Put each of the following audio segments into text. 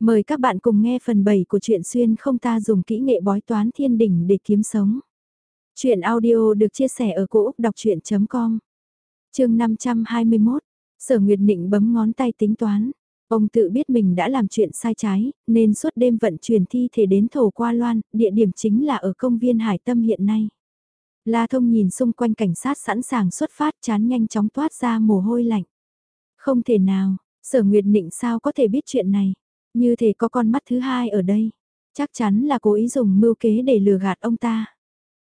Mời các bạn cùng nghe phần 7 của truyện xuyên không ta dùng kỹ nghệ bói toán thiên đỉnh để kiếm sống. Chuyện audio được chia sẻ ở cỗ đọc chuyện.com Trường 521, Sở Nguyệt Nịnh bấm ngón tay tính toán. Ông tự biết mình đã làm chuyện sai trái, nên suốt đêm vận chuyển thi thể đến thổ qua loan, địa điểm chính là ở công viên Hải Tâm hiện nay. La Thông nhìn xung quanh cảnh sát sẵn sàng xuất phát chán nhanh chóng toát ra mồ hôi lạnh. Không thể nào, Sở Nguyệt Nịnh sao có thể biết chuyện này? Như thể có con mắt thứ hai ở đây. Chắc chắn là cố ý dùng mưu kế để lừa gạt ông ta.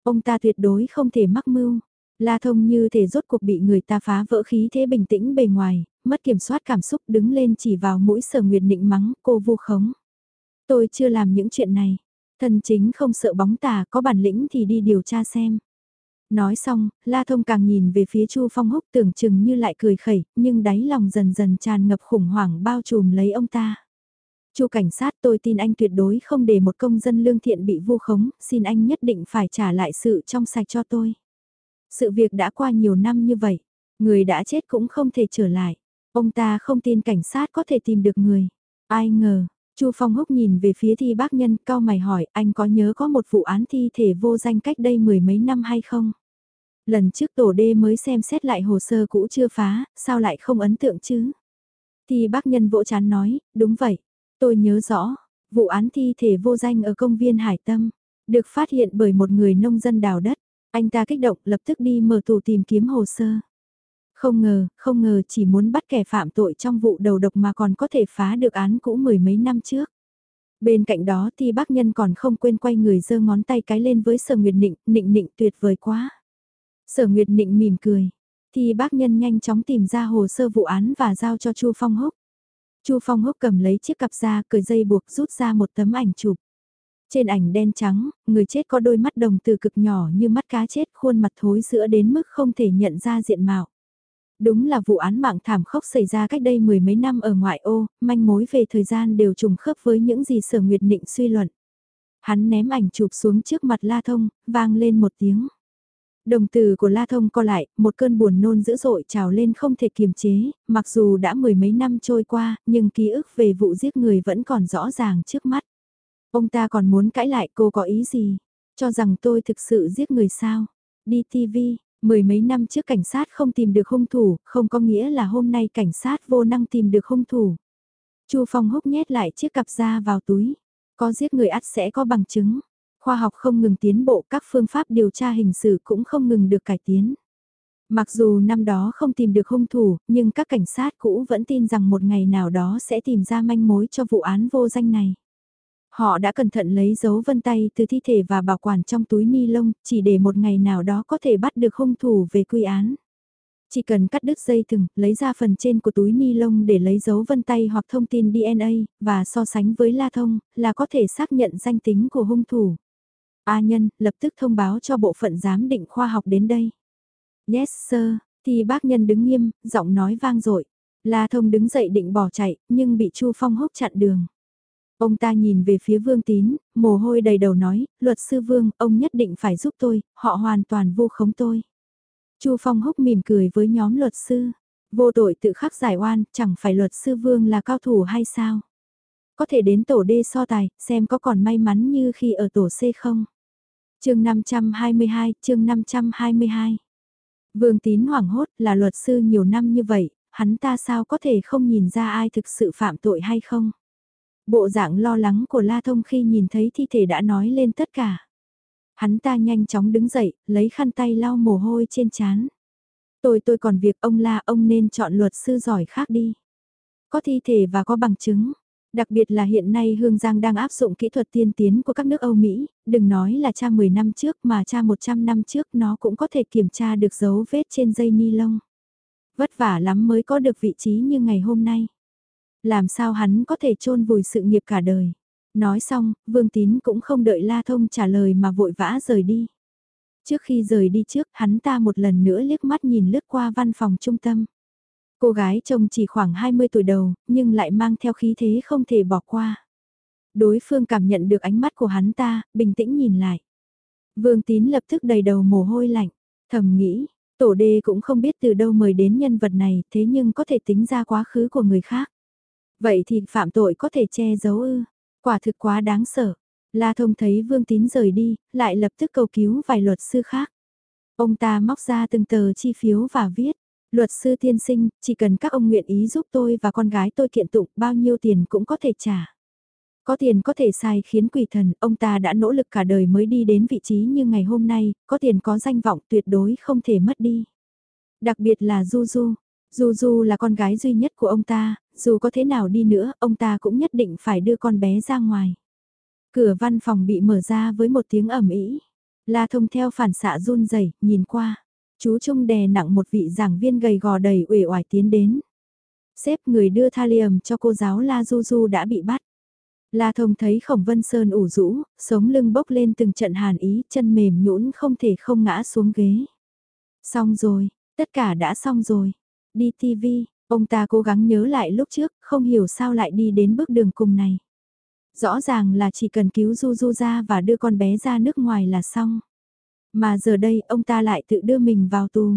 Ông ta tuyệt đối không thể mắc mưu. La thông như thể rốt cuộc bị người ta phá vỡ khí thế bình tĩnh bề ngoài, mất kiểm soát cảm xúc đứng lên chỉ vào mũi sở nguyệt nịnh mắng cô vu khống. Tôi chưa làm những chuyện này. Thần chính không sợ bóng tà có bản lĩnh thì đi điều tra xem. Nói xong, La Thông càng nhìn về phía Chu Phong Húc tưởng chừng như lại cười khẩy, nhưng đáy lòng dần dần tràn ngập khủng hoảng bao trùm lấy ông ta. Chu cảnh sát tôi tin anh tuyệt đối không để một công dân lương thiện bị vu khống, xin anh nhất định phải trả lại sự trong sạch cho tôi. Sự việc đã qua nhiều năm như vậy, người đã chết cũng không thể trở lại. Ông ta không tin cảnh sát có thể tìm được người. Ai ngờ, Chu Phong Húc nhìn về phía thi bác nhân cao mày hỏi anh có nhớ có một vụ án thi thể vô danh cách đây mười mấy năm hay không? Lần trước tổ đê mới xem xét lại hồ sơ cũ chưa phá, sao lại không ấn tượng chứ? Thì bác nhân vỗ chán nói, đúng vậy, Tôi nhớ rõ, vụ án thi thể vô danh ở công viên Hải Tâm, được phát hiện bởi một người nông dân đào đất. Anh ta kích động lập tức đi mở tủ tìm kiếm hồ sơ. Không ngờ, không ngờ chỉ muốn bắt kẻ phạm tội trong vụ đầu độc mà còn có thể phá được án cũ mười mấy năm trước. Bên cạnh đó thì bác nhân còn không quên quay người giơ ngón tay cái lên với sở nguyệt nịnh, nịnh nịnh tuyệt vời quá. Sở nguyệt nịnh mỉm cười, thì bác nhân nhanh chóng tìm ra hồ sơ vụ án và giao cho Chu Phong Húc. Chu Phong hốc cầm lấy chiếc cặp ra, cởi dây buộc rút ra một tấm ảnh chụp. Trên ảnh đen trắng, người chết có đôi mắt đồng từ cực nhỏ như mắt cá chết, khuôn mặt thối giữa đến mức không thể nhận ra diện mạo. Đúng là vụ án mạng thảm khốc xảy ra cách đây mười mấy năm ở ngoại ô, manh mối về thời gian đều trùng khớp với những gì Sở Nguyệt Nịnh suy luận. Hắn ném ảnh chụp xuống trước mặt La Thông, vang lên một tiếng. Đồng từ của La Thông co lại, một cơn buồn nôn dữ dội trào lên không thể kiềm chế, mặc dù đã mười mấy năm trôi qua, nhưng ký ức về vụ giết người vẫn còn rõ ràng trước mắt. Ông ta còn muốn cãi lại cô có ý gì? Cho rằng tôi thực sự giết người sao? Đi TV, mười mấy năm trước cảnh sát không tìm được hung thủ, không có nghĩa là hôm nay cảnh sát vô năng tìm được hung thủ. Chu Phong húc nhét lại chiếc cặp da vào túi. Có giết người ắt sẽ có bằng chứng. Khoa học không ngừng tiến bộ các phương pháp điều tra hình sự cũng không ngừng được cải tiến. Mặc dù năm đó không tìm được hung thủ, nhưng các cảnh sát cũ vẫn tin rằng một ngày nào đó sẽ tìm ra manh mối cho vụ án vô danh này. Họ đã cẩn thận lấy dấu vân tay từ thi thể và bảo quản trong túi ni lông, chỉ để một ngày nào đó có thể bắt được hung thủ về quy án. Chỉ cần cắt đứt dây thừng, lấy ra phần trên của túi ni lông để lấy dấu vân tay hoặc thông tin DNA, và so sánh với la thông, là có thể xác nhận danh tính của hung thủ. A nhân, lập tức thông báo cho bộ phận giám định khoa học đến đây. Yes sir, thì bác nhân đứng nghiêm, giọng nói vang dội. La thông đứng dậy định bỏ chạy, nhưng bị Chu Phong hốc chặn đường. Ông ta nhìn về phía Vương Tín, mồ hôi đầy đầu nói, luật sư Vương, ông nhất định phải giúp tôi, họ hoàn toàn vô khống tôi. Chu Phong húc mỉm cười với nhóm luật sư. Vô tội tự khắc giải oan, chẳng phải luật sư Vương là cao thủ hay sao? Có thể đến tổ D so tài, xem có còn may mắn như khi ở tổ C không? chương 522, chương 522. Vương Tín hoảng hốt là luật sư nhiều năm như vậy, hắn ta sao có thể không nhìn ra ai thực sự phạm tội hay không? Bộ dạng lo lắng của La Thông khi nhìn thấy thi thể đã nói lên tất cả. Hắn ta nhanh chóng đứng dậy, lấy khăn tay lau mồ hôi trên trán. Tôi tôi còn việc ông La ông nên chọn luật sư giỏi khác đi. Có thi thể và có bằng chứng. Đặc biệt là hiện nay Hương Giang đang áp dụng kỹ thuật tiên tiến của các nước Âu Mỹ, đừng nói là cha 10 năm trước mà cha 100 năm trước nó cũng có thể kiểm tra được dấu vết trên dây ni lông. Vất vả lắm mới có được vị trí như ngày hôm nay. Làm sao hắn có thể chôn vùi sự nghiệp cả đời. Nói xong, Vương Tín cũng không đợi La Thông trả lời mà vội vã rời đi. Trước khi rời đi trước, hắn ta một lần nữa liếc mắt nhìn lướt qua văn phòng trung tâm. Cô gái trông chỉ khoảng 20 tuổi đầu, nhưng lại mang theo khí thế không thể bỏ qua. Đối phương cảm nhận được ánh mắt của hắn ta, bình tĩnh nhìn lại. Vương Tín lập tức đầy đầu mồ hôi lạnh, thầm nghĩ, tổ đê cũng không biết từ đâu mời đến nhân vật này thế nhưng có thể tính ra quá khứ của người khác. Vậy thì phạm tội có thể che giấu ư, quả thực quá đáng sợ. La Thông thấy Vương Tín rời đi, lại lập tức cầu cứu vài luật sư khác. Ông ta móc ra từng tờ chi phiếu và viết, luật sư tiên sinh, chỉ cần các ông nguyện ý giúp tôi và con gái tôi kiện tụng bao nhiêu tiền cũng có thể trả. Có tiền có thể sai khiến quỷ thần, ông ta đã nỗ lực cả đời mới đi đến vị trí như ngày hôm nay, có tiền có danh vọng tuyệt đối không thể mất đi. Đặc biệt là Du Du. Du Du là con gái duy nhất của ông ta, dù có thế nào đi nữa, ông ta cũng nhất định phải đưa con bé ra ngoài. Cửa văn phòng bị mở ra với một tiếng ẩm ý. La thông theo phản xạ run rẩy nhìn qua. Chú Trung đè nặng một vị giảng viên gầy gò đầy uể oải tiến đến. Xếp người đưa thallium cho cô giáo La Du Du đã bị bắt. La Thông thấy Khổng Vân Sơn ủ rũ, sống lưng bốc lên từng trận hàn ý, chân mềm nhũn không thể không ngã xuống ghế. Xong rồi, tất cả đã xong rồi. Đi TV, ông ta cố gắng nhớ lại lúc trước, không hiểu sao lại đi đến bước đường cùng này. Rõ ràng là chỉ cần cứu Du Du ra và đưa con bé ra nước ngoài là xong. Mà giờ đây ông ta lại tự đưa mình vào tù.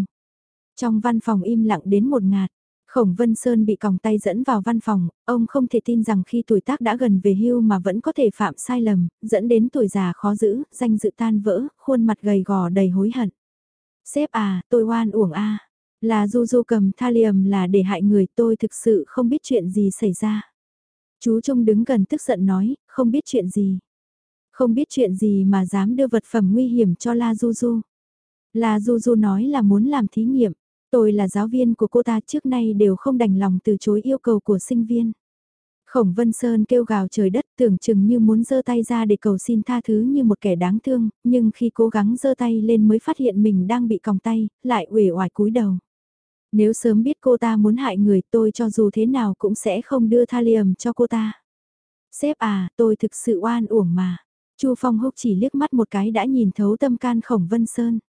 Trong văn phòng im lặng đến một ngạt, Khổng Vân Sơn bị còng tay dẫn vào văn phòng, ông không thể tin rằng khi tuổi tác đã gần về hưu mà vẫn có thể phạm sai lầm, dẫn đến tuổi già khó giữ, danh dự tan vỡ, khuôn mặt gầy gò đầy hối hận. Sếp à, tôi oan uổng a Là Du Du cầm thallium là để hại người tôi thực sự không biết chuyện gì xảy ra. Chú Trung đứng gần tức giận nói, không biết chuyện gì. Không biết chuyện gì mà dám đưa vật phẩm nguy hiểm cho La Du Du. La Du Du nói là muốn làm thí nghiệm. Tôi là giáo viên của cô ta trước nay đều không đành lòng từ chối yêu cầu của sinh viên. Khổng Vân Sơn kêu gào trời đất tưởng chừng như muốn giơ tay ra để cầu xin tha thứ như một kẻ đáng thương, nhưng khi cố gắng giơ tay lên mới phát hiện mình đang bị còng tay, lại uể oải cúi đầu. Nếu sớm biết cô ta muốn hại người tôi cho dù thế nào cũng sẽ không đưa thallium cho cô ta. Sếp à, tôi thực sự oan uổng mà. Chu Phong Húc chỉ liếc mắt một cái đã nhìn thấu tâm can Khổng Vân Sơn.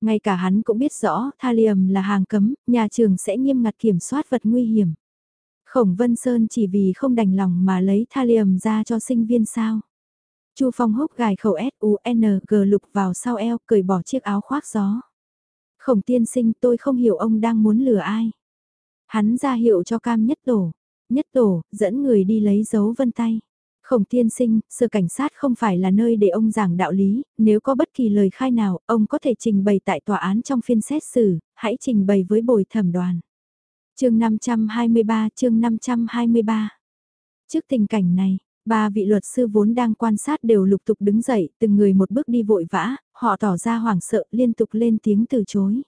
Ngay cả hắn cũng biết rõ thallium là hàng cấm, nhà trường sẽ nghiêm ngặt kiểm soát vật nguy hiểm. Khổng Vân Sơn chỉ vì không đành lòng mà lấy thallium ra cho sinh viên sao. Chu Phong húc gài khẩu S-U-N-G lục vào sau eo, cởi bỏ chiếc áo khoác gió. Khổng tiên sinh tôi không hiểu ông đang muốn lừa ai. Hắn ra hiệu cho cam nhất tổ. Nhất tổ, dẫn người đi lấy dấu vân tay. Khổng tiên sinh, sở cảnh sát không phải là nơi để ông giảng đạo lý, nếu có bất kỳ lời khai nào, ông có thể trình bày tại tòa án trong phiên xét xử, hãy trình bày với bồi thẩm đoàn. chương 523, chương 523. Trước tình cảnh này, ba vị luật sư vốn đang quan sát đều lục tục đứng dậy, từng người một bước đi vội vã, họ tỏ ra hoảng sợ liên tục lên tiếng từ chối.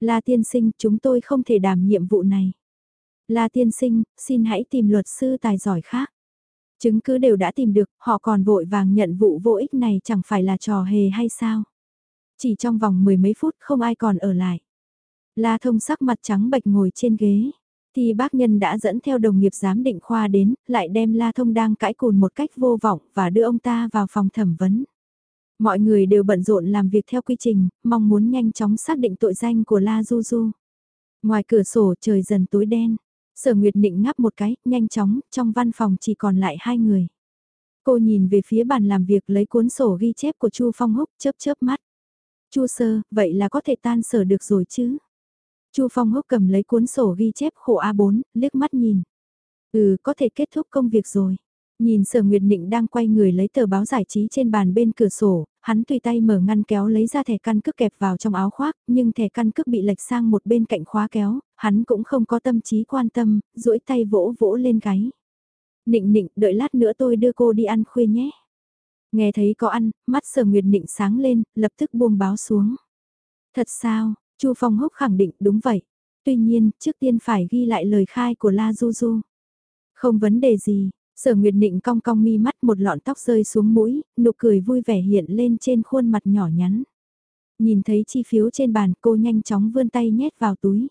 La tiên sinh, chúng tôi không thể đảm nhiệm vụ này. La tiên sinh, xin hãy tìm luật sư tài giỏi khác. Chứng cứ đều đã tìm được, họ còn vội vàng nhận vụ vô ích này chẳng phải là trò hề hay sao. Chỉ trong vòng mười mấy phút không ai còn ở lại. La thông sắc mặt trắng bệch ngồi trên ghế. Thì bác nhân đã dẫn theo đồng nghiệp giám định khoa đến, lại đem La Thông đang cãi cùn một cách vô vọng và đưa ông ta vào phòng thẩm vấn. Mọi người đều bận rộn làm việc theo quy trình, mong muốn nhanh chóng xác định tội danh của La Du Du. Ngoài cửa sổ trời dần tối đen, Sở Nguyệt Nịnh ngáp một cái, nhanh chóng, trong văn phòng chỉ còn lại hai người. Cô nhìn về phía bàn làm việc lấy cuốn sổ ghi chép của Chu Phong Húc, chớp chớp mắt. Chu sơ, vậy là có thể tan sở được rồi chứ? Chu Phong Húc cầm lấy cuốn sổ ghi chép khổ A4, liếc mắt nhìn. Ừ, có thể kết thúc công việc rồi. Nhìn Sở Nguyệt Nịnh đang quay người lấy tờ báo giải trí trên bàn bên cửa sổ, hắn tùy tay mở ngăn kéo lấy ra thẻ căn cước kẹp vào trong áo khoác, nhưng thẻ căn cước bị lệch sang một bên cạnh khóa kéo, hắn cũng không có tâm trí quan tâm, duỗi tay vỗ vỗ lên gáy. Nịnh nịnh, đợi lát nữa tôi đưa cô đi ăn khuya nhé. Nghe thấy có ăn, mắt Sở Nguyệt Nịnh sáng lên, lập tức buông báo xuống. Thật sao, Chu Phong Húc khẳng định đúng vậy. Tuy nhiên, trước tiên phải ghi lại lời khai của La Du Du. Không vấn đề gì, Sở Nguyệt Nịnh cong cong mi mắt một lọn tóc rơi xuống mũi, nụ cười vui vẻ hiện lên trên khuôn mặt nhỏ nhắn. Nhìn thấy chi phiếu trên bàn cô nhanh chóng vươn tay nhét vào túi.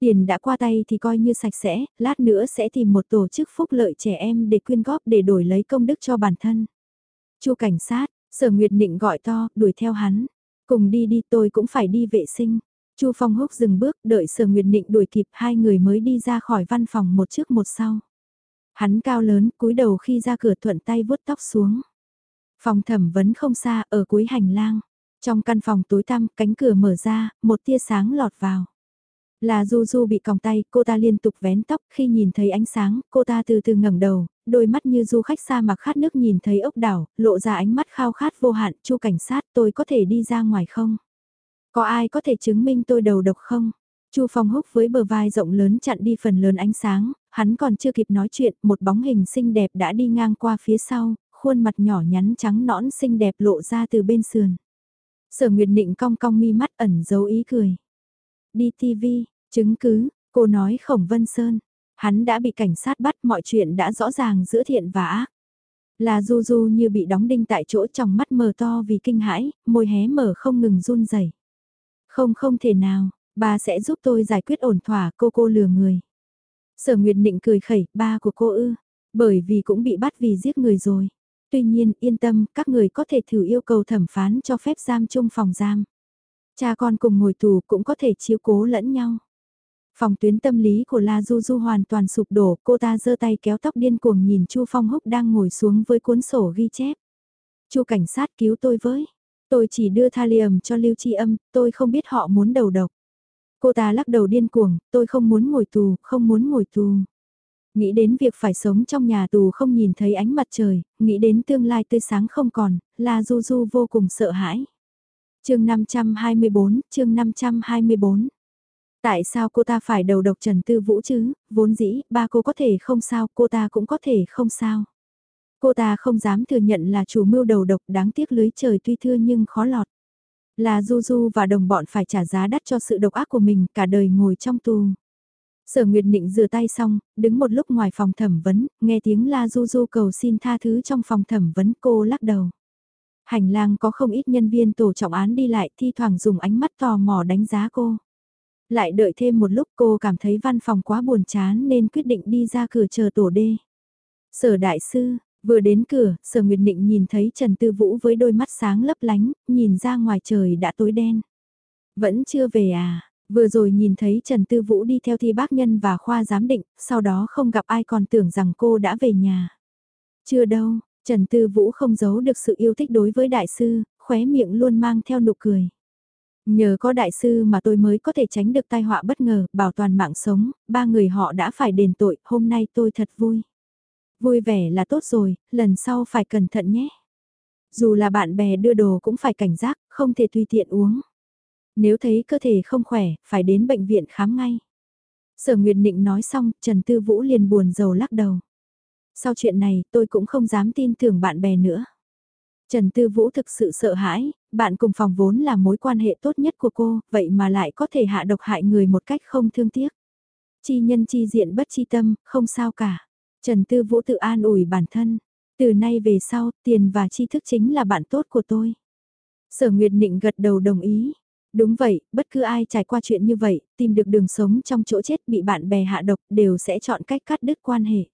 Tiền đã qua tay thì coi như sạch sẽ, lát nữa sẽ tìm một tổ chức phúc lợi trẻ em để quyên góp để đổi lấy công đức cho bản thân. Chu cảnh sát, Sở Nguyệt Nịnh gọi to, đuổi theo hắn. Cùng đi đi tôi cũng phải đi vệ sinh. Chu Phong Húc dừng bước đợi Sở Nguyệt Nịnh đuổi kịp hai người mới đi ra khỏi văn phòng một trước một sau. Hắn cao lớn, cúi đầu khi ra cửa thuận tay vuốt tóc xuống. Phòng thẩm vấn không xa, ở cuối hành lang. Trong căn phòng tối tăm, cánh cửa mở ra, một tia sáng lọt vào. Là Du Du bị còng tay, cô ta liên tục vén tóc, khi nhìn thấy ánh sáng, cô ta từ từ ngẩng đầu, đôi mắt như du khách xa mặc khát nước nhìn thấy ốc đảo, lộ ra ánh mắt khao khát vô hạn, chu cảnh sát tôi có thể đi ra ngoài không? Có ai có thể chứng minh tôi đầu độc không? Chu Phong Húc với bờ vai rộng lớn chặn đi phần lớn ánh sáng, hắn còn chưa kịp nói chuyện, một bóng hình xinh đẹp đã đi ngang qua phía sau, khuôn mặt nhỏ nhắn trắng nõn xinh đẹp lộ ra từ bên sườn. Sở Nguyệt Định cong cong mi mắt ẩn giấu ý cười. Đi TV, chứng cứ, cô nói Khổng Vân Sơn. Hắn đã bị cảnh sát bắt mọi chuyện đã rõ ràng giữa thiện và ác. Là Du Du như bị đóng đinh tại chỗ trong mắt mờ to vì kinh hãi, môi hé mở không ngừng run rẩy. Không không thể nào, bà sẽ giúp tôi giải quyết ổn thỏa cô cô lừa người. Sở Nguyệt Định cười khẩy, ba của cô ư, bởi vì cũng bị bắt vì giết người rồi. Tuy nhiên, yên tâm, các người có thể thử yêu cầu thẩm phán cho phép giam chung phòng giam. Cha con cùng ngồi tù cũng có thể chiếu cố lẫn nhau. Phòng tuyến tâm lý của La Du Du hoàn toàn sụp đổ, cô ta giơ tay kéo tóc điên cuồng nhìn Chu Phong Húc đang ngồi xuống với cuốn sổ ghi chép. Chu cảnh sát cứu tôi với. Tôi chỉ đưa thallium cho Lưu Chi Âm, tôi không biết họ muốn đầu độc. Cô ta lắc đầu điên cuồng, tôi không muốn ngồi tù, không muốn ngồi tù. Nghĩ đến việc phải sống trong nhà tù không nhìn thấy ánh mặt trời, nghĩ đến tương lai tươi sáng không còn, La Du Du vô cùng sợ hãi. chương 524, chương 524. Tại sao cô ta phải đầu độc Trần Tư Vũ chứ, vốn dĩ, ba cô có thể không sao, cô ta cũng có thể không sao. Cô ta không dám thừa nhận là chủ mưu đầu độc đáng tiếc lưới trời tuy thưa nhưng khó lọt. Là Du Du và đồng bọn phải trả giá đắt cho sự độc ác của mình cả đời ngồi trong tù. Sở Nguyệt Nịnh rửa tay xong, đứng một lúc ngoài phòng thẩm vấn, nghe tiếng La Du Du cầu xin tha thứ trong phòng thẩm vấn cô lắc đầu. Hành lang có không ít nhân viên tổ trọng án đi lại thi thoảng dùng ánh mắt tò mò đánh giá cô. Lại đợi thêm một lúc cô cảm thấy văn phòng quá buồn chán nên quyết định đi ra cửa chờ tổ đê. Sở đại sư, Vừa đến cửa, sở Nguyệt Định nhìn thấy Trần Tư Vũ với đôi mắt sáng lấp lánh, nhìn ra ngoài trời đã tối đen. Vẫn chưa về à, vừa rồi nhìn thấy Trần Tư Vũ đi theo thi bác nhân và khoa giám định, sau đó không gặp ai còn tưởng rằng cô đã về nhà. Chưa đâu, Trần Tư Vũ không giấu được sự yêu thích đối với đại sư, khóe miệng luôn mang theo nụ cười. Nhờ có đại sư mà tôi mới có thể tránh được tai họa bất ngờ, bảo toàn mạng sống, ba người họ đã phải đền tội, hôm nay tôi thật vui. Vui vẻ là tốt rồi, lần sau phải cẩn thận nhé. Dù là bạn bè đưa đồ cũng phải cảnh giác, không thể tùy tiện uống. Nếu thấy cơ thể không khỏe, phải đến bệnh viện khám ngay. Sở Nguyệt Nịnh nói xong, Trần Tư Vũ liền buồn rầu lắc đầu. Sau chuyện này, tôi cũng không dám tin tưởng bạn bè nữa. Trần Tư Vũ thực sự sợ hãi, bạn cùng phòng vốn là mối quan hệ tốt nhất của cô, vậy mà lại có thể hạ độc hại người một cách không thương tiếc. Chi nhân chi diện bất chi tâm, không sao cả. Trần Tư Vũ tự an ủi bản thân. Từ nay về sau, tiền và tri thức chính là bạn tốt của tôi. Sở Nguyệt Nịnh gật đầu đồng ý. Đúng vậy, bất cứ ai trải qua chuyện như vậy, tìm được đường sống trong chỗ chết bị bạn bè hạ độc đều sẽ chọn cách cắt đứt quan hệ.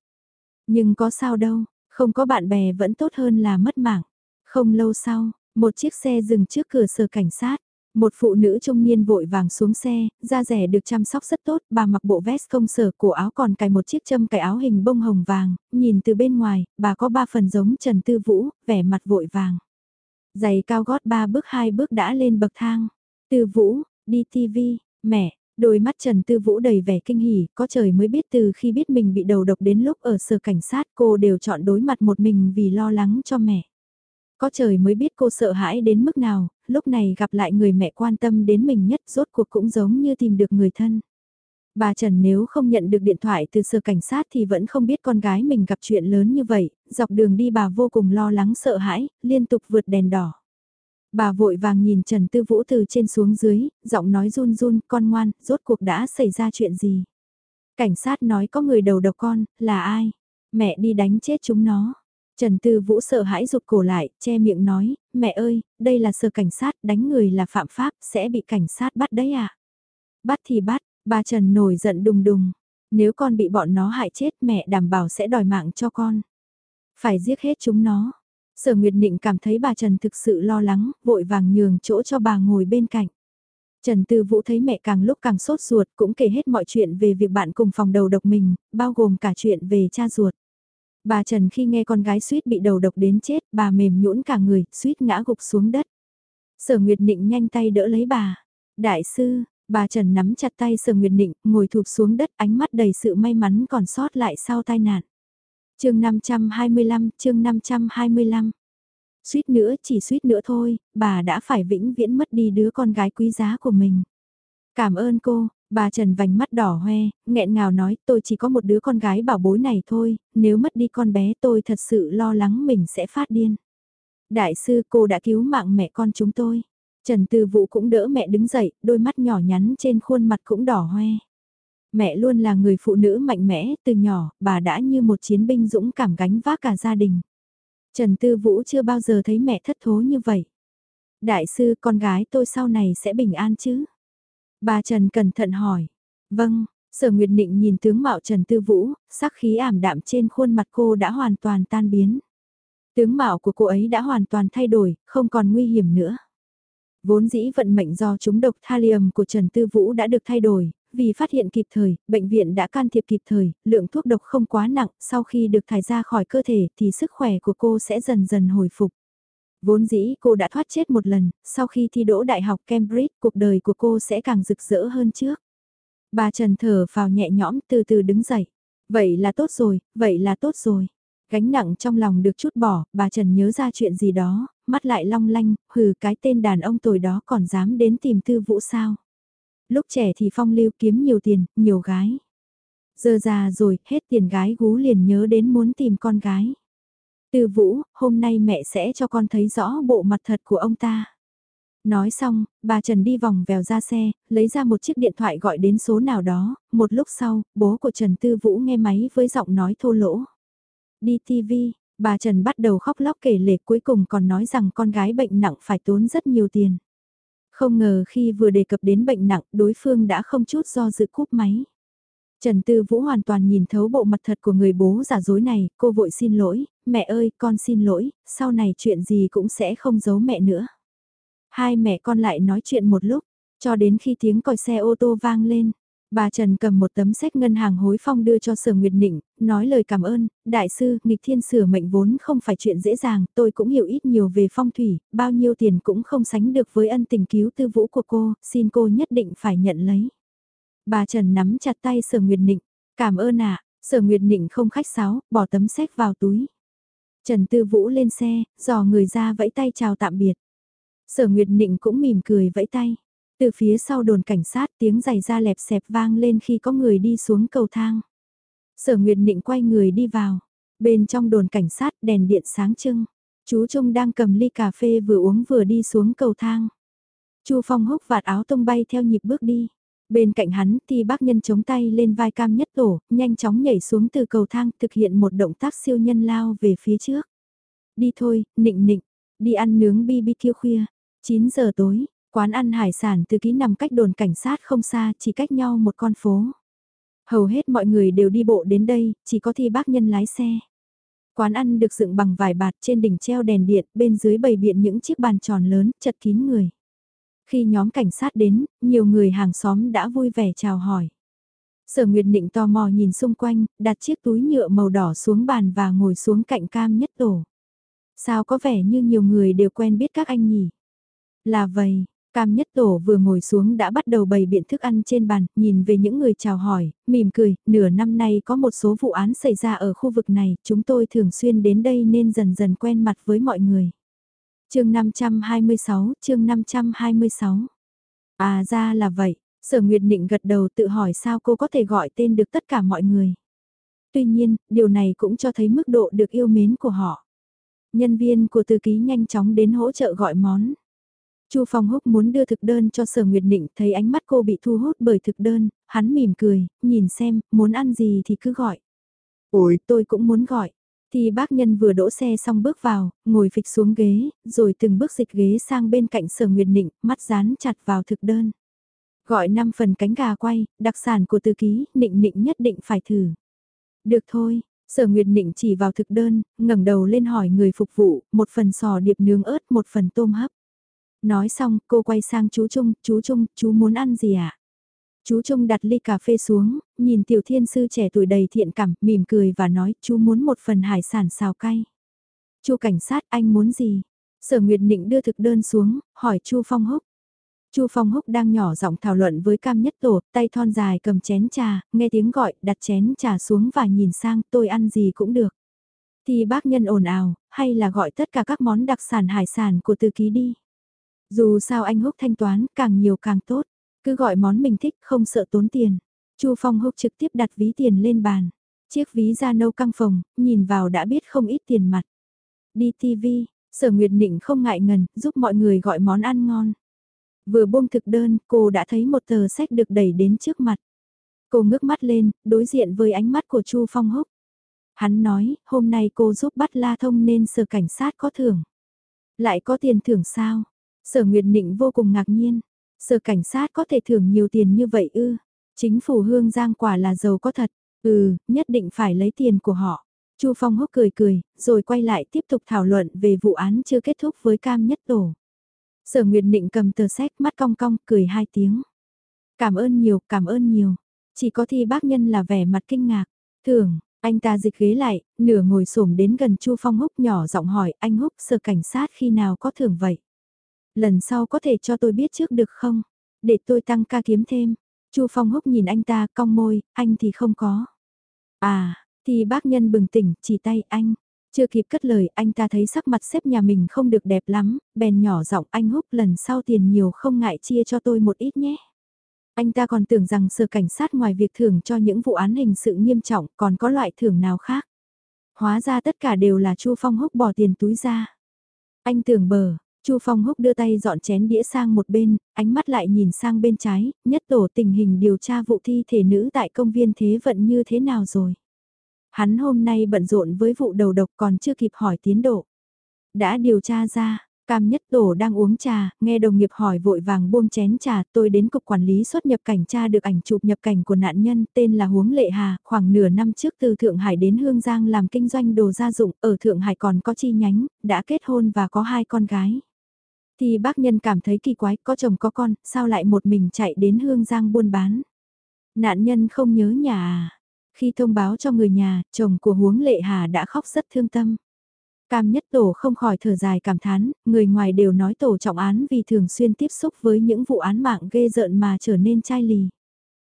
Nhưng có sao đâu, không có bạn bè vẫn tốt hơn là mất mạng. Không lâu sau, một chiếc xe dừng trước cửa sở cảnh sát. Một phụ nữ trung niên vội vàng xuống xe, da rẻ được chăm sóc rất tốt, bà mặc bộ vest công sở, cổ áo còn cài một chiếc châm cài áo hình bông hồng vàng, nhìn từ bên ngoài, bà có ba phần giống Trần Tư Vũ, vẻ mặt vội vàng. Giày cao gót ba bước hai bước đã lên bậc thang. Tư Vũ, đi TV, mẹ, đôi mắt Trần Tư Vũ đầy vẻ kinh hỉ, có trời mới biết từ khi biết mình bị đầu độc đến lúc ở sở cảnh sát cô đều chọn đối mặt một mình vì lo lắng cho mẹ. Có trời mới biết cô sợ hãi đến mức nào, lúc này gặp lại người mẹ quan tâm đến mình nhất rốt cuộc cũng giống như tìm được người thân. Bà Trần nếu không nhận được điện thoại từ sở cảnh sát thì vẫn không biết con gái mình gặp chuyện lớn như vậy, dọc đường đi bà vô cùng lo lắng sợ hãi, liên tục vượt đèn đỏ. Bà vội vàng nhìn Trần Tư Vũ từ trên xuống dưới, giọng nói run run, con ngoan, rốt cuộc đã xảy ra chuyện gì? Cảnh sát nói có người đầu độc con, là ai? Mẹ đi đánh chết chúng nó. Trần Tư Vũ sợ hãi rụt cổ lại, che miệng nói, mẹ ơi, đây là sở cảnh sát, đánh người là phạm pháp, sẽ bị cảnh sát bắt đấy à? Bắt thì bắt, bà Trần nổi giận đùng đùng. Nếu con bị bọn nó hại chết mẹ đảm bảo sẽ đòi mạng cho con. Phải giết hết chúng nó. Sở Nguyệt Nịnh cảm thấy bà Trần thực sự lo lắng, vội vàng nhường chỗ cho bà ngồi bên cạnh. Trần Tư Vũ thấy mẹ càng lúc càng sốt ruột cũng kể hết mọi chuyện về việc bạn cùng phòng đầu độc mình, bao gồm cả chuyện về cha ruột. Bà Trần khi nghe con gái suýt bị đầu độc đến chết, bà mềm nhũn cả người, suýt ngã gục xuống đất. Sở Nguyệt Nịnh nhanh tay đỡ lấy bà. Đại sư, Bà Trần nắm chặt tay Sở Nguyệt Nịnh, ngồi thụp xuống đất ánh mắt đầy sự may mắn còn sót lại sau tai nạn. chương 525, chương 525. Suýt nữa, chỉ suýt nữa thôi, bà đã phải vĩnh viễn mất đi đứa con gái quý giá của mình. Cảm ơn cô, bà Trần vành mắt đỏ hoe, nghẹn ngào nói tôi chỉ có một đứa con gái bảo bối này thôi, nếu mất đi con bé tôi thật sự lo lắng mình sẽ phát điên. Đại sư cô đã cứu mạng mẹ con chúng tôi. Trần Tư Vũ cũng đỡ mẹ đứng dậy, đôi mắt nhỏ nhắn trên khuôn mặt cũng đỏ hoe. Mẹ luôn là người phụ nữ mạnh mẽ, từ nhỏ, bà đã như một chiến binh dũng cảm gánh vác cả gia đình. Trần Tư Vũ chưa bao giờ thấy mẹ thất thố như vậy. Đại sư, con gái tôi sau này sẽ bình an chứ? Bà Trần cẩn thận hỏi. Vâng, Sở Nguyệt Nịnh nhìn tướng mạo Trần Tư Vũ, sắc khí ảm đạm trên khuôn mặt cô đã hoàn toàn tan biến. Tướng mạo của cô ấy đã hoàn toàn thay đổi, không còn nguy hiểm nữa. Vốn dĩ vận mệnh do chúng độc thallium của Trần Tư Vũ đã được thay đổi, vì phát hiện kịp thời, bệnh viện đã can thiệp kịp thời, lượng thuốc độc không quá nặng, sau khi được thải ra khỏi cơ thể thì sức khỏe của cô sẽ dần dần hồi phục. Vốn dĩ cô đã thoát chết một lần, sau khi thi đỗ đại học Cambridge cuộc đời của cô sẽ càng rực rỡ hơn trước. Bà Trần thở vào nhẹ nhõm từ từ đứng dậy. Vậy là tốt rồi, vậy là tốt rồi. Gánh nặng trong lòng được chút bỏ, bà Trần nhớ ra chuyện gì đó, mắt lại long lanh, hừ cái tên đàn ông tồi đó còn dám đến tìm tư vũ sao. Lúc trẻ thì phong lưu kiếm nhiều tiền, nhiều gái. Giờ già rồi, hết tiền gái gú liền nhớ đến muốn tìm con gái. Tư vũ, hôm nay mẹ sẽ cho con thấy rõ bộ mặt thật của ông ta. Nói xong, bà Trần đi vòng vèo ra xe, lấy ra một chiếc điện thoại gọi đến số nào đó, một lúc sau, bố của Trần Tư Vũ nghe máy với giọng nói thô lỗ. Đi TV, bà Trần bắt đầu khóc lóc kể lể cuối cùng còn nói rằng con gái bệnh nặng phải tốn rất nhiều tiền. Không ngờ khi vừa đề cập đến bệnh nặng đối phương đã không chút do dự cúp máy. Trần Tư Vũ hoàn toàn nhìn thấu bộ mặt thật của người bố giả dối này, cô vội xin lỗi, mẹ ơi con xin lỗi, sau này chuyện gì cũng sẽ không giấu mẹ nữa. Hai mẹ con lại nói chuyện một lúc, cho đến khi tiếng còi xe ô tô vang lên. Bà Trần cầm một tấm sách ngân hàng hối phong đưa cho Sở Nguyệt Nịnh, nói lời cảm ơn, đại sư, nghịch thiên sửa mệnh vốn không phải chuyện dễ dàng, tôi cũng hiểu ít nhiều về phong thủy, bao nhiêu tiền cũng không sánh được với ân tình cứu tư vũ của cô, xin cô nhất định phải nhận lấy. Bà Trần nắm chặt tay Sở Nguyệt Nịnh, cảm ơn ạ, Sở Nguyệt Nịnh không khách sáo, bỏ tấm sách vào túi. Trần Tư Vũ lên xe, dò người ra vẫy tay chào tạm biệt. Sở Nguyệt Nịnh cũng mỉm cười vẫy tay. Từ phía sau đồn cảnh sát tiếng giày da lẹp xẹp vang lên khi có người đi xuống cầu thang. Sở Nguyệt Nịnh quay người đi vào. Bên trong đồn cảnh sát đèn điện sáng trưng. Chú Trung đang cầm ly cà phê vừa uống vừa đi xuống cầu thang. Chu Phong húc vạt áo tung bay theo nhịp bước đi. Bên cạnh hắn thì bác nhân chống tay lên vai cam nhất tổ, nhanh chóng nhảy xuống từ cầu thang thực hiện một động tác siêu nhân lao về phía trước. Đi thôi, nịnh nịnh, đi ăn nướng BBQ khuya. 9 giờ tối, quán ăn hải sản từ ký nằm cách đồn cảnh sát không xa, chỉ cách nhau một con phố. Hầu hết mọi người đều đi bộ đến đây, chỉ có thi bác nhân lái xe. Quán ăn được dựng bằng vải bạt trên đỉnh treo đèn điện, bên dưới bày biện những chiếc bàn tròn lớn, chật kín người. Khi nhóm cảnh sát đến, nhiều người hàng xóm đã vui vẻ chào hỏi. Sở Nguyệt Nịnh tò mò nhìn xung quanh, đặt chiếc túi nhựa màu đỏ xuống bàn và ngồi xuống cạnh cam nhất tổ. Sao có vẻ như nhiều người đều quen biết các anh nhỉ? Là vậy, Cam Nhất Tổ vừa ngồi xuống đã bắt đầu bày biện thức ăn trên bàn, nhìn về những người chào hỏi, mỉm cười, nửa năm nay có một số vụ án xảy ra ở khu vực này, chúng tôi thường xuyên đến đây nên dần dần quen mặt với mọi người chương 526, chương 526. À ra là vậy, Sở Nguyệt Định gật đầu tự hỏi sao cô có thể gọi tên được tất cả mọi người. Tuy nhiên, điều này cũng cho thấy mức độ được yêu mến của họ. Nhân viên của thư ký nhanh chóng đến hỗ trợ gọi món. Chu Phong Húc muốn đưa thực đơn cho Sở Nguyệt Định, thấy ánh mắt cô bị thu hút bởi thực đơn, hắn mỉm cười, nhìn xem, muốn ăn gì thì cứ gọi. Ôi, tôi cũng muốn gọi. Thì bác nhân vừa đỗ xe xong bước vào, ngồi phịch xuống ghế, rồi từng bước dịch ghế sang bên cạnh Sở Nguyệt Định, mắt dán chặt vào thực đơn. Gọi 5 phần cánh gà quay, đặc sản của tư ký, Nịnh Nịnh nhất định phải thử. Được thôi, Sở Nguyệt Nịnh chỉ vào thực đơn, ngẩng đầu lên hỏi người phục vụ, một phần sò điệp nướng ớt, một phần tôm hấp. Nói xong, cô quay sang chú Trung, chú Trung, chú muốn ăn gì ạ? À? Chú Trung đặt ly cà phê xuống, nhìn tiểu thiên sư trẻ tuổi đầy thiện cảm, mỉm cười và nói, chú muốn một phần hải sản xào cay. Chu cảnh sát, anh muốn gì? Sở Nguyệt Nịnh đưa thực đơn xuống, hỏi Chu Phong Húc. Chu Phong Húc đang nhỏ giọng thảo luận với Cam Nhất Tổ, tay thon dài cầm chén trà, nghe tiếng gọi, đặt chén trà xuống và nhìn sang, tôi ăn gì cũng được. Thì bác nhân ồn ào, hay là gọi tất cả các món đặc sản hải sản của từ ký đi. Dù sao anh Húc thanh toán, càng nhiều càng tốt, cứ gọi món mình thích, không sợ tốn tiền. Chu Phong Húc trực tiếp đặt ví tiền lên bàn. Chiếc ví da nâu căng phòng, nhìn vào đã biết không ít tiền mặt. Đi TV, Sở Nguyệt Nịnh không ngại ngần, giúp mọi người gọi món ăn ngon. Vừa buông thực đơn, cô đã thấy một tờ sách được đẩy đến trước mặt. Cô ngước mắt lên, đối diện với ánh mắt của Chu Phong Húc. Hắn nói, hôm nay cô giúp bắt La Thông nên sở cảnh sát có thưởng. Lại có tiền thưởng sao? Sở Nguyệt Nịnh vô cùng ngạc nhiên. Sở cảnh sát có thể thưởng nhiều tiền như vậy ư? Chính phủ Hương Giang quả là giàu có thật. Ừ, nhất định phải lấy tiền của họ. Chu Phong Húc cười cười, rồi quay lại tiếp tục thảo luận về vụ án chưa kết thúc với Cam Nhất Tổ. Sở Nguyệt Định cầm tờ sách mắt cong cong cười hai tiếng. Cảm ơn nhiều, cảm ơn nhiều. Chỉ có thi bác nhân là vẻ mặt kinh ngạc. Thường, anh ta dịch ghế lại, nửa ngồi xổm đến gần Chu Phong Húc nhỏ giọng hỏi anh Húc sở cảnh sát khi nào có thưởng vậy. Lần sau có thể cho tôi biết trước được không? Để tôi tăng ca kiếm thêm. Chu Phong Húc nhìn anh ta cong môi, anh thì không có. À, thì bác nhân bừng tỉnh, chỉ tay anh. Chưa kịp cất lời, anh ta thấy sắc mặt xếp nhà mình không được đẹp lắm, bèn nhỏ giọng anh húc lần sau tiền nhiều không ngại chia cho tôi một ít nhé. Anh ta còn tưởng rằng sở cảnh sát ngoài việc thưởng cho những vụ án hình sự nghiêm trọng còn có loại thưởng nào khác. Hóa ra tất cả đều là Chu Phong Húc bỏ tiền túi ra. Anh tưởng bờ, Chu Phong Húc đưa tay dọn chén đĩa sang một bên, ánh mắt lại nhìn sang bên trái, nhất tổ tình hình điều tra vụ thi thể nữ tại công viên Thế Vận như thế nào rồi. Hắn hôm nay bận rộn với vụ đầu độc còn chưa kịp hỏi tiến độ. Đã điều tra ra, Cam Nhất Tổ đang uống trà, nghe đồng nghiệp hỏi vội vàng buông chén trà, tôi đến cục quản lý xuất nhập cảnh tra được ảnh chụp nhập cảnh của nạn nhân, tên là Huống Lệ Hà, khoảng nửa năm trước từ Thượng Hải đến Hương Giang làm kinh doanh đồ gia dụng, ở Thượng Hải còn có chi nhánh, đã kết hôn và có hai con gái. Thì bác nhân cảm thấy kỳ quái, có chồng có con, sao lại một mình chạy đến Hương Giang buôn bán. Nạn nhân không nhớ nhà à, khi thông báo cho người nhà, chồng của Huống Lệ Hà đã khóc rất thương tâm. Cam nhất tổ không khỏi thở dài cảm thán, người ngoài đều nói tổ trọng án vì thường xuyên tiếp xúc với những vụ án mạng ghê rợn mà trở nên chai lì.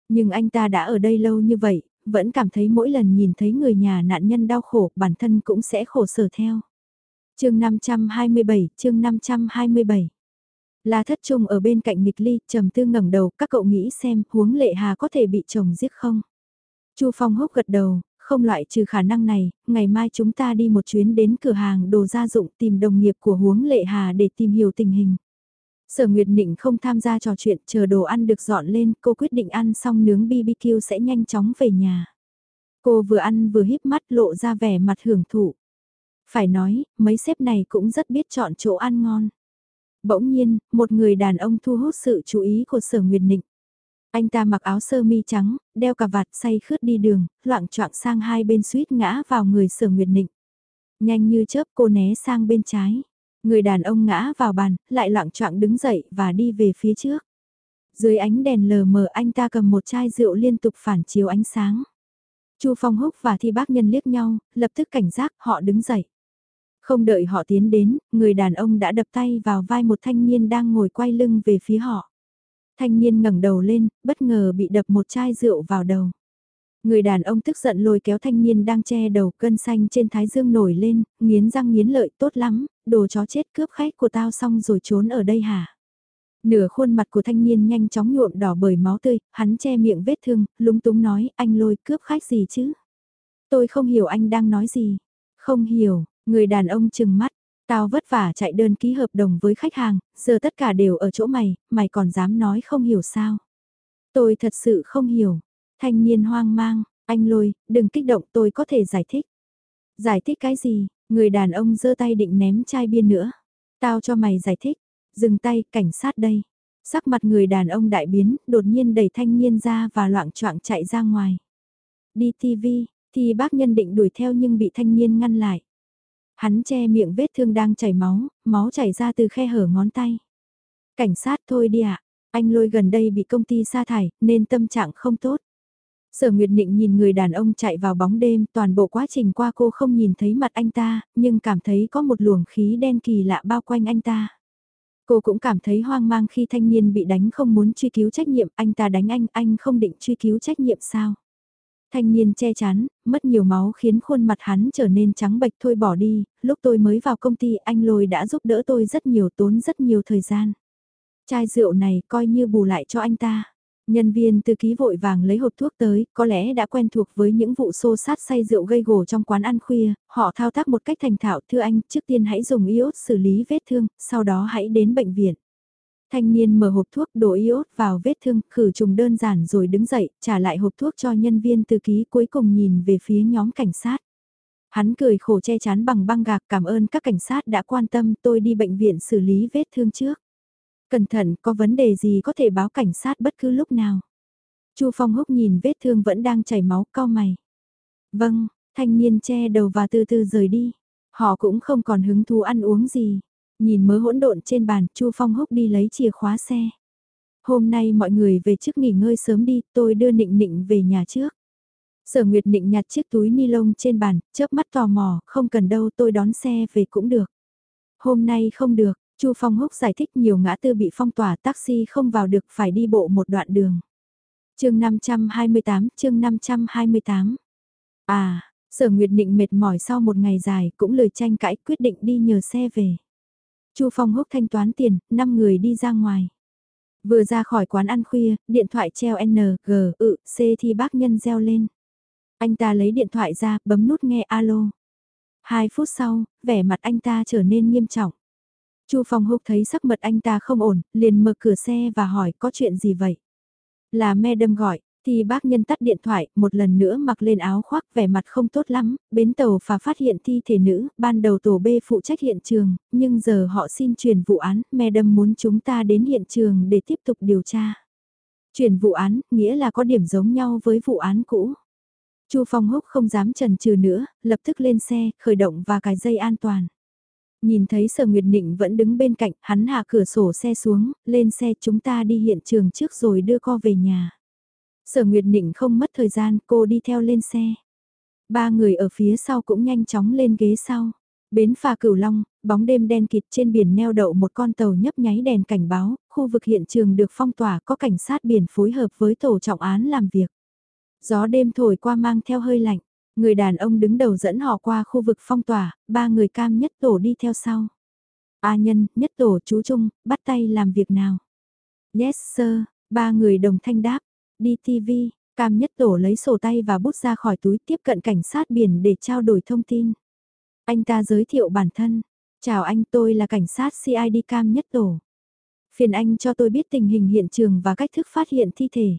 Nhưng anh ta đã ở đây lâu như vậy, vẫn cảm thấy mỗi lần nhìn thấy người nhà nạn nhân đau khổ, bản thân cũng sẽ khổ sở theo chương 527, chương 527 La thất trung ở bên cạnh nghịch ly, trầm tư ngẩng đầu, các cậu nghĩ xem, huống lệ hà có thể bị chồng giết không? Chu Phong húc gật đầu, không loại trừ khả năng này, ngày mai chúng ta đi một chuyến đến cửa hàng đồ gia dụng tìm đồng nghiệp của Huống Lệ Hà để tìm hiểu tình hình. Sở Nguyệt Nịnh không tham gia trò chuyện, chờ đồ ăn được dọn lên, cô quyết định ăn xong nướng BBQ sẽ nhanh chóng về nhà. Cô vừa ăn vừa híp mắt lộ ra vẻ mặt hưởng thụ. Phải nói, mấy xếp này cũng rất biết chọn chỗ ăn ngon. Bỗng nhiên, một người đàn ông thu hút sự chú ý của Sở Nguyệt Nịnh. Anh ta mặc áo sơ mi trắng, đeo cà vạt say khướt đi đường, loạn choạng sang hai bên suýt ngã vào người sở nguyệt nịnh. Nhanh như chớp cô né sang bên trái. Người đàn ông ngã vào bàn, lại loạn choạng đứng dậy và đi về phía trước. Dưới ánh đèn lờ mờ anh ta cầm một chai rượu liên tục phản chiếu ánh sáng. Chu Phong Húc và Thi Bác Nhân liếc nhau, lập tức cảnh giác họ đứng dậy. Không đợi họ tiến đến, người đàn ông đã đập tay vào vai một thanh niên đang ngồi quay lưng về phía họ. Thanh niên ngẩng đầu lên, bất ngờ bị đập một chai rượu vào đầu. Người đàn ông tức giận lôi kéo thanh niên đang che đầu cân xanh trên thái dương nổi lên, nghiến răng nghiến lợi tốt lắm, đồ chó chết cướp khách của tao xong rồi trốn ở đây hả? Nửa khuôn mặt của thanh niên nhanh chóng nhuộm đỏ bởi máu tươi, hắn che miệng vết thương, lúng túng nói, anh lôi cướp khách gì chứ? Tôi không hiểu anh đang nói gì. Không hiểu, người đàn ông chừng mắt, Tao vất vả chạy đơn ký hợp đồng với khách hàng, giờ tất cả đều ở chỗ mày, mày còn dám nói không hiểu sao. Tôi thật sự không hiểu. Thanh niên hoang mang, anh lôi, đừng kích động tôi có thể giải thích. Giải thích cái gì, người đàn ông giơ tay định ném chai bia nữa. Tao cho mày giải thích, dừng tay, cảnh sát đây. Sắc mặt người đàn ông đại biến, đột nhiên đẩy thanh niên ra và loạn choạng chạy ra ngoài. Đi TV, thì bác nhân định đuổi theo nhưng bị thanh niên ngăn lại. Hắn che miệng vết thương đang chảy máu, máu chảy ra từ khe hở ngón tay. Cảnh sát thôi đi ạ, anh lôi gần đây bị công ty sa thải, nên tâm trạng không tốt. Sở Nguyệt Nịnh nhìn người đàn ông chạy vào bóng đêm, toàn bộ quá trình qua cô không nhìn thấy mặt anh ta, nhưng cảm thấy có một luồng khí đen kỳ lạ bao quanh anh ta. Cô cũng cảm thấy hoang mang khi thanh niên bị đánh không muốn truy cứu trách nhiệm, anh ta đánh anh, anh không định truy cứu trách nhiệm sao? Thanh niên che chắn, mất nhiều máu khiến khuôn mặt hắn trở nên trắng bệch thôi bỏ đi, lúc tôi mới vào công ty anh lôi đã giúp đỡ tôi rất nhiều tốn rất nhiều thời gian. Chai rượu này coi như bù lại cho anh ta. Nhân viên tư ký vội vàng lấy hộp thuốc tới, có lẽ đã quen thuộc với những vụ xô sát say rượu gây gổ trong quán ăn khuya, họ thao tác một cách thành thạo, thưa anh, trước tiên hãy dùng iốt xử lý vết thương, sau đó hãy đến bệnh viện. Thanh niên mở hộp thuốc đổ iốt vào vết thương, khử trùng đơn giản rồi đứng dậy, trả lại hộp thuốc cho nhân viên tư ký cuối cùng nhìn về phía nhóm cảnh sát. Hắn cười khổ che chắn bằng băng gạc cảm ơn các cảnh sát đã quan tâm tôi đi bệnh viện xử lý vết thương trước. Cẩn thận, có vấn đề gì có thể báo cảnh sát bất cứ lúc nào. Chu Phong Húc nhìn vết thương vẫn đang chảy máu cao mày. Vâng, thanh niên che đầu và từ từ rời đi. Họ cũng không còn hứng thú ăn uống gì. Nhìn mớ hỗn độn trên bàn, Chu Phong Húc đi lấy chìa khóa xe. Hôm nay mọi người về trước nghỉ ngơi sớm đi, tôi đưa Nịnh Nịnh về nhà trước. Sở Nguyệt Nịnh nhặt chiếc túi ni lông trên bàn, chớp mắt tò mò, không cần đâu tôi đón xe về cũng được. Hôm nay không được, Chu Phong Húc giải thích nhiều ngã tư bị phong tỏa taxi không vào được phải đi bộ một đoạn đường. chương 528, chương 528. À, Sở Nguyệt Định mệt mỏi sau một ngày dài cũng lời tranh cãi quyết định đi nhờ xe về. Chu Phong Húc thanh toán tiền, 5 người đi ra ngoài. Vừa ra khỏi quán ăn khuya, điện thoại treo N, G, ự, C thì bác nhân reo lên. Anh ta lấy điện thoại ra, bấm nút nghe alo. Hai phút sau, vẻ mặt anh ta trở nên nghiêm trọng. Chu Phong Húc thấy sắc mật anh ta không ổn, liền mở cửa xe và hỏi có chuyện gì vậy. Là me đâm gọi, thì bác nhân tắt điện thoại, một lần nữa mặc lên áo khoác vẻ mặt không tốt lắm, bến tàu phà phát hiện thi thể nữ, ban đầu tổ B phụ trách hiện trường, nhưng giờ họ xin chuyển vụ án, me đâm muốn chúng ta đến hiện trường để tiếp tục điều tra. Chuyển vụ án, nghĩa là có điểm giống nhau với vụ án cũ. Chu Phong Húc không dám trần trừ nữa, lập tức lên xe, khởi động và cài dây an toàn. Nhìn thấy Sở Nguyệt Nịnh vẫn đứng bên cạnh, hắn hạ cửa sổ xe xuống, lên xe chúng ta đi hiện trường trước rồi đưa co về nhà. Sở Nguyệt Nịnh không mất thời gian, cô đi theo lên xe. Ba người ở phía sau cũng nhanh chóng lên ghế sau. Bến phà Cửu Long, bóng đêm đen kịt trên biển neo đậu một con tàu nhấp nháy đèn cảnh báo, khu vực hiện trường được phong tỏa có cảnh sát biển phối hợp với tổ trọng án làm việc. Gió đêm thổi qua mang theo hơi lạnh, Người đàn ông đứng đầu dẫn họ qua khu vực phong tỏa, ba người cam nhất tổ đi theo sau. A nhân, nhất tổ chú Trung, bắt tay làm việc nào? Yes sir, ba người đồng thanh đáp. Đi TV, cam nhất tổ lấy sổ tay và bút ra khỏi túi tiếp cận cảnh sát biển để trao đổi thông tin. Anh ta giới thiệu bản thân. Chào anh tôi là cảnh sát CID cam nhất tổ. Phiền anh cho tôi biết tình hình hiện trường và cách thức phát hiện thi thể.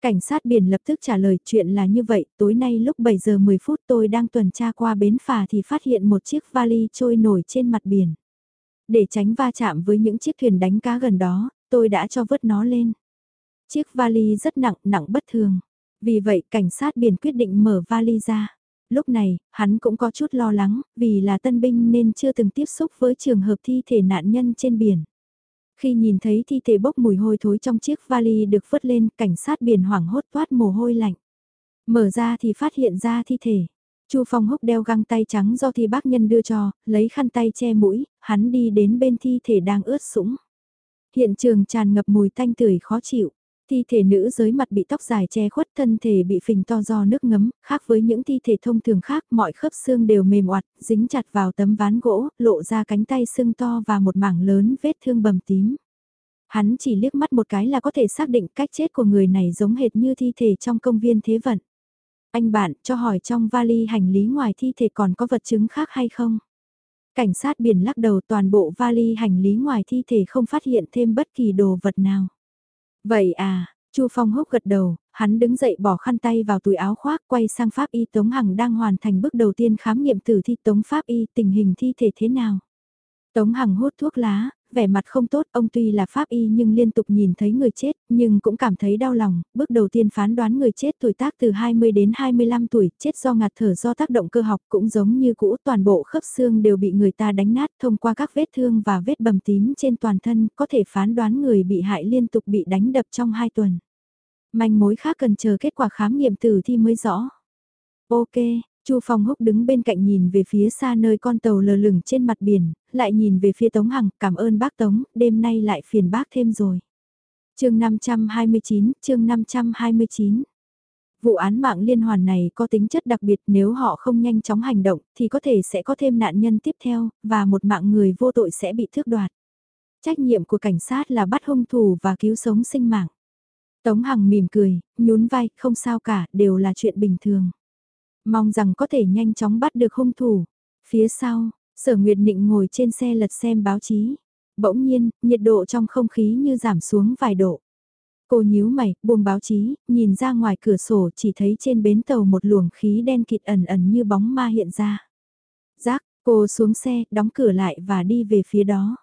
Cảnh sát biển lập tức trả lời chuyện là như vậy, tối nay lúc 7 giờ 10 phút tôi đang tuần tra qua bến phà thì phát hiện một chiếc vali trôi nổi trên mặt biển. Để tránh va chạm với những chiếc thuyền đánh cá gần đó, tôi đã cho vớt nó lên. Chiếc vali rất nặng, nặng bất thường. Vì vậy cảnh sát biển quyết định mở vali ra. Lúc này, hắn cũng có chút lo lắng, vì là tân binh nên chưa từng tiếp xúc với trường hợp thi thể nạn nhân trên biển. Khi nhìn thấy thi thể bốc mùi hôi thối trong chiếc vali được vớt lên, cảnh sát biển hoảng hốt toát mồ hôi lạnh. Mở ra thì phát hiện ra thi thể. Chu Phong húc đeo găng tay trắng do thi bác nhân đưa cho, lấy khăn tay che mũi, hắn đi đến bên thi thể đang ướt sũng. Hiện trường tràn ngập mùi tanh tưởi khó chịu. Thi thể nữ giới mặt bị tóc dài che khuất thân thể bị phình to do nước ngấm, khác với những thi thể thông thường khác mọi khớp xương đều mềm oặt, dính chặt vào tấm ván gỗ, lộ ra cánh tay xương to và một mảng lớn vết thương bầm tím. Hắn chỉ liếc mắt một cái là có thể xác định cách chết của người này giống hệt như thi thể trong công viên thế vận. Anh bạn cho hỏi trong vali hành lý ngoài thi thể còn có vật chứng khác hay không? Cảnh sát biển lắc đầu toàn bộ vali hành lý ngoài thi thể không phát hiện thêm bất kỳ đồ vật nào. Vậy à, Chu Phong húc gật đầu, hắn đứng dậy bỏ khăn tay vào túi áo khoác quay sang Pháp Y Tống Hằng đang hoàn thành bước đầu tiên khám nghiệm tử thi Tống Pháp Y tình hình thi thể thế nào. Tống Hằng hút thuốc lá, vẻ mặt không tốt, ông tuy là pháp y nhưng liên tục nhìn thấy người chết, nhưng cũng cảm thấy đau lòng, bước đầu tiên phán đoán người chết tuổi tác từ 20 đến 25 tuổi, chết do ngạt thở do tác động cơ học cũng giống như cũ, toàn bộ khớp xương đều bị người ta đánh nát thông qua các vết thương và vết bầm tím trên toàn thân, có thể phán đoán người bị hại liên tục bị đánh đập trong 2 tuần. Manh mối khác cần chờ kết quả khám nghiệm tử thi mới rõ. Ok, Chu Phong Húc đứng bên cạnh nhìn về phía xa nơi con tàu lờ lửng trên mặt biển, lại nhìn về phía Tống Hằng, cảm ơn bác Tống, đêm nay lại phiền bác thêm rồi. chương 529, chương 529 Vụ án mạng liên hoàn này có tính chất đặc biệt nếu họ không nhanh chóng hành động thì có thể sẽ có thêm nạn nhân tiếp theo và một mạng người vô tội sẽ bị thước đoạt. Trách nhiệm của cảnh sát là bắt hung thủ và cứu sống sinh mạng. Tống Hằng mỉm cười, nhún vai, không sao cả, đều là chuyện bình thường. Mong rằng có thể nhanh chóng bắt được hung thủ. Phía sau, sở Nguyệt Nịnh ngồi trên xe lật xem báo chí. Bỗng nhiên, nhiệt độ trong không khí như giảm xuống vài độ. Cô nhíu mày, buông báo chí, nhìn ra ngoài cửa sổ chỉ thấy trên bến tàu một luồng khí đen kịt ẩn ẩn như bóng ma hiện ra. Giác, cô xuống xe, đóng cửa lại và đi về phía đó.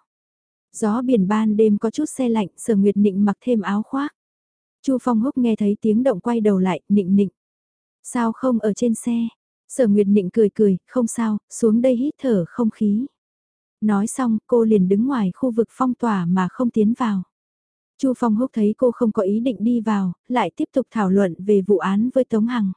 Gió biển ban đêm có chút xe lạnh, sở nguyệt nịnh mặc thêm áo khoác. Chu Phong Húc nghe thấy tiếng động quay đầu lại, nịnh nịnh. Sao không ở trên xe? Sở Nguyệt Nịnh cười cười, không sao, xuống đây hít thở không khí. Nói xong, cô liền đứng ngoài khu vực phong tỏa mà không tiến vào. Chu Phong Húc thấy cô không có ý định đi vào, lại tiếp tục thảo luận về vụ án với Tống Hằng.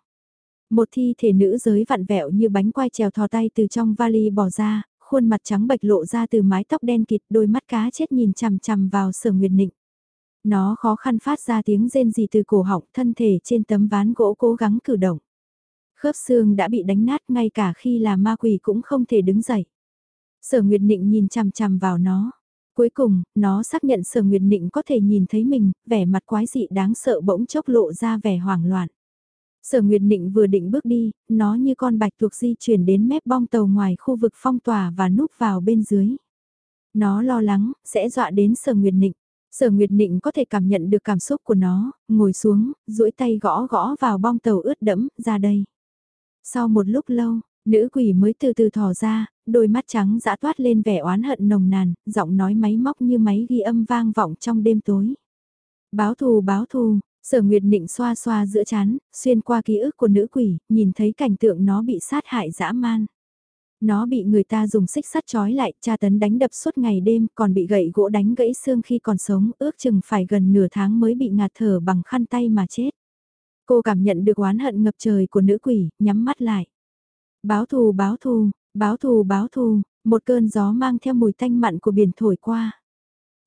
Một thi thể nữ giới vặn vẹo như bánh quai trèo thò tay từ trong vali bỏ ra, khuôn mặt trắng bệch lộ ra từ mái tóc đen kịt, đôi mắt cá chết nhìn chằm chằm vào Sở Nguyệt Nịnh. Nó khó khăn phát ra tiếng rên gì từ cổ họng, thân thể trên tấm ván gỗ cố gắng cử động. Khớp xương đã bị đánh nát ngay cả khi là ma quỷ cũng không thể đứng dậy. Sở Nguyệt Nịnh nhìn chằm chằm vào nó. Cuối cùng, nó xác nhận Sở Nguyệt Nịnh có thể nhìn thấy mình, vẻ mặt quái dị đáng sợ bỗng chốc lộ ra vẻ hoảng loạn. Sở Nguyệt Nịnh vừa định bước đi, nó như con bạch tuộc di chuyển đến mép bong tàu ngoài khu vực phong tỏa và núp vào bên dưới. Nó lo lắng, sẽ dọa đến Sở Nguyệt Nịnh. Sở Nguyệt Nịnh có thể cảm nhận được cảm xúc của nó, ngồi xuống, duỗi tay gõ gõ vào bong tàu ướt đẫm, ra đây. Sau một lúc lâu, nữ quỷ mới từ từ thò ra, đôi mắt trắng dã toát lên vẻ oán hận nồng nàn, giọng nói máy móc như máy ghi âm vang vọng trong đêm tối. Báo thù báo thù, sở nguyệt nịnh xoa xoa giữa chán, xuyên qua ký ức của nữ quỷ, nhìn thấy cảnh tượng nó bị sát hại dã man. Nó bị người ta dùng xích sắt trói lại, tra tấn đánh đập suốt ngày đêm, còn bị gậy gỗ đánh gãy xương khi còn sống, ước chừng phải gần nửa tháng mới bị ngạt thở bằng khăn tay mà chết. Cô cảm nhận được oán hận ngập trời của nữ quỷ, nhắm mắt lại. Báo thù báo thù, báo thù báo thù, một cơn gió mang theo mùi tanh mặn của biển thổi qua.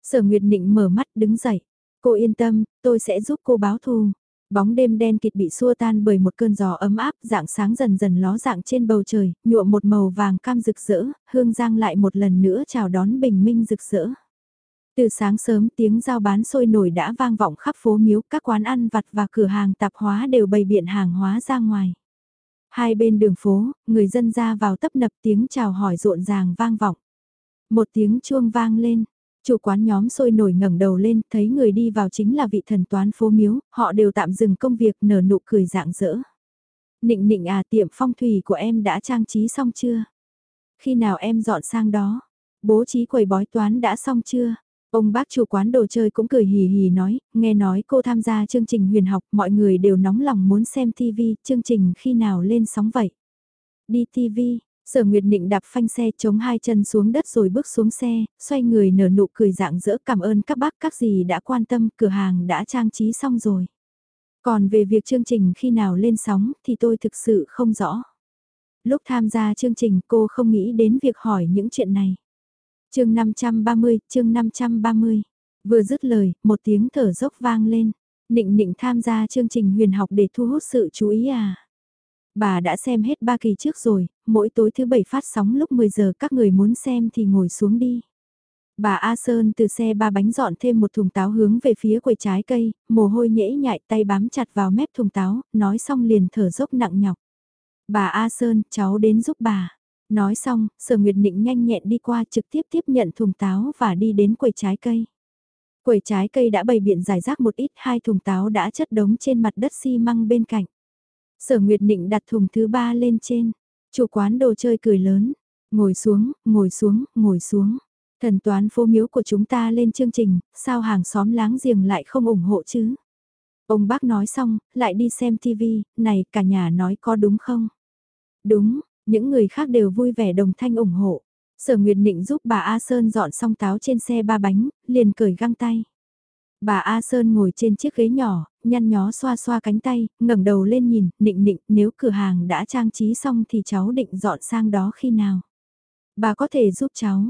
Sở Nguyệt Nịnh mở mắt đứng dậy. Cô yên tâm, tôi sẽ giúp cô báo thù. Bóng đêm đen kịt bị xua tan bởi một cơn gió ấm áp, dạng sáng dần dần ló dạng trên bầu trời, nhuộm một màu vàng cam rực rỡ, hương giang lại một lần nữa chào đón bình minh rực rỡ. Từ sáng sớm tiếng giao bán sôi nổi đã vang vọng khắp phố miếu, các quán ăn vặt và cửa hàng tạp hóa đều bày biện hàng hóa ra ngoài. Hai bên đường phố, người dân ra vào tấp nập tiếng chào hỏi rộn ràng vang vọng. Một tiếng chuông vang lên, chủ quán nhóm sôi nổi ngẩng đầu lên, thấy người đi vào chính là vị thần toán phố miếu, họ đều tạm dừng công việc nở nụ cười rạng rỡ. Nịnh nịnh à tiệm phong thủy của em đã trang trí xong chưa? Khi nào em dọn sang đó? Bố trí quầy bói toán đã xong chưa? Ông bác chủ quán đồ chơi cũng cười hì hì nói, nghe nói cô tham gia chương trình huyền học, mọi người đều nóng lòng muốn xem TV, chương trình khi nào lên sóng vậy? Đi TV, sở nguyệt nịnh đạp phanh xe chống hai chân xuống đất rồi bước xuống xe, xoay người nở nụ cười dạng dỡ cảm ơn các bác các gì đã quan tâm, cửa hàng đã trang trí xong rồi. Còn về việc chương trình khi nào lên sóng thì tôi thực sự không rõ. Lúc tham gia chương trình cô không nghĩ đến việc hỏi những chuyện này chương 530, chương 530. Vừa dứt lời, một tiếng thở dốc vang lên. Nịnh nịnh tham gia chương trình huyền học để thu hút sự chú ý à. Bà đã xem hết ba kỳ trước rồi, mỗi tối thứ bảy phát sóng lúc 10 giờ các người muốn xem thì ngồi xuống đi. Bà A Sơn từ xe ba bánh dọn thêm một thùng táo hướng về phía quầy trái cây, mồ hôi nhễ nhại tay bám chặt vào mép thùng táo, nói xong liền thở dốc nặng nhọc. Bà A Sơn, cháu đến giúp bà. Nói xong, sở nguyệt nịnh nhanh nhẹn đi qua trực tiếp tiếp nhận thùng táo và đi đến quầy trái cây. Quầy trái cây đã bày biện giải rác một ít hai thùng táo đã chất đống trên mặt đất xi măng bên cạnh. Sở Nguyệt Nịnh đặt thùng thứ ba lên trên. Chủ quán đồ chơi cười lớn. Ngồi xuống, ngồi xuống, ngồi xuống. Thần toán phố miếu của chúng ta lên chương trình, sao hàng xóm láng giềng lại không ủng hộ chứ? Ông bác nói xong, lại đi xem TV, này cả nhà nói có đúng không? Đúng, những người khác đều vui vẻ đồng thanh ủng hộ. Sở Nguyệt Nịnh giúp bà A Sơn dọn xong táo trên xe ba bánh, liền cởi găng tay. Bà A Sơn ngồi trên chiếc ghế nhỏ, nhăn nhó xoa xoa cánh tay, ngẩng đầu lên nhìn, nịnh nịnh, nếu cửa hàng đã trang trí xong thì cháu định dọn sang đó khi nào? Bà có thể giúp cháu?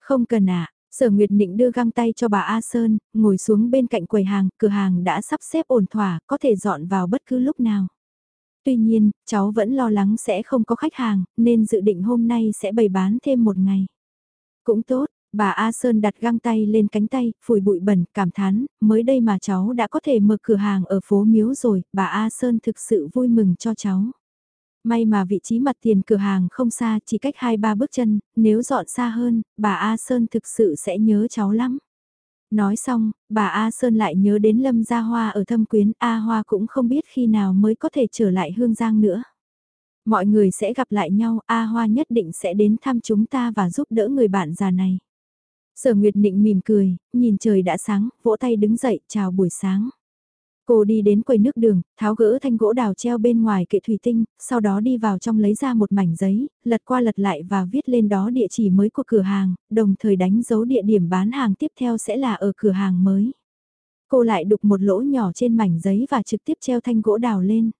Không cần ạ. Sở Nguyệt Nịnh đưa găng tay cho bà A Sơn, ngồi xuống bên cạnh quầy hàng, cửa hàng đã sắp xếp ổn thỏa, có thể dọn vào bất cứ lúc nào. Tuy nhiên, cháu vẫn lo lắng sẽ không có khách hàng, nên dự định hôm nay sẽ bày bán thêm một ngày. Cũng tốt, bà A Sơn đặt găng tay lên cánh tay, phủi bụi bẩn, cảm thán, mới đây mà cháu đã có thể mở cửa hàng ở phố Miếu rồi, bà A Sơn thực sự vui mừng cho cháu. May mà vị trí mặt tiền cửa hàng không xa, chỉ cách 2-3 bước chân, nếu dọn xa hơn, bà A Sơn thực sự sẽ nhớ cháu lắm. Nói xong, bà A Sơn lại nhớ đến Lâm Gia Hoa ở thâm quyến, A Hoa cũng không biết khi nào mới có thể trở lại Hương Giang nữa. Mọi người sẽ gặp lại nhau, A Hoa nhất định sẽ đến thăm chúng ta và giúp đỡ người bạn già này. Sở Nguyệt Nịnh mỉm cười, nhìn trời đã sáng, vỗ tay đứng dậy, chào buổi sáng. Cô đi đến quầy nước đường, tháo gỡ thanh gỗ đào treo bên ngoài kệ thủy tinh, sau đó đi vào trong lấy ra một mảnh giấy, lật qua lật lại và viết lên đó địa chỉ mới của cửa hàng, đồng thời đánh dấu địa điểm bán hàng tiếp theo sẽ là ở cửa hàng mới. Cô lại đục một lỗ nhỏ trên mảnh giấy và trực tiếp treo thanh gỗ đào lên.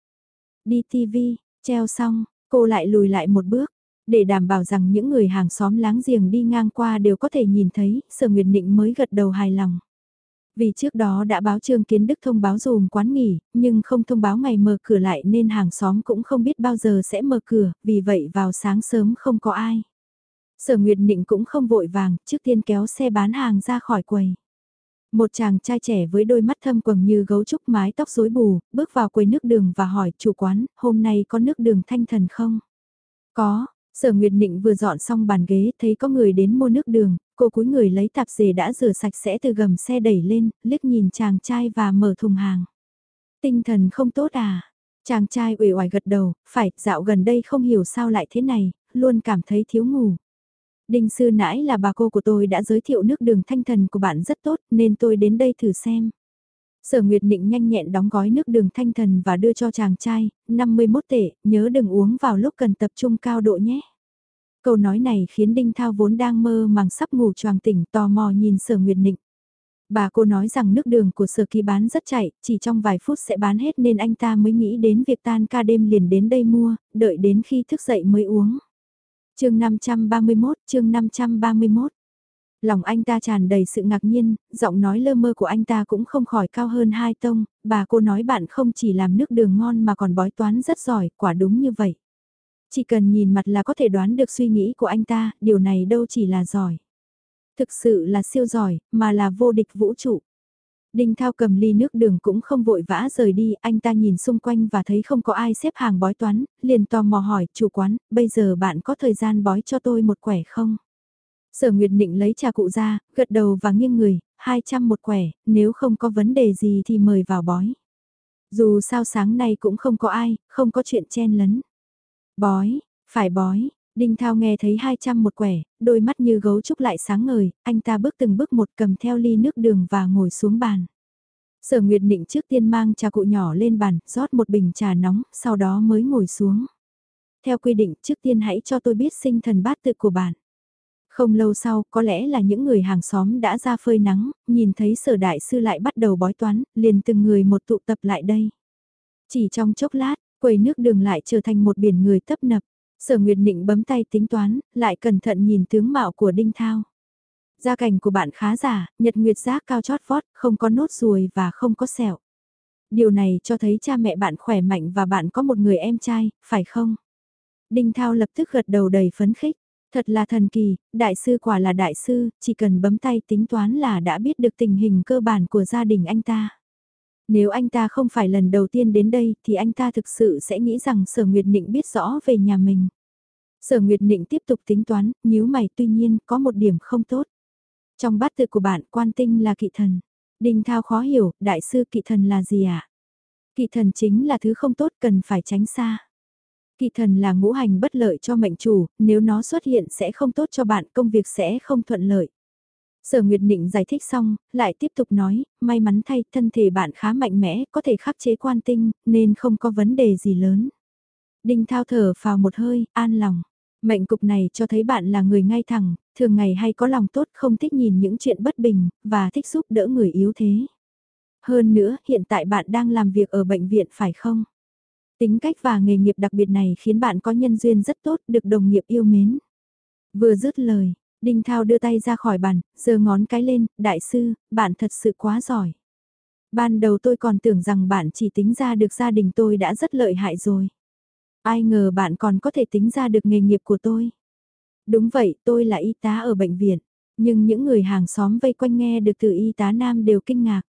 Đi TV, treo xong, cô lại lùi lại một bước. Để đảm bảo rằng những người hàng xóm láng giềng đi ngang qua đều có thể nhìn thấy, Sở Nguyệt Nịnh mới gật đầu hài lòng. Vì trước đó đã báo Trương Kiến Đức thông báo dùm quán nghỉ, nhưng không thông báo ngày mở cửa lại nên hàng xóm cũng không biết bao giờ sẽ mở cửa, vì vậy vào sáng sớm không có ai. Sở Nguyệt Nịnh cũng không vội vàng, trước tiên kéo xe bán hàng ra khỏi quầy. Một chàng trai trẻ với đôi mắt thâm quầng như gấu trúc mái tóc rối bù, bước vào quầy nước đường và hỏi chủ quán, hôm nay có nước đường thanh thần không? Có, Sở Nguyệt Nịnh vừa dọn xong bàn ghế thấy có người đến mua nước đường, cô cúi người lấy tạp dề đã rửa sạch sẽ từ gầm xe đẩy lên, liếc nhìn chàng trai và mở thùng hàng. Tinh thần không tốt à? Chàng trai uể oải gật đầu, phải, dạo gần đây không hiểu sao lại thế này, luôn cảm thấy thiếu ngủ. Đinh sư nãi là bà cô của tôi đã giới thiệu nước đường thanh thần của bạn rất tốt nên tôi đến đây thử xem. Sở Nguyệt Nịnh nhanh nhẹn đóng gói nước đường thanh thần và đưa cho chàng trai, 51 tệ, nhớ đừng uống vào lúc cần tập trung cao độ nhé. Câu nói này khiến Đinh Thao vốn đang mơ màng sắp ngủ choàng tỉnh tò mò nhìn Sở Nguyệt Nịnh. Bà cô nói rằng nước đường của Sở Kỳ bán rất chạy, chỉ trong vài phút sẽ bán hết nên anh ta mới nghĩ đến việc tan ca đêm liền đến đây mua, đợi đến khi thức dậy mới uống. chương 531, chương 531 Lòng anh ta tràn đầy sự ngạc nhiên, giọng nói lơ mơ của anh ta cũng không khỏi cao hơn hai tông, bà cô nói bạn không chỉ làm nước đường ngon mà còn bói toán rất giỏi, quả đúng như vậy. Chỉ cần nhìn mặt là có thể đoán được suy nghĩ của anh ta, điều này đâu chỉ là giỏi. Thực sự là siêu giỏi, mà là vô địch vũ trụ. Đinh Thao cầm ly nước đường cũng không vội vã rời đi, anh ta nhìn xung quanh và thấy không có ai xếp hàng bói toán, liền tò mò hỏi, chủ quán, bây giờ bạn có thời gian bói cho tôi một quẻ không? Sở Nguyệt Nịnh lấy trà cụ ra, gật đầu và nghiêng người, 200 một quẻ, nếu không có vấn đề gì thì mời vào bói. Dù sao sáng nay cũng không có ai, không có chuyện chen lấn. Bói, phải bói, Đinh Thao nghe thấy 200 một quẻ, đôi mắt như gấu trúc lại sáng ngời, anh ta bước từng bước một cầm theo ly nước đường và ngồi xuống bàn. Sở Nguyệt Nịnh trước tiên mang trà cụ nhỏ lên bàn, rót một bình trà nóng, sau đó mới ngồi xuống. Theo quy định trước tiên hãy cho tôi biết sinh thần bát tự của bạn. Không lâu sau, có lẽ là những người hàng xóm đã ra phơi nắng, nhìn thấy sở đại sư lại bắt đầu bói toán, liền từng người một tụ tập lại đây. Chỉ trong chốc lát, quầy nước đường lại trở thành một biển người tấp nập. Sở Nguyệt Nịnh bấm tay tính toán, lại cẩn thận nhìn tướng mạo của Đinh Thao. Gia cảnh của bạn khá giả, nhật nguyệt giác cao chót vót, không có nốt ruồi và không có sẹo. Điều này cho thấy cha mẹ bạn khỏe mạnh và bạn có một người em trai, phải không? Đinh Thao lập tức gật đầu đầy phấn khích. Thật là thần kỳ, đại sư quả là đại sư, chỉ cần bấm tay tính toán là đã biết được tình hình cơ bản của gia đình anh ta. Nếu anh ta không phải lần đầu tiên đến đây thì anh ta thực sự sẽ nghĩ rằng Sở Nguyệt Nịnh biết rõ về nhà mình. Sở Nguyệt Nịnh tiếp tục tính toán, nhíu mày tuy nhiên có một điểm không tốt. Trong bát tự của bạn quan tinh là kỵ thần. Đinh Thao khó hiểu, đại sư kỵ thần là gì ạ? À? Kỵ thần chính là thứ không tốt cần phải tránh xa. Kỳ thần là ngũ hành bất lợi cho mệnh chủ, nếu nó xuất hiện sẽ không tốt cho bạn, công việc sẽ không thuận lợi. Sở Nguyệt Nịnh giải thích xong, lại tiếp tục nói, may mắn thay thân thể bạn khá mạnh mẽ, có thể khắc chế quan tinh, nên không có vấn đề gì lớn. Đinh Thao thở vào một hơi, an lòng. Mệnh cục này cho thấy bạn là người ngay thẳng, thường ngày hay có lòng tốt không thích nhìn những chuyện bất bình, và thích giúp đỡ người yếu thế. Hơn nữa, hiện tại bạn đang làm việc ở bệnh viện phải không? Tính cách và nghề nghiệp đặc biệt này khiến bạn có nhân duyên rất tốt, được đồng nghiệp yêu mến. Vừa dứt lời, Đinh Thao đưa tay ra khỏi bàn, giơ ngón cái lên, đại sư, bạn thật sự quá giỏi. Ban đầu tôi còn tưởng rằng bạn chỉ tính ra được gia đình tôi đã rất lợi hại rồi. Ai ngờ bạn còn có thể tính ra được nghề nghiệp của tôi. Đúng vậy, tôi là y tá ở bệnh viện. Nhưng những người hàng xóm vây quanh nghe được từ y tá nam đều kinh ngạc.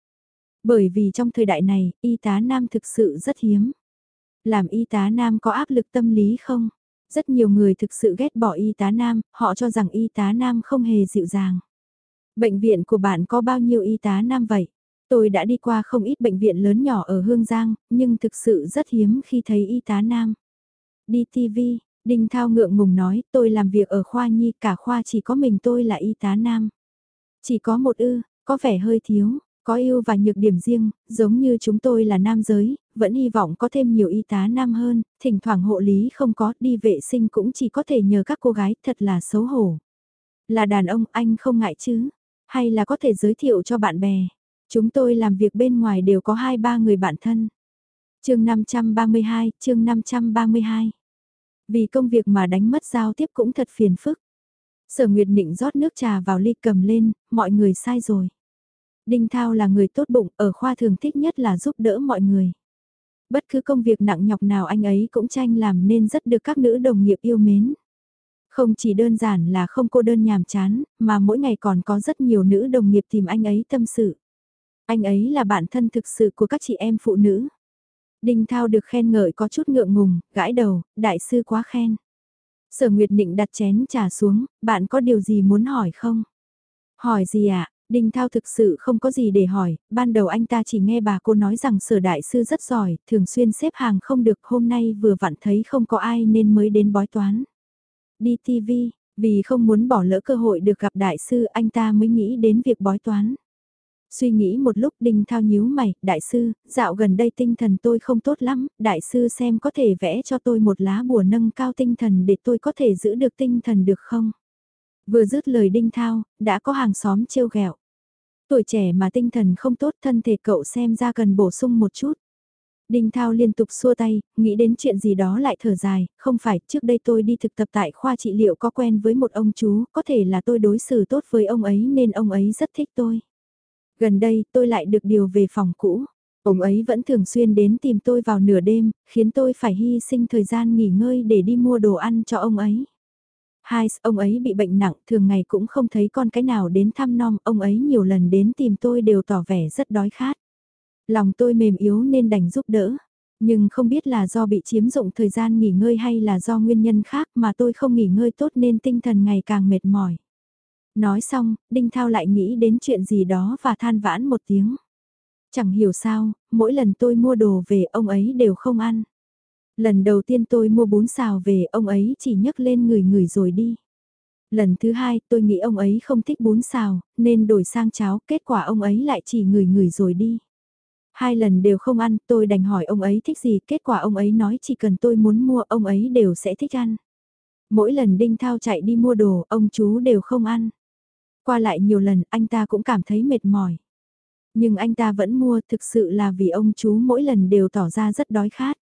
Bởi vì trong thời đại này, y tá nam thực sự rất hiếm. Làm y tá nam có áp lực tâm lý không? Rất nhiều người thực sự ghét bỏ y tá nam, họ cho rằng y tá nam không hề dịu dàng. Bệnh viện của bạn có bao nhiêu y tá nam vậy? Tôi đã đi qua không ít bệnh viện lớn nhỏ ở Hương Giang, nhưng thực sự rất hiếm khi thấy y tá nam. Đi TV, Đinh Thao ngượng ngùng nói, tôi làm việc ở khoa nhi, cả khoa chỉ có mình tôi là y tá nam. Chỉ có một ư, có vẻ hơi thiếu, có ưu và nhược điểm riêng, giống như chúng tôi là nam giới, vẫn hy vọng có thêm nhiều y tá nam hơn, thỉnh thoảng hộ lý không có, đi vệ sinh cũng chỉ có thể nhờ các cô gái, thật là xấu hổ. Là đàn ông anh không ngại chứ, hay là có thể giới thiệu cho bạn bè. Chúng tôi làm việc bên ngoài đều có 2-3 người bạn thân. chương 532, chương 532. Vì công việc mà đánh mất giao tiếp cũng thật phiền phức. Sở Nguyệt Nịnh rót nước trà vào ly cầm lên, mọi người sai rồi. Đinh Thao là người tốt bụng, ở khoa thường thích nhất là giúp đỡ mọi người. Bất cứ công việc nặng nhọc nào anh ấy cũng tranh làm nên rất được các nữ đồng nghiệp yêu mến. Không chỉ đơn giản là không cô đơn nhàm chán, mà mỗi ngày còn có rất nhiều nữ đồng nghiệp tìm anh ấy tâm sự. Anh ấy là bạn thân thực sự của các chị em phụ nữ. Đinh Thao được khen ngợi có chút ngượng ngùng, gãi đầu, đại sư quá khen. Sở Nguyệt Định đặt chén trà xuống, bạn có điều gì muốn hỏi không? Hỏi gì ạ? À? Đinh Thao thực sự không có gì để hỏi, ban đầu anh ta chỉ nghe bà cô nói rằng sở đại sư rất giỏi, thường xuyên xếp hàng không được, hôm nay vừa vặn thấy không có ai nên mới đến bói toán. Đi TV, vì không muốn bỏ lỡ cơ hội được gặp đại sư anh ta mới nghĩ đến việc bói toán. Suy nghĩ một lúc Đinh Thao nhíu mày, đại sư, dạo gần đây tinh thần tôi không tốt lắm, đại sư xem có thể vẽ cho tôi một lá bùa nâng cao tinh thần để tôi có thể giữ được tinh thần được không? Vừa dứt lời Đinh Thao, đã có hàng xóm trêu ghẹo. Tuổi trẻ mà tinh thần không tốt thân thể cậu xem ra cần bổ sung một chút. Đinh Thao liên tục xua tay, nghĩ đến chuyện gì đó lại thở dài, không phải, trước đây tôi đi thực tập tại khoa trị liệu có quen với một ông chú, có thể là tôi đối xử tốt với ông ấy nên ông ấy rất thích tôi. Gần đây tôi lại được điều về phòng cũ. Ông ấy vẫn thường xuyên đến tìm tôi vào nửa đêm, khiến tôi phải hy sinh thời gian nghỉ ngơi để đi mua đồ ăn cho ông ấy. Hai, ông ấy bị bệnh nặng, thường ngày cũng không thấy con cái nào đến thăm nom, ông ấy nhiều lần đến tìm tôi đều tỏ vẻ rất đói khát. Lòng tôi mềm yếu nên đành giúp đỡ. Nhưng không biết là do bị chiếm dụng thời gian nghỉ ngơi hay là do nguyên nhân khác mà tôi không nghỉ ngơi tốt nên tinh thần ngày càng mệt mỏi. Nói xong, Đinh Thao lại nghĩ đến chuyện gì đó và than vãn một tiếng. Chẳng hiểu sao, mỗi lần tôi mua đồ về ông ấy đều không ăn. Lần đầu tiên tôi mua bún xào về ông ấy chỉ nhấc lên người người rồi đi. Lần thứ hai tôi nghĩ ông ấy không thích bún xào, nên đổi sang cháo, kết quả ông ấy lại chỉ người người rồi đi. Hai lần đều không ăn, tôi đành hỏi ông ấy thích gì, kết quả ông ấy nói chỉ cần tôi muốn mua ông ấy đều sẽ thích ăn. Mỗi lần Đinh Thao chạy đi mua đồ, ông chú đều không ăn. Qua lại nhiều lần, anh ta cũng cảm thấy mệt mỏi. Nhưng anh ta vẫn mua thực sự là vì ông chú mỗi lần đều tỏ ra rất đói khát.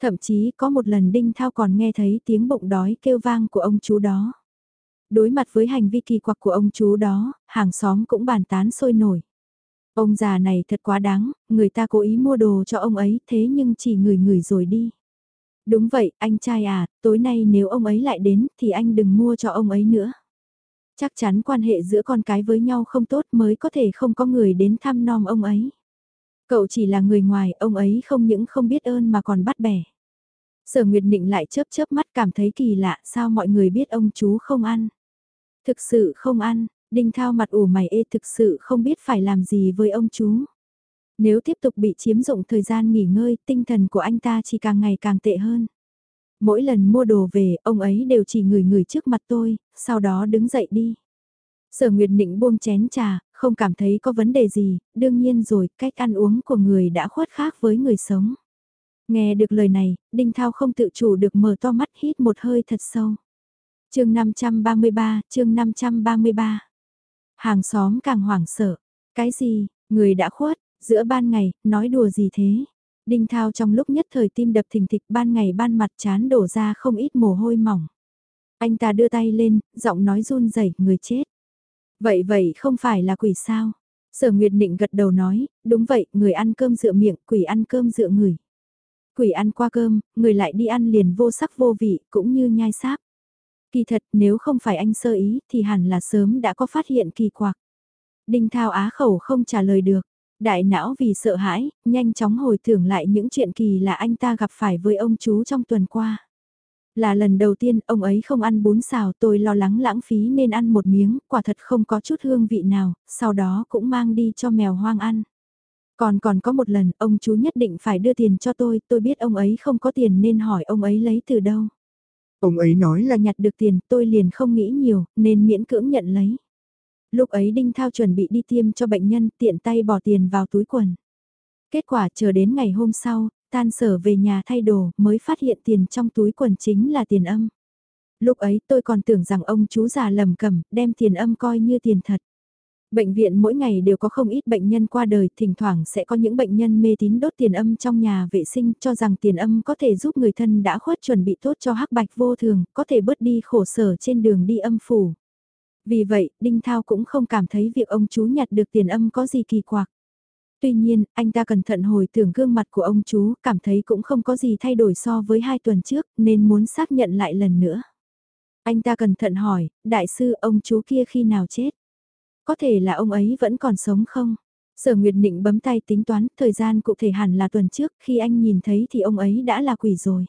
Thậm chí có một lần Đinh Thao còn nghe thấy tiếng bụng đói kêu vang của ông chú đó. Đối mặt với hành vi kỳ quặc của ông chú đó, hàng xóm cũng bàn tán sôi nổi. Ông già này thật quá đáng, người ta cố ý mua đồ cho ông ấy thế nhưng chỉ người người rồi đi. Đúng vậy, anh trai à, tối nay nếu ông ấy lại đến thì anh đừng mua cho ông ấy nữa. Chắc chắn quan hệ giữa con cái với nhau không tốt mới có thể không có người đến thăm nom ông ấy. Cậu chỉ là người ngoài, ông ấy không những không biết ơn mà còn bắt bẻ. Sở Nguyệt Nịnh lại chớp chớp mắt cảm thấy kỳ lạ sao mọi người biết ông chú không ăn. Thực sự không ăn, Đinh Thao mặt ủ mày ê thực sự không biết phải làm gì với ông chú. Nếu tiếp tục bị chiếm dụng thời gian nghỉ ngơi, tinh thần của anh ta chỉ càng ngày càng tệ hơn. Mỗi lần mua đồ về, ông ấy đều chỉ ngửi ngửi trước mặt tôi, sau đó đứng dậy đi. Sở Nguyệt Nịnh buông chén trà, không cảm thấy có vấn đề gì, đương nhiên rồi, cách ăn uống của người đã khuất khác với người sống. Nghe được lời này, Đinh Thao không tự chủ được mở to mắt hít một hơi thật sâu. chương 533, chương 533. Hàng xóm càng hoảng sợ. Cái gì, người đã khuất, Giữa ban ngày, nói đùa gì thế? Đinh Thao trong lúc nhất thời tim đập thình thịch ban ngày ban mặt chán đổ ra không ít mồ hôi mỏng. Anh ta đưa tay lên, giọng nói run rẩy người chết. Vậy vậy không phải là quỷ sao? Sở Nguyệt Nịnh gật đầu nói, đúng vậy, người ăn cơm dựa miệng, quỷ ăn cơm dựa người. Quỷ ăn qua cơm, người lại đi ăn liền vô sắc vô vị, cũng như nhai sáp. Kỳ thật, nếu không phải anh sơ ý, thì hẳn là sớm đã có phát hiện kỳ quặc. Đinh Thao á khẩu không trả lời được. Đại não vì sợ hãi, nhanh chóng hồi tưởng lại những chuyện kỳ là anh ta gặp phải với ông chú trong tuần qua. Là lần đầu tiên ông ấy không ăn bún xào tôi lo lắng lãng phí nên ăn một miếng, quả thật không có chút hương vị nào, sau đó cũng mang đi cho mèo hoang ăn. Còn còn có một lần, ông chú nhất định phải đưa tiền cho tôi, tôi biết ông ấy không có tiền nên hỏi ông ấy lấy từ đâu. Ông ấy nói là nhặt được tiền, tôi liền không nghĩ nhiều, nên miễn cưỡng nhận lấy. Lúc ấy Đinh Thao chuẩn bị đi tiêm cho bệnh nhân, tiện tay bỏ tiền vào túi quần. Kết quả chờ đến ngày hôm sau, tan sở về nhà thay đồ, mới phát hiện tiền trong túi quần chính là tiền âm. Lúc ấy tôi còn tưởng rằng ông chú già lầm cầm, đem tiền âm coi như tiền thật. Bệnh viện mỗi ngày đều có không ít bệnh nhân qua đời, thỉnh thoảng sẽ có những bệnh nhân mê tín đốt tiền âm trong nhà vệ sinh cho rằng tiền âm có thể giúp người thân đã khuất chuẩn bị tốt cho hắc bạch vô thường, có thể bớt đi khổ sở trên đường đi âm phủ. Vì vậy, Đinh Thao cũng không cảm thấy việc ông chú nhặt được tiền âm có gì kỳ quặc. Tuy nhiên, anh ta cẩn thận hồi tưởng gương mặt của ông chú, cảm thấy cũng không có gì thay đổi so với hai tuần trước, nên muốn xác nhận lại lần nữa. Anh ta cẩn thận hỏi, đại sư ông chú kia khi nào chết? Có thể là ông ấy vẫn còn sống không? Sở Nguyệt Nịnh bấm tay tính toán, thời gian cụ thể hẳn là tuần trước, khi anh nhìn thấy thì ông ấy đã là quỷ rồi.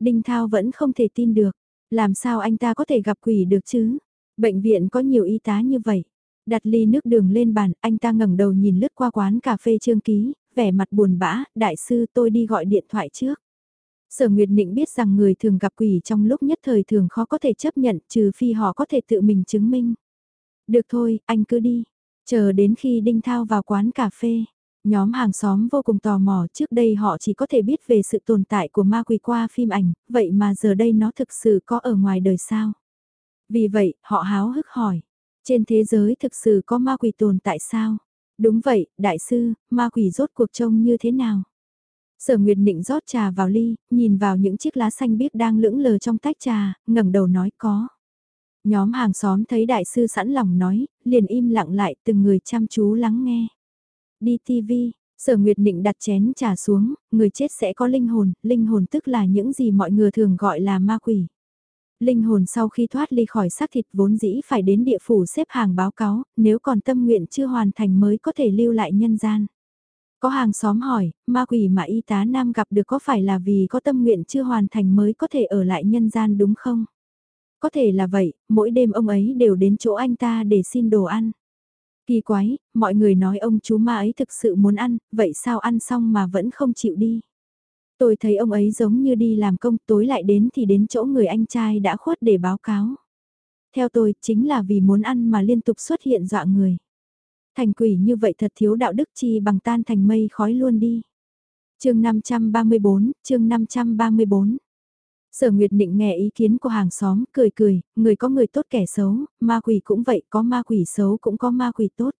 Đinh Thao vẫn không thể tin được, làm sao anh ta có thể gặp quỷ được chứ? Bệnh viện có nhiều y tá như vậy. Đặt ly nước đường lên bàn, anh ta ngẩng đầu nhìn lướt qua quán cà phê trương ký, vẻ mặt buồn bã, đại sư tôi đi gọi điện thoại trước. Sở Nguyệt Nịnh biết rằng người thường gặp quỷ trong lúc nhất thời thường khó có thể chấp nhận trừ phi họ có thể tự mình chứng minh. Được thôi, anh cứ đi. Chờ đến khi Đinh Thao vào quán cà phê, nhóm hàng xóm vô cùng tò mò trước đây họ chỉ có thể biết về sự tồn tại của ma quỷ qua phim ảnh, vậy mà giờ đây nó thực sự có ở ngoài đời sao? Vì vậy, họ háo hức hỏi, trên thế giới thực sự có ma quỷ tồn tại sao? Đúng vậy, đại sư, ma quỷ rốt cuộc trông như thế nào? Sở Nguyệt Nịnh rót trà vào ly, nhìn vào những chiếc lá xanh biếc đang lững lờ trong tách trà, ngẩng đầu nói có. Nhóm hàng xóm thấy đại sư sẵn lòng nói, liền im lặng lại từng người chăm chú lắng nghe. Đi TV, sở nguyệt định đặt chén trà xuống, người chết sẽ có linh hồn, linh hồn tức là những gì mọi người thường gọi là ma quỷ. Linh hồn sau khi thoát ly khỏi xác thịt vốn dĩ phải đến địa phủ xếp hàng báo cáo, nếu còn tâm nguyện chưa hoàn thành mới có thể lưu lại nhân gian. Có hàng xóm hỏi, ma quỷ mà y tá nam gặp được có phải là vì có tâm nguyện chưa hoàn thành mới có thể ở lại nhân gian đúng không? Có thể là vậy, mỗi đêm ông ấy đều đến chỗ anh ta để xin đồ ăn. Kỳ quái, mọi người nói ông chú ma ấy thực sự muốn ăn, vậy sao ăn xong mà vẫn không chịu đi. Tôi thấy ông ấy giống như đi làm công tối lại đến thì đến chỗ người anh trai đã khuất để báo cáo. Theo tôi, chính là vì muốn ăn mà liên tục xuất hiện dọa người. Thành quỷ như vậy thật thiếu đạo đức chi bằng tan thành mây khói luôn đi. chương 534, chương 534 Sở Nguyệt Định nghe ý kiến của hàng xóm, cười cười, người có người tốt kẻ xấu, ma quỷ cũng vậy, có ma quỷ xấu cũng có ma quỷ tốt.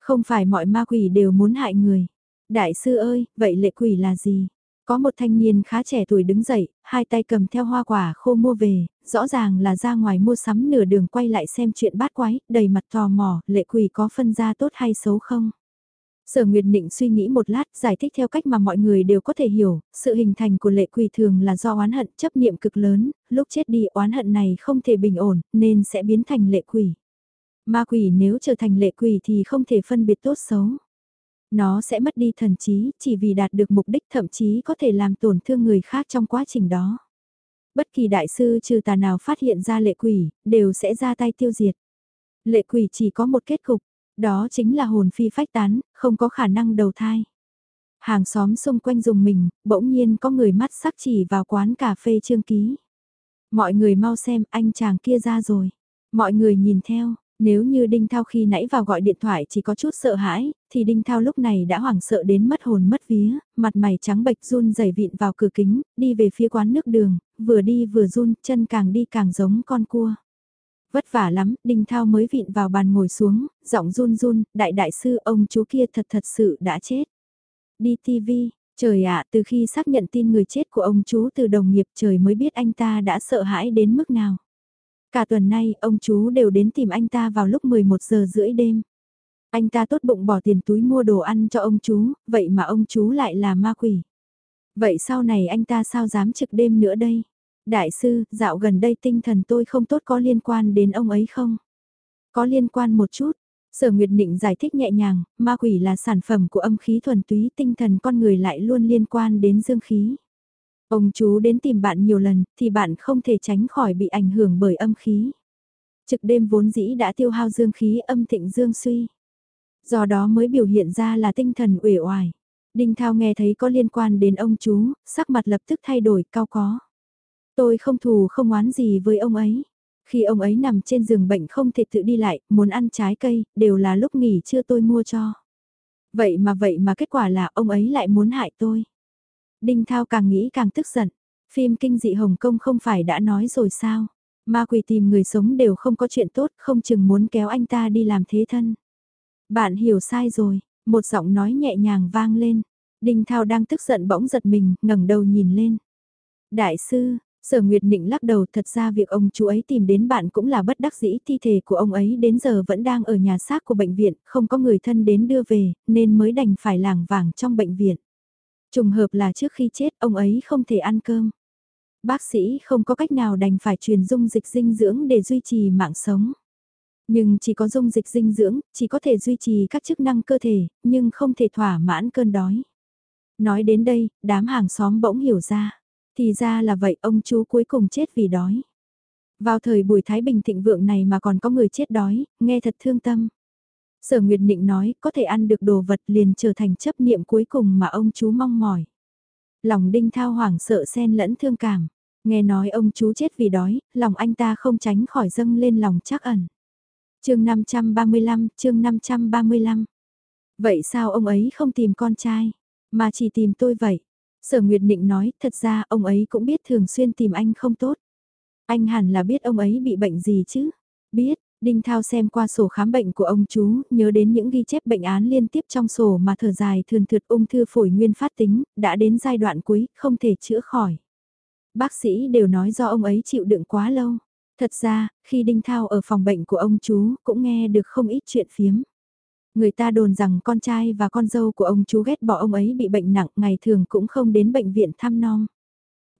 Không phải mọi ma quỷ đều muốn hại người. Đại sư ơi, vậy lệ quỷ là gì? Có một thanh niên khá trẻ tuổi đứng dậy, hai tay cầm theo hoa quả khô mua về, rõ ràng là ra ngoài mua sắm nửa đường quay lại xem chuyện bát quái, đầy mặt tò mò, lệ quỷ có phân ra tốt hay xấu không? Sở Nguyệt Nịnh suy nghĩ một lát, giải thích theo cách mà mọi người đều có thể hiểu, sự hình thành của lệ quỷ thường là do oán hận chấp niệm cực lớn, lúc chết đi oán hận này không thể bình ổn, nên sẽ biến thành lệ quỷ. Ma quỷ nếu trở thành lệ quỷ thì không thể phân biệt tốt xấu. Nó sẽ mất đi thần trí, chỉ vì đạt được mục đích thậm chí có thể làm tổn thương người khác trong quá trình đó. Bất kỳ đại sư trừ tà nào phát hiện ra lệ quỷ, đều sẽ ra tay tiêu diệt. Lệ quỷ chỉ có một kết cục, đó chính là hồn phi phách tán, không có khả năng đầu thai. Hàng xóm xung quanh dùng mình, bỗng nhiên có người mắt sắc chỉ vào quán cà phê trương ký. Mọi người mau xem anh chàng kia ra rồi. Mọi người nhìn theo, nếu như Đinh Thao khi nãy vào gọi điện thoại chỉ có chút sợ hãi, thì Đinh Thao lúc này đã hoảng sợ đến mất hồn mất vía, mặt mày trắng bệch run rẩy vịn vào cửa kính, đi về phía quán nước đường, vừa đi vừa run, chân càng đi càng giống con cua. Vất vả lắm, Đinh Thao mới vịn vào bàn ngồi xuống, giọng run run, đại đại sư ông chú kia thật thật sự đã chết. Đi TV, trời ạ, từ khi xác nhận tin người chết của ông chú từ đồng nghiệp trời mới biết anh ta đã sợ hãi đến mức nào. Cả tuần nay, ông chú đều đến tìm anh ta vào lúc 11 giờ rưỡi đêm. Anh ta tốt bụng bỏ tiền túi mua đồ ăn cho ông chú, vậy mà ông chú lại là ma quỷ. Vậy sau này anh ta sao dám trực đêm nữa đây? Đại sư, dạo gần đây tinh thần tôi không tốt có liên quan đến ông ấy không? Có liên quan một chút. Sở Nguyệt Nịnh giải thích nhẹ nhàng, ma quỷ là sản phẩm của âm khí thuần túy tinh thần con người lại luôn liên quan đến dương khí. Ông chú đến tìm bạn nhiều lần, thì bạn không thể tránh khỏi bị ảnh hưởng bởi âm khí. Trực đêm vốn dĩ đã tiêu hao dương khí âm thịnh dương suy. Do đó mới biểu hiện ra là tinh thần uể oải. Đinh Thao nghe thấy có liên quan đến ông chú, sắc mặt lập tức thay đổi cao có. Tôi không thù không oán gì với ông ấy. Khi ông ấy nằm trên giường bệnh không thể tự đi lại, muốn ăn trái cây, đều là lúc nghỉ trưa tôi mua cho. Vậy mà vậy mà kết quả là ông ấy lại muốn hại tôi. Đinh Thao càng nghĩ càng tức giận. Phim kinh dị Hồng Kông không phải đã nói rồi sao? Ma quỷ tìm người sống đều không có chuyện tốt, không chừng muốn kéo anh ta đi làm thế thân. Bạn hiểu sai rồi, một giọng nói nhẹ nhàng vang lên. Đinh Thao đang tức giận bỗng giật mình, ngẩng đầu nhìn lên. Đại sư, Sở Nguyệt Nịnh lắc đầu thật ra việc ông chú ấy tìm đến bạn cũng là bất đắc dĩ thi thể của ông ấy đến giờ vẫn đang ở nhà xác của bệnh viện, không có người thân đến đưa về, nên mới đành phải làng vàng trong bệnh viện. Trùng hợp là trước khi chết ông ấy không thể ăn cơm. Bác sĩ không có cách nào đành phải truyền dung dịch dinh dưỡng để duy trì mạng sống. Nhưng chỉ có dung dịch dinh dưỡng, chỉ có thể duy trì các chức năng cơ thể, nhưng không thể thỏa mãn cơn đói. Nói đến đây, đám hàng xóm bỗng hiểu ra. Thì ra là vậy ông chú cuối cùng chết vì đói. Vào thời buổi Thái Bình thịnh vượng này mà còn có người chết đói, nghe thật thương tâm. Sở Nguyệt Nịnh nói có thể ăn được đồ vật liền trở thành chấp niệm cuối cùng mà ông chú mong mỏi. Lòng đinh thao hoảng sợ xen lẫn thương cảm. Nghe nói ông chú chết vì đói, lòng anh ta không tránh khỏi dâng lên lòng chắc ẩn. chương 535, chương 535. Vậy sao ông ấy không tìm con trai, mà chỉ tìm tôi vậy? Sở Nguyệt Nịnh nói, thật ra ông ấy cũng biết thường xuyên tìm anh không tốt. Anh hẳn là biết ông ấy bị bệnh gì chứ? Biết, Đinh Thao xem qua sổ khám bệnh của ông chú, nhớ đến những ghi chép bệnh án liên tiếp trong sổ mà thở dài thường thượt ung thư phổi nguyên phát tính, đã đến giai đoạn cuối, không thể chữa khỏi. Bác sĩ đều nói do ông ấy chịu đựng quá lâu. Thật ra, khi Đinh Thao ở phòng bệnh của ông chú, cũng nghe được không ít chuyện phiếm. Người ta đồn rằng con trai và con dâu của ông chú ghét bỏ ông ấy bị bệnh nặng, ngày thường cũng không đến bệnh viện thăm nom.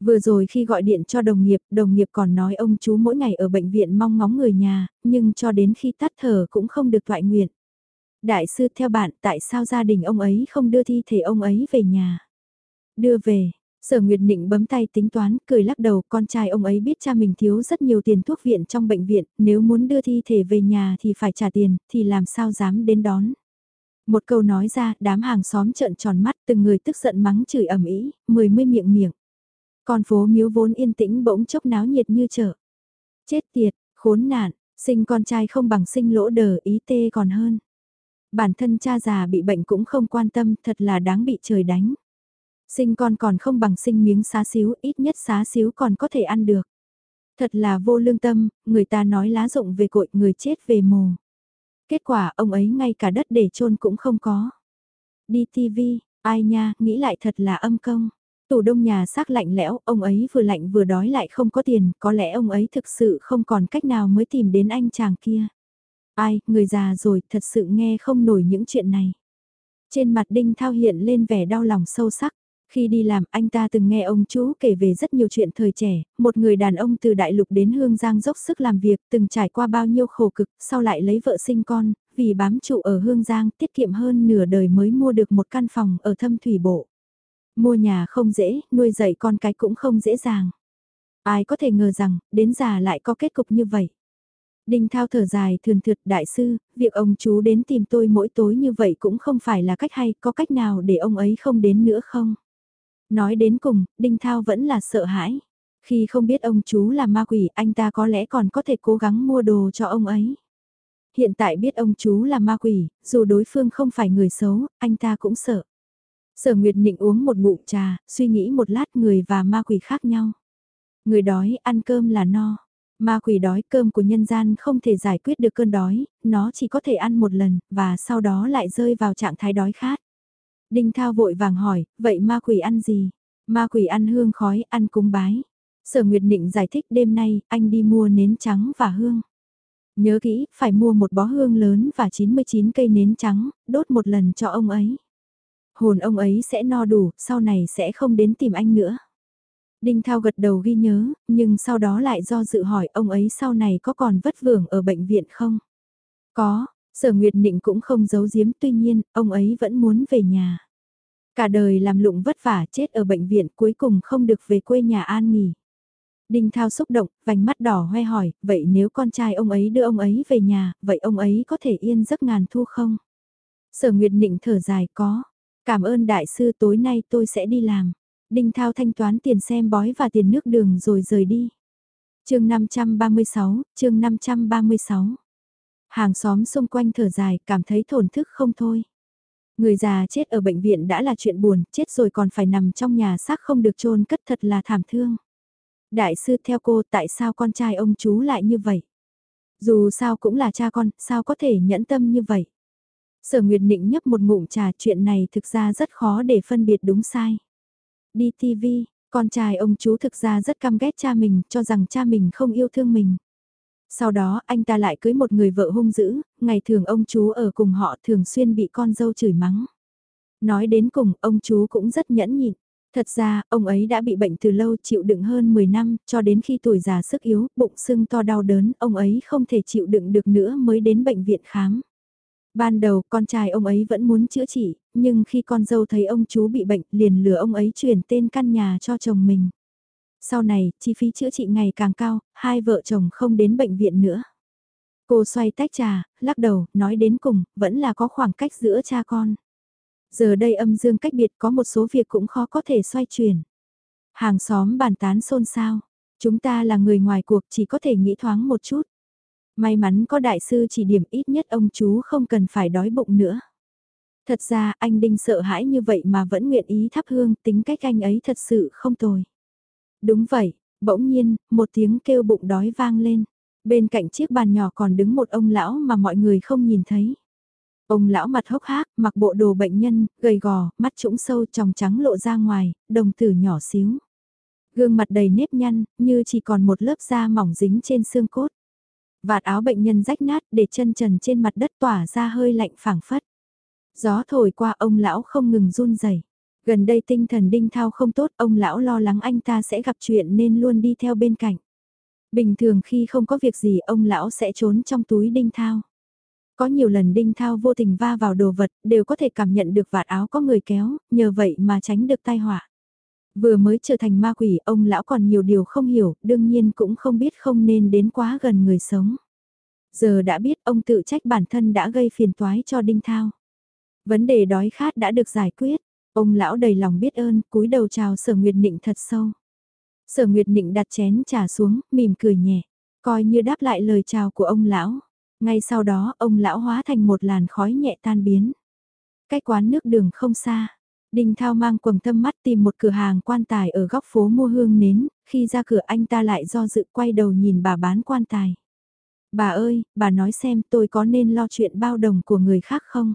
Vừa rồi khi gọi điện cho đồng nghiệp, đồng nghiệp còn nói ông chú mỗi ngày ở bệnh viện mong ngóng người nhà, nhưng cho đến khi tắt thở cũng không được thoại nguyện. Đại sư theo bạn tại sao gia đình ông ấy không đưa thi thể ông ấy về nhà? Đưa về, Sở Nguyệt Nịnh bấm tay tính toán, cười lắc đầu, con trai ông ấy biết cha mình thiếu rất nhiều tiền thuốc viện trong bệnh viện, nếu muốn đưa thi thể về nhà thì phải trả tiền, thì làm sao dám đến đón. Một câu nói ra, đám hàng xóm trợn tròn mắt, từng người tức giận mắng chửi ầm ĩ, mười mươi miệng miệng. Con phố miếu vốn yên tĩnh bỗng chốc náo nhiệt như chợ. Chết tiệt, khốn nạn, sinh con trai không bằng sinh lỗ đờ ý tê còn hơn. Bản thân cha già bị bệnh cũng không quan tâm, thật là đáng bị trời đánh. Sinh con còn không bằng sinh miếng xá xíu, ít nhất xá xíu còn có thể ăn được. Thật là vô lương tâm, người ta nói lá rụng về cội, người chết về mồ. Kết quả ông ấy ngay cả đất để chôn cũng không có. Đi TV, ai nha, nghĩ lại thật là âm công. Tủ đông nhà xác lạnh lẽo, ông ấy vừa lạnh vừa đói lại không có tiền, có lẽ ông ấy thực sự không còn cách nào mới tìm đến anh chàng kia. Ai, người già rồi, thật sự nghe không nổi những chuyện này. Trên mặt Đinh Thao hiện lên vẻ đau lòng sâu sắc. Khi đi làm, anh ta từng nghe ông chú kể về rất nhiều chuyện thời trẻ, một người đàn ông từ đại lục đến Hương Giang dốc sức làm việc, từng trải qua bao nhiêu khổ cực, sau lại lấy vợ sinh con, vì bám trụ ở Hương Giang tiết kiệm hơn nửa đời mới mua được một căn phòng ở thâm thủy bộ. Mua nhà không dễ, nuôi dạy con cái cũng không dễ dàng. Ai có thể ngờ rằng, đến già lại có kết cục như vậy. Đinh Thao thở dài thường thượt đại sư, việc ông chú đến tìm tôi mỗi tối như vậy cũng không phải là cách hay, có cách nào để ông ấy không đến nữa không? Nói đến cùng, Đinh Thao vẫn là sợ hãi. Khi không biết ông chú là ma quỷ, anh ta có lẽ còn có thể cố gắng mua đồ cho ông ấy. Hiện tại biết ông chú là ma quỷ, dù đối phương không phải người xấu, anh ta cũng sợ. Sở Nguyệt Nịnh uống một ngụm trà, suy nghĩ một lát người và ma quỷ khác nhau. Người đói ăn cơm là no. Ma quỷ đói cơm của nhân gian không thể giải quyết được cơn đói, nó chỉ có thể ăn một lần, và sau đó lại rơi vào trạng thái đói khát. Đinh Thao vội vàng hỏi, vậy ma quỷ ăn gì? Ma quỷ ăn hương khói, ăn cúng bái. Sở Nguyệt Nịnh giải thích đêm nay, anh đi mua nến trắng và hương. Nhớ kỹ, phải mua một bó hương lớn và 99 cây nến trắng, đốt một lần cho ông ấy. Hồn ông ấy sẽ no đủ, sau này sẽ không đến tìm anh nữa. Đinh Thao gật đầu ghi nhớ, nhưng sau đó lại do dự hỏi ông ấy sau này có còn vất vưởng ở bệnh viện không? Có, sở Nguyệt Nịnh cũng không giấu giếm tuy nhiên, ông ấy vẫn muốn về nhà. Cả đời làm lụng vất vả chết ở bệnh viện cuối cùng không được về quê nhà an nghỉ. Đinh Thao xúc động, vành mắt đỏ hoe hỏi, vậy nếu con trai ông ấy đưa ông ấy về nhà, vậy ông ấy có thể yên giấc ngàn thu không? Sở Nguyệt Nịnh thở dài có. Cảm ơn đại sư tối nay tôi sẽ đi làm. Đinh Thao thanh toán tiền xem bói và tiền nước đường rồi rời đi. chương 536, chương 536. Hàng xóm xung quanh thở dài, cảm thấy thổn thức không thôi. Người già chết ở bệnh viện đã là chuyện buồn, chết rồi còn phải nằm trong nhà xác không được chôn cất thật là thảm thương. Đại sư theo cô tại sao con trai ông chú lại như vậy? Dù sao cũng là cha con, sao có thể nhẫn tâm như vậy? Sở Nguyệt Nịnh nhấp một ngụm trà chuyện này thực ra rất khó để phân biệt đúng sai. Đi TV, con trai ông chú thực ra rất căm ghét cha mình, cho rằng cha mình không yêu thương mình. Sau đó anh ta lại cưới một người vợ hung dữ, ngày thường ông chú ở cùng họ thường xuyên bị con dâu chửi mắng. Nói đến cùng, ông chú cũng rất nhẫn nhịn. Thật ra, ông ấy đã bị bệnh từ lâu chịu đựng hơn 10 năm, cho đến khi tuổi già sức yếu, bụng sưng to đau đớn, ông ấy không thể chịu đựng được nữa mới đến bệnh viện khám. Ban đầu con trai ông ấy vẫn muốn chữa trị, nhưng khi con dâu thấy ông chú bị bệnh liền lừa ông ấy chuyển tên căn nhà cho chồng mình. Sau này, chi phí chữa trị ngày càng cao, hai vợ chồng không đến bệnh viện nữa. Cô xoay tách trà, lắc đầu, nói đến cùng, vẫn là có khoảng cách giữa cha con. Giờ đây âm dương cách biệt có một số việc cũng khó có thể xoay chuyển. Hàng xóm bàn tán xôn xao. Chúng ta là người ngoài cuộc chỉ có thể nghĩ thoáng một chút. May mắn có đại sư chỉ điểm ít nhất ông chú không cần phải đói bụng nữa. Thật ra anh Đinh sợ hãi như vậy mà vẫn nguyện ý thắp hương tính cách anh ấy thật sự không tồi. Đúng vậy, bỗng nhiên, một tiếng kêu bụng đói vang lên. Bên cạnh chiếc bàn nhỏ còn đứng một ông lão mà mọi người không nhìn thấy. Ông lão mặt hốc hác, mặc bộ đồ bệnh nhân, gầy gò, mắt trũng sâu tròng trắng lộ ra ngoài, đồng tử nhỏ xíu. Gương mặt đầy nếp nhăn, như chỉ còn một lớp da mỏng dính trên xương cốt. Vạt áo bệnh nhân rách nát để chân trần trên mặt đất tỏa ra hơi lạnh phảng phất. Gió thổi qua ông lão không ngừng run rẩy. Gần đây tinh thần đinh thao không tốt, ông lão lo lắng anh ta sẽ gặp chuyện nên luôn đi theo bên cạnh. Bình thường khi không có việc gì ông lão sẽ trốn trong túi đinh thao. Có nhiều lần đinh thao vô tình va vào đồ vật, đều có thể cảm nhận được vạt áo có người kéo, nhờ vậy mà tránh được tai họa. Vừa mới trở thành ma quỷ, ông lão còn nhiều điều không hiểu, đương nhiên cũng không biết không nên đến quá gần người sống. Giờ đã biết ông tự trách bản thân đã gây phiền toái cho Đinh Thao. Vấn đề đói khát đã được giải quyết, ông lão đầy lòng biết ơn, cúi đầu chào Sở Nguyệt Nịnh thật sâu. Sở Nguyệt Nịnh đặt chén trà xuống, mỉm cười nhẹ, coi như đáp lại lời chào của ông lão. Ngay sau đó, ông lão hóa thành một làn khói nhẹ tan biến. Cách quán nước đường không xa, Đinh Thao mang quầng tâm mắt tìm một cửa hàng quan tài ở góc phố mua hương nến, khi ra cửa anh ta lại do dự quay đầu nhìn bà bán quan tài. Bà ơi, bà nói xem tôi có nên lo chuyện bao đồng của người khác không?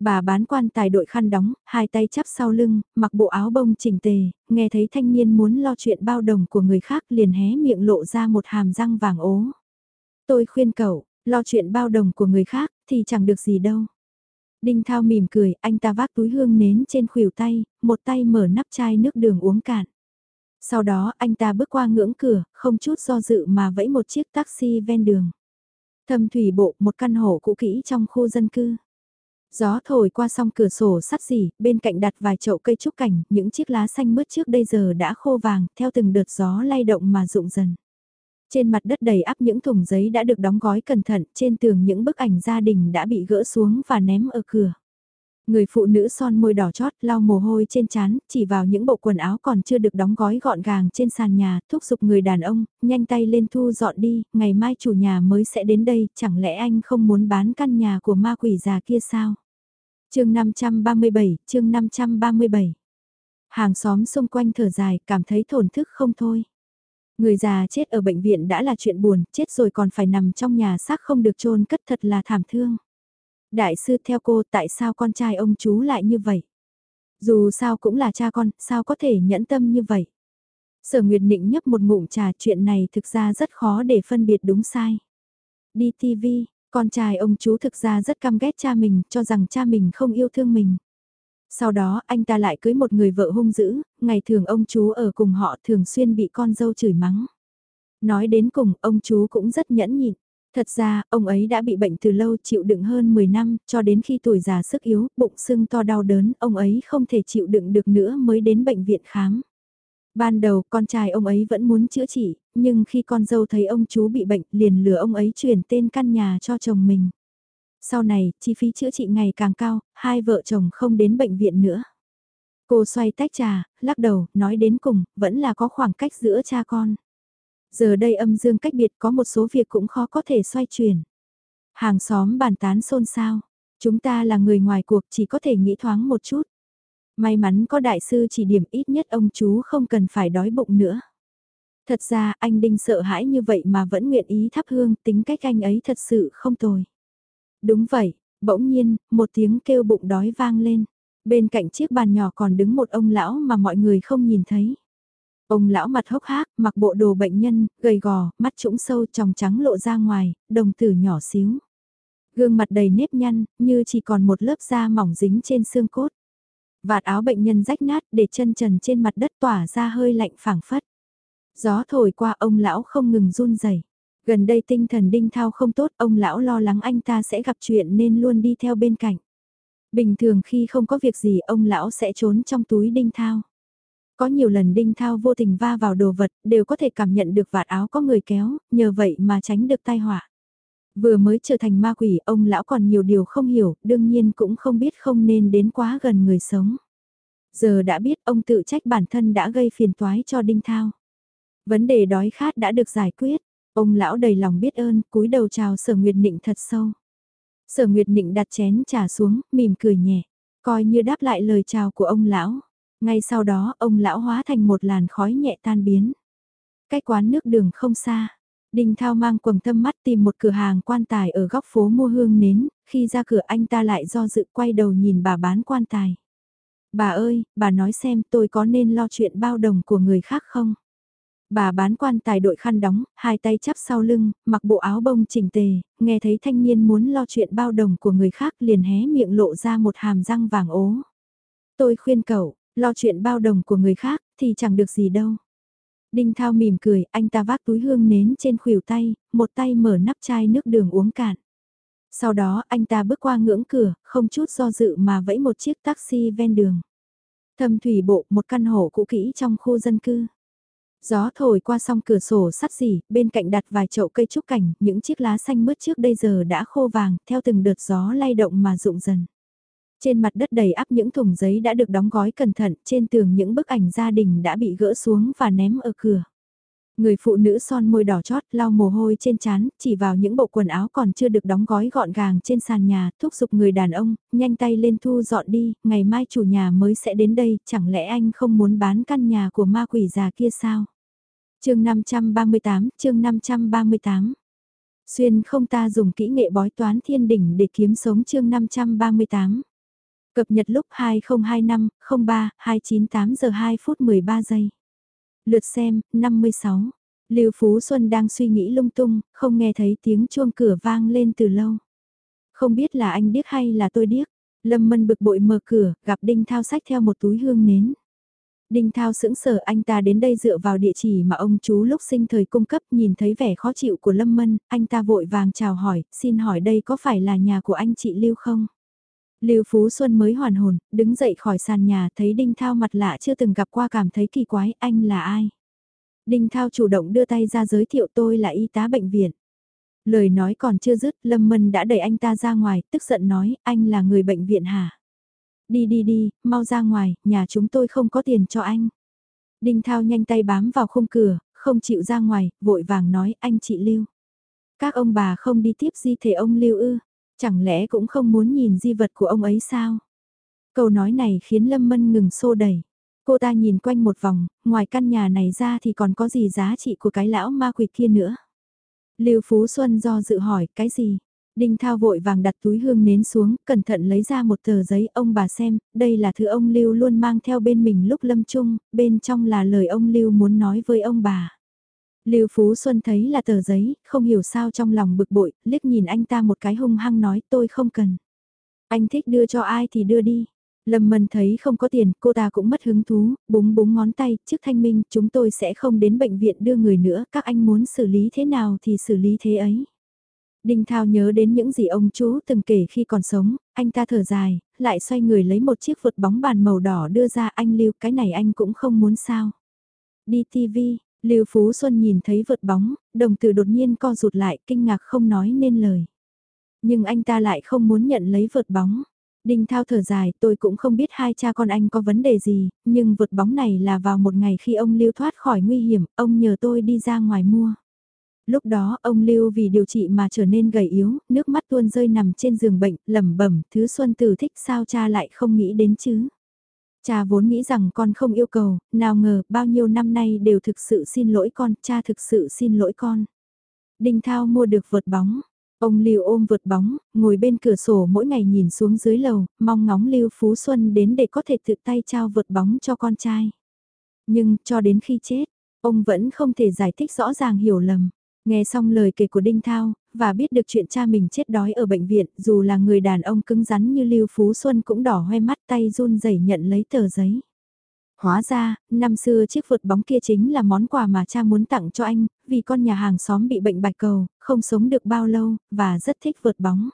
Bà bán quan tài đội khăn đóng, hai tay chắp sau lưng, mặc bộ áo bông chỉnh tề, nghe thấy thanh niên muốn lo chuyện bao đồng của người khác liền hé miệng lộ ra một hàm răng vàng ố. Tôi khuyên cậu, lo chuyện bao đồng của người khác thì chẳng được gì đâu. Đinh Thao mỉm cười, anh ta vác túi hương nến trên khuỷu tay, một tay mở nắp chai nước đường uống cạn. Sau đó anh ta bước qua ngưỡng cửa, không chút do dự mà vẫy một chiếc taxi ven đường. Thâm thủy bộ, một căn hộ cũ kỹ trong khu dân cư. Gió thổi qua song cửa sổ sắt dỉ, bên cạnh đặt vài chậu cây trúc cảnh, những chiếc lá xanh mướt trước đây giờ đã khô vàng, theo từng đợt gió lay động mà rụng dần. Trên mặt đất đầy ắp những thùng giấy đã được đóng gói cẩn thận, trên tường những bức ảnh gia đình đã bị gỡ xuống và ném ở cửa. Người phụ nữ son môi đỏ chót lau mồ hôi trên trán, chỉ vào những bộ quần áo còn chưa được đóng gói gọn gàng trên sàn nhà, thúc giục người đàn ông, nhanh tay lên thu dọn đi, ngày mai chủ nhà mới sẽ đến đây, chẳng lẽ anh không muốn bán căn nhà của ma quỷ già kia sao? chương 537, chương 537. Hàng xóm xung quanh thở dài, cảm thấy thổn thức không thôi. Người già chết ở bệnh viện đã là chuyện buồn, chết rồi còn phải nằm trong nhà xác không được chôn cất thật là thảm thương. Đại sư theo cô tại sao con trai ông chú lại như vậy? Dù sao cũng là cha con, sao có thể nhẫn tâm như vậy? Sở Nguyệt Nịnh nhấp một ngụm trà chuyện này thực ra rất khó để phân biệt đúng sai. Đi TV, con trai ông chú thực ra rất căm ghét cha mình, cho rằng cha mình không yêu thương mình. Sau đó anh ta lại cưới một người vợ hung dữ, ngày thường ông chú ở cùng họ thường xuyên bị con dâu chửi mắng. Nói đến cùng, ông chú cũng rất nhẫn nhịn. Thật ra, ông ấy đã bị bệnh từ lâu chịu đựng hơn 10 năm, cho đến khi tuổi già sức yếu, bụng sưng to đau đớn, ông ấy không thể chịu đựng được nữa mới đến bệnh viện khám. Ban đầu, con trai ông ấy vẫn muốn chữa trị, nhưng khi con dâu thấy ông chú bị bệnh, liền lừa ông ấy chuyển tên căn nhà cho chồng mình. Sau này, chi phí chữa trị ngày càng cao, hai vợ chồng không đến bệnh viện nữa. Cô xoay tách trà, lắc đầu, nói đến cùng, vẫn là có khoảng cách giữa cha con. Giờ đây âm dương cách biệt có một số việc cũng khó có thể xoay chuyển. Hàng xóm bàn tán xôn xao. Chúng ta là người ngoài cuộc chỉ có thể nghĩ thoáng một chút. May mắn có đại sư chỉ điểm ít nhất ông chú không cần phải đói bụng nữa. Thật ra anh Đinh sợ hãi như vậy mà vẫn nguyện ý thắp hương tính cách anh ấy thật sự không tồi. Đúng vậy, bỗng nhiên, một tiếng kêu bụng đói vang lên. Bên cạnh chiếc bàn nhỏ còn đứng một ông lão mà mọi người không nhìn thấy. Ông lão mặt hốc hác, mặc bộ đồ bệnh nhân, gầy gò, mắt trũng sâu tròng trắng lộ ra ngoài, đồng tử nhỏ xíu. Gương mặt đầy nếp nhăn, như chỉ còn một lớp da mỏng dính trên xương cốt. Vạt áo bệnh nhân rách nát để chân trần trên mặt đất tỏa ra hơi lạnh phảng phất. Gió thổi qua ông lão không ngừng run rẩy. Gần đây tinh thần đinh thao không tốt, ông lão lo lắng anh ta sẽ gặp chuyện nên luôn đi theo bên cạnh. Bình thường khi không có việc gì ông lão sẽ trốn trong túi đinh thao. Có nhiều lần đinh thao vô tình va vào đồ vật, đều có thể cảm nhận được vạt áo có người kéo, nhờ vậy mà tránh được tai họa. Vừa mới trở thành ma quỷ, ông lão còn nhiều điều không hiểu, đương nhiên cũng không biết không nên đến quá gần người sống. Giờ đã biết ông tự trách bản thân đã gây phiền toái cho Đinh Thao. Vấn đề đói khát đã được giải quyết, ông lão đầy lòng biết ơn, cúi đầu chào Sở Nguyệt Nịnh thật sâu. Sở Nguyệt Nịnh đặt chén trà xuống, mỉm cười nhẹ, coi như đáp lại lời chào của ông lão. Ngay sau đó, ông lão hóa thành một làn khói nhẹ tan biến. Cách quán nước đường không xa, Đinh Thao mang quầng tâm mắt tìm một cửa hàng quan tài ở góc phố mua hương nến, khi ra cửa anh ta lại do dự quay đầu nhìn bà bán quan tài. Bà ơi, bà nói xem tôi có nên lo chuyện bao đồng của người khác không? Bà bán quan tài đội khăn đóng, hai tay chắp sau lưng, mặc bộ áo bông chỉnh tề, nghe thấy thanh niên muốn lo chuyện bao đồng của người khác liền hé miệng lộ ra một hàm răng vàng ố. Tôi khuyên cậu, lo chuyện bao đồng của người khác thì chẳng được gì đâu. Đinh Thao mỉm cười, anh ta vác túi hương nến trên khuỷu tay, một tay mở nắp chai nước đường uống cạn. Sau đó anh ta bước qua ngưỡng cửa, không chút do dự mà vẫy một chiếc taxi ven đường. Thâm thủy bộ, một căn hộ cũ kỹ trong khu dân cư. Gió thổi qua song cửa sổ sắt xỉ, bên cạnh đặt vài chậu cây trúc cảnh, những chiếc lá xanh mướt trước đây giờ đã khô vàng, theo từng đợt gió lay động mà rụng dần. Trên mặt đất đầy ắp những thùng giấy đã được đóng gói cẩn thận, trên tường những bức ảnh gia đình đã bị gỡ xuống và ném ở cửa. Người phụ nữ son môi đỏ chót lau mồ hôi trên trán, chỉ vào những bộ quần áo còn chưa được đóng gói gọn gàng trên sàn nhà, thúc giục người đàn ông, nhanh tay lên thu dọn đi, ngày mai chủ nhà mới sẽ đến đây, chẳng lẽ anh không muốn bán căn nhà của ma quỷ già kia sao? chương 538, chương 538 Xuyên không ta dùng kỹ nghệ bói toán thiên đỉnh để kiếm sống chương 538 Cập nhật lúc 2025, 03, 298 giờ 2 phút 13 giây. Lượt xem, 56. Lưu Phú Xuân đang suy nghĩ lung tung, không nghe thấy tiếng chuông cửa vang lên từ lâu. Không biết là anh điếc hay là tôi điếc. Lâm Mân bực bội mở cửa, gặp Đinh Thao sách theo một túi hương nến. Đinh Thao sững sờ anh ta đến đây dựa vào địa chỉ mà ông chú lúc sinh thời cung cấp nhìn thấy vẻ khó chịu của Lâm Mân, anh ta vội vàng chào hỏi, xin hỏi đây có phải là nhà của anh chị Lưu không? Lưu Phú Xuân mới hoàn hồn, đứng dậy khỏi sàn nhà thấy Đinh Thao mặt lạ chưa từng gặp qua cảm thấy kỳ quái, anh là ai? Đinh Thao chủ động đưa tay ra giới thiệu tôi là y tá bệnh viện. Lời nói còn chưa dứt, Lâm Mân đã đẩy anh ta ra ngoài, tức giận nói, anh là người bệnh viện hả? Đi đi đi, mau ra ngoài, nhà chúng tôi không có tiền cho anh. Đinh Thao nhanh tay bám vào khung cửa, không chịu ra ngoài, vội vàng nói, anh chị Lưu. Các ông bà không đi tiếp di thể ông Lưu ư, Chẳng lẽ cũng không muốn nhìn di vật của ông ấy sao? Câu nói này khiến Lâm Mân ngừng xô đẩy. Cô ta nhìn quanh một vòng, ngoài căn nhà này ra thì còn có gì giá trị của cái lão ma quỷ kia nữa. Lưu Phú Xuân do dự hỏi, cái gì? Đinh Thao vội vàng đặt túi hương nến xuống, cẩn thận lấy ra một tờ giấy, ông bà xem, đây là thứ ông Lưu luôn mang theo bên mình lúc lâm chung, bên trong là lời ông Lưu muốn nói với ông bà. Lưu Phú Xuân thấy là tờ giấy, không hiểu sao trong lòng bực bội, liếc nhìn anh ta một cái hung hăng nói tôi không cần. Anh thích đưa cho ai thì đưa đi. Lâm Mân thấy không có tiền, cô ta cũng mất hứng thú, búng búng ngón tay, trước thanh minh, chúng tôi sẽ không đến bệnh viện đưa người nữa, các anh muốn xử lý thế nào thì xử lý thế ấy. Đinh Thao nhớ đến những gì ông chú từng kể khi còn sống, anh ta thở dài, lại xoay người lấy một chiếc vượt bóng bàn màu đỏ đưa ra anh Lưu, cái này anh cũng không muốn sao. Đi TV, Lưu Phú Xuân nhìn thấy vượt bóng, đồng tử đột nhiên co rụt lại, kinh ngạc không nói nên lời. Nhưng anh ta lại không muốn nhận lấy vượt bóng. Đinh Thao thở dài, tôi cũng không biết hai cha con anh có vấn đề gì, nhưng vượt bóng này là vào một ngày khi ông Lưu thoát khỏi nguy hiểm, ông nhờ tôi đi ra ngoài mua. Lúc đó ông Lưu vì điều trị mà trở nên gầy yếu, nước mắt tuôn rơi nằm trên giường bệnh, lẩm bẩm, thứ Xuân Tử thích sao cha lại không nghĩ đến chứ. Cha vốn nghĩ rằng con không yêu cầu, nào ngờ bao nhiêu năm nay đều thực sự xin lỗi con, cha thực sự xin lỗi con. Đinh Thao mua được vượt bóng. Ông Lưu ôm vượt bóng, ngồi bên cửa sổ mỗi ngày nhìn xuống dưới lầu, mong ngóng Lưu Phú Xuân đến để có thể tự tay trao vượt bóng cho con trai. Nhưng, cho đến khi chết, ông vẫn không thể giải thích rõ ràng hiểu lầm. Nghe xong lời kể của Đinh Thao, và biết được chuyện cha mình chết đói ở bệnh viện, dù là người đàn ông cứng rắn như Lưu Phú Xuân cũng đỏ hoe mắt tay run rẩy nhận lấy tờ giấy. Hóa ra, năm xưa chiếc vượt bóng kia chính là món quà mà cha muốn tặng cho anh, vì con nhà hàng xóm bị bệnh bạch cầu, không sống được bao lâu, và rất thích vượt bóng.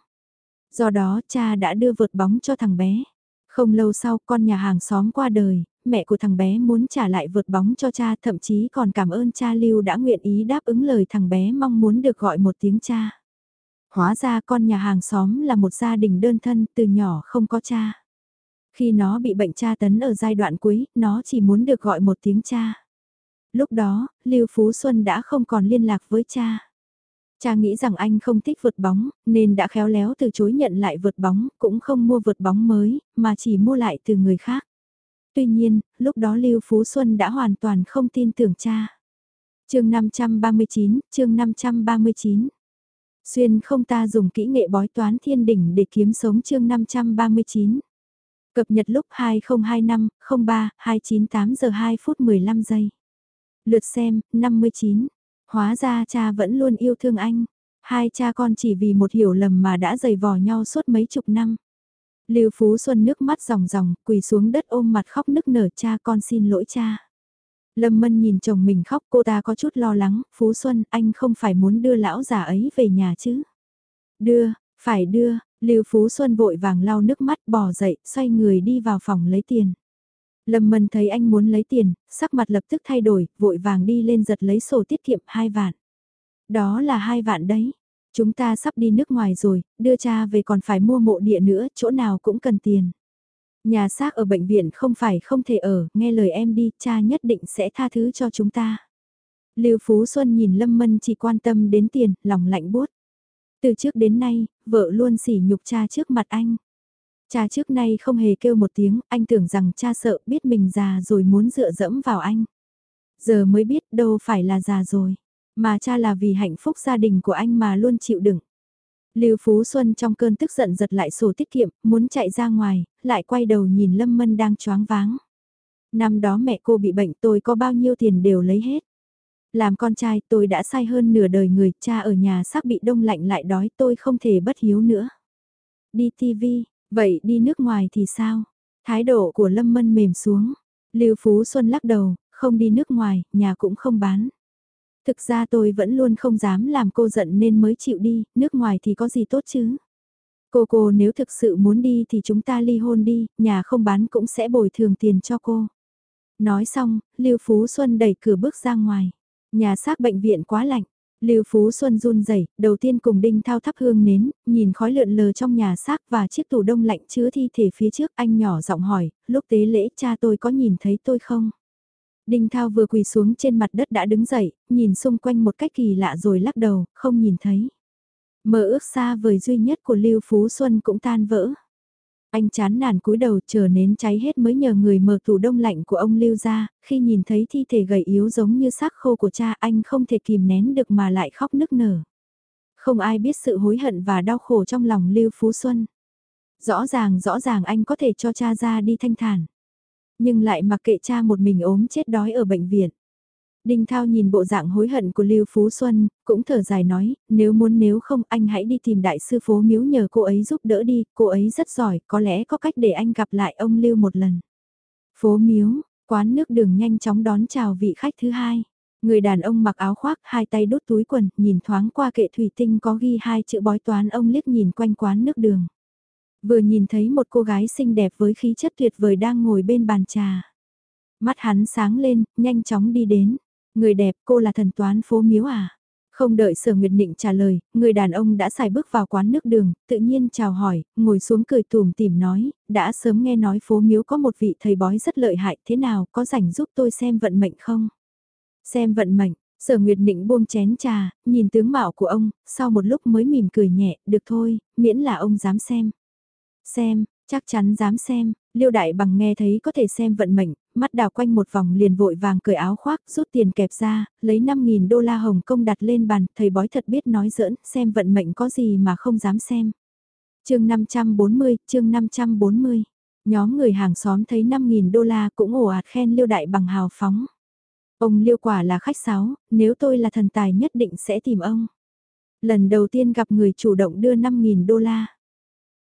Do đó cha đã đưa vượt bóng cho thằng bé. Không lâu sau con nhà hàng xóm qua đời, mẹ của thằng bé muốn trả lại vượt bóng cho cha thậm chí còn cảm ơn cha Lưu đã nguyện ý đáp ứng lời thằng bé mong muốn được gọi một tiếng cha. Hóa ra con nhà hàng xóm là một gia đình đơn thân từ nhỏ không có cha. Khi nó bị bệnh cha tấn ở giai đoạn cuối, nó chỉ muốn được gọi một tiếng cha. Lúc đó, Lưu Phú Xuân đã không còn liên lạc với cha. Cha nghĩ rằng anh không thích vượt bóng, nên đã khéo léo từ chối nhận lại vượt bóng, cũng không mua vượt bóng mới, mà chỉ mua lại từ người khác. Tuy nhiên, lúc đó Lưu Phú Xuân đã hoàn toàn không tin tưởng cha. chương 539, chương 539. Xuyên không ta dùng kỹ nghệ bói toán thiên đỉnh để kiếm sống chương 539. Cập nhật lúc 2025, 03, 298 giờ 2 phút 15 giây. Lượt xem, 59. Hóa ra cha vẫn luôn yêu thương anh. Hai cha con chỉ vì một hiểu lầm mà đã giày vò nhau suốt mấy chục năm. Lưu Phú Xuân nước mắt ròng ròng, quỳ xuống đất ôm mặt khóc nức nở cha con xin lỗi cha. Lâm Mân nhìn chồng mình khóc cô ta có chút lo lắng, Phú Xuân anh không phải muốn đưa lão già ấy về nhà chứ. Đưa, phải đưa, Lưu Phú Xuân vội vàng lau nước mắt bỏ dậy, xoay người đi vào phòng lấy tiền. Lâm Mân thấy anh muốn lấy tiền, sắc mặt lập tức thay đổi, vội vàng đi lên giật lấy sổ tiết kiệm hai vạn. Đó là hai vạn đấy. Chúng ta sắp đi nước ngoài rồi, đưa cha về còn phải mua mộ địa nữa, chỗ nào cũng cần tiền. Nhà xác ở bệnh viện không phải không thể ở, nghe lời em đi, cha nhất định sẽ tha thứ cho chúng ta. Lưu Phú Xuân nhìn Lâm Mân chỉ quan tâm đến tiền, lòng lạnh buốt. Từ trước đến nay, vợ luôn sỉ nhục cha trước mặt anh. Cha trước nay không hề kêu một tiếng, anh tưởng rằng cha sợ biết mình già rồi muốn dựa dẫm vào anh. Giờ mới biết đâu phải là già rồi, mà cha là vì hạnh phúc gia đình của anh mà luôn chịu đựng. Lưu Phú Xuân trong cơn tức giận giật lại sổ tiết kiệm, muốn chạy ra ngoài, lại quay đầu nhìn Lâm Mân đang choáng váng. Năm đó mẹ cô bị bệnh tôi có bao nhiêu tiền đều lấy hết. Làm con trai tôi đã sai hơn nửa đời người, cha ở nhà xác bị đông lạnh lại đói tôi không thể bất hiếu nữa. Đi TV, vậy đi nước ngoài thì sao? Thái độ của Lâm Mân mềm xuống. Lưu Phú Xuân lắc đầu, không đi nước ngoài, nhà cũng không bán. Thực ra tôi vẫn luôn không dám làm cô giận nên mới chịu đi, nước ngoài thì có gì tốt chứ? Cô cô nếu thực sự muốn đi thì chúng ta ly hôn đi, nhà không bán cũng sẽ bồi thường tiền cho cô. Nói xong, Lưu Phú Xuân đẩy cửa bước ra ngoài. Nhà xác bệnh viện quá lạnh. Lưu Phú Xuân run rẩy, đầu tiên cùng Đinh Thao thắp hương nến, nhìn khói lượn lờ trong nhà xác và chiếc tủ đông lạnh chứa thi thể phía trước, anh nhỏ giọng hỏi, lúc tế lễ cha tôi có nhìn thấy tôi không? Đinh Thao vừa quỳ xuống trên mặt đất đã đứng dậy, nhìn xung quanh một cách kỳ lạ rồi lắc đầu, không nhìn thấy. Mơ ước xa vời duy nhất của Lưu Phú Xuân cũng tan vỡ. Anh chán nản cúi đầu chờ nến cháy hết mới nhờ người mở tủ đông lạnh của ông Lưu ra, khi nhìn thấy thi thể gầy yếu giống như xác khô của cha anh không thể kìm nén được mà lại khóc nức nở. Không ai biết sự hối hận và đau khổ trong lòng Lưu Phú Xuân. Rõ ràng rõ ràng anh có thể cho cha ra đi thanh thản. Nhưng lại mặc kệ cha một mình ốm chết đói ở bệnh viện. Đinh Thao nhìn bộ dạng hối hận của Lưu Phú Xuân, cũng thở dài nói, nếu muốn nếu không anh hãy đi tìm đại sư phố miếu nhờ cô ấy giúp đỡ đi, cô ấy rất giỏi, có lẽ có cách để anh gặp lại ông Lưu một lần. Phố miếu, quán nước đường nhanh chóng đón chào vị khách thứ hai. Người đàn ông mặc áo khoác, hai tay đút túi quần, nhìn thoáng qua kệ thủy tinh có ghi hai chữ bói toán ông liếc nhìn quanh quán nước đường. Vừa nhìn thấy một cô gái xinh đẹp với khí chất tuyệt vời đang ngồi bên bàn trà. Mắt hắn sáng lên, nhanh chóng đi đến. Người đẹp cô là thần toán phố miếu à? Không đợi sở nguyệt định trả lời, người đàn ông đã xài bước vào quán nước đường, tự nhiên chào hỏi, ngồi xuống cười tùm tìm nói, đã sớm nghe nói phố miếu có một vị thầy bói rất lợi hại, thế nào, có rảnh giúp tôi xem vận mệnh không? Xem vận mệnh, sở nguyệt định buông chén trà, nhìn tướng mạo của ông, sau một lúc mới mỉm cười nhẹ, được thôi, miễn là ông dám xem. Xem, chắc chắn dám xem, Liêu Đại Bằng nghe thấy có thể xem vận mệnh, mắt đào quanh một vòng liền vội vàng cởi áo khoác, rút tiền kẹp ra, lấy 5.000 đô la Hồng Kông đặt lên bàn, thầy bói thật biết nói giỡn, xem vận mệnh có gì mà không dám xem. chương 540, chương 540, nhóm người hàng xóm thấy 5.000 đô la cũng ổ ạt khen Liêu Đại Bằng hào phóng. Ông Liêu quả là khách sáo, nếu tôi là thần tài nhất định sẽ tìm ông. Lần đầu tiên gặp người chủ động đưa 5.000 đô la.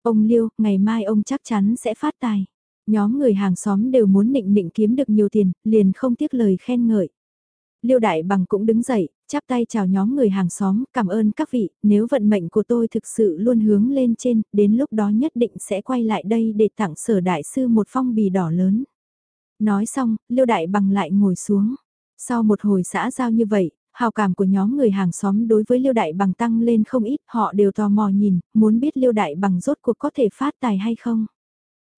Ông Liêu, ngày mai ông chắc chắn sẽ phát tài. Nhóm người hàng xóm đều muốn nịnh nịnh kiếm được nhiều tiền, liền không tiếc lời khen ngợi. Liêu Đại Bằng cũng đứng dậy, chắp tay chào nhóm người hàng xóm, cảm ơn các vị, nếu vận mệnh của tôi thực sự luôn hướng lên trên, đến lúc đó nhất định sẽ quay lại đây để tặng sở đại sư một phong bì đỏ lớn. Nói xong, Liêu Đại Bằng lại ngồi xuống. Sau một hồi xã giao như vậy, hào cảm của nhóm người hàng xóm đối với Liêu Đại Bằng tăng lên không ít, họ đều tò mò nhìn, muốn biết Liêu Đại Bằng rốt cuộc có thể phát tài hay không.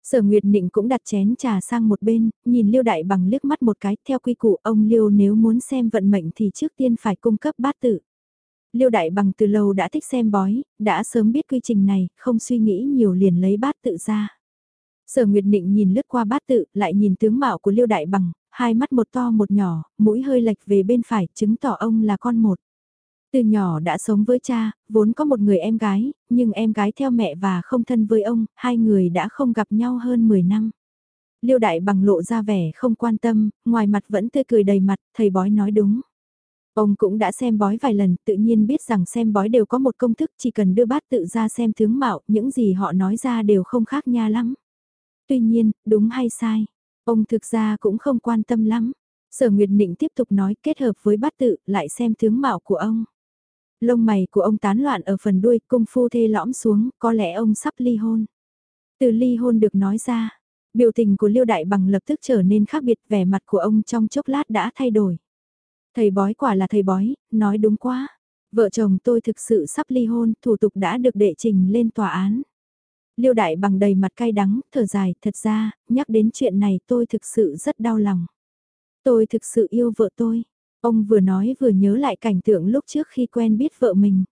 Sở Nguyệt Nịnh cũng đặt chén trà sang một bên, nhìn Liêu Đại Bằng liếc mắt một cái, theo quy củ ông Liêu nếu muốn xem vận mệnh thì trước tiên phải cung cấp bát tự. Liêu Đại Bằng từ lâu đã thích xem bói, đã sớm biết quy trình này, không suy nghĩ nhiều liền lấy bát tự ra. Sở Nguyệt Nịnh nhìn lướt qua bát tự, lại nhìn tướng mạo của Liêu Đại Bằng, hai mắt một to một nhỏ, mũi hơi lệch về bên phải, chứng tỏ ông là con một. Từ nhỏ đã sống với cha, vốn có một người em gái, nhưng em gái theo mẹ và không thân với ông, hai người đã không gặp nhau hơn 10 năm. Liêu đại bằng lộ ra vẻ không quan tâm, ngoài mặt vẫn tươi cười đầy mặt, thầy bói nói đúng. Ông cũng đã xem bói vài lần, tự nhiên biết rằng xem bói đều có một công thức, chỉ cần đưa bát tự ra xem tướng mạo, những gì họ nói ra đều không khác nha lắm. Tuy nhiên, đúng hay sai, ông thực ra cũng không quan tâm lắm. Sở Nguyệt Nịnh tiếp tục nói kết hợp với bát tự, lại xem tướng mạo của ông. Lông mày của ông tán loạn ở phần đuôi, cung phu thê lõm xuống, có lẽ ông sắp ly hôn. Từ ly hôn được nói ra, biểu tình của Liêu Đại Bằng lập tức trở nên khác biệt, vẻ mặt của ông trong chốc lát đã thay đổi. Thầy bói quả là thầy bói, nói đúng quá. Vợ chồng tôi thực sự sắp ly hôn, thủ tục đã được đệ trình lên tòa án. Liêu Đại Bằng đầy mặt cay đắng, thở dài, thật ra, nhắc đến chuyện này tôi thực sự rất đau lòng. Tôi thực sự yêu vợ tôi. Ông vừa nói vừa nhớ lại cảnh tượng lúc trước khi quen biết vợ mình.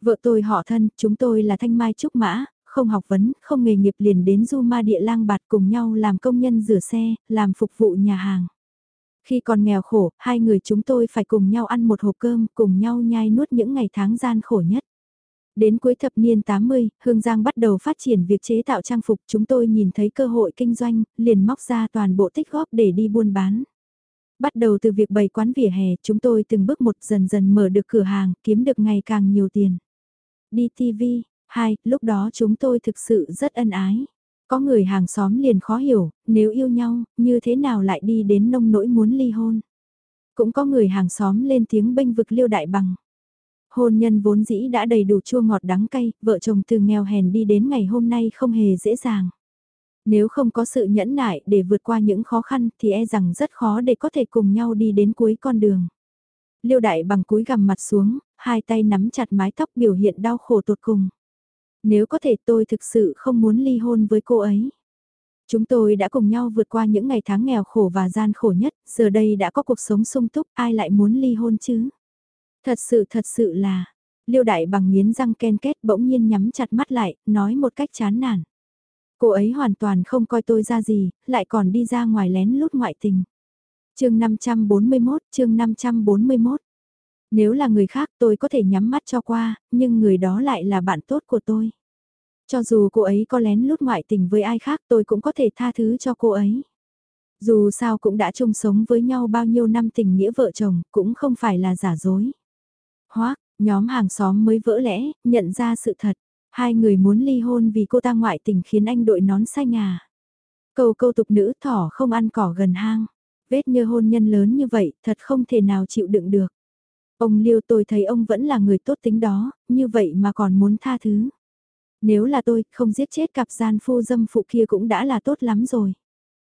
Vợ tôi họ thân, chúng tôi là thanh mai trúc mã, không học vấn, không nghề nghiệp liền đến du ma địa lang bạt cùng nhau làm công nhân rửa xe, làm phục vụ nhà hàng. Khi còn nghèo khổ, hai người chúng tôi phải cùng nhau ăn một hộp cơm, cùng nhau nhai nuốt những ngày tháng gian khổ nhất. Đến cuối thập niên 80, Hương Giang bắt đầu phát triển việc chế tạo trang phục, chúng tôi nhìn thấy cơ hội kinh doanh, liền móc ra toàn bộ tích góp để đi buôn bán. Bắt đầu từ việc bày quán vỉa hè, chúng tôi từng bước một dần dần mở được cửa hàng, kiếm được ngày càng nhiều tiền. Đi TV, hai, lúc đó chúng tôi thực sự rất ân ái. Có người hàng xóm liền khó hiểu, nếu yêu nhau, như thế nào lại đi đến nông nỗi muốn ly hôn. Cũng có người hàng xóm lên tiếng bênh vực liêu đại bằng. Hôn nhân vốn dĩ đã đầy đủ chua ngọt đắng cay, vợ chồng từ nghèo hèn đi đến ngày hôm nay không hề dễ dàng. Nếu không có sự nhẫn nại để vượt qua những khó khăn thì e rằng rất khó để có thể cùng nhau đi đến cuối con đường. Liêu đại bằng cúi gằm mặt xuống, hai tay nắm chặt mái tóc biểu hiện đau khổ tột cùng. Nếu có thể tôi thực sự không muốn ly hôn với cô ấy. Chúng tôi đã cùng nhau vượt qua những ngày tháng nghèo khổ và gian khổ nhất, giờ đây đã có cuộc sống sung túc, ai lại muốn ly hôn chứ? Thật sự thật sự là, liêu đại bằng miến răng ken kết bỗng nhiên nhắm chặt mắt lại, nói một cách chán nản. Cô ấy hoàn toàn không coi tôi ra gì, lại còn đi ra ngoài lén lút ngoại tình. chương 541, chương 541. Nếu là người khác tôi có thể nhắm mắt cho qua, nhưng người đó lại là bạn tốt của tôi. Cho dù cô ấy có lén lút ngoại tình với ai khác tôi cũng có thể tha thứ cho cô ấy. Dù sao cũng đã chung sống với nhau bao nhiêu năm tình nghĩa vợ chồng, cũng không phải là giả dối. Hoác, nhóm hàng xóm mới vỡ lẽ, nhận ra sự thật. Hai người muốn ly hôn vì cô ta ngoại tình khiến anh đội nón xanh à. Câu câu tục nữ thỏ không ăn cỏ gần hang. Vết như hôn nhân lớn như vậy, thật không thể nào chịu đựng được. Ông Liêu tôi thấy ông vẫn là người tốt tính đó, như vậy mà còn muốn tha thứ. Nếu là tôi, không giết chết cặp gian phu dâm phụ kia cũng đã là tốt lắm rồi.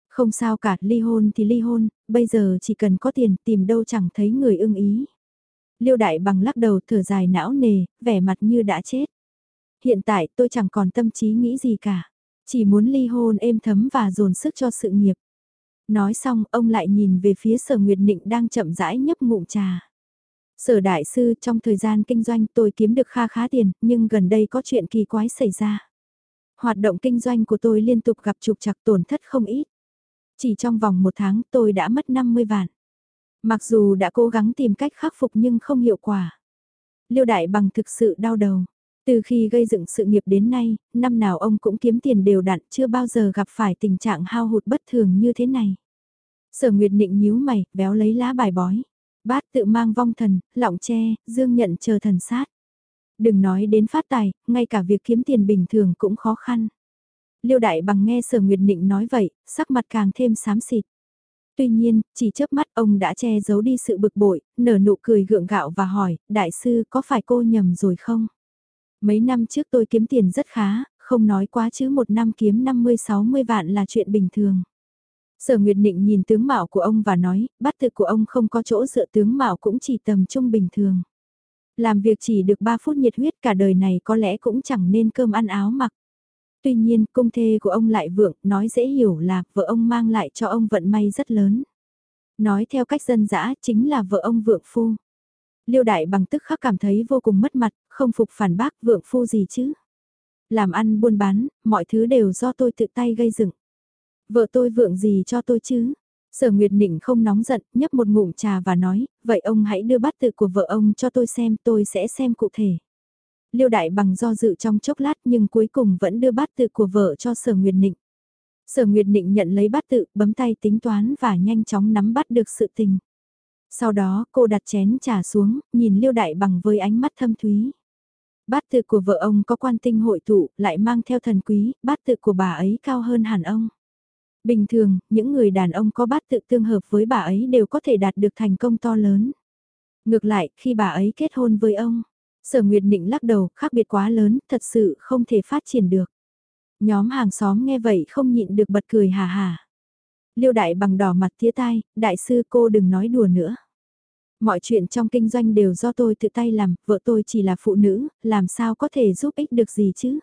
Không sao cả, ly hôn thì ly hôn, bây giờ chỉ cần có tiền tìm đâu chẳng thấy người ưng ý. Liêu đại bằng lắc đầu thở dài não nề, vẻ mặt như đã chết. Hiện tại tôi chẳng còn tâm trí nghĩ gì cả. Chỉ muốn ly hôn êm thấm và dồn sức cho sự nghiệp. Nói xong ông lại nhìn về phía sở Nguyệt Nịnh đang chậm rãi nhấp ngụm trà. Sở đại sư trong thời gian kinh doanh tôi kiếm được kha khá tiền nhưng gần đây có chuyện kỳ quái xảy ra. Hoạt động kinh doanh của tôi liên tục gặp trục trặc tổn thất không ít. Chỉ trong vòng một tháng tôi đã mất 50 vạn. Mặc dù đã cố gắng tìm cách khắc phục nhưng không hiệu quả. Liêu đại bằng thực sự đau đầu. Từ khi gây dựng sự nghiệp đến nay, năm nào ông cũng kiếm tiền đều đặn chưa bao giờ gặp phải tình trạng hao hụt bất thường như thế này. Sở Nguyệt Nịnh nhíu mày, béo lấy lá bài bói. Bát tự mang vong thần, lọng tre, dương nhận chờ thần sát. Đừng nói đến phát tài, ngay cả việc kiếm tiền bình thường cũng khó khăn. Liêu đại bằng nghe sở Nguyệt Nịnh nói vậy, sắc mặt càng thêm xám xịt. Tuy nhiên, chỉ chớp mắt ông đã che giấu đi sự bực bội, nở nụ cười gượng gạo và hỏi, đại sư có phải cô nhầm rồi không? Mấy năm trước tôi kiếm tiền rất khá, không nói quá chứ một năm kiếm 50-60 vạn là chuyện bình thường. Sở Nguyệt Nịnh nhìn tướng mạo của ông và nói, bắt tự của ông không có chỗ dựa tướng mạo cũng chỉ tầm trung bình thường. Làm việc chỉ được 3 phút nhiệt huyết cả đời này có lẽ cũng chẳng nên cơm ăn áo mặc. Tuy nhiên, cung thê của ông lại vượng, nói dễ hiểu là vợ ông mang lại cho ông vận may rất lớn. Nói theo cách dân dã chính là vợ ông vượng phu. Liêu đại bằng tức khắc cảm thấy vô cùng mất mặt, không phục phản bác vượng phu gì chứ. Làm ăn buôn bán, mọi thứ đều do tôi tự tay gây dựng. Vợ tôi vượng gì cho tôi chứ? Sở Nguyệt Nịnh không nóng giận, nhấp một ngụm trà và nói, vậy ông hãy đưa bát tự của vợ ông cho tôi xem, tôi sẽ xem cụ thể. Liêu Đại Bằng do dự trong chốc lát nhưng cuối cùng vẫn đưa bát tự của vợ cho Sở Nguyệt Nịnh. Sở Nguyệt Nịnh nhận lấy bát tự, bấm tay tính toán và nhanh chóng nắm bắt được sự tình. Sau đó cô đặt chén trà xuống, nhìn Liêu Đại Bằng với ánh mắt thâm thúy. Bát tự của vợ ông có quan tinh hội tụ, lại mang theo thần quý, bát tự của bà ấy cao hơn hẳn ông. Bình thường, những người đàn ông có bát tự tương hợp với bà ấy đều có thể đạt được thành công to lớn. Ngược lại, khi bà ấy kết hôn với ông, Sở Nguyệt Nịnh lắc đầu, khác biệt quá lớn, thật sự không thể phát triển được. Nhóm hàng xóm nghe vậy không nhịn được bật cười hà hà. Liêu đại bằng đỏ mặt tía tai, đại sư cô đừng nói đùa nữa. Mọi chuyện trong kinh doanh đều do tôi tự tay làm, vợ tôi chỉ là phụ nữ, làm sao có thể giúp ích được gì chứ?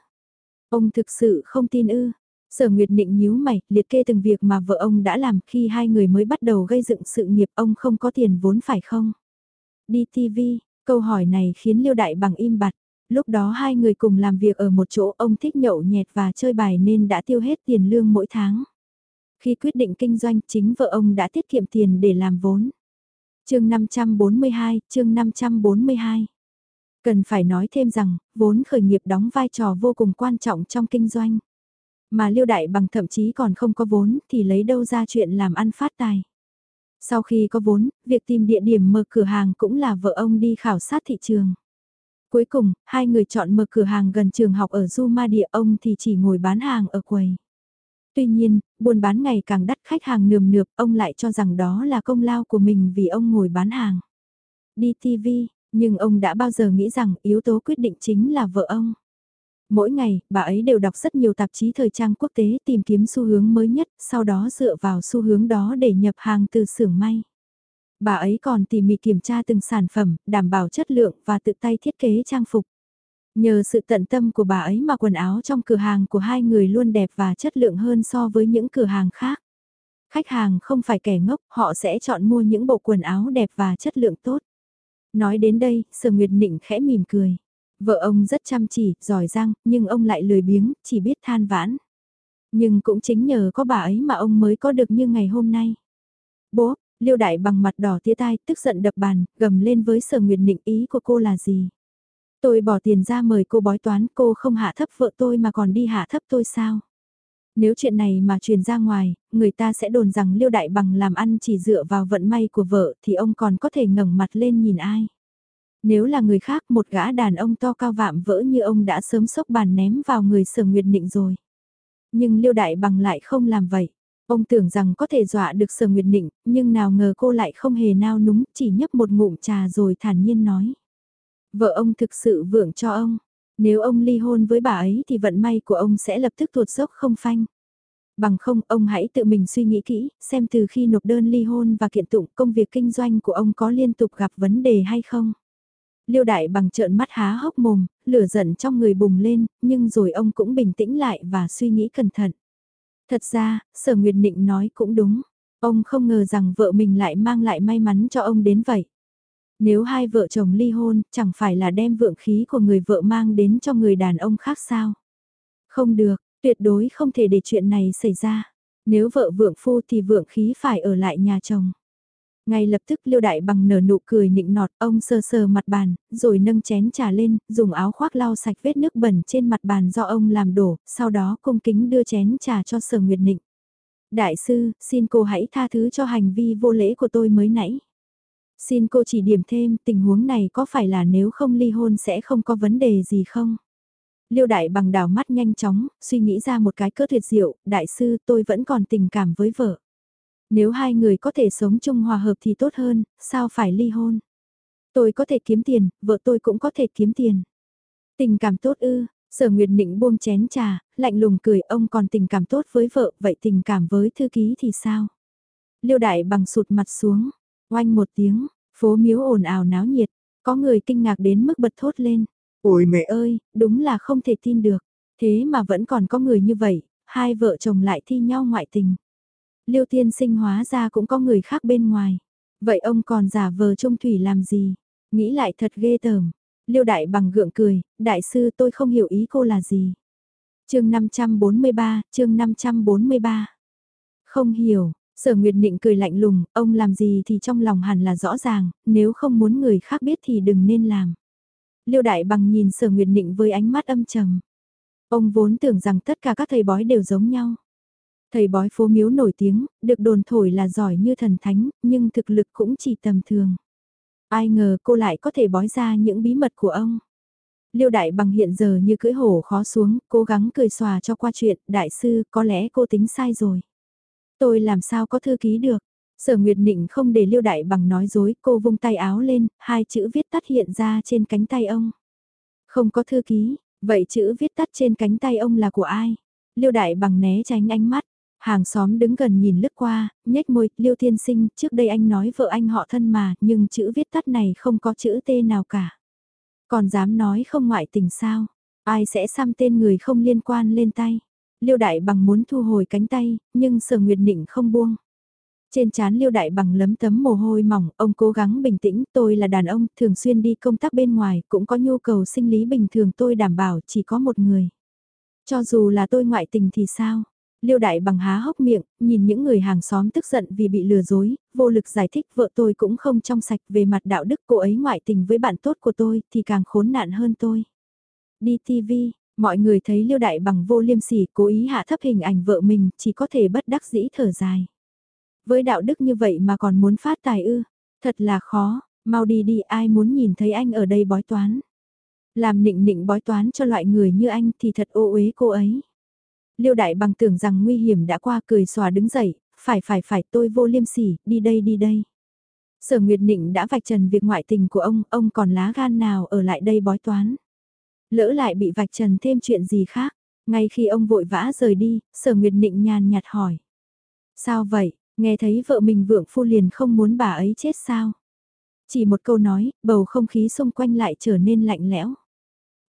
Ông thực sự không tin ư. Sở Nguyệt Nịnh nhíu mày, liệt kê từng việc mà vợ ông đã làm khi hai người mới bắt đầu gây dựng sự nghiệp ông không có tiền vốn phải không? Đi TV, câu hỏi này khiến Liêu Đại bằng im bặt. Lúc đó hai người cùng làm việc ở một chỗ ông thích nhậu nhẹt và chơi bài nên đã tiêu hết tiền lương mỗi tháng. Khi quyết định kinh doanh chính vợ ông đã tiết kiệm tiền để làm vốn. chương 542, chương 542. Cần phải nói thêm rằng, vốn khởi nghiệp đóng vai trò vô cùng quan trọng trong kinh doanh. Mà Liêu Đại Bằng thậm chí còn không có vốn thì lấy đâu ra chuyện làm ăn phát tài. Sau khi có vốn, việc tìm địa điểm mở cửa hàng cũng là vợ ông đi khảo sát thị trường. Cuối cùng, hai người chọn mở cửa hàng gần trường học ở Du Ma Địa ông thì chỉ ngồi bán hàng ở quầy. Tuy nhiên, buôn bán ngày càng đắt khách hàng nườm nượp, ông lại cho rằng đó là công lao của mình vì ông ngồi bán hàng. Đi TV, nhưng ông đã bao giờ nghĩ rằng yếu tố quyết định chính là vợ ông. Mỗi ngày, bà ấy đều đọc rất nhiều tạp chí thời trang quốc tế tìm kiếm xu hướng mới nhất, sau đó dựa vào xu hướng đó để nhập hàng từ xưởng may. Bà ấy còn tỉ mỉ kiểm tra từng sản phẩm, đảm bảo chất lượng và tự tay thiết kế trang phục. Nhờ sự tận tâm của bà ấy mà quần áo trong cửa hàng của hai người luôn đẹp và chất lượng hơn so với những cửa hàng khác. Khách hàng không phải kẻ ngốc, họ sẽ chọn mua những bộ quần áo đẹp và chất lượng tốt. Nói đến đây, Sở Nguyệt Nịnh khẽ mỉm cười. Vợ ông rất chăm chỉ, giỏi giang, nhưng ông lại lười biếng, chỉ biết than vãn. Nhưng cũng chính nhờ có bà ấy mà ông mới có được như ngày hôm nay. Bố, Liêu Đại bằng mặt đỏ tía tai, tức giận đập bàn, gầm lên với Sở Nguyệt Nịnh ý của cô là gì? Tôi bỏ tiền ra mời cô bói toán, cô không hạ thấp vợ tôi mà còn đi hạ thấp tôi sao? Nếu chuyện này mà truyền ra ngoài, người ta sẽ đồn rằng Liêu Đại Bằng làm ăn chỉ dựa vào vận may của vợ thì ông còn có thể ngẩng mặt lên nhìn ai. Nếu là người khác một gã đàn ông to cao vạm vỡ như ông đã sớm sốc bàn ném vào người sở nguyệt nịnh rồi. Nhưng Liêu Đại Bằng lại không làm vậy. Ông tưởng rằng có thể dọa được sở nguyệt nịnh, nhưng nào ngờ cô lại không hề nao núng, chỉ nhấp một ngụm trà rồi thản nhiên nói. Vợ ông thực sự vượng cho ông. Nếu ông ly hôn với bà ấy thì vận may của ông sẽ lập tức tuột dốc không phanh. Bằng không, ông hãy tự mình suy nghĩ kỹ, xem từ khi nộp đơn ly hôn và kiện tụng công việc kinh doanh của ông có liên tục gặp vấn đề hay không. Liêu đại bằng trợn mắt há hốc mồm, lửa giận trong người bùng lên, nhưng rồi ông cũng bình tĩnh lại và suy nghĩ cẩn thận. Thật ra, sở Nguyệt Nịnh nói cũng đúng. Ông không ngờ rằng vợ mình lại mang lại may mắn cho ông đến vậy. Nếu hai vợ chồng ly hôn, chẳng phải là đem vượng khí của người vợ mang đến cho người đàn ông khác sao? Không được, tuyệt đối không thể để chuyện này xảy ra. Nếu vợ vượng phu thì vượng khí phải ở lại nhà chồng. Ngay lập tức liêu đại bằng nở nụ cười nịnh nọt, ông sờ sờ mặt bàn, rồi nâng chén trà lên, dùng áo khoác lau sạch vết nước bẩn trên mặt bàn do ông làm đổ, sau đó cung kính đưa chén trà cho sở nguyệt nịnh. Đại sư, xin cô hãy tha thứ cho hành vi vô lễ của tôi mới nãy. Xin cô chỉ điểm thêm tình huống này có phải là nếu không ly hôn sẽ không có vấn đề gì không? Liêu đại bằng đảo mắt nhanh chóng, suy nghĩ ra một cái cơ tuyệt diệu, đại sư tôi vẫn còn tình cảm với vợ. Nếu hai người có thể sống chung hòa hợp thì tốt hơn, sao phải ly hôn? Tôi có thể kiếm tiền, vợ tôi cũng có thể kiếm tiền. Tình cảm tốt ư, sở nguyệt nịnh buông chén trà, lạnh lùng cười ông còn tình cảm tốt với vợ, vậy tình cảm với thư ký thì sao? Liêu đại bằng sụt mặt xuống, oanh một tiếng, phố miếu ồn ào náo nhiệt, có người kinh ngạc đến mức bật thốt lên. Ôi mẹ ơi, đúng là không thể tin được. Thế mà vẫn còn có người như vậy, hai vợ chồng lại thi nhau ngoại tình. Liêu tiên sinh hóa ra cũng có người khác bên ngoài. Vậy ông còn giả vờ trung thủy làm gì? Nghĩ lại thật ghê tởm. Liêu đại bằng gượng cười, đại sư tôi không hiểu ý cô là gì. chương 543, chương 543. Không hiểu, sở nguyệt nịnh cười lạnh lùng, ông làm gì thì trong lòng hẳn là rõ ràng, nếu không muốn người khác biết thì đừng nên làm. Liêu đại bằng nhìn sở nguyệt nịnh với ánh mắt âm trầm. Ông vốn tưởng rằng tất cả các thầy bói đều giống nhau. Thầy bói phố miếu nổi tiếng, được đồn thổi là giỏi như thần thánh, nhưng thực lực cũng chỉ tầm thường. Ai ngờ cô lại có thể bói ra những bí mật của ông. Liêu đại bằng hiện giờ như cưỡi hổ khó xuống, cố gắng cười xòa cho qua chuyện, đại sư, có lẽ cô tính sai rồi. Tôi làm sao có thư ký được. Sở Nguyệt Nịnh không để Liêu Đại Bằng nói dối, cô vung tay áo lên, hai chữ viết tắt hiện ra trên cánh tay ông. Không có thư ký, vậy chữ viết tắt trên cánh tay ông là của ai? Liêu Đại Bằng né tránh ánh mắt, Hàng xóm đứng gần nhìn lướt qua, nhếch môi, Liêu Thiên Sinh, trước đây anh nói vợ anh họ thân mà, nhưng chữ viết tắt này không có chữ T nào cả. Còn dám nói không ngoại tình sao? Ai sẽ xăm tên người không liên quan lên tay? Liêu Đại Bằng muốn thu hồi cánh tay, nhưng Sở Nguyệt Nịnh không buông. Trên chán Liêu Đại Bằng lấm tấm mồ hôi mỏng, ông cố gắng bình tĩnh, tôi là đàn ông, thường xuyên đi công tác bên ngoài, cũng có nhu cầu sinh lý bình thường tôi đảm bảo chỉ có một người. Cho dù là tôi ngoại tình thì sao? Liêu đại bằng há hốc miệng, nhìn những người hàng xóm tức giận vì bị lừa dối, vô lực giải thích vợ tôi cũng không trong sạch về mặt đạo đức cô ấy ngoại tình với bạn tốt của tôi thì càng khốn nạn hơn tôi. Đi TV, mọi người thấy liêu đại bằng vô liêm sỉ cố ý hạ thấp hình ảnh vợ mình chỉ có thể bất đắc dĩ thở dài. Với đạo đức như vậy mà còn muốn phát tài ư, thật là khó, mau đi đi ai muốn nhìn thấy anh ở đây bói toán. Làm nịnh nịnh bói toán cho loại người như anh thì thật ô uế cô ấy. Liêu đại bằng tưởng rằng nguy hiểm đã qua cười xòa đứng dậy, phải phải phải tôi vô liêm sỉ, đi đây đi đây. Sở Nguyệt Nịnh đã vạch trần việc ngoại tình của ông, ông còn lá gan nào ở lại đây bói toán. Lỡ lại bị vạch trần thêm chuyện gì khác, ngay khi ông vội vã rời đi, Sở Nguyệt Nịnh nhàn nhạt hỏi. Sao vậy, nghe thấy vợ mình vượng phu liền không muốn bà ấy chết sao? Chỉ một câu nói, bầu không khí xung quanh lại trở nên lạnh lẽo.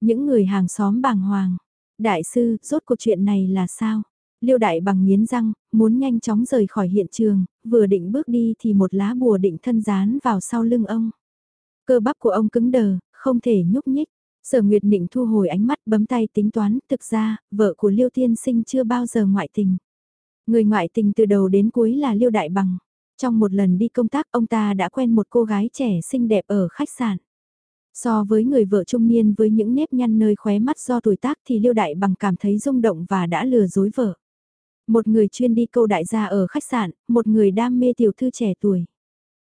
Những người hàng xóm bàng hoàng, Đại sư, rốt cuộc chuyện này là sao? Liêu đại bằng miến răng, muốn nhanh chóng rời khỏi hiện trường, vừa định bước đi thì một lá bùa định thân dán vào sau lưng ông. Cơ bắp của ông cứng đờ, không thể nhúc nhích. Sở Nguyệt Nịnh thu hồi ánh mắt bấm tay tính toán, thực ra, vợ của Liêu Tiên Sinh chưa bao giờ ngoại tình. Người ngoại tình từ đầu đến cuối là Liêu Đại Bằng. Trong một lần đi công tác ông ta đã quen một cô gái trẻ xinh đẹp ở khách sạn. So với người vợ trung niên với những nếp nhăn nơi khóe mắt do tuổi tác thì Liêu Đại Bằng cảm thấy rung động và đã lừa dối vợ. Một người chuyên đi câu đại gia ở khách sạn, một người đam mê tiểu thư trẻ tuổi.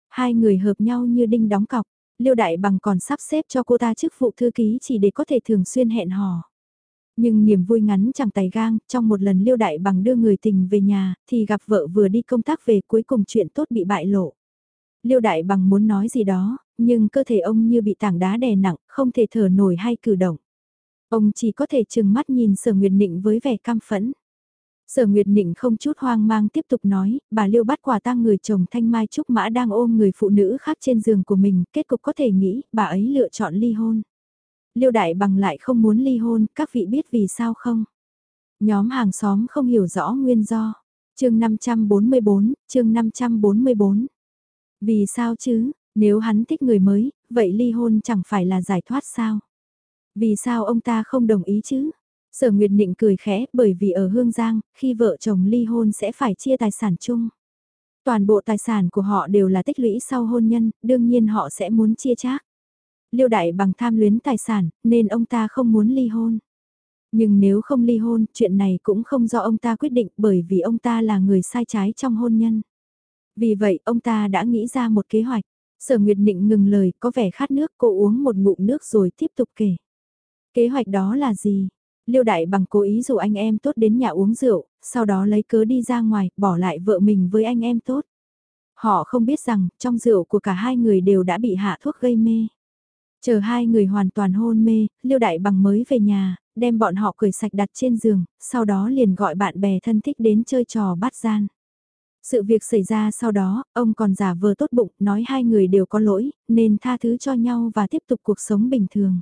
Hai người hợp nhau như đinh đóng cọc, Liêu Đại Bằng còn sắp xếp cho cô ta chức vụ thư ký chỉ để có thể thường xuyên hẹn hò. Nhưng niềm vui ngắn chẳng tài gang, trong một lần Liêu Đại Bằng đưa người tình về nhà, thì gặp vợ vừa đi công tác về cuối cùng chuyện tốt bị bại lộ. Liêu Đại Bằng muốn nói gì đó, nhưng cơ thể ông như bị tảng đá đè nặng, không thể thở nổi hay cử động. Ông chỉ có thể chừng mắt nhìn Sở Nguyệt Nịnh với vẻ cam phẫn. Sở Nguyệt Nịnh không chút hoang mang tiếp tục nói, bà Liêu bắt quả tang người chồng Thanh Mai Trúc Mã đang ôm người phụ nữ khác trên giường của mình, kết cục có thể nghĩ bà ấy lựa chọn ly hôn. Liêu Đại Bằng lại không muốn ly hôn, các vị biết vì sao không? Nhóm hàng xóm không hiểu rõ nguyên do. chương 544, chương 544. Vì sao chứ, nếu hắn thích người mới, vậy ly hôn chẳng phải là giải thoát sao? Vì sao ông ta không đồng ý chứ? Sở Nguyệt Nịnh cười khẽ bởi vì ở Hương Giang, khi vợ chồng ly hôn sẽ phải chia tài sản chung. Toàn bộ tài sản của họ đều là tích lũy sau hôn nhân, đương nhiên họ sẽ muốn chia chác. Liêu đại bằng tham luyến tài sản, nên ông ta không muốn ly hôn. Nhưng nếu không ly hôn, chuyện này cũng không do ông ta quyết định bởi vì ông ta là người sai trái trong hôn nhân. Vì vậy, ông ta đã nghĩ ra một kế hoạch. Sở Nguyệt Nịnh ngừng lời, có vẻ khát nước, cô uống một ngụm nước rồi tiếp tục kể. Kế hoạch đó là gì? Liêu Đại bằng cố ý dụ anh em tốt đến nhà uống rượu, sau đó lấy cớ đi ra ngoài, bỏ lại vợ mình với anh em tốt. Họ không biết rằng, trong rượu của cả hai người đều đã bị hạ thuốc gây mê. Chờ hai người hoàn toàn hôn mê, Liêu Đại bằng mới về nhà, đem bọn họ cười sạch đặt trên giường, sau đó liền gọi bạn bè thân thích đến chơi trò bắt gian. Sự việc xảy ra sau đó, ông còn giả vờ tốt bụng, nói hai người đều có lỗi, nên tha thứ cho nhau và tiếp tục cuộc sống bình thường.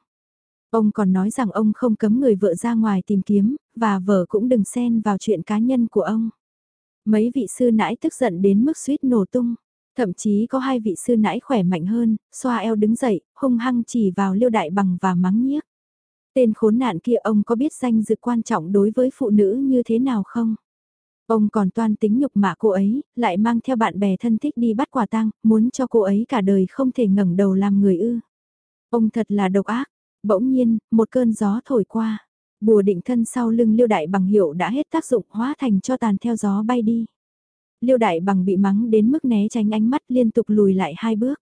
Ông còn nói rằng ông không cấm người vợ ra ngoài tìm kiếm, và vợ cũng đừng xen vào chuyện cá nhân của ông. Mấy vị sư nãi tức giận đến mức suýt nổ tung. Thậm chí có hai vị sư nãi khỏe mạnh hơn, xoa eo đứng dậy, hung hăng chỉ vào liêu đại bằng và mắng nhiếc. Tên khốn nạn kia ông có biết danh dự quan trọng đối với phụ nữ như thế nào không? Ông còn toan tính nhục mạ cô ấy, lại mang theo bạn bè thân thích đi bắt quả tang, muốn cho cô ấy cả đời không thể ngẩng đầu làm người ư. Ông thật là độc ác, Bỗng nhiên, một cơn gió thổi qua. Bùa định thân sau lưng liêu đại bằng hiệu đã hết tác dụng hóa thành cho tàn theo gió bay đi. Liêu đại bằng bị mắng đến mức né tránh ánh mắt liên tục lùi lại hai bước.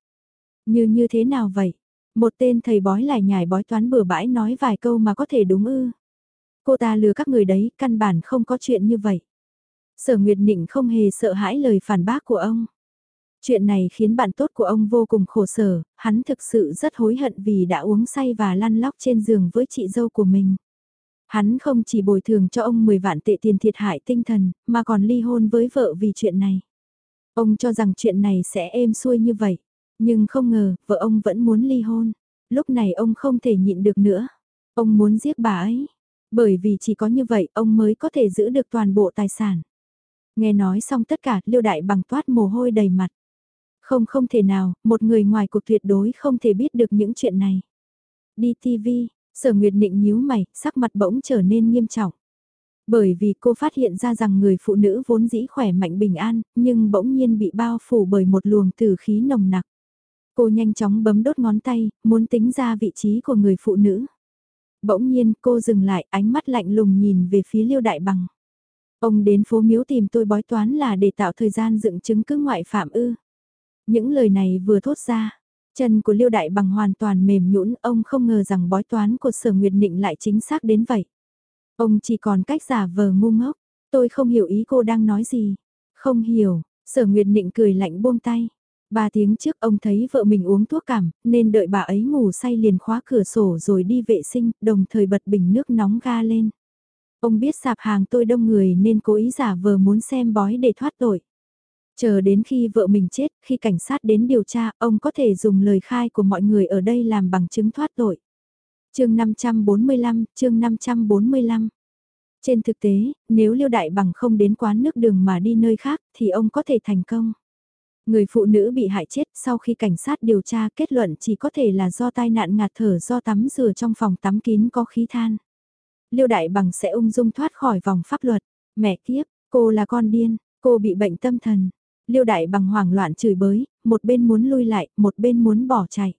Như như thế nào vậy? Một tên thầy bói lại nhải bói toán bừa bãi nói vài câu mà có thể đúng ư. Cô ta lừa các người đấy, căn bản không có chuyện như vậy. Sở Nguyệt Nịnh không hề sợ hãi lời phản bác của ông. Chuyện này khiến bạn tốt của ông vô cùng khổ sở, hắn thực sự rất hối hận vì đã uống say và lăn lóc trên giường với chị dâu của mình. Hắn không chỉ bồi thường cho ông 10 vạn tệ tiền thiệt hại tinh thần, mà còn ly hôn với vợ vì chuyện này. Ông cho rằng chuyện này sẽ êm xuôi như vậy, nhưng không ngờ vợ ông vẫn muốn ly hôn. Lúc này ông không thể nhịn được nữa. Ông muốn giết bà ấy. Bởi vì chỉ có như vậy ông mới có thể giữ được toàn bộ tài sản. Nghe nói xong tất cả, liêu đại bằng toát mồ hôi đầy mặt. Không không thể nào, một người ngoài cuộc tuyệt đối không thể biết được những chuyện này. Đi TV, sở nguyệt định nhíu mày, sắc mặt bỗng trở nên nghiêm trọng. Bởi vì cô phát hiện ra rằng người phụ nữ vốn dĩ khỏe mạnh bình an, nhưng bỗng nhiên bị bao phủ bởi một luồng tử khí nồng nặc. Cô nhanh chóng bấm đốt ngón tay, muốn tính ra vị trí của người phụ nữ. Bỗng nhiên cô dừng lại ánh mắt lạnh lùng nhìn về phía liêu đại bằng. Ông đến phố miếu tìm tôi bói toán là để tạo thời gian dựng chứng cứ ngoại phạm ư. Những lời này vừa thốt ra, chân của Liêu Đại Bằng hoàn toàn mềm nhũn, ông không ngờ rằng bói toán của Sở Nguyệt Nịnh lại chính xác đến vậy. Ông chỉ còn cách giả vờ ngu ngốc, tôi không hiểu ý cô đang nói gì. Không hiểu, Sở Nguyệt Nịnh cười lạnh buông tay. Ba tiếng trước ông thấy vợ mình uống thuốc cảm, nên đợi bà ấy ngủ say liền khóa cửa sổ rồi đi vệ sinh, đồng thời bật bình nước nóng ga lên. Ông biết sạp hàng tôi đông người nên cố ý giả vờ muốn xem bói để thoát tội. Chờ đến khi vợ mình chết, khi cảnh sát đến điều tra, ông có thể dùng lời khai của mọi người ở đây làm bằng chứng thoát tội. chương 545, chương 545. Trên thực tế, nếu Liêu Đại Bằng không đến quán nước đường mà đi nơi khác thì ông có thể thành công. Người phụ nữ bị hại chết sau khi cảnh sát điều tra kết luận chỉ có thể là do tai nạn ngạt thở do tắm rửa trong phòng tắm kín có khí than. Liêu Đại Bằng sẽ ung dung thoát khỏi vòng pháp luật. Mẹ kiếp, cô là con điên, cô bị bệnh tâm thần. Liêu Đại Bằng hoảng loạn chửi bới, một bên muốn lui lại, một bên muốn bỏ chạy.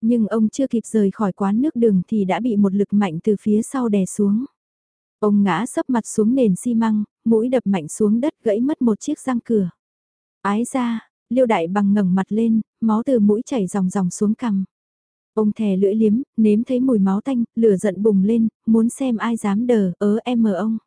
Nhưng ông chưa kịp rời khỏi quán nước đường thì đã bị một lực mạnh từ phía sau đè xuống. Ông ngã sấp mặt xuống nền xi măng, mũi đập mạnh xuống đất gãy mất một chiếc răng cửa. Ái ra, liêu đại bằng ngẩng mặt lên, máu từ mũi chảy ròng ròng xuống cằm. Ông thè lưỡi liếm, nếm thấy mùi máu tanh, lửa giận bùng lên, muốn xem ai dám đờ, ớ em mờ ông.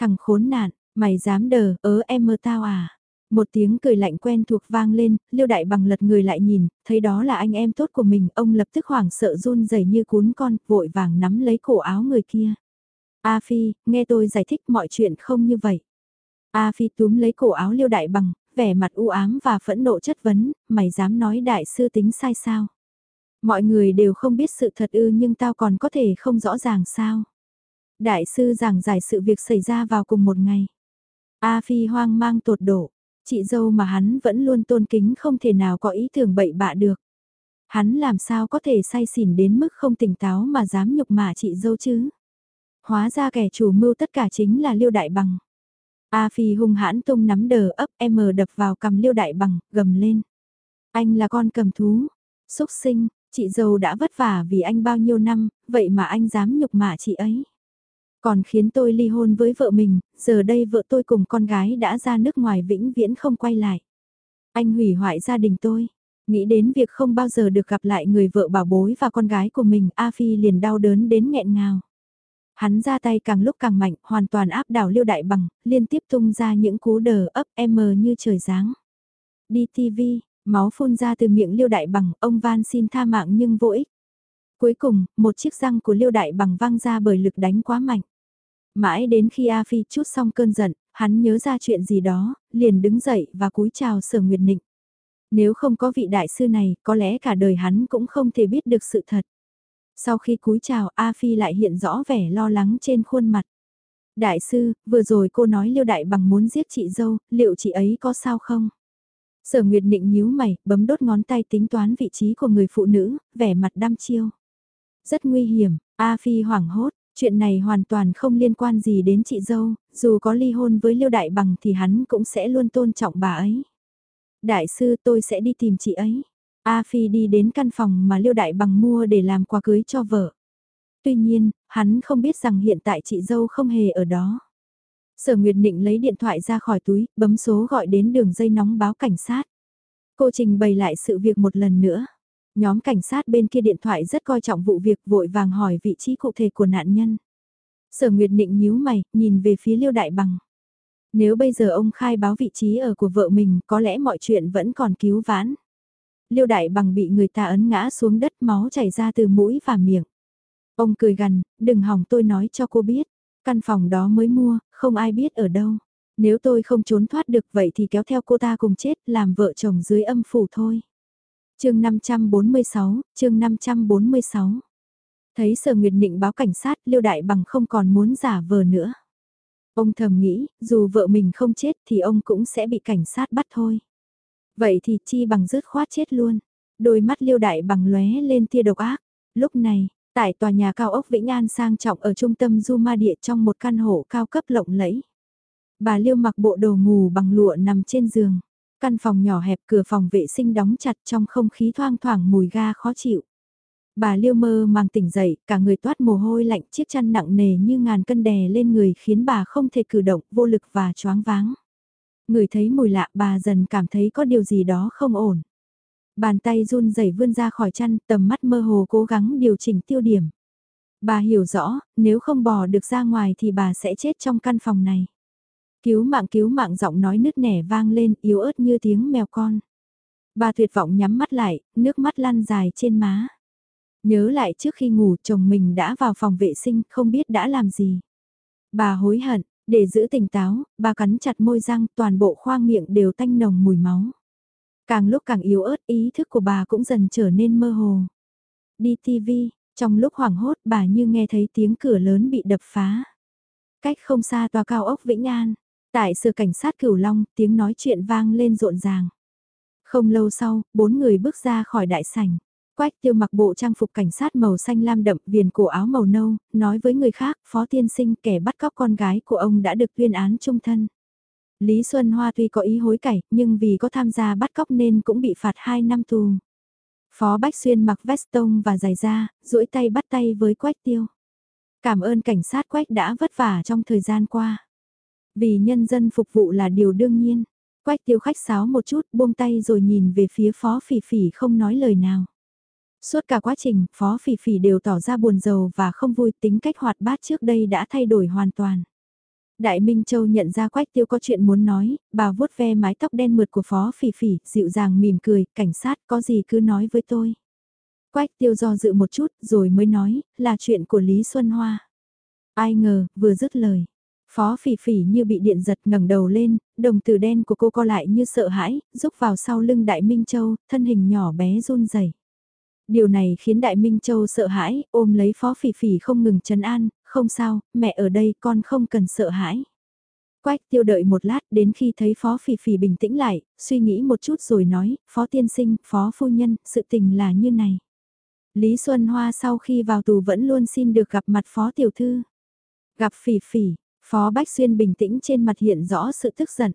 Thằng khốn nạn, mày dám đờ, ớ em mờ tao à. Một tiếng cười lạnh quen thuộc vang lên, liêu đại bằng lật người lại nhìn, thấy đó là anh em tốt của mình, ông lập tức hoảng sợ run rẩy như cún con, vội vàng nắm lấy cổ áo người kia. A Phi, nghe tôi giải thích mọi chuyện không như vậy. A Phi túm lấy cổ áo liêu đại bằng, vẻ mặt u ám và phẫn nộ chất vấn, mày dám nói đại sư tính sai sao? Mọi người đều không biết sự thật ư nhưng tao còn có thể không rõ ràng sao? Đại sư giảng giải sự việc xảy ra vào cùng một ngày. A Phi hoang mang tột độ, chị dâu mà hắn vẫn luôn tôn kính không thể nào có ý tưởng bậy bạ được. Hắn làm sao có thể say xỉn đến mức không tỉnh táo mà dám nhục mạ chị dâu chứ? Hóa ra kẻ chủ mưu tất cả chính là Liêu Đại Bằng. A Phi hung hãn tung nắm đờ ấp M đập vào cầm Liêu Đại Bằng, gầm lên. Anh là con cầm thú, xúc sinh, chị dâu đã vất vả vì anh bao nhiêu năm, vậy mà anh dám nhục mạ chị ấy. Còn khiến tôi ly hôn với vợ mình, giờ đây vợ tôi cùng con gái đã ra nước ngoài vĩnh viễn không quay lại. Anh hủy hoại gia đình tôi. Nghĩ đến việc không bao giờ được gặp lại người vợ bảo bối và con gái của mình, A Phi liền đau đớn đến nghẹn ngào. Hắn ra tay càng lúc càng mạnh, hoàn toàn áp đảo liêu đại bằng, liên tiếp tung ra những cú đờ ấp M như trời giáng. Đi TV, máu phun ra từ miệng liêu đại bằng, ông van xin tha mạng nhưng vô ích. Cuối cùng, một chiếc răng của liêu đại bằng văng ra bởi lực đánh quá mạnh. Mãi đến khi A Phi chút xong cơn giận, hắn nhớ ra chuyện gì đó, liền đứng dậy và cúi chào sở nguyệt nịnh. Nếu không có vị đại sư này, có lẽ cả đời hắn cũng không thể biết được sự thật. Sau khi cúi chào A Phi lại hiện rõ vẻ lo lắng trên khuôn mặt. Đại sư, vừa rồi cô nói Liêu Đại Bằng muốn giết chị dâu, liệu chị ấy có sao không? Sở Nguyệt Nịnh nhíu mày, bấm đốt ngón tay tính toán vị trí của người phụ nữ, vẻ mặt đăm chiêu. Rất nguy hiểm, A Phi hoảng hốt, chuyện này hoàn toàn không liên quan gì đến chị dâu, dù có ly hôn với Liêu Đại Bằng thì hắn cũng sẽ luôn tôn trọng bà ấy. Đại sư tôi sẽ đi tìm chị ấy. A Phi đi đến căn phòng mà Liêu Đại Bằng mua để làm quà cưới cho vợ. Tuy nhiên, hắn không biết rằng hiện tại chị dâu không hề ở đó. Sở Nguyệt Nịnh lấy điện thoại ra khỏi túi, bấm số gọi đến đường dây nóng báo cảnh sát. Cô trình bày lại sự việc một lần nữa. Nhóm cảnh sát bên kia điện thoại rất coi trọng vụ việc vội vàng hỏi vị trí cụ thể của nạn nhân. Sở Nguyệt Nịnh nhíu mày, nhìn về phía Liêu Đại Bằng. Nếu bây giờ ông khai báo vị trí ở của vợ mình có lẽ mọi chuyện vẫn còn cứu vãn. Liêu đại bằng bị người ta ấn ngã xuống đất máu chảy ra từ mũi và miệng. Ông cười gằn, đừng hỏng tôi nói cho cô biết. Căn phòng đó mới mua, không ai biết ở đâu. Nếu tôi không trốn thoát được vậy thì kéo theo cô ta cùng chết làm vợ chồng dưới âm phủ thôi. chương 546, chương 546. Thấy sở nguyệt định báo cảnh sát liêu đại bằng không còn muốn giả vờ nữa. Ông thầm nghĩ, dù vợ mình không chết thì ông cũng sẽ bị cảnh sát bắt thôi. Vậy thì chi bằng rớt khoát chết luôn. Đôi mắt liêu đại bằng lóe lên tia độc ác. Lúc này, tại tòa nhà cao ốc Vĩnh An sang trọng ở trung tâm Du Ma Địa trong một căn hộ cao cấp lộng lẫy. Bà liêu mặc bộ đồ ngủ bằng lụa nằm trên giường. Căn phòng nhỏ hẹp cửa phòng vệ sinh đóng chặt trong không khí thoang thoảng mùi ga khó chịu. Bà liêu mơ mang tỉnh dậy, cả người toát mồ hôi lạnh chiếc chăn nặng nề như ngàn cân đè lên người khiến bà không thể cử động, vô lực và choáng váng. Người thấy mùi lạ bà dần cảm thấy có điều gì đó không ổn. Bàn tay run rẩy vươn ra khỏi chăn, tầm mắt mơ hồ cố gắng điều chỉnh tiêu điểm. Bà hiểu rõ, nếu không bỏ được ra ngoài thì bà sẽ chết trong căn phòng này. Cứu mạng cứu mạng giọng nói nứt nẻ vang lên yếu ớt như tiếng mèo con. Bà tuyệt vọng nhắm mắt lại, nước mắt lăn dài trên má. Nhớ lại trước khi ngủ chồng mình đã vào phòng vệ sinh không biết đã làm gì. Bà hối hận, để giữ tỉnh táo, bà cắn chặt môi răng toàn bộ khoang miệng đều tanh nồng mùi máu. Càng lúc càng yếu ớt ý thức của bà cũng dần trở nên mơ hồ. Đi TV, trong lúc hoảng hốt bà như nghe thấy tiếng cửa lớn bị đập phá. Cách không xa tòa cao ốc Vĩnh An, tại sở cảnh sát Cửu Long tiếng nói chuyện vang lên rộn ràng. Không lâu sau, bốn người bước ra khỏi đại sảnh. Quách tiêu mặc bộ trang phục cảnh sát màu xanh lam đậm viền cổ áo màu nâu, nói với người khác, phó tiên sinh kẻ bắt cóc con gái của ông đã được tuyên án trung thân. Lý Xuân Hoa tuy có ý hối cải, nhưng vì có tham gia bắt cóc nên cũng bị phạt 2 năm tù. Phó Bách Xuyên mặc vest tông và giày da, duỗi tay bắt tay với Quách Tiêu. Cảm ơn cảnh sát Quách đã vất vả trong thời gian qua. Vì nhân dân phục vụ là điều đương nhiên. Quách Tiêu khách sáo một chút, buông tay rồi nhìn về phía Phó Phỉ Phỉ không nói lời nào. Suốt cả quá trình, Phó Phỉ Phỉ đều tỏ ra buồn rầu và không vui tính cách hoạt bát trước đây đã thay đổi hoàn toàn. Đại Minh Châu nhận ra Quách Tiêu có chuyện muốn nói, bà vuốt ve mái tóc đen mượt của Phó Phỉ Phỉ, dịu dàng mỉm cười, cảnh sát có gì cứ nói với tôi. Quách Tiêu do dự một chút rồi mới nói, là chuyện của Lý Xuân Hoa. Ai ngờ, vừa dứt lời. Phó phỉ phỉ như bị điện giật ngẩng đầu lên, đồng tử đen của cô co lại như sợ hãi, rúc vào sau lưng Đại Minh Châu, thân hình nhỏ bé run rẩy. Điều này khiến Đại Minh Châu sợ hãi, ôm lấy Phó Phỉ Phỉ không ngừng chấn an, không sao, mẹ ở đây con không cần sợ hãi. Quách tiêu đợi một lát đến khi thấy Phó Phỉ Phỉ bình tĩnh lại, suy nghĩ một chút rồi nói, Phó Tiên Sinh, Phó Phu Nhân, sự tình là như này. Lý Xuân Hoa sau khi vào tù vẫn luôn xin được gặp mặt Phó Tiểu Thư. Gặp Phỉ Phỉ, Phó Bách Xuyên bình tĩnh trên mặt hiện rõ sự tức giận.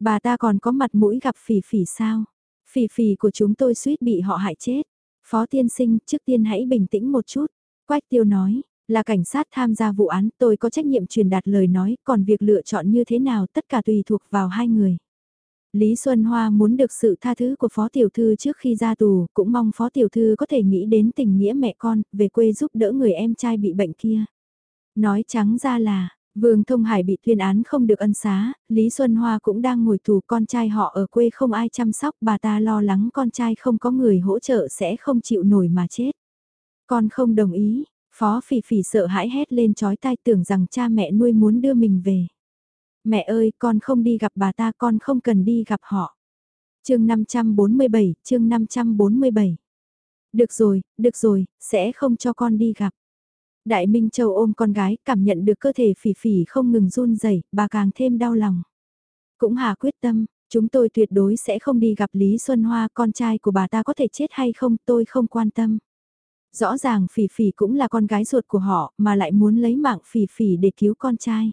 Bà ta còn có mặt mũi gặp Phỉ Phỉ sao? Phỉ Phỉ của chúng tôi suýt bị họ hại chết. Phó tiên sinh, trước tiên hãy bình tĩnh một chút. Quách tiêu nói, là cảnh sát tham gia vụ án, tôi có trách nhiệm truyền đạt lời nói, còn việc lựa chọn như thế nào tất cả tùy thuộc vào hai người. Lý Xuân Hoa muốn được sự tha thứ của Phó Tiểu Thư trước khi ra tù, cũng mong Phó Tiểu Thư có thể nghĩ đến tình nghĩa mẹ con, về quê giúp đỡ người em trai bị bệnh kia. Nói trắng ra là, Vương Thông Hải bị tuyên án không được ân xá, Lý Xuân Hoa cũng đang ngồi tù con trai họ ở quê không ai chăm sóc, bà ta lo lắng con trai không có người hỗ trợ sẽ không chịu nổi mà chết. Con không đồng ý, Phó Phỉ Phỉ sợ hãi hét lên chói tai tưởng rằng cha mẹ nuôi muốn đưa mình về. Mẹ ơi, con không đi gặp bà ta, con không cần đi gặp họ. chương 547, chương 547. Được rồi, được rồi, sẽ không cho con đi gặp. Đại Minh Châu ôm con gái, cảm nhận được cơ thể phỉ phỉ không ngừng run rẩy, bà càng thêm đau lòng. Cũng hà quyết tâm, chúng tôi tuyệt đối sẽ không đi gặp Lý Xuân Hoa, con trai của bà ta có thể chết hay không, tôi không quan tâm. Rõ ràng phỉ phỉ cũng là con gái ruột của họ, mà lại muốn lấy mạng phỉ phỉ để cứu con trai.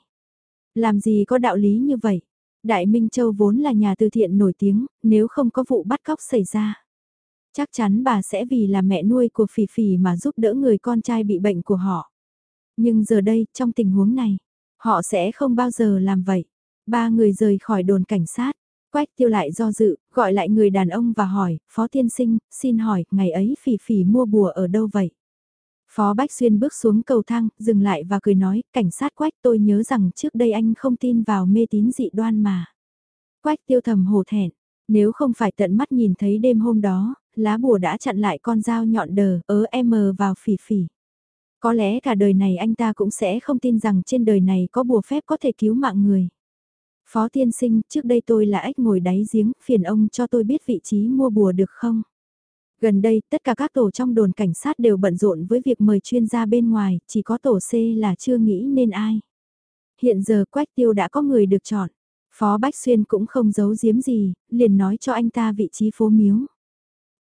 Làm gì có đạo lý như vậy? Đại Minh Châu vốn là nhà từ thiện nổi tiếng, nếu không có vụ bắt cóc xảy ra. Chắc chắn bà sẽ vì là mẹ nuôi của Phỉ Phỉ mà giúp đỡ người con trai bị bệnh của họ. Nhưng giờ đây, trong tình huống này, họ sẽ không bao giờ làm vậy. Ba người rời khỏi đồn cảnh sát. Quách tiêu lại do dự, gọi lại người đàn ông và hỏi, Phó Tiên Sinh, xin hỏi, ngày ấy Phỉ Phỉ mua bùa ở đâu vậy? Phó Bách Xuyên bước xuống cầu thang, dừng lại và cười nói, cảnh sát Quách tôi nhớ rằng trước đây anh không tin vào mê tín dị đoan mà. Quách tiêu thầm hổ thẹn, nếu không phải tận mắt nhìn thấy đêm hôm đó, lá bùa đã chặn lại con dao nhọn đờ ớ em vào phỉ phỉ. Có lẽ cả đời này anh ta cũng sẽ không tin rằng trên đời này có bùa phép có thể cứu mạng người. Phó tiên sinh, trước đây tôi là ếch ngồi đáy giếng, phiền ông cho tôi biết vị trí mua bùa được không? Gần đây, tất cả các tổ trong đồn cảnh sát đều bận rộn với việc mời chuyên gia bên ngoài, chỉ có tổ C là chưa nghĩ nên ai. Hiện giờ Quách Tiêu đã có người được chọn. Phó Bách Xuyên cũng không giấu giếm gì, liền nói cho anh ta vị trí phố miếu.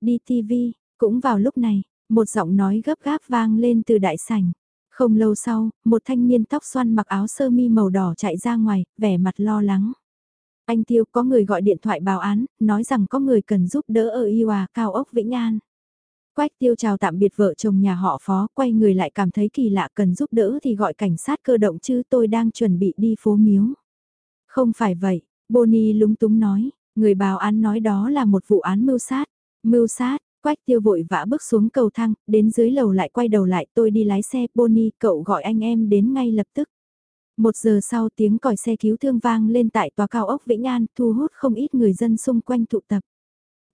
Đi TV, cũng vào lúc này, một giọng nói gấp gáp vang lên từ đại sảnh. Không lâu sau, một thanh niên tóc xoăn mặc áo sơ mi màu đỏ chạy ra ngoài, vẻ mặt lo lắng. Anh Tiêu có người gọi điện thoại báo án, nói rằng có người cần giúp đỡ ở Iwa cao ốc Vĩnh An. Quách Tiêu chào tạm biệt vợ chồng nhà họ phó, quay người lại cảm thấy kỳ lạ cần giúp đỡ thì gọi cảnh sát cơ động chứ tôi đang chuẩn bị đi phố miếu. Không phải vậy, Bonnie lúng túng nói, người báo án nói đó là một vụ án mưu sát. Mưu sát, Quách tiêu vội vã bước xuống cầu thang, đến dưới lầu lại quay đầu lại tôi đi lái xe, Bonnie, cậu gọi anh em đến ngay lập tức. Một giờ sau tiếng còi xe cứu thương vang lên tại tòa cao ốc Vĩnh An, thu hút không ít người dân xung quanh tụ tập.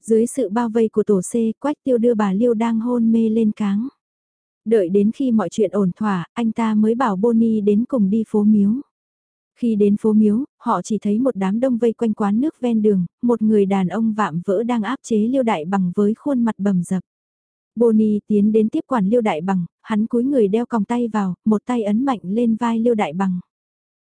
Dưới sự bao vây của tổ C, Quách tiêu đưa bà Liêu đang hôn mê lên cáng. Đợi đến khi mọi chuyện ổn thỏa, anh ta mới bảo Bonnie đến cùng đi phố miếu. Khi đến phố miếu, họ chỉ thấy một đám đông vây quanh quán nước ven đường, một người đàn ông vạm vỡ đang áp chế liêu đại bằng với khuôn mặt bầm dập. Bonnie tiến đến tiếp quản liêu đại bằng, hắn cúi người đeo còng tay vào, một tay ấn mạnh lên vai liêu đại bằng.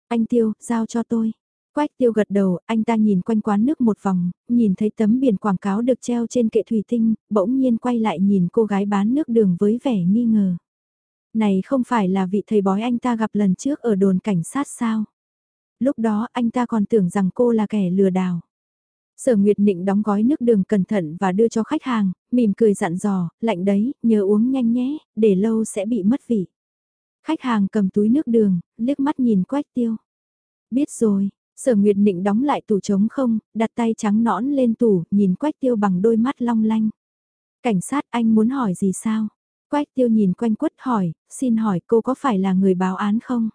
Anh tiêu, giao cho tôi. Quách tiêu gật đầu, anh ta nhìn quanh quán nước một vòng, nhìn thấy tấm biển quảng cáo được treo trên kệ thủy tinh, bỗng nhiên quay lại nhìn cô gái bán nước đường với vẻ nghi ngờ. Này không phải là vị thầy bói anh ta gặp lần trước ở đồn cảnh sát sao? Lúc đó anh ta còn tưởng rằng cô là kẻ lừa đảo. Sở Nguyệt Nịnh đóng gói nước đường cẩn thận và đưa cho khách hàng, mỉm cười dặn dò, lạnh đấy, nhớ uống nhanh nhé, để lâu sẽ bị mất vị. Khách hàng cầm túi nước đường, liếc mắt nhìn quách tiêu. Biết rồi, sở Nguyệt Nịnh đóng lại tủ trống không, đặt tay trắng nõn lên tủ, nhìn quách tiêu bằng đôi mắt long lanh. Cảnh sát anh muốn hỏi gì sao? Quách tiêu nhìn quanh quất hỏi, xin hỏi cô có phải là người báo án không?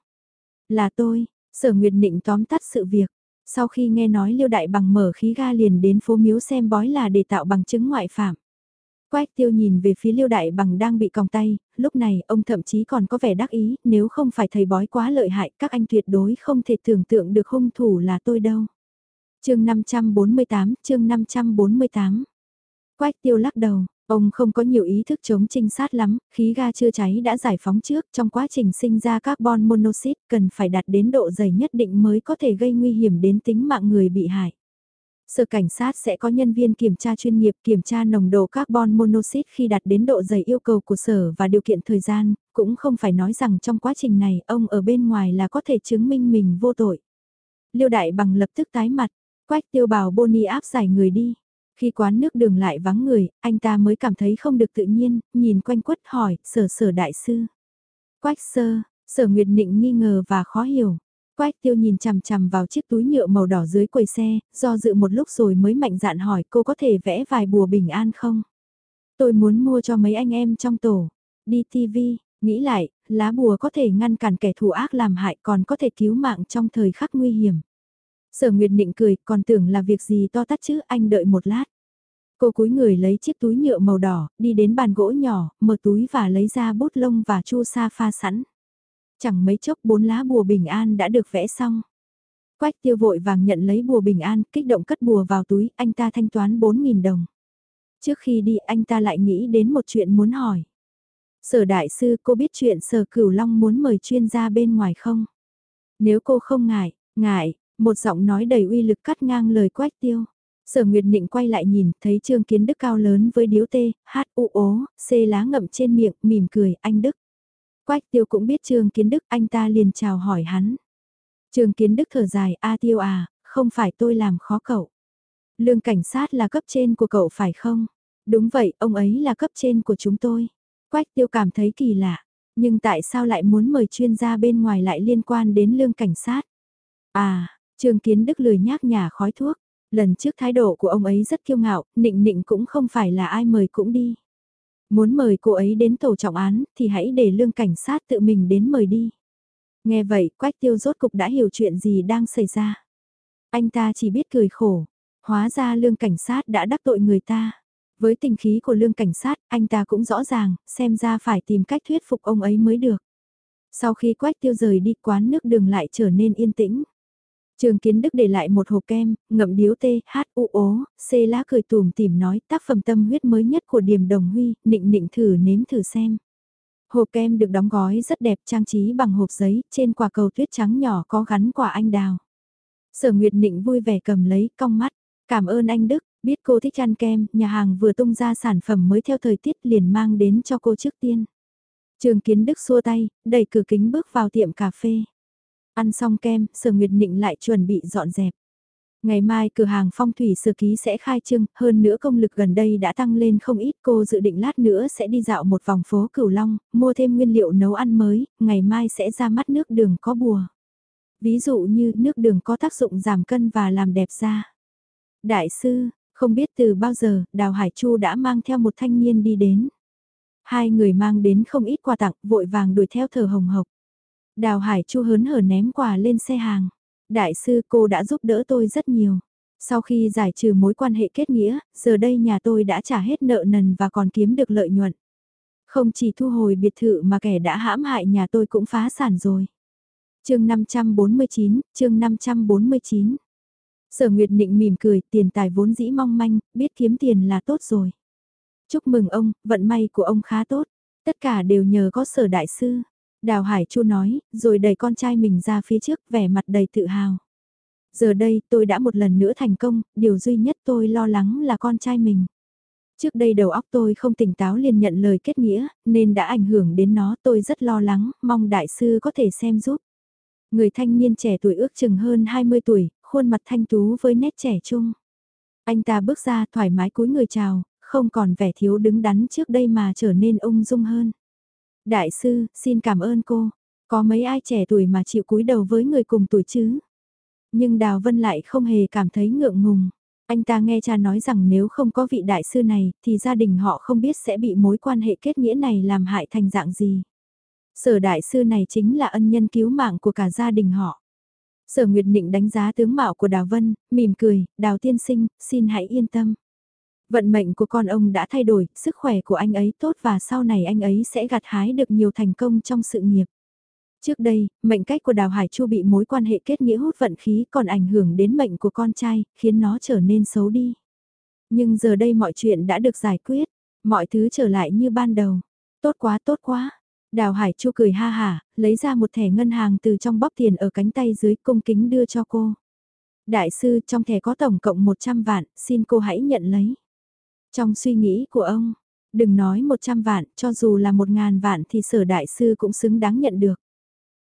Là tôi, sở Nguyệt Nịnh tóm tắt sự việc. Sau khi nghe nói Liêu Đại Bằng mở khí ga liền đến phố miếu xem bói là để tạo bằng chứng ngoại phạm. Quách tiêu nhìn về phía Liêu Đại Bằng đang bị còng tay, lúc này ông thậm chí còn có vẻ đắc ý, nếu không phải thầy bói quá lợi hại các anh tuyệt đối không thể tưởng tượng được hung thủ là tôi đâu. chương 548, chương 548. Quách tiêu lắc đầu, Ông không có nhiều ý thức chống trinh sát lắm, khí ga chưa cháy đã giải phóng trước, trong quá trình sinh ra carbon monoxide cần phải đạt đến độ dày nhất định mới có thể gây nguy hiểm đến tính mạng người bị hại. Sở cảnh sát sẽ có nhân viên kiểm tra chuyên nghiệp kiểm tra nồng độ carbon monoxide khi đạt đến độ dày yêu cầu của sở và điều kiện thời gian, cũng không phải nói rằng trong quá trình này ông ở bên ngoài là có thể chứng minh mình vô tội. Liêu đại bằng lập tức tái mặt, quách tiêu bảo Bonnie áp giải người đi. Khi quán nước đường lại vắng người, anh ta mới cảm thấy không được tự nhiên, nhìn quanh quất hỏi, sở sở đại sư. Quách sơ, sở nguyệt nịnh nghi ngờ và khó hiểu. Quách tiêu nhìn chằm chằm vào chiếc túi nhựa màu đỏ dưới quầy xe, do dự một lúc rồi mới mạnh dạn hỏi cô có thể vẽ vài bùa bình an không? Tôi muốn mua cho mấy anh em trong tổ. Đi TV, nghĩ lại, lá bùa có thể ngăn cản kẻ thù ác làm hại còn có thể cứu mạng trong thời khắc nguy hiểm. Sở Nguyệt Nịnh cười, còn tưởng là việc gì to tát chứ, anh đợi một lát. Cô cúi người lấy chiếc túi nhựa màu đỏ, đi đến bàn gỗ nhỏ, mở túi và lấy ra bút lông và chu sa pha sẵn. Chẳng mấy chốc bốn lá bùa bình an đã được vẽ xong. Quách tiêu vội vàng nhận lấy bùa bình an, kích động cất bùa vào túi, anh ta thanh toán 4.000 đồng. Trước khi đi anh ta lại nghĩ đến một chuyện muốn hỏi. Sở đại sư cô biết chuyện sở cửu long muốn mời chuyên gia bên ngoài không? Nếu cô không ngại, ngại, một giọng nói đầy uy lực cắt ngang lời quách tiêu. Sở Nguyệt Nịnh quay lại nhìn, thấy Trương Kiến Đức cao lớn với điếu tê, hát u ố, xê lá ngậm trên miệng, mỉm cười, anh Đức. Quách tiêu cũng biết Trương Kiến Đức, anh ta liền chào hỏi hắn. Trương Kiến Đức thở dài, a tiêu à, không phải tôi làm khó cậu. Lương cảnh sát là cấp trên của cậu phải không? Đúng vậy, ông ấy là cấp trên của chúng tôi. Quách tiêu cảm thấy kỳ lạ, nhưng tại sao lại muốn mời chuyên gia bên ngoài lại liên quan đến lương cảnh sát? À, Trương Kiến Đức lười nhác nhà khói thuốc. Lần trước thái độ của ông ấy rất kiêu ngạo, nịnh nịnh cũng không phải là ai mời cũng đi. Muốn mời cô ấy đến tổ trọng án thì hãy để lương cảnh sát tự mình đến mời đi. Nghe vậy, Quách Tiêu rốt cục đã hiểu chuyện gì đang xảy ra. Anh ta chỉ biết cười khổ, hóa ra lương cảnh sát đã đắc tội người ta. Với tình khí của lương cảnh sát, anh ta cũng rõ ràng, xem ra phải tìm cách thuyết phục ông ấy mới được. Sau khi Quách Tiêu rời đi quán nước đường lại trở nên yên tĩnh. Trường Kiến Đức để lại một hộp kem, ngậm điếu tê, hát u ố, xê lá cười tùm tìm nói tác phẩm tâm huyết mới nhất của Điềm Đồng Huy, nịnh nịnh thử nếm thử xem. Hộp kem được đóng gói rất đẹp trang trí bằng hộp giấy, trên quả cầu tuyết trắng nhỏ có gắn quả anh đào. Sở Nguyệt Nịnh vui vẻ cầm lấy, cong mắt, cảm ơn anh Đức, biết cô thích ăn kem, nhà hàng vừa tung ra sản phẩm mới theo thời tiết liền mang đến cho cô trước tiên. Trường Kiến Đức xua tay, đẩy cửa kính bước vào tiệm cà phê. Ăn xong kem, Sở Nguyệt Nịnh lại chuẩn bị dọn dẹp. Ngày mai cửa hàng phong thủy sơ ký sẽ khai trương. hơn nữa công lực gần đây đã tăng lên không ít cô dự định lát nữa sẽ đi dạo một vòng phố Cửu Long, mua thêm nguyên liệu nấu ăn mới, ngày mai sẽ ra mắt nước đường có bùa. Ví dụ như nước đường có tác dụng giảm cân và làm đẹp da. Đại sư, không biết từ bao giờ, Đào Hải Chu đã mang theo một thanh niên đi đến. Hai người mang đến không ít quà tặng, vội vàng đuổi theo thở hồng hộc. Đào Hải Chu hớn hở ném quà lên xe hàng. Đại sư cô đã giúp đỡ tôi rất nhiều. Sau khi giải trừ mối quan hệ kết nghĩa, giờ đây nhà tôi đã trả hết nợ nần và còn kiếm được lợi nhuận. Không chỉ thu hồi biệt thự mà kẻ đã hãm hại nhà tôi cũng phá sản rồi. chương 549, chương 549. Sở Nguyệt Nịnh mỉm cười, tiền tài vốn dĩ mong manh, biết kiếm tiền là tốt rồi. Chúc mừng ông, vận may của ông khá tốt. Tất cả đều nhờ có sở đại sư. Đào Hải Chu nói, rồi đẩy con trai mình ra phía trước vẻ mặt đầy tự hào. Giờ đây tôi đã một lần nữa thành công, điều duy nhất tôi lo lắng là con trai mình. Trước đây đầu óc tôi không tỉnh táo liền nhận lời kết nghĩa, nên đã ảnh hưởng đến nó tôi rất lo lắng, mong đại sư có thể xem giúp. Người thanh niên trẻ tuổi ước chừng hơn 20 tuổi, khuôn mặt thanh tú với nét trẻ trung. Anh ta bước ra thoải mái cúi người chào, không còn vẻ thiếu đứng đắn trước đây mà trở nên ung dung hơn. Đại sư, xin cảm ơn cô. Có mấy ai trẻ tuổi mà chịu cúi đầu với người cùng tuổi chứ? Nhưng Đào Vân lại không hề cảm thấy ngượng ngùng. Anh ta nghe cha nói rằng nếu không có vị đại sư này thì gia đình họ không biết sẽ bị mối quan hệ kết nghĩa này làm hại thành dạng gì. Sở đại sư này chính là ân nhân cứu mạng của cả gia đình họ. Sở Nguyệt Nịnh đánh giá tướng mạo của Đào Vân, mỉm cười, Đào tiên sinh, xin hãy yên tâm. Vận mệnh của con ông đã thay đổi, sức khỏe của anh ấy tốt và sau này anh ấy sẽ gặt hái được nhiều thành công trong sự nghiệp. Trước đây, mệnh cách của Đào Hải Chu bị mối quan hệ kết nghĩa hút vận khí còn ảnh hưởng đến mệnh của con trai, khiến nó trở nên xấu đi. Nhưng giờ đây mọi chuyện đã được giải quyết, mọi thứ trở lại như ban đầu. Tốt quá tốt quá. Đào Hải Chu cười ha hả, lấy ra một thẻ ngân hàng từ trong bóp tiền ở cánh tay dưới cung kính đưa cho cô. Đại sư trong thẻ có tổng cộng 100 vạn, xin cô hãy nhận lấy. Trong suy nghĩ của ông, đừng nói 100 vạn, cho dù là 1.000 vạn thì sở đại sư cũng xứng đáng nhận được.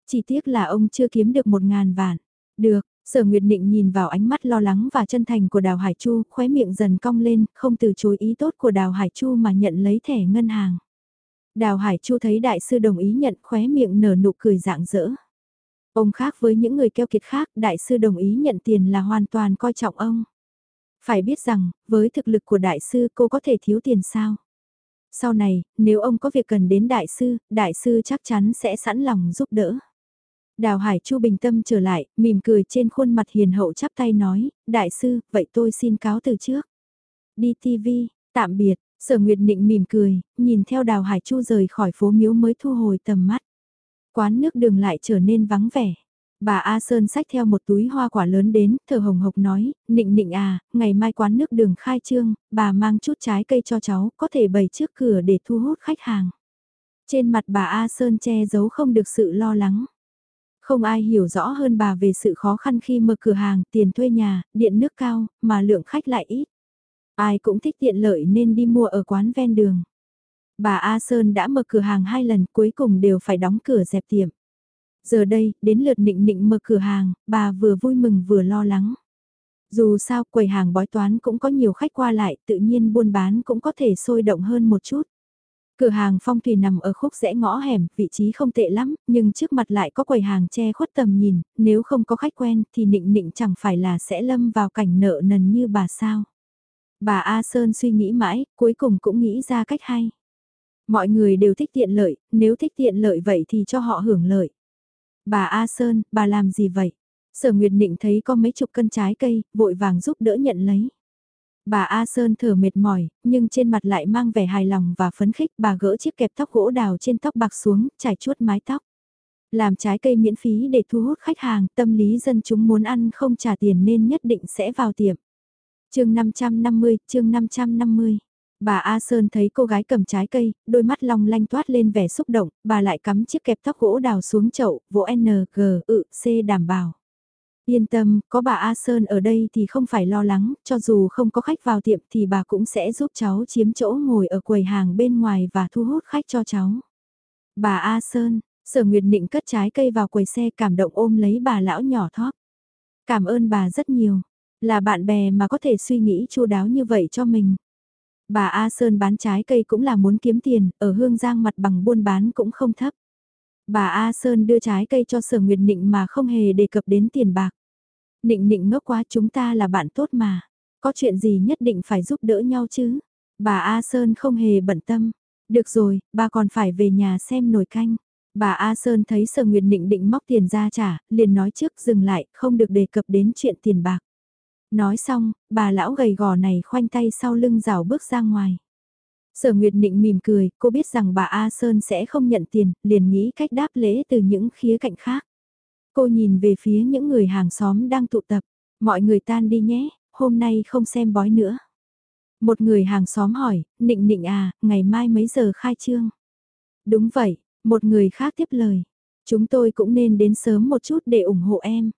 Chỉ tiếc là ông chưa kiếm được 1.000 vạn. Được, sở Nguyệt định nhìn vào ánh mắt lo lắng và chân thành của Đào Hải Chu, khóe miệng dần cong lên, không từ chối ý tốt của Đào Hải Chu mà nhận lấy thẻ ngân hàng. Đào Hải Chu thấy đại sư đồng ý nhận khóe miệng nở nụ cười dạng dỡ. Ông khác với những người keo kiệt khác, đại sư đồng ý nhận tiền là hoàn toàn coi trọng ông. Phải biết rằng, với thực lực của đại sư cô có thể thiếu tiền sao? Sau này, nếu ông có việc cần đến đại sư, đại sư chắc chắn sẽ sẵn lòng giúp đỡ. Đào Hải Chu bình tâm trở lại, mỉm cười trên khuôn mặt hiền hậu chắp tay nói, đại sư, vậy tôi xin cáo từ trước. Đi TV, tạm biệt, sở nguyệt định mỉm cười, nhìn theo đào Hải Chu rời khỏi phố miếu mới thu hồi tầm mắt. Quán nước đường lại trở nên vắng vẻ. Bà A Sơn xách theo một túi hoa quả lớn đến, thở hồng hộc nói, nịnh nịnh à, ngày mai quán nước đường khai trương, bà mang chút trái cây cho cháu, có thể bày trước cửa để thu hút khách hàng. Trên mặt bà A Sơn che giấu không được sự lo lắng. Không ai hiểu rõ hơn bà về sự khó khăn khi mở cửa hàng, tiền thuê nhà, điện nước cao, mà lượng khách lại ít. Ai cũng thích tiện lợi nên đi mua ở quán ven đường. Bà A Sơn đã mở cửa hàng hai lần cuối cùng đều phải đóng cửa dẹp tiệm. Giờ đây, đến lượt nịnh nịnh mở cửa hàng, bà vừa vui mừng vừa lo lắng. Dù sao quầy hàng bói toán cũng có nhiều khách qua lại, tự nhiên buôn bán cũng có thể sôi động hơn một chút. Cửa hàng phong thủy nằm ở khúc rẽ ngõ hẻm, vị trí không tệ lắm, nhưng trước mặt lại có quầy hàng che khuất tầm nhìn, nếu không có khách quen thì nịnh nịnh chẳng phải là sẽ lâm vào cảnh nợ nần như bà sao. Bà A Sơn suy nghĩ mãi, cuối cùng cũng nghĩ ra cách hay. Mọi người đều thích tiện lợi, nếu thích tiện lợi vậy thì cho họ hưởng lợi. Bà A Sơn, bà làm gì vậy? Sở Nguyệt Nịnh thấy có mấy chục cân trái cây, vội vàng giúp đỡ nhận lấy. Bà A Sơn thở mệt mỏi, nhưng trên mặt lại mang vẻ hài lòng và phấn khích bà gỡ chiếc kẹp tóc gỗ đào trên tóc bạc xuống, trải chuốt mái tóc. Làm trái cây miễn phí để thu hút khách hàng, tâm lý dân chúng muốn ăn không trả tiền nên nhất định sẽ vào tiệm. chương 550, chương 550 Bà A Sơn thấy cô gái cầm trái cây, đôi mắt long lanh toát lên vẻ xúc động, bà lại cắm chiếc kẹp tóc gỗ đào xuống chậu, vỗ N, G, ự, C đảm bảo. Yên tâm, có bà A Sơn ở đây thì không phải lo lắng, cho dù không có khách vào tiệm thì bà cũng sẽ giúp cháu chiếm chỗ ngồi ở quầy hàng bên ngoài và thu hút khách cho cháu. Bà A Sơn, sở nguyệt định cất trái cây vào quầy xe cảm động ôm lấy bà lão nhỏ thóp. Cảm ơn bà rất nhiều, là bạn bè mà có thể suy nghĩ chu đáo như vậy cho mình. Bà A Sơn bán trái cây cũng là muốn kiếm tiền, ở Hương Giang mặt bằng buôn bán cũng không thấp. Bà A Sơn đưa trái cây cho Sở Nguyệt Nịnh mà không hề đề cập đến tiền bạc. Nịnh nịnh ngốc quá chúng ta là bạn tốt mà. Có chuyện gì nhất định phải giúp đỡ nhau chứ. Bà A Sơn không hề bận tâm. Được rồi, bà còn phải về nhà xem nồi canh. Bà A Sơn thấy Sở Nguyệt Nịnh định móc tiền ra trả, liền nói trước dừng lại, không được đề cập đến chuyện tiền bạc. Nói xong, bà lão gầy gò này khoanh tay sau lưng rào bước ra ngoài. Sở Nguyệt Nịnh mỉm cười, cô biết rằng bà A Sơn sẽ không nhận tiền, liền nghĩ cách đáp lễ từ những khía cạnh khác. Cô nhìn về phía những người hàng xóm đang tụ tập, mọi người tan đi nhé, hôm nay không xem bói nữa. Một người hàng xóm hỏi, Nịnh Nịnh à, ngày mai mấy giờ khai trương? Đúng vậy, một người khác tiếp lời, chúng tôi cũng nên đến sớm một chút để ủng hộ em.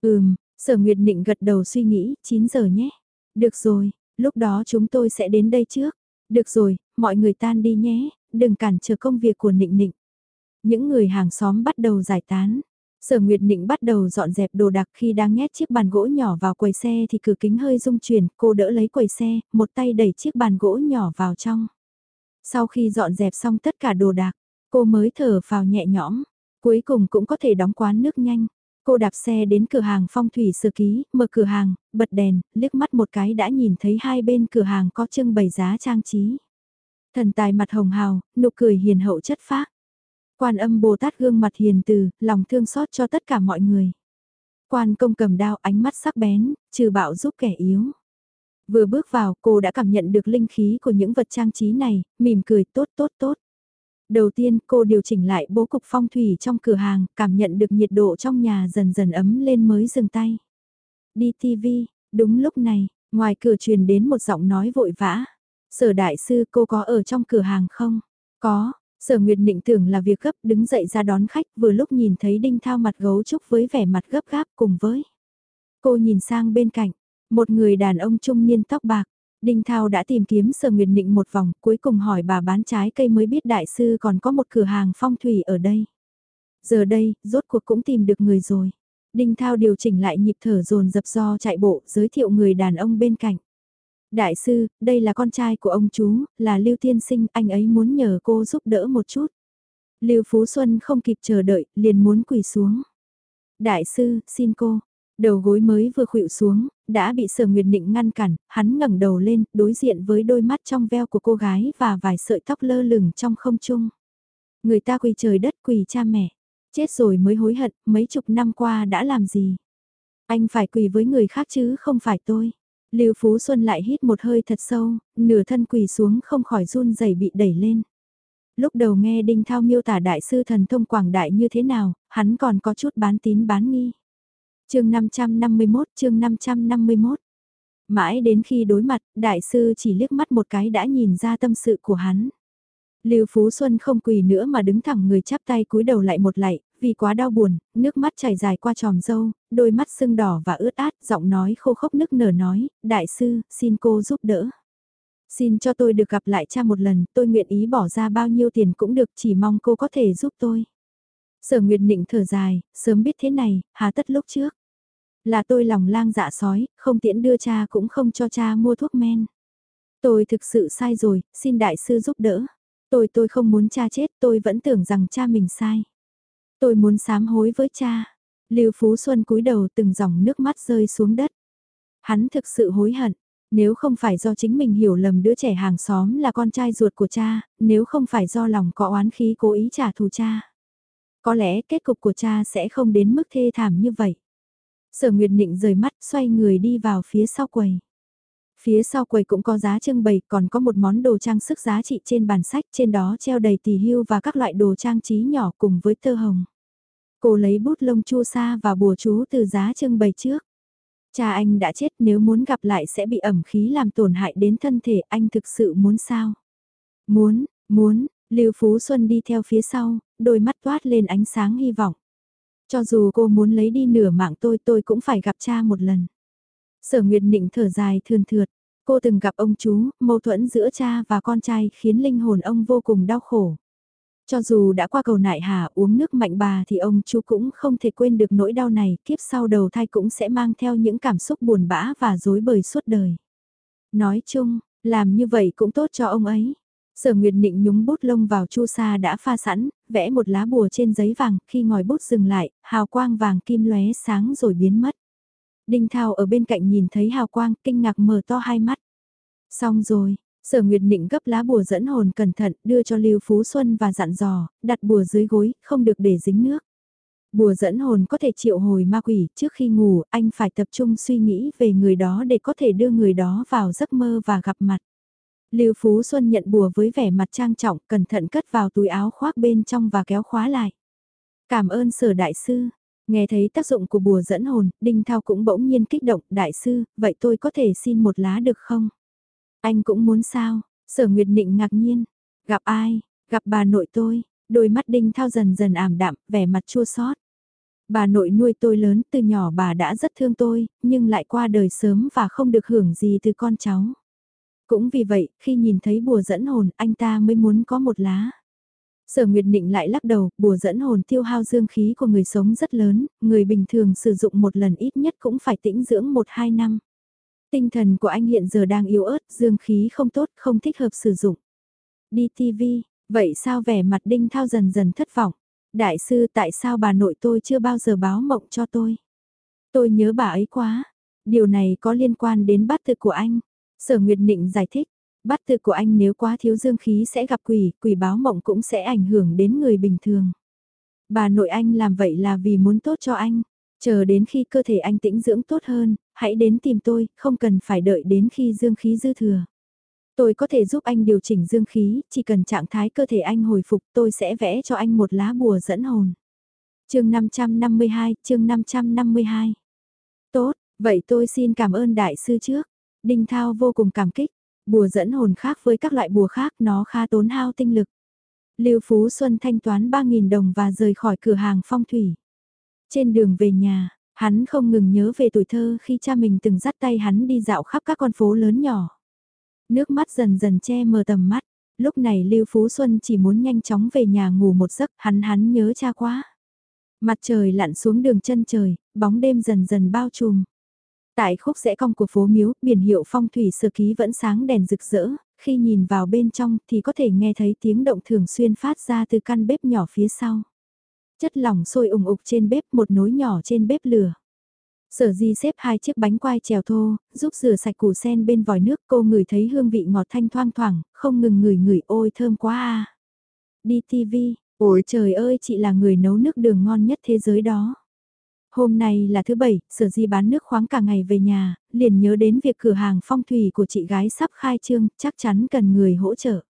Ừm, Sở Nguyệt Nịnh gật đầu suy nghĩ, 9 giờ nhé. Được rồi, lúc đó chúng tôi sẽ đến đây trước. Được rồi, mọi người tan đi nhé, đừng cản trở công việc của Nịnh Nịnh. Những người hàng xóm bắt đầu giải tán. Sở Nguyệt Nịnh bắt đầu dọn dẹp đồ đạc khi đang nhét chiếc bàn gỗ nhỏ vào quầy xe thì cửa kính hơi rung chuyển, cô đỡ lấy quầy xe, một tay đẩy chiếc bàn gỗ nhỏ vào trong. Sau khi dọn dẹp xong tất cả đồ đạc, cô mới thở vào nhẹ nhõm, cuối cùng cũng có thể đóng quán nước nhanh. Cô đạp xe đến cửa hàng phong thủy sơ ký, mở cửa hàng, bật đèn, liếc mắt một cái đã nhìn thấy hai bên cửa hàng có trưng bày giá trang trí. Thần tài mặt hồng hào, nụ cười hiền hậu chất phác. Quan âm Bồ Tát gương mặt hiền từ, lòng thương xót cho tất cả mọi người. Quan công cầm đao ánh mắt sắc bén, trừ bạo giúp kẻ yếu. Vừa bước vào cô đã cảm nhận được linh khí của những vật trang trí này, mỉm cười tốt tốt tốt. Đầu tiên cô điều chỉnh lại bố cục phong thủy trong cửa hàng, cảm nhận được nhiệt độ trong nhà dần dần ấm lên mới dừng tay. Đi TV, đúng lúc này, ngoài cửa truyền đến một giọng nói vội vã. Sở đại sư cô có ở trong cửa hàng không? Có, sở nguyệt định tưởng là việc gấp đứng dậy ra đón khách vừa lúc nhìn thấy đinh thao mặt gấu trúc với vẻ mặt gấp gáp cùng với. Cô nhìn sang bên cạnh, một người đàn ông trung niên tóc bạc, Đinh Thao đã tìm kiếm Sở Nguyệt Nịnh một vòng, cuối cùng hỏi bà bán trái cây mới biết đại sư còn có một cửa hàng phong thủy ở đây. Giờ đây, rốt cuộc cũng tìm được người rồi. Đinh Thao điều chỉnh lại nhịp thở dồn dập do chạy bộ, giới thiệu người đàn ông bên cạnh. Đại sư, đây là con trai của ông chú, là Lưu Thiên Sinh, anh ấy muốn nhờ cô giúp đỡ một chút. Lưu Phú Xuân không kịp chờ đợi, liền muốn quỳ xuống. Đại sư, xin cô, Đầu gối mới vừa khuỵu xuống, đã bị sở nguyệt định ngăn cản, hắn ngẩng đầu lên, đối diện với đôi mắt trong veo của cô gái và vài sợi tóc lơ lửng trong không trung. Người ta quỳ trời đất quỳ cha mẹ, chết rồi mới hối hận, mấy chục năm qua đã làm gì. Anh phải quỳ với người khác chứ không phải tôi. Lưu Phú Xuân lại hít một hơi thật sâu, nửa thân quỳ xuống không khỏi run rẩy bị đẩy lên. Lúc đầu nghe Đinh Thao miêu tả đại sư thần thông quảng đại như thế nào, hắn còn có chút bán tín bán nghi chương 551, chương 551. Mãi đến khi đối mặt, đại sư chỉ liếc mắt một cái đã nhìn ra tâm sự của hắn. Lưu Phú Xuân không quỳ nữa mà đứng thẳng người chắp tay cúi đầu lại một lạy, vì quá đau buồn, nước mắt chảy dài qua tròm dâu, đôi mắt sưng đỏ và ướt át, giọng nói khô khốc nức nở nói, đại sư, xin cô giúp đỡ. Xin cho tôi được gặp lại cha một lần, tôi nguyện ý bỏ ra bao nhiêu tiền cũng được, chỉ mong cô có thể giúp tôi. Sở Nguyệt Nịnh thở dài, sớm biết thế này, hà tất lúc trước. Là tôi lòng lang dạ sói, không tiễn đưa cha cũng không cho cha mua thuốc men. Tôi thực sự sai rồi, xin đại sư giúp đỡ. Tôi tôi không muốn cha chết, tôi vẫn tưởng rằng cha mình sai. Tôi muốn sám hối với cha. Lưu Phú Xuân cúi đầu từng dòng nước mắt rơi xuống đất. Hắn thực sự hối hận, nếu không phải do chính mình hiểu lầm đứa trẻ hàng xóm là con trai ruột của cha, nếu không phải do lòng có oán khí cố ý trả thù cha. Có lẽ kết cục của cha sẽ không đến mức thê thảm như vậy. Sở Nguyệt Nịnh rời mắt xoay người đi vào phía sau quầy. Phía sau quầy cũng có giá trưng bày còn có một món đồ trang sức giá trị trên bàn sách trên đó treo đầy tỷ hưu và các loại đồ trang trí nhỏ cùng với tơ hồng. Cô lấy bút lông chua sa và bùa chú từ giá trưng bày trước. Cha anh đã chết nếu muốn gặp lại sẽ bị ẩm khí làm tổn hại đến thân thể anh thực sự muốn sao? Muốn, muốn, Lưu Phú Xuân đi theo phía sau, đôi mắt toát lên ánh sáng hy vọng. Cho dù cô muốn lấy đi nửa mạng tôi tôi cũng phải gặp cha một lần. Sở Nguyệt Nịnh thở dài thườn thượt. Cô từng gặp ông chú, mâu thuẫn giữa cha và con trai khiến linh hồn ông vô cùng đau khổ. Cho dù đã qua cầu nại hà uống nước mạnh bà thì ông chú cũng không thể quên được nỗi đau này, kiếp sau đầu thai cũng sẽ mang theo những cảm xúc buồn bã và dối bời suốt đời. Nói chung, làm như vậy cũng tốt cho ông ấy. Sở Nguyệt Nịnh nhúng bút lông vào chu sa đã pha sẵn, vẽ một lá bùa trên giấy vàng, khi ngòi bút dừng lại, hào quang vàng kim lóe sáng rồi biến mất. Đinh Thao ở bên cạnh nhìn thấy hào quang, kinh ngạc mở to hai mắt. Xong rồi, Sở Nguyệt Nịnh gấp lá bùa dẫn hồn cẩn thận, đưa cho Lưu Phú Xuân và dặn dò, đặt bùa dưới gối, không được để dính nước. Bùa dẫn hồn có thể triệu hồi ma quỷ, trước khi ngủ, anh phải tập trung suy nghĩ về người đó để có thể đưa người đó vào giấc mơ và gặp mặt. Lưu Phú Xuân nhận bùa với vẻ mặt trang trọng, cẩn thận cất vào túi áo khoác bên trong và kéo khóa lại. Cảm ơn sở đại sư. Nghe thấy tác dụng của bùa dẫn hồn, Đinh Thao cũng bỗng nhiên kích động, đại sư, vậy tôi có thể xin một lá được không? Anh cũng muốn sao? Sở Nguyệt Nịnh ngạc nhiên. Gặp ai? Gặp bà nội tôi. Đôi mắt Đinh Thao dần dần ảm đạm, vẻ mặt chua xót. Bà nội nuôi tôi lớn từ nhỏ bà đã rất thương tôi, nhưng lại qua đời sớm và không được hưởng gì từ con cháu. Cũng vì vậy, khi nhìn thấy bùa dẫn hồn, anh ta mới muốn có một lá. Sở Nguyệt Nịnh lại lắc đầu, bùa dẫn hồn tiêu hao dương khí của người sống rất lớn, người bình thường sử dụng một lần ít nhất cũng phải tĩnh dưỡng 1-2 năm. Tinh thần của anh hiện giờ đang yếu ớt, dương khí không tốt, không thích hợp sử dụng. Đi TV, vậy sao vẻ mặt Đinh Thao dần dần thất vọng? Đại sư tại sao bà nội tôi chưa bao giờ báo mộng cho tôi? Tôi nhớ bà ấy quá. Điều này có liên quan đến bát tự của anh. Sở Nguyệt Nịnh giải thích, bát tự của anh nếu quá thiếu dương khí sẽ gặp quỷ, quỷ báo mộng cũng sẽ ảnh hưởng đến người bình thường. Bà nội anh làm vậy là vì muốn tốt cho anh. Chờ đến khi cơ thể anh tĩnh dưỡng tốt hơn, hãy đến tìm tôi, không cần phải đợi đến khi dương khí dư thừa. Tôi có thể giúp anh điều chỉnh dương khí, chỉ cần trạng thái cơ thể anh hồi phục tôi sẽ vẽ cho anh một lá bùa dẫn hồn. chương 552, chương 552. Tốt, vậy tôi xin cảm ơn đại sư trước. Đinh Thao vô cùng cảm kích. Bùa dẫn hồn khác với các loại bùa khác nó khá tốn hao tinh lực. Lưu Phú Xuân thanh toán 3.000 đồng và rời khỏi cửa hàng phong thủy. Trên đường về nhà, hắn không ngừng nhớ về tuổi thơ khi cha mình từng dắt tay hắn đi dạo khắp các con phố lớn nhỏ. Nước mắt dần dần che mờ tầm mắt, lúc này Lưu Phú Xuân chỉ muốn nhanh chóng về nhà ngủ một giấc, hắn hắn nhớ cha quá. Mặt trời lặn xuống đường chân trời, bóng đêm dần dần bao trùm. Tại khúc rẽ cong của phố miếu, biển hiệu phong thủy sơ ký vẫn sáng đèn rực rỡ, khi nhìn vào bên trong thì có thể nghe thấy tiếng động thường xuyên phát ra từ căn bếp nhỏ phía sau. Chất lỏng sôi ủng ục trên bếp một nối nhỏ trên bếp lửa. Sở di xếp hai chiếc bánh quai trèo thô, giúp rửa sạch củ sen bên vòi nước cô ngửi thấy hương vị ngọt thanh thoang thoảng, không ngừng ngửi ngửi ôi thơm quá à. Đi TV, ôi trời ơi chị là người nấu nước đường ngon nhất thế giới đó. Hôm nay là thứ bảy, sở di bán nước khoáng cả ngày về nhà, liền nhớ đến việc cửa hàng phong thủy của chị gái sắp khai trương, chắc chắn cần người hỗ trợ.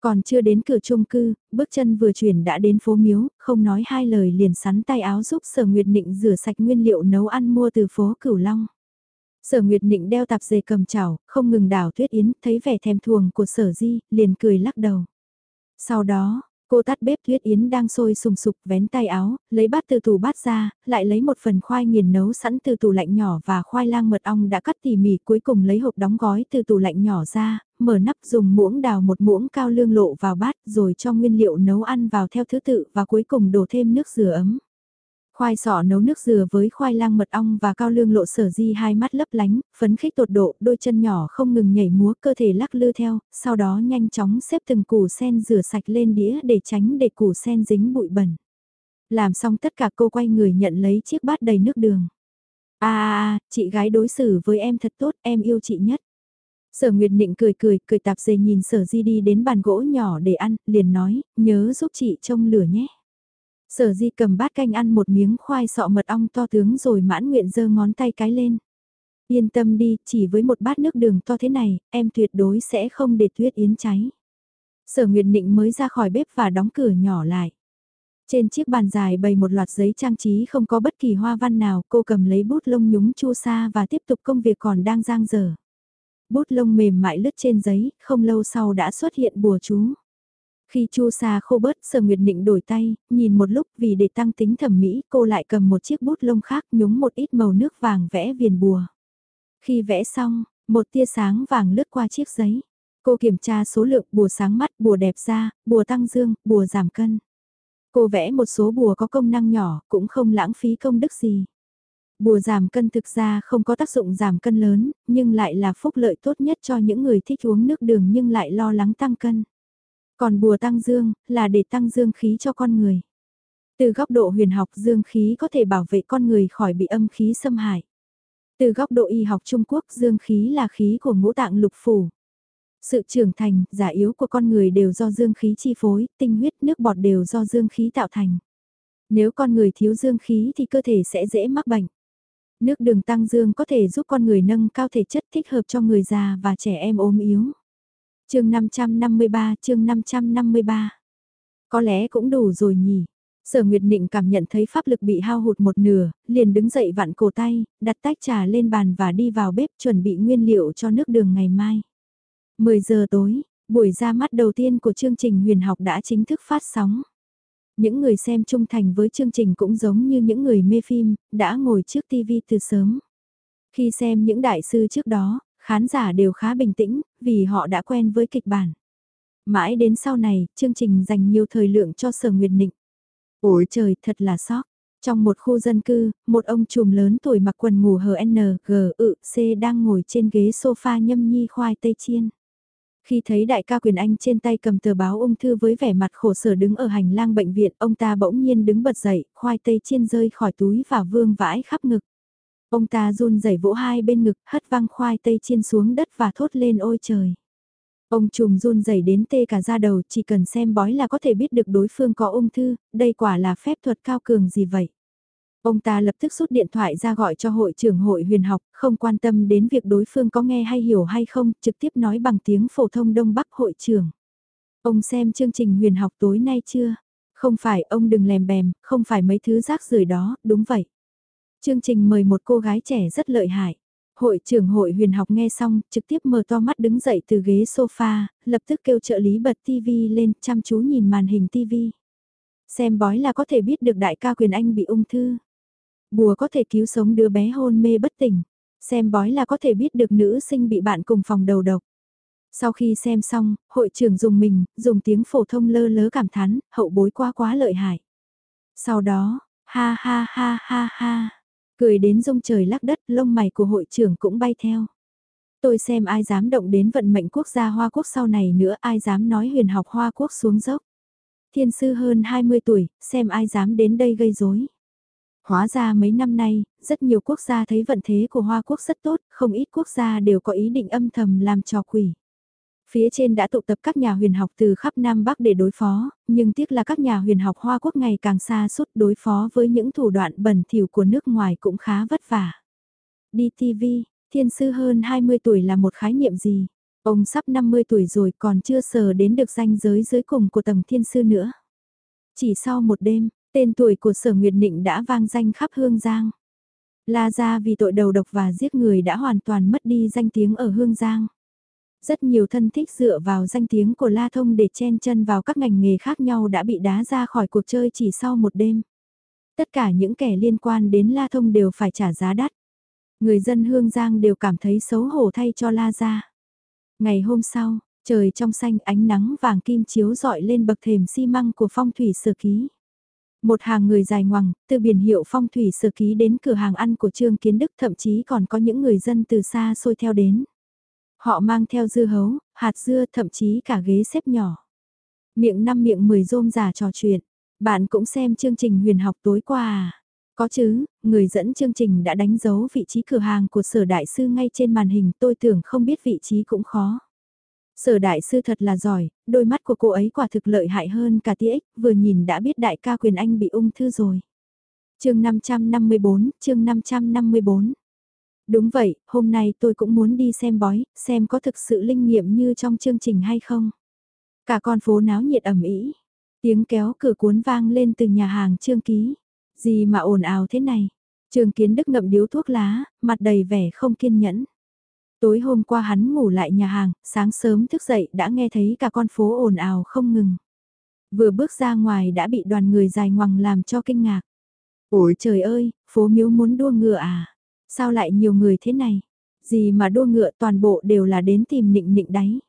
Còn chưa đến cửa chung cư, bước chân vừa chuyển đã đến phố miếu, không nói hai lời liền sắn tay áo giúp sở Nguyệt Nịnh rửa sạch nguyên liệu nấu ăn mua từ phố Cửu Long. Sở Nguyệt Nịnh đeo tạp dề cầm chảo, không ngừng đảo tuyết yến, thấy vẻ thèm thuồng của sở di, liền cười lắc đầu. Sau đó, Cô tắt bếp Thuyết Yến đang sôi sùng sục vén tay áo, lấy bát từ tủ bát ra, lại lấy một phần khoai nghiền nấu sẵn từ tủ lạnh nhỏ và khoai lang mật ong đã cắt tỉ mỉ cuối cùng lấy hộp đóng gói từ tủ lạnh nhỏ ra, mở nắp dùng muỗng đào một muỗng cao lương lộ vào bát rồi cho nguyên liệu nấu ăn vào theo thứ tự và cuối cùng đổ thêm nước dừa ấm. Khoai sọ nấu nước dừa với khoai lang mật ong và cao lương lộ sở di hai mắt lấp lánh, phấn khích tột độ, đôi chân nhỏ không ngừng nhảy múa cơ thể lắc lư theo, sau đó nhanh chóng xếp từng củ sen rửa sạch lên đĩa để tránh để củ sen dính bụi bẩn. Làm xong tất cả cô quay người nhận lấy chiếc bát đầy nước đường. À, à, à chị gái đối xử với em thật tốt, em yêu chị nhất. Sở Nguyệt Nịnh cười cười, cười tạp dề nhìn sở di đi đến bàn gỗ nhỏ để ăn, liền nói, nhớ giúp chị trông lửa nhé. Sở di cầm bát canh ăn một miếng khoai sọ mật ong to tướng rồi mãn nguyện giơ ngón tay cái lên. Yên tâm đi, chỉ với một bát nước đường to thế này, em tuyệt đối sẽ không để tuyết yến cháy. Sở Nguyệt Nịnh mới ra khỏi bếp và đóng cửa nhỏ lại. Trên chiếc bàn dài bày một loạt giấy trang trí không có bất kỳ hoa văn nào, cô cầm lấy bút lông nhúng chu sa và tiếp tục công việc còn đang giang dở. Bút lông mềm mại lướt trên giấy, không lâu sau đã xuất hiện bùa chú. Khi chu sa khô bớt sở nguyệt định đổi tay, nhìn một lúc vì để tăng tính thẩm mỹ cô lại cầm một chiếc bút lông khác nhúng một ít màu nước vàng vẽ viền bùa. Khi vẽ xong, một tia sáng vàng lướt qua chiếc giấy. Cô kiểm tra số lượng bùa sáng mắt, bùa đẹp da, bùa tăng dương, bùa giảm cân. Cô vẽ một số bùa có công năng nhỏ, cũng không lãng phí công đức gì. Bùa giảm cân thực ra không có tác dụng giảm cân lớn, nhưng lại là phúc lợi tốt nhất cho những người thích uống nước đường nhưng lại lo lắng tăng cân. Còn bùa tăng dương, là để tăng dương khí cho con người. Từ góc độ huyền học dương khí có thể bảo vệ con người khỏi bị âm khí xâm hại. Từ góc độ y học Trung Quốc dương khí là khí của ngũ tạng lục phủ. Sự trưởng thành, giả yếu của con người đều do dương khí chi phối, tinh huyết, nước bọt đều do dương khí tạo thành. Nếu con người thiếu dương khí thì cơ thể sẽ dễ mắc bệnh. Nước đường tăng dương có thể giúp con người nâng cao thể chất thích hợp cho người già và trẻ em ốm yếu chương 553, chương 553. Có lẽ cũng đủ rồi nhỉ. Sở Nguyệt Nịnh cảm nhận thấy pháp lực bị hao hụt một nửa, liền đứng dậy vặn cổ tay, đặt tách trà lên bàn và đi vào bếp chuẩn bị nguyên liệu cho nước đường ngày mai. 10 giờ tối, buổi ra mắt đầu tiên của chương trình huyền học đã chính thức phát sóng. Những người xem trung thành với chương trình cũng giống như những người mê phim, đã ngồi trước TV từ sớm. Khi xem những đại sư trước đó, khán giả đều khá bình tĩnh, vì họ đã quen với kịch bản. Mãi đến sau này, chương trình dành nhiều thời lượng cho Sở Nguyệt Nịnh. Ôi trời, thật là sót. Trong một khu dân cư, một ông trùm lớn tuổi mặc quần ngủ hờ N, G, ự, C đang ngồi trên ghế sofa nhâm nhi khoai tây chiên. Khi thấy đại ca quyền anh trên tay cầm tờ báo ung thư với vẻ mặt khổ sở đứng ở hành lang bệnh viện, ông ta bỗng nhiên đứng bật dậy, khoai tây chiên rơi khỏi túi và vương vãi khắp ngực. Ông ta run rẩy vỗ hai bên ngực, hất văng khoai tây chiên xuống đất và thốt lên ôi trời. Ông trùm run rẩy đến tê cả da đầu, chỉ cần xem bói là có thể biết được đối phương có ung thư, đây quả là phép thuật cao cường gì vậy. Ông ta lập tức rút điện thoại ra gọi cho hội trưởng hội huyền học, không quan tâm đến việc đối phương có nghe hay hiểu hay không, trực tiếp nói bằng tiếng phổ thông Đông Bắc hội trưởng. Ông xem chương trình huyền học tối nay chưa? Không phải ông đừng lèm bèm, không phải mấy thứ rác rưởi đó, đúng vậy. Chương trình mời một cô gái trẻ rất lợi hại. Hội trưởng hội huyền học nghe xong, trực tiếp mở to mắt đứng dậy từ ghế sofa, lập tức kêu trợ lý bật TV lên, chăm chú nhìn màn hình TV. Xem bói là có thể biết được đại ca quyền anh bị ung thư. Bùa có thể cứu sống đứa bé hôn mê bất tỉnh. Xem bói là có thể biết được nữ sinh bị bạn cùng phòng đầu độc. Sau khi xem xong, hội trưởng dùng mình, dùng tiếng phổ thông lơ lớ cảm thán, hậu bối quá quá lợi hại. Sau đó, ha ha ha ha ha, cười đến rông trời lắc đất, lông mày của hội trưởng cũng bay theo. Tôi xem ai dám động đến vận mệnh quốc gia Hoa Quốc sau này nữa, ai dám nói huyền học Hoa Quốc xuống dốc. Thiên sư hơn 20 tuổi, xem ai dám đến đây gây rối. Hóa ra mấy năm nay, rất nhiều quốc gia thấy vận thế của Hoa Quốc rất tốt, không ít quốc gia đều có ý định âm thầm làm trò quỷ. Phía trên đã tụ tập các nhà huyền học từ khắp Nam Bắc để đối phó, nhưng tiếc là các nhà huyền học Hoa Quốc ngày càng xa suốt đối phó với những thủ đoạn bẩn thỉu của nước ngoài cũng khá vất vả. Đi TV, thiên sư hơn 20 tuổi là một khái niệm gì? Ông sắp 50 tuổi rồi còn chưa sờ đến được danh giới dưới cùng của tầng thiên sư nữa. Chỉ sau một đêm, Tên tuổi của sở Nguyệt Nịnh đã vang danh khắp Hương Giang. La Gia vì tội đầu độc và giết người đã hoàn toàn mất đi danh tiếng ở Hương Giang. Rất nhiều thân thích dựa vào danh tiếng của La Thông để chen chân vào các ngành nghề khác nhau đã bị đá ra khỏi cuộc chơi chỉ sau một đêm. Tất cả những kẻ liên quan đến La Thông đều phải trả giá đắt. Người dân Hương Giang đều cảm thấy xấu hổ thay cho La Gia. Ngày hôm sau, trời trong xanh ánh nắng vàng kim chiếu dọi lên bậc thềm xi măng của phong thủy sở ký. Một hàng người dài ngoằng, từ biển hiệu phong thủy sở ký đến cửa hàng ăn của Trương Kiến Đức thậm chí còn có những người dân từ xa xôi theo đến. Họ mang theo dưa hấu, hạt dưa thậm chí cả ghế xếp nhỏ. Miệng năm miệng mười rôm giả trò chuyện. Bạn cũng xem chương trình huyền học tối qua à? Có chứ, người dẫn chương trình đã đánh dấu vị trí cửa hàng của sở đại sư ngay trên màn hình tôi tưởng không biết vị trí cũng khó. Sở đại sư thật là giỏi, đôi mắt của cô ấy quả thực lợi hại hơn cả tia ích, vừa nhìn đã biết đại ca quyền anh bị ung thư rồi. chương 554, chương 554. Đúng vậy, hôm nay tôi cũng muốn đi xem bói, xem có thực sự linh nghiệm như trong chương trình hay không. Cả con phố náo nhiệt ẩm ý. Tiếng kéo cửa cuốn vang lên từ nhà hàng trương ký. Gì mà ồn ào thế này? Trường kiến đức ngậm điếu thuốc lá, mặt đầy vẻ không kiên nhẫn. Tối hôm qua hắn ngủ lại nhà hàng, sáng sớm thức dậy đã nghe thấy cả con phố ồn ào không ngừng. Vừa bước ra ngoài đã bị đoàn người dài ngoằng làm cho kinh ngạc. Ôi trời ơi, phố miếu muốn đua ngựa à? Sao lại nhiều người thế này? Gì mà đua ngựa toàn bộ đều là đến tìm nịnh nịnh đáy.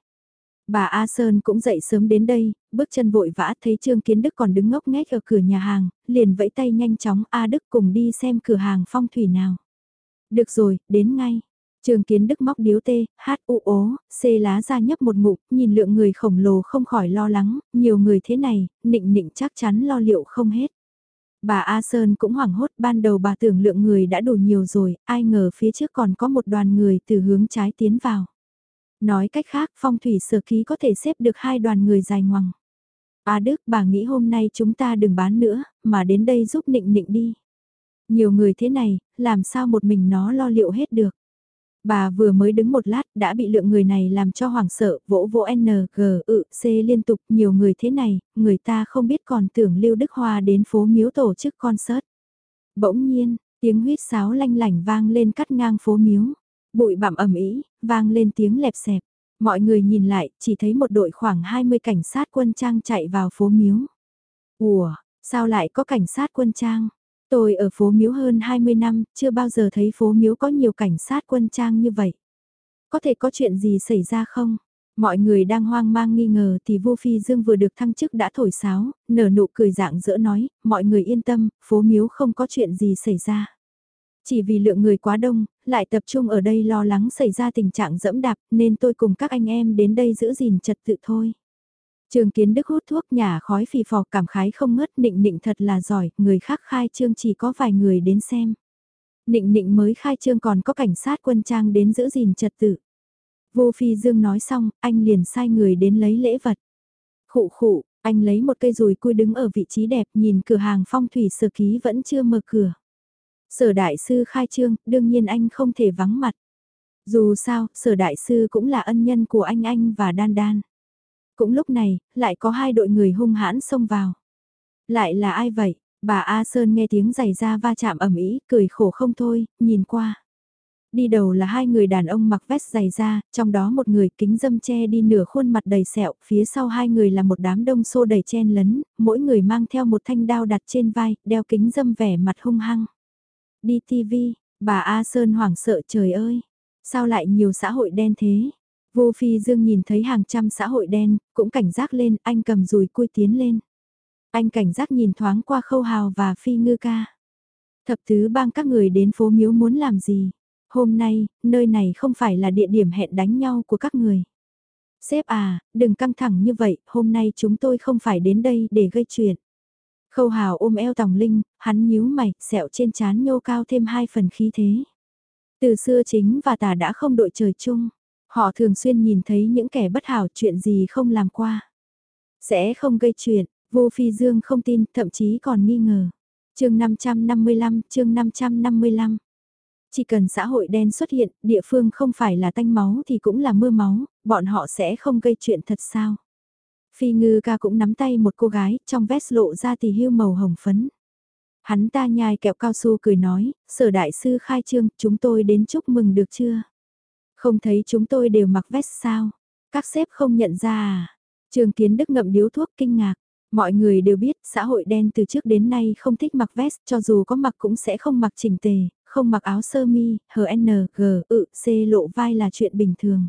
Bà A Sơn cũng dậy sớm đến đây, bước chân vội vã thấy Trương Kiến Đức còn đứng ngốc nghếch ở cửa nhà hàng, liền vẫy tay nhanh chóng A Đức cùng đi xem cửa hàng phong thủy nào. Được rồi, đến ngay. trương kiến đức móc điếu tê, hát u ố, xê lá ra nhấp một ngụm, nhìn lượng người khổng lồ không khỏi lo lắng, nhiều người thế này, nịnh nịnh chắc chắn lo liệu không hết. Bà A Sơn cũng hoảng hốt ban đầu bà tưởng lượng người đã đủ nhiều rồi, ai ngờ phía trước còn có một đoàn người từ hướng trái tiến vào. Nói cách khác phong thủy sở ký có thể xếp được hai đoàn người dài ngoằng. A Đức bà nghĩ hôm nay chúng ta đừng bán nữa, mà đến đây giúp nịnh nịnh đi. Nhiều người thế này, làm sao một mình nó lo liệu hết được. Bà vừa mới đứng một lát đã bị lượng người này làm cho hoảng sợ, vỗ vỗ N, G, ự, C liên tục nhiều người thế này, người ta không biết còn tưởng Lưu Đức Hoa đến phố miếu tổ chức concert. Bỗng nhiên, tiếng huyết sáo lanh lảnh vang lên cắt ngang phố miếu, bụi bặm ẩm ý, vang lên tiếng lẹp xẹp. Mọi người nhìn lại, chỉ thấy một đội khoảng 20 cảnh sát quân trang chạy vào phố miếu. Ủa, Sao lại có cảnh sát quân trang? Tôi ở phố miếu hơn 20 năm, chưa bao giờ thấy phố miếu có nhiều cảnh sát quân trang như vậy. Có thể có chuyện gì xảy ra không? Mọi người đang hoang mang nghi ngờ thì Vu Phi Dương vừa được thăng chức đã thổi sáo, nở nụ cười dạng dỡ nói, mọi người yên tâm, phố miếu không có chuyện gì xảy ra. Chỉ vì lượng người quá đông, lại tập trung ở đây lo lắng xảy ra tình trạng dẫm đạp nên tôi cùng các anh em đến đây giữ gìn trật tự thôi. Trường Kiến Đức hút thuốc nhà khói phì phò cảm khái không ngớt nịnh nịnh thật là giỏi, người khác khai trương chỉ có vài người đến xem. Nịnh nịnh mới khai trương còn có cảnh sát quân trang đến giữ gìn trật tự. Vô Phi Dương nói xong, anh liền sai người đến lấy lễ vật. Khụ khụ, anh lấy một cây rùi cui đứng ở vị trí đẹp nhìn cửa hàng phong thủy sở ký vẫn chưa mở cửa. Sở đại sư khai trương, đương nhiên anh không thể vắng mặt. Dù sao, sở đại sư cũng là ân nhân của anh anh và đan đan. Cũng lúc này, lại có hai đội người hung hãn xông vào. Lại là ai vậy? Bà A Sơn nghe tiếng giày da va chạm ẩm ý, cười khổ không thôi, nhìn qua. Đi đầu là hai người đàn ông mặc vest giày da, trong đó một người kính dâm che đi nửa khuôn mặt đầy sẹo, phía sau hai người là một đám đông xô đầy chen lấn, mỗi người mang theo một thanh đao đặt trên vai, đeo kính dâm vẻ mặt hung hăng. Đi TV, bà A Sơn hoảng sợ trời ơi, sao lại nhiều xã hội đen thế? Vô Phi Dương nhìn thấy hàng trăm xã hội đen, cũng cảnh giác lên, anh cầm rùi cui tiến lên. Anh cảnh giác nhìn thoáng qua khâu hào và Phi Ngư ca. Thập tứ bang các người đến phố miếu muốn làm gì? Hôm nay, nơi này không phải là địa điểm hẹn đánh nhau của các người. Sếp à, đừng căng thẳng như vậy, hôm nay chúng tôi không phải đến đây để gây chuyện. Khâu hào ôm eo Tòng Linh, hắn nhíu mày, sẹo trên trán nhô cao thêm hai phần khí thế. Từ xưa chính và tà đã không đội trời chung. Họ thường xuyên nhìn thấy những kẻ bất hảo chuyện gì không làm qua. Sẽ không gây chuyện, vô phi dương không tin, thậm chí còn nghi ngờ. chương 555, chương 555. Chỉ cần xã hội đen xuất hiện, địa phương không phải là tanh máu thì cũng là mưa máu, bọn họ sẽ không gây chuyện thật sao. Phi ngư ca cũng nắm tay một cô gái, trong vest lộ ra tì hưu màu hồng phấn. Hắn ta nhai kẹo cao su cười nói, sở đại sư khai trương, chúng tôi đến chúc mừng được chưa? Không thấy chúng tôi đều mặc vest sao? Các sếp không nhận ra à? Trường Kiến Đức ngậm điếu thuốc kinh ngạc. Mọi người đều biết xã hội đen từ trước đến nay không thích mặc vest cho dù có mặc cũng sẽ không mặc chỉnh tề, không mặc áo sơ mi, HN, G, ự, C lộ vai là chuyện bình thường.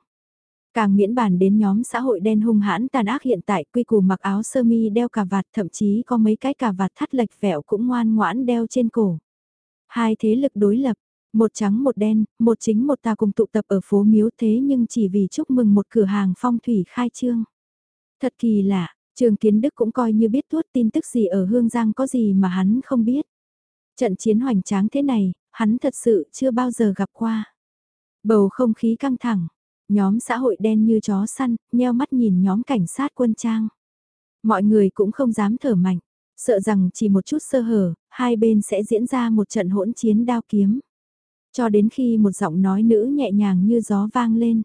Càng miễn bàn đến nhóm xã hội đen hung hãn tàn ác hiện tại quy củ mặc áo sơ mi đeo cà vạt thậm chí có mấy cái cà vạt thắt lệch vẹo cũng ngoan ngoãn đeo trên cổ. Hai thế lực đối lập, một trắng một đen, một chính một tà cùng tụ tập ở phố miếu thế nhưng chỉ vì chúc mừng một cửa hàng phong thủy khai trương. Thật kỳ lạ, trường kiến đức cũng coi như biết tuốt tin tức gì ở Hương Giang có gì mà hắn không biết. Trận chiến hoành tráng thế này, hắn thật sự chưa bao giờ gặp qua. Bầu không khí căng thẳng, nhóm xã hội đen như chó săn, nheo mắt nhìn nhóm cảnh sát quân trang. Mọi người cũng không dám thở mạnh, sợ rằng chỉ một chút sơ hở, hai bên sẽ diễn ra một trận hỗn chiến đao kiếm. Cho đến khi một giọng nói nữ nhẹ nhàng như gió vang lên.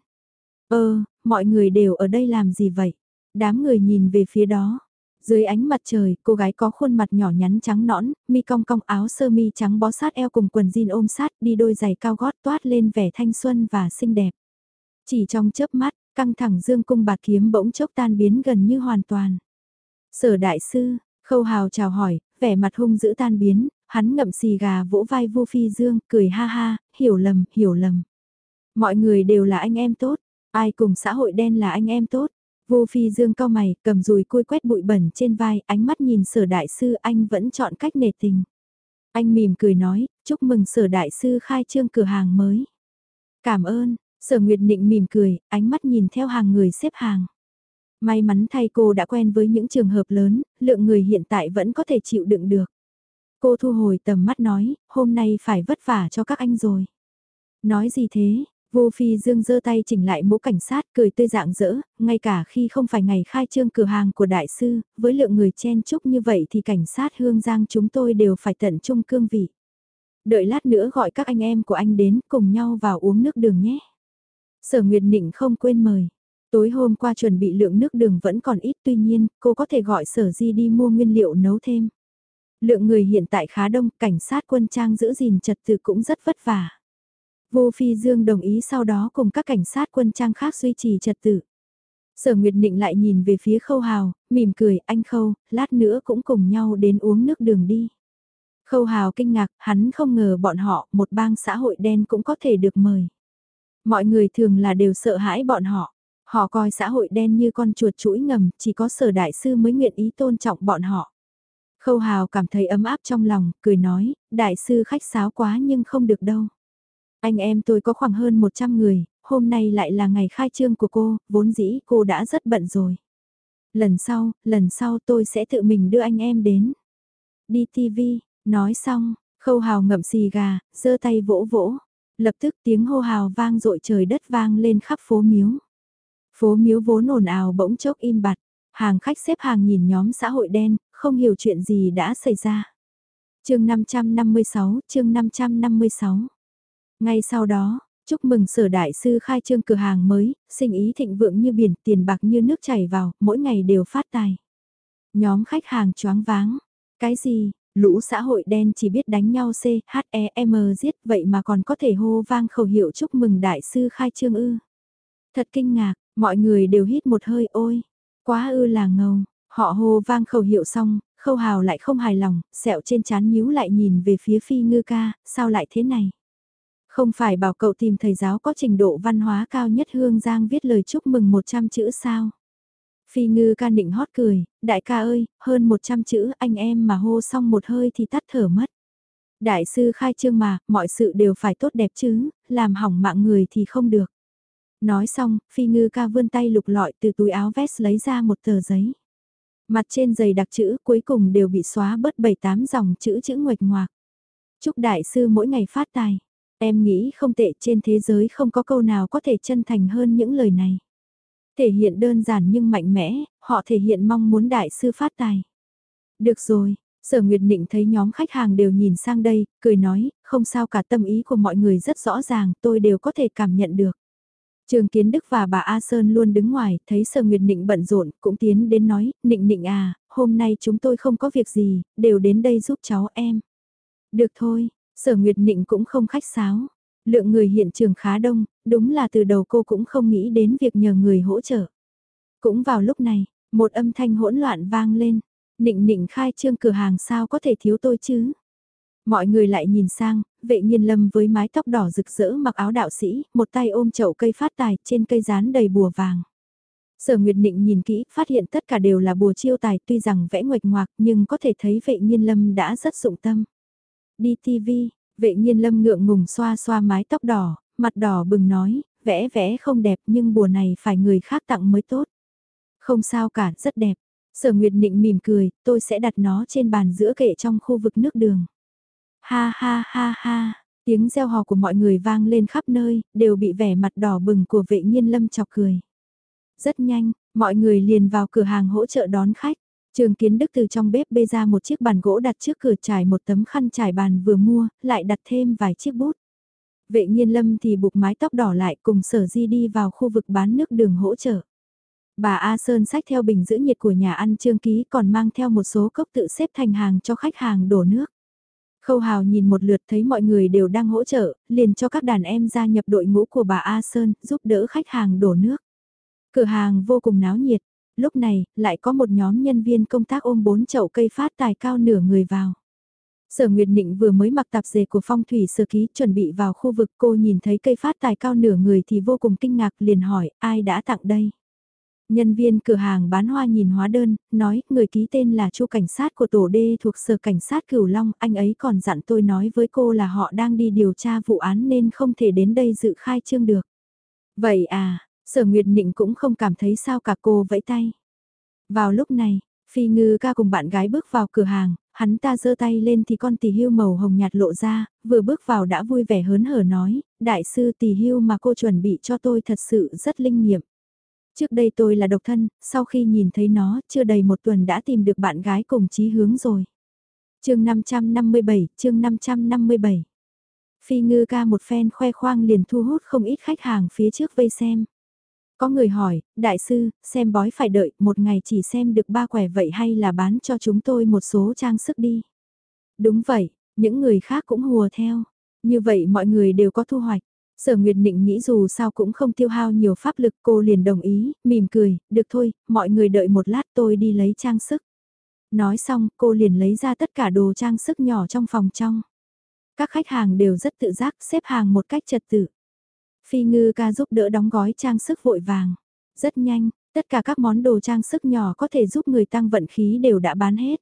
Ơ, mọi người đều ở đây làm gì vậy? Đám người nhìn về phía đó. Dưới ánh mặt trời, cô gái có khuôn mặt nhỏ nhắn trắng nõn, mi cong cong áo sơ mi trắng bó sát eo cùng quần jean ôm sát đi đôi giày cao gót toát lên vẻ thanh xuân và xinh đẹp. Chỉ trong chớp mắt, căng thẳng dương cung bạc kiếm bỗng chốc tan biến gần như hoàn toàn. Sở đại sư, khâu hào chào hỏi, vẻ mặt hung dữ tan biến, hắn ngậm xì gà vỗ vai Vu Phi Dương, cười ha ha, hiểu lầm, hiểu lầm. Mọi người đều là anh em tốt, ai cùng xã hội đen là anh em tốt. Vu Phi Dương cao mày, cầm dùi cui quét bụi bẩn trên vai, ánh mắt nhìn sở đại sư anh vẫn chọn cách nề tình. Anh mỉm cười nói, chúc mừng sở đại sư khai trương cửa hàng mới. Cảm ơn, sở Nguyệt Nịnh mỉm cười, ánh mắt nhìn theo hàng người xếp hàng. May mắn thay cô đã quen với những trường hợp lớn, lượng người hiện tại vẫn có thể chịu đựng được. Cô thu hồi tầm mắt nói, hôm nay phải vất vả cho các anh rồi. Nói gì thế, Vô Phi Dương giơ tay chỉnh lại mũ cảnh sát cười tươi dạng dỡ, ngay cả khi không phải ngày khai trương cửa hàng của đại sư, với lượng người chen chúc như vậy thì cảnh sát Hương Giang chúng tôi đều phải tận trung cương vị. Đợi lát nữa gọi các anh em của anh đến cùng nhau vào uống nước đường nhé. Sở Nguyệt Nịnh không quên mời. Tối hôm qua chuẩn bị lượng nước đường vẫn còn ít tuy nhiên cô có thể gọi sở di đi mua nguyên liệu nấu thêm. Lượng người hiện tại khá đông, cảnh sát quân trang giữ gìn trật tự cũng rất vất vả. Vô Phi Dương đồng ý sau đó cùng các cảnh sát quân trang khác duy trì trật tự. Sở Nguyệt Nịnh lại nhìn về phía Khâu Hào, mỉm cười, anh Khâu, lát nữa cũng cùng nhau đến uống nước đường đi. Khâu Hào kinh ngạc, hắn không ngờ bọn họ, một bang xã hội đen cũng có thể được mời. Mọi người thường là đều sợ hãi bọn họ. Họ coi xã hội đen như con chuột chuỗi ngầm, chỉ có sở đại sư mới nguyện ý tôn trọng bọn họ. Khâu Hào cảm thấy ấm áp trong lòng, cười nói, đại sư khách sáo quá nhưng không được đâu. Anh em tôi có khoảng hơn 100 người, hôm nay lại là ngày khai trương của cô, vốn dĩ cô đã rất bận rồi. Lần sau, lần sau tôi sẽ tự mình đưa anh em đến. Đi TV, nói xong, khâu hào ngậm xì gà, giơ tay vỗ vỗ. Lập tức tiếng hô hào vang dội trời đất vang lên khắp phố miếu. Phố miếu vốn ồn ào bỗng chốc im bặt, hàng khách xếp hàng nhìn nhóm xã hội đen, không hiểu chuyện gì đã xảy ra. chương 556, chương 556. Ngay sau đó, chúc mừng sở đại sư khai trương cửa hàng mới, sinh ý thịnh vượng như biển, tiền bạc như nước chảy vào, mỗi ngày đều phát tài. Nhóm khách hàng choáng váng. Cái gì, lũ xã hội đen chỉ biết đánh nhau C, H, E, M giết vậy mà còn có thể hô vang khẩu hiệu chúc mừng đại sư khai trương ư. Thật kinh ngạc, mọi người đều hít một hơi ôi, quá ư là ngầu, họ hô vang khẩu hiệu xong, khâu hào lại không hài lòng, sẹo trên chán nhíu lại nhìn về phía phi ngư ca, sao lại thế này? Không phải bảo cậu tìm thầy giáo có trình độ văn hóa cao nhất Hương Giang viết lời chúc mừng 100 chữ sao? Phi ngư ca định hót cười, đại ca ơi, hơn 100 chữ anh em mà hô xong một hơi thì tắt thở mất. Đại sư khai trương mà, mọi sự đều phải tốt đẹp chứ, làm hỏng mạng người thì không được. Nói xong, phi ngư ca vươn tay lục lọi từ túi áo vest lấy ra một tờ giấy. Mặt trên giày đặc chữ cuối cùng đều bị xóa bớt 7-8 dòng chữ chữ nguệch ngoạc. Chúc đại sư mỗi ngày phát tài. Em nghĩ không tệ trên thế giới không có câu nào có thể chân thành hơn những lời này. Thể hiện đơn giản nhưng mạnh mẽ, họ thể hiện mong muốn đại sư phát tài. Được rồi, Sở Nguyệt Nịnh thấy nhóm khách hàng đều nhìn sang đây, cười nói, không sao cả tâm ý của mọi người rất rõ ràng, tôi đều có thể cảm nhận được. Trường Kiến Đức và bà A Sơn luôn đứng ngoài, thấy Sở Nguyệt Nịnh bận rộn, cũng tiến đến nói, Nịnh Nịnh à, hôm nay chúng tôi không có việc gì, đều đến đây giúp cháu em. Được thôi, Sở Nguyệt Nịnh cũng không khách sáo. Lượng người hiện trường khá đông, đúng là từ đầu cô cũng không nghĩ đến việc nhờ người hỗ trợ. Cũng vào lúc này, một âm thanh hỗn loạn vang lên. Nịnh nịnh khai trương cửa hàng sao có thể thiếu tôi chứ? Mọi người lại nhìn sang, vệ nhiên lâm với mái tóc đỏ rực rỡ mặc áo đạo sĩ, một tay ôm chậu cây phát tài, trên cây rán đầy bùa vàng. Sở Nguyệt Nịnh nhìn kỹ, phát hiện tất cả đều là bùa chiêu tài, tuy rằng vẽ ngoạch ngoạc nhưng có thể thấy vệ nhiên lâm đã rất dụng tâm. Đi TV, vệ nhiên lâm ngượng ngùng xoa xoa mái tóc đỏ, mặt đỏ bừng nói, vẽ vẽ không đẹp nhưng bùa này phải người khác tặng mới tốt. Không sao cả, rất đẹp. Sở Nguyệt Nịnh mỉm cười, tôi sẽ đặt nó trên bàn giữa kệ trong khu vực nước đường. Ha ha ha ha, tiếng reo hò của mọi người vang lên khắp nơi, đều bị vẻ mặt đỏ bừng của vệ nhiên lâm chọc cười. Rất nhanh, mọi người liền vào cửa hàng hỗ trợ đón khách. Trường Kiến Đức từ trong bếp bê ra một chiếc bàn gỗ đặt trước cửa trải một tấm khăn trải bàn vừa mua, lại đặt thêm vài chiếc bút. Vệ nhiên lâm thì buộc mái tóc đỏ lại cùng sở di đi vào khu vực bán nước đường hỗ trợ. Bà A Sơn sách theo bình giữ nhiệt của nhà ăn trương ký còn mang theo một số cốc tự xếp thành hàng cho khách hàng đổ nước. Khâu Hào nhìn một lượt thấy mọi người đều đang hỗ trợ, liền cho các đàn em gia nhập đội ngũ của bà A Sơn, giúp đỡ khách hàng đổ nước. Cửa hàng vô cùng náo nhiệt, lúc này, lại có một nhóm nhân viên công tác ôm bốn chậu cây phát tài cao nửa người vào. Sở Nguyệt Nịnh vừa mới mặc tạp dề của phong thủy sơ ký chuẩn bị vào khu vực cô nhìn thấy cây phát tài cao nửa người thì vô cùng kinh ngạc liền hỏi ai đã tặng đây. Nhân viên cửa hàng bán hoa nhìn hóa đơn, nói người ký tên là chu cảnh sát của tổ D thuộc sở cảnh sát Cửu Long, anh ấy còn dặn tôi nói với cô là họ đang đi điều tra vụ án nên không thể đến đây dự khai trương được. Vậy à, sở Nguyệt Nịnh cũng không cảm thấy sao cả cô vẫy tay. Vào lúc này, Phi Ngư ca cùng bạn gái bước vào cửa hàng, hắn ta giơ tay lên thì con tỷ hưu màu hồng nhạt lộ ra, vừa bước vào đã vui vẻ hớn hở nói, đại sư tỷ hưu mà cô chuẩn bị cho tôi thật sự rất linh nghiệm. Trước đây tôi là độc thân, sau khi nhìn thấy nó, chưa đầy một tuần đã tìm được bạn gái cùng chí hướng rồi. chương 557, chương 557. Phi ngư ca một phen khoe khoang liền thu hút không ít khách hàng phía trước vây xem. Có người hỏi, đại sư, xem bói phải đợi một ngày chỉ xem được ba quẻ vậy hay là bán cho chúng tôi một số trang sức đi. Đúng vậy, những người khác cũng hùa theo. Như vậy mọi người đều có thu hoạch. Sở Nguyệt Nịnh nghĩ dù sao cũng không tiêu hao nhiều pháp lực cô liền đồng ý, mỉm cười, được thôi, mọi người đợi một lát tôi đi lấy trang sức. Nói xong cô liền lấy ra tất cả đồ trang sức nhỏ trong phòng trong. Các khách hàng đều rất tự giác xếp hàng một cách trật tự. Phi ngư ca giúp đỡ đóng gói trang sức vội vàng. Rất nhanh, tất cả các món đồ trang sức nhỏ có thể giúp người tăng vận khí đều đã bán hết.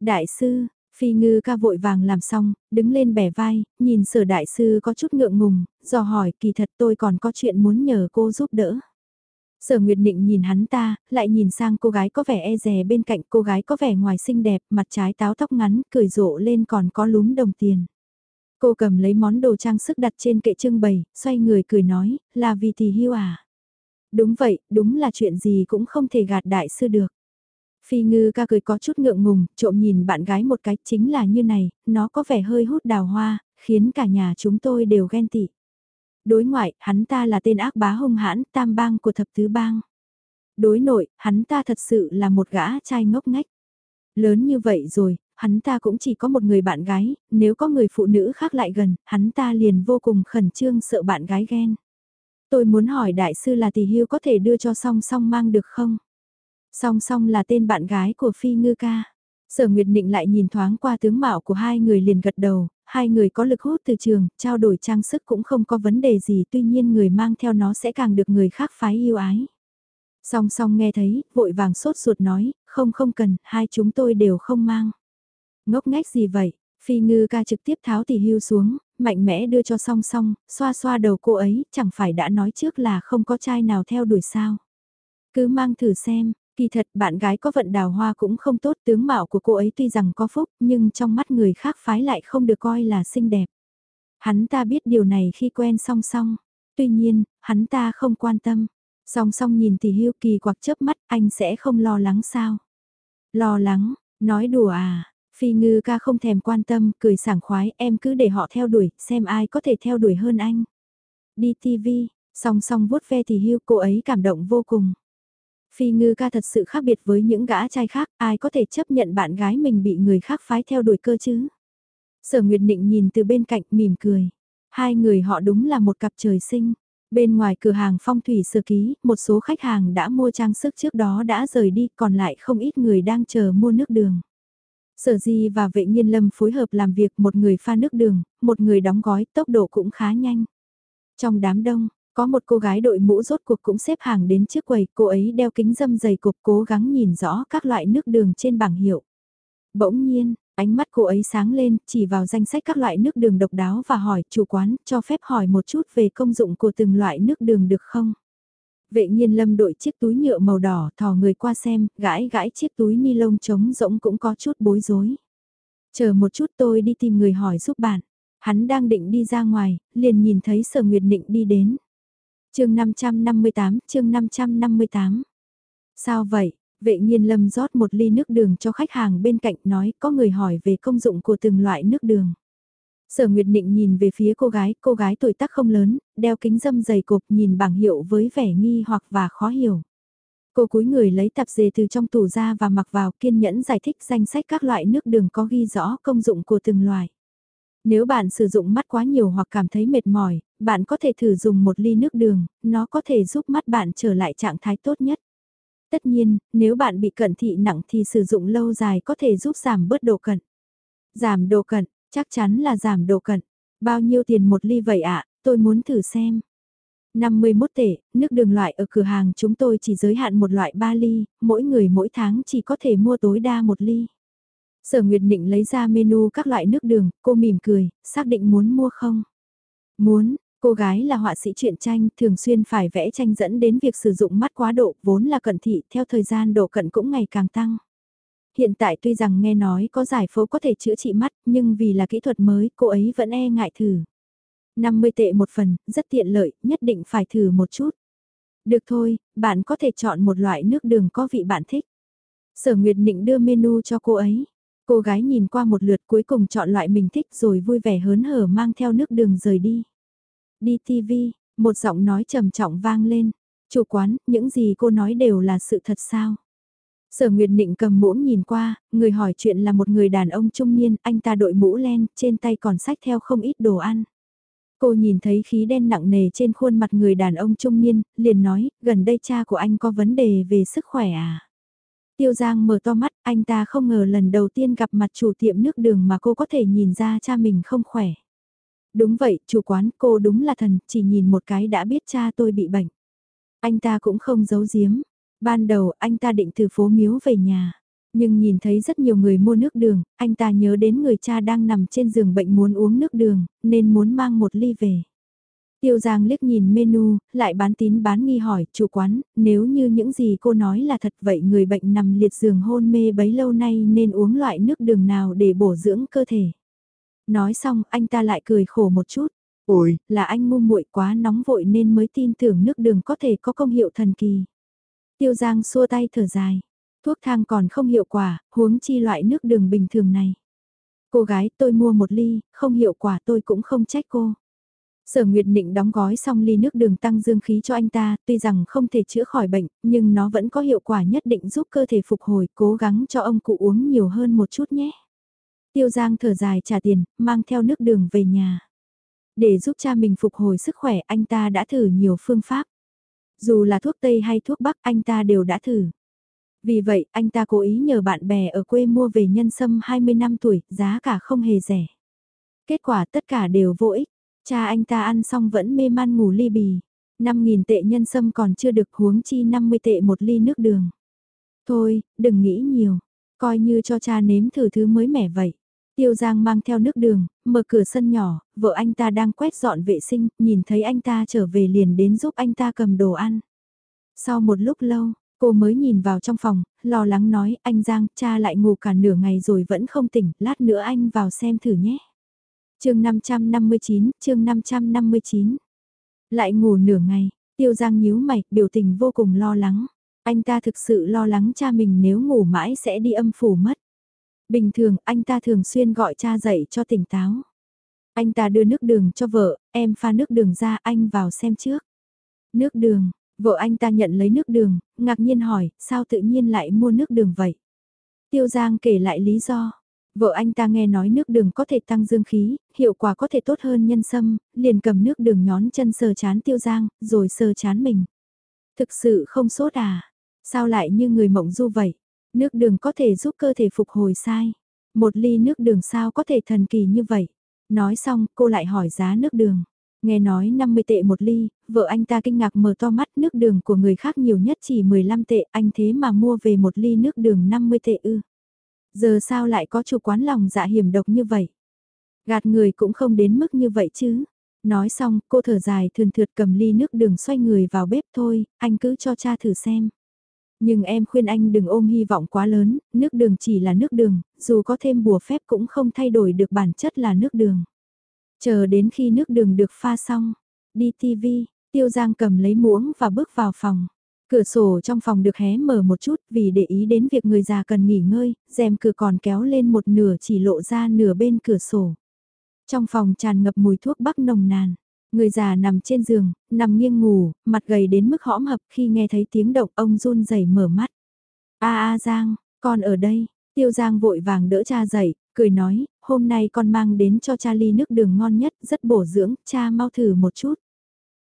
Đại sư, Phi ngư ca vội vàng làm xong, đứng lên bẻ vai, nhìn sở đại sư có chút ngượng ngùng, dò hỏi kỳ thật tôi còn có chuyện muốn nhờ cô giúp đỡ. Sở Nguyệt Nịnh nhìn hắn ta, lại nhìn sang cô gái có vẻ e rè bên cạnh cô gái có vẻ ngoài xinh đẹp, mặt trái táo tóc ngắn, cười rộ lên còn có lúm đồng tiền. Cô cầm lấy món đồ trang sức đặt trên kệ trưng bày, xoay người cười nói, là vì thì hưu à. Đúng vậy, đúng là chuyện gì cũng không thể gạt đại sư được. Phi ngư ca cười có chút ngượng ngùng, trộm nhìn bạn gái một cái chính là như này, nó có vẻ hơi hút đào hoa, khiến cả nhà chúng tôi đều ghen tị. Đối ngoại, hắn ta là tên ác bá hung hãn, tam bang của thập tứ bang. Đối nội, hắn ta thật sự là một gã trai ngốc ngách. Lớn như vậy rồi, hắn ta cũng chỉ có một người bạn gái, nếu có người phụ nữ khác lại gần, hắn ta liền vô cùng khẩn trương sợ bạn gái ghen. Tôi muốn hỏi đại sư là tỷ hưu có thể đưa cho song song mang được không? Song song là tên bạn gái của Phi Ngư ca. Sở Nguyệt Nịnh lại nhìn thoáng qua tướng mạo của hai người liền gật đầu, hai người có lực hút từ trường, trao đổi trang sức cũng không có vấn đề gì tuy nhiên người mang theo nó sẽ càng được người khác phái yêu ái. Song song nghe thấy, vội vàng sốt ruột nói, không không cần, hai chúng tôi đều không mang. Ngốc ngách gì vậy? Phi ngư ca trực tiếp tháo tỷ hưu xuống, mạnh mẽ đưa cho song song, xoa xoa đầu cô ấy, chẳng phải đã nói trước là không có trai nào theo đuổi sao. Cứ mang thử xem, Kỳ thật bạn gái có vận đào hoa cũng không tốt tướng mạo của cô ấy tuy rằng có phúc nhưng trong mắt người khác phái lại không được coi là xinh đẹp. Hắn ta biết điều này khi quen song song. Tuy nhiên, hắn ta không quan tâm. Song song nhìn tỷ hưu kỳ quặc chớp mắt anh sẽ không lo lắng sao. Lo lắng, nói đùa à. Phi ngư ca không thèm quan tâm, cười sảng khoái, em cứ để họ theo đuổi, xem ai có thể theo đuổi hơn anh. Đi TV, song song vuốt ve tỷ hưu cô ấy cảm động vô cùng. Phi ngư ca thật sự khác biệt với những gã trai khác, ai có thể chấp nhận bạn gái mình bị người khác phái theo đuổi cơ chứ? Sở Nguyệt định nhìn từ bên cạnh mỉm cười. Hai người họ đúng là một cặp trời sinh. Bên ngoài cửa hàng phong thủy sơ ký, một số khách hàng đã mua trang sức trước đó đã rời đi, còn lại không ít người đang chờ mua nước đường. Sở Di và vệ nhiên lâm phối hợp làm việc một người pha nước đường, một người đóng gói, tốc độ cũng khá nhanh. Trong đám đông, có một cô gái đội mũ rốt cuộc cũng xếp hàng đến trước quầy, cô ấy đeo kính dâm dày cục cố gắng nhìn rõ các loại nước đường trên bảng hiệu. Bỗng nhiên, ánh mắt cô ấy sáng lên, chỉ vào danh sách các loại nước đường độc đáo và hỏi chủ quán cho phép hỏi một chút về công dụng của từng loại nước đường được không? Vệ nhiên lâm đội chiếc túi nhựa màu đỏ thò người qua xem, gãi gãi chiếc túi ni lông trống rỗng cũng có chút bối rối. Chờ một chút tôi đi tìm người hỏi giúp bạn. Hắn đang định đi ra ngoài, liền nhìn thấy sở nguyệt định đi đến chương 558, chương 558. Sao vậy? Vệ nhiên lâm rót một ly nước đường cho khách hàng bên cạnh nói có người hỏi về công dụng của từng loại nước đường. Sở Nguyệt định nhìn về phía cô gái, cô gái tuổi tác không lớn, đeo kính dâm dày cộp nhìn bảng hiệu với vẻ nghi hoặc và khó hiểu. Cô cúi người lấy tạp dề từ trong tủ ra và mặc vào kiên nhẫn giải thích danh sách các loại nước đường có ghi rõ công dụng của từng loại. Nếu bạn sử dụng mắt quá nhiều hoặc cảm thấy mệt mỏi, bạn có thể thử dùng một ly nước đường, nó có thể giúp mắt bạn trở lại trạng thái tốt nhất. Tất nhiên, nếu bạn bị cận thị nặng thì sử dụng lâu dài có thể giúp giảm bớt độ cận. Giảm độ cận, chắc chắn là giảm độ cận. Bao nhiêu tiền một ly vậy ạ, tôi muốn thử xem. 51 tệ, nước đường loại ở cửa hàng chúng tôi chỉ giới hạn một loại 3 ly, mỗi người mỗi tháng chỉ có thể mua tối đa một ly. Sở Nguyệt Định lấy ra menu các loại nước đường, cô mỉm cười, xác định muốn mua không? Muốn, cô gái là họa sĩ truyện tranh, thường xuyên phải vẽ tranh dẫn đến việc sử dụng mắt quá độ, vốn là cận thị, theo thời gian độ cận cũng ngày càng tăng. Hiện tại tuy rằng nghe nói có giải phẫu có thể chữa trị mắt, nhưng vì là kỹ thuật mới, cô ấy vẫn e ngại thử. 50 tệ một phần, rất tiện lợi, nhất định phải thử một chút. Được thôi, bạn có thể chọn một loại nước đường có vị bạn thích. Sở Nguyệt Nịnh đưa menu cho cô ấy. Cô gái nhìn qua một lượt cuối cùng chọn loại mình thích rồi vui vẻ hớn hở mang theo nước đường rời đi. Đi TV, một giọng nói trầm trọng vang lên. Chủ quán, những gì cô nói đều là sự thật sao? Sở Nguyệt Nịnh cầm muỗng nhìn qua, người hỏi chuyện là một người đàn ông trung niên, anh ta đội mũ len, trên tay còn sách theo không ít đồ ăn. Cô nhìn thấy khí đen nặng nề trên khuôn mặt người đàn ông trung niên, liền nói, gần đây cha của anh có vấn đề về sức khỏe à? Tiêu Giang mở to mắt, anh ta không ngờ lần đầu tiên gặp mặt chủ tiệm nước đường mà cô có thể nhìn ra cha mình không khỏe. Đúng vậy, chủ quán, cô đúng là thần, chỉ nhìn một cái đã biết cha tôi bị bệnh. Anh ta cũng không giấu giếm. Ban đầu anh ta định từ phố miếu về nhà. Nhưng nhìn thấy rất nhiều người mua nước đường, anh ta nhớ đến người cha đang nằm trên giường bệnh muốn uống nước đường, nên muốn mang một ly về. Tiêu Giang liếc nhìn menu, lại bán tín bán nghi hỏi, chủ quán, nếu như những gì cô nói là thật vậy người bệnh nằm liệt giường hôn mê bấy lâu nay nên uống loại nước đường nào để bổ dưỡng cơ thể. Nói xong, anh ta lại cười khổ một chút. Ôi, là anh ngu muội quá nóng vội nên mới tin tưởng nước đường có thể có công hiệu thần kỳ. Tiêu Giang xua tay thở dài. Thuốc thang còn không hiệu quả, huống chi loại nước đường bình thường này. Cô gái tôi mua một ly, không hiệu quả tôi cũng không trách cô. Sở Nguyệt Nịnh đóng gói xong ly nước đường tăng dương khí cho anh ta, tuy rằng không thể chữa khỏi bệnh, nhưng nó vẫn có hiệu quả nhất định giúp cơ thể phục hồi, cố gắng cho ông cụ uống nhiều hơn một chút nhé. Tiêu Giang thở dài trả tiền, mang theo nước đường về nhà. Để giúp cha mình phục hồi sức khỏe anh ta đã thử nhiều phương pháp. Dù là thuốc Tây hay thuốc Bắc anh ta đều đã thử. Vì vậy anh ta cố ý nhờ bạn bè ở quê mua về nhân sâm 20 năm tuổi, giá cả không hề rẻ. Kết quả tất cả đều vô ích, cha anh ta ăn xong vẫn mê man ngủ ly bì. 5.000 tệ nhân sâm còn chưa được huống chi 50 tệ một ly nước đường. Thôi, đừng nghĩ nhiều, coi như cho cha nếm thử thứ mới mẻ vậy. Tiêu Giang mang theo nước đường, mở cửa sân nhỏ, vợ anh ta đang quét dọn vệ sinh, nhìn thấy anh ta trở về liền đến giúp anh ta cầm đồ ăn. Sau một lúc lâu, cô mới nhìn vào trong phòng, lo lắng nói, anh Giang, cha lại ngủ cả nửa ngày rồi vẫn không tỉnh, lát nữa anh vào xem thử nhé chương 559, chương 559. Lại ngủ nửa ngày, Tiêu Giang nhíu mày, biểu tình vô cùng lo lắng. Anh ta thực sự lo lắng cha mình nếu ngủ mãi sẽ đi âm phủ mất. Bình thường anh ta thường xuyên gọi cha dậy cho tỉnh táo. Anh ta đưa nước đường cho vợ, em pha nước đường ra anh vào xem trước. Nước đường, vợ anh ta nhận lấy nước đường, ngạc nhiên hỏi, sao tự nhiên lại mua nước đường vậy? Tiêu Giang kể lại lý do. Vợ anh ta nghe nói nước đường có thể tăng dương khí, hiệu quả có thể tốt hơn nhân sâm, liền cầm nước đường nhón chân sờ chán Tiêu Giang, rồi sờ chán mình. Thực sự không sốt à? Sao lại như người mộng du vậy? Nước đường có thể giúp cơ thể phục hồi sai. Một ly nước đường sao có thể thần kỳ như vậy. Nói xong, cô lại hỏi giá nước đường. Nghe nói 50 tệ một ly, vợ anh ta kinh ngạc mở to mắt nước đường của người khác nhiều nhất chỉ 15 tệ, anh thế mà mua về một ly nước đường 50 tệ ư. Giờ sao lại có chủ quán lòng dạ hiểm độc như vậy? Gạt người cũng không đến mức như vậy chứ. Nói xong, cô thở dài thường thượt cầm ly nước đường xoay người vào bếp thôi, anh cứ cho cha thử xem. Nhưng em khuyên anh đừng ôm hy vọng quá lớn, nước đường chỉ là nước đường, dù có thêm bùa phép cũng không thay đổi được bản chất là nước đường. Chờ đến khi nước đường được pha xong, đi TV, Tiêu Giang cầm lấy muỗng và bước vào phòng. Cửa sổ trong phòng được hé mở một chút vì để ý đến việc người già cần nghỉ ngơi, rèm cửa còn kéo lên một nửa chỉ lộ ra nửa bên cửa sổ. Trong phòng tràn ngập mùi thuốc bắc nồng nàn. Người già nằm trên giường, nằm nghiêng ngủ, mặt gầy đến mức hõm hập khi nghe thấy tiếng động ông run rẩy mở mắt. a a Giang, con ở đây, tiêu Giang vội vàng đỡ cha dậy, cười nói, hôm nay con mang đến cho cha ly nước đường ngon nhất, rất bổ dưỡng, cha mau thử một chút.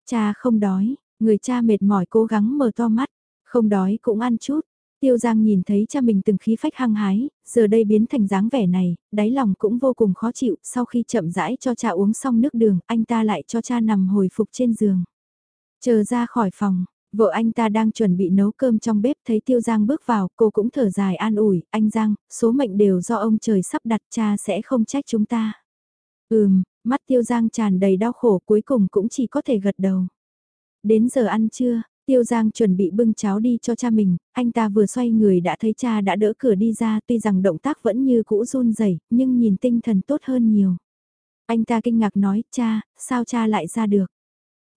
Cha không đói, người cha mệt mỏi cố gắng mở to mắt, không đói cũng ăn chút, Tiêu Giang nhìn thấy cha mình từng khí phách hăng hái, giờ đây biến thành dáng vẻ này, đáy lòng cũng vô cùng khó chịu, sau khi chậm rãi cho cha uống xong nước đường, anh ta lại cho cha nằm hồi phục trên giường. Chờ ra khỏi phòng, vợ anh ta đang chuẩn bị nấu cơm trong bếp thấy Tiêu Giang bước vào, cô cũng thở dài an ủi, anh Giang, số mệnh đều do ông trời sắp đặt cha sẽ không trách chúng ta. Ừm, mắt Tiêu Giang tràn đầy đau khổ cuối cùng cũng chỉ có thể gật đầu. Đến giờ ăn trưa, Tiêu Giang chuẩn bị bưng cháo đi cho cha mình, anh ta vừa xoay người đã thấy cha đã đỡ cửa đi ra tuy rằng động tác vẫn như cũ run rẩy nhưng nhìn tinh thần tốt hơn nhiều. Anh ta kinh ngạc nói, cha, sao cha lại ra được?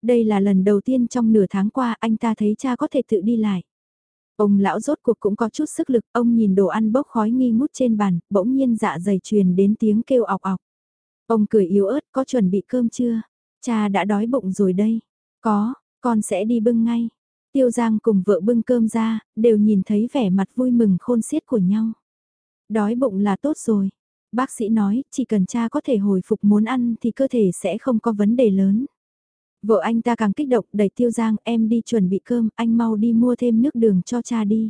Đây là lần đầu tiên trong nửa tháng qua anh ta thấy cha có thể tự đi lại. Ông lão rốt cuộc cũng có chút sức lực, ông nhìn đồ ăn bốc khói nghi ngút trên bàn, bỗng nhiên dạ dày truyền đến tiếng kêu ọc ọc. Ông cười yếu ớt, có chuẩn bị cơm chưa? Cha đã đói bụng rồi đây. Có, con sẽ đi bưng ngay. Tiêu Giang cùng vợ bưng cơm ra, đều nhìn thấy vẻ mặt vui mừng khôn xiết của nhau. Đói bụng là tốt rồi. Bác sĩ nói, chỉ cần cha có thể hồi phục muốn ăn thì cơ thể sẽ không có vấn đề lớn. Vợ anh ta càng kích động đẩy tiêu giang em đi chuẩn bị cơm, anh mau đi mua thêm nước đường cho cha đi.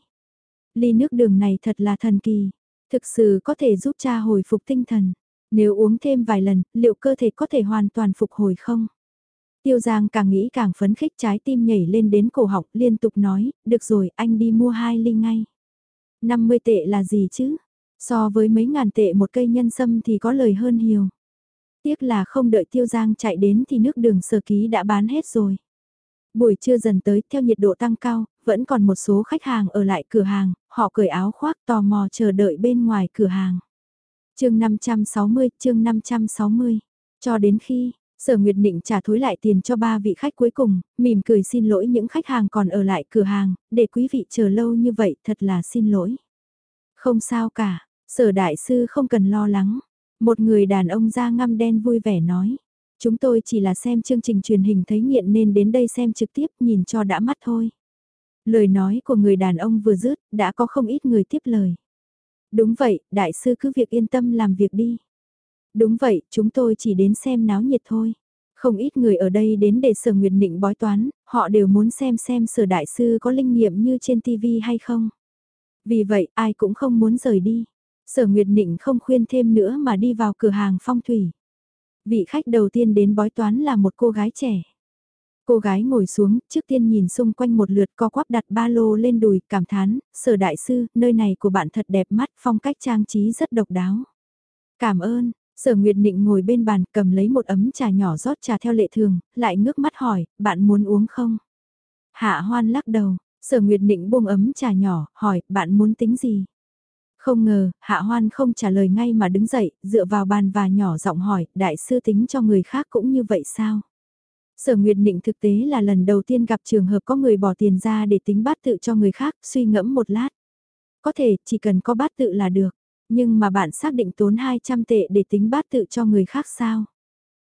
Ly nước đường này thật là thần kỳ, thực sự có thể giúp cha hồi phục tinh thần. Nếu uống thêm vài lần, liệu cơ thể có thể hoàn toàn phục hồi không? Tiêu Giang càng nghĩ càng phấn khích trái tim nhảy lên đến cổ họng liên tục nói, được rồi anh đi mua hai ly ngay. 50 tệ là gì chứ? So với mấy ngàn tệ một cây nhân sâm thì có lời hơn nhiều. Tiếc là không đợi Tiêu Giang chạy đến thì nước đường sở ký đã bán hết rồi. Buổi trưa dần tới theo nhiệt độ tăng cao, vẫn còn một số khách hàng ở lại cửa hàng, họ cởi áo khoác tò mò chờ đợi bên ngoài cửa hàng. chương 560, chương 560. Cho đến khi, Sở Nguyệt Định trả thối lại tiền cho ba vị khách cuối cùng, mỉm cười xin lỗi những khách hàng còn ở lại cửa hàng, để quý vị chờ lâu như vậy thật là xin lỗi. Không sao cả, sở đại sư không cần lo lắng. Một người đàn ông da ngăm đen vui vẻ nói. Chúng tôi chỉ là xem chương trình truyền hình thấy nghiện nên đến đây xem trực tiếp nhìn cho đã mắt thôi. Lời nói của người đàn ông vừa dứt, đã có không ít người tiếp lời. Đúng vậy, đại sư cứ việc yên tâm làm việc đi. Đúng vậy, chúng tôi chỉ đến xem náo nhiệt thôi. Không ít người ở đây đến để sở nguyệt định bói toán, họ đều muốn xem xem sở đại sư có linh nghiệm như trên TV hay không. Vì vậy, ai cũng không muốn rời đi. Sở Nguyệt Nịnh không khuyên thêm nữa mà đi vào cửa hàng phong thủy. Vị khách đầu tiên đến bói toán là một cô gái trẻ. Cô gái ngồi xuống, trước tiên nhìn xung quanh một lượt co quắp đặt ba lô lên đùi, cảm thán, sở đại sư, nơi này của bạn thật đẹp mắt, phong cách trang trí rất độc đáo. Cảm ơn, sở Nguyệt Nịnh ngồi bên bàn cầm lấy một ấm trà nhỏ rót trà theo lệ thường, lại ngước mắt hỏi, bạn muốn uống không? Hạ hoan lắc đầu, sở Nguyệt Nịnh buông ấm trà nhỏ, hỏi, bạn muốn tính gì? Không ngờ, Hạ Hoan không trả lời ngay mà đứng dậy, dựa vào bàn và nhỏ giọng hỏi, đại sư tính cho người khác cũng như vậy sao? Sở Nguyệt Định thực tế là lần đầu tiên gặp trường hợp có người bỏ tiền ra để tính bát tự cho người khác, suy ngẫm một lát. Có thể, chỉ cần có bát tự là được, nhưng mà bạn xác định tốn 200 tệ để tính bát tự cho người khác sao?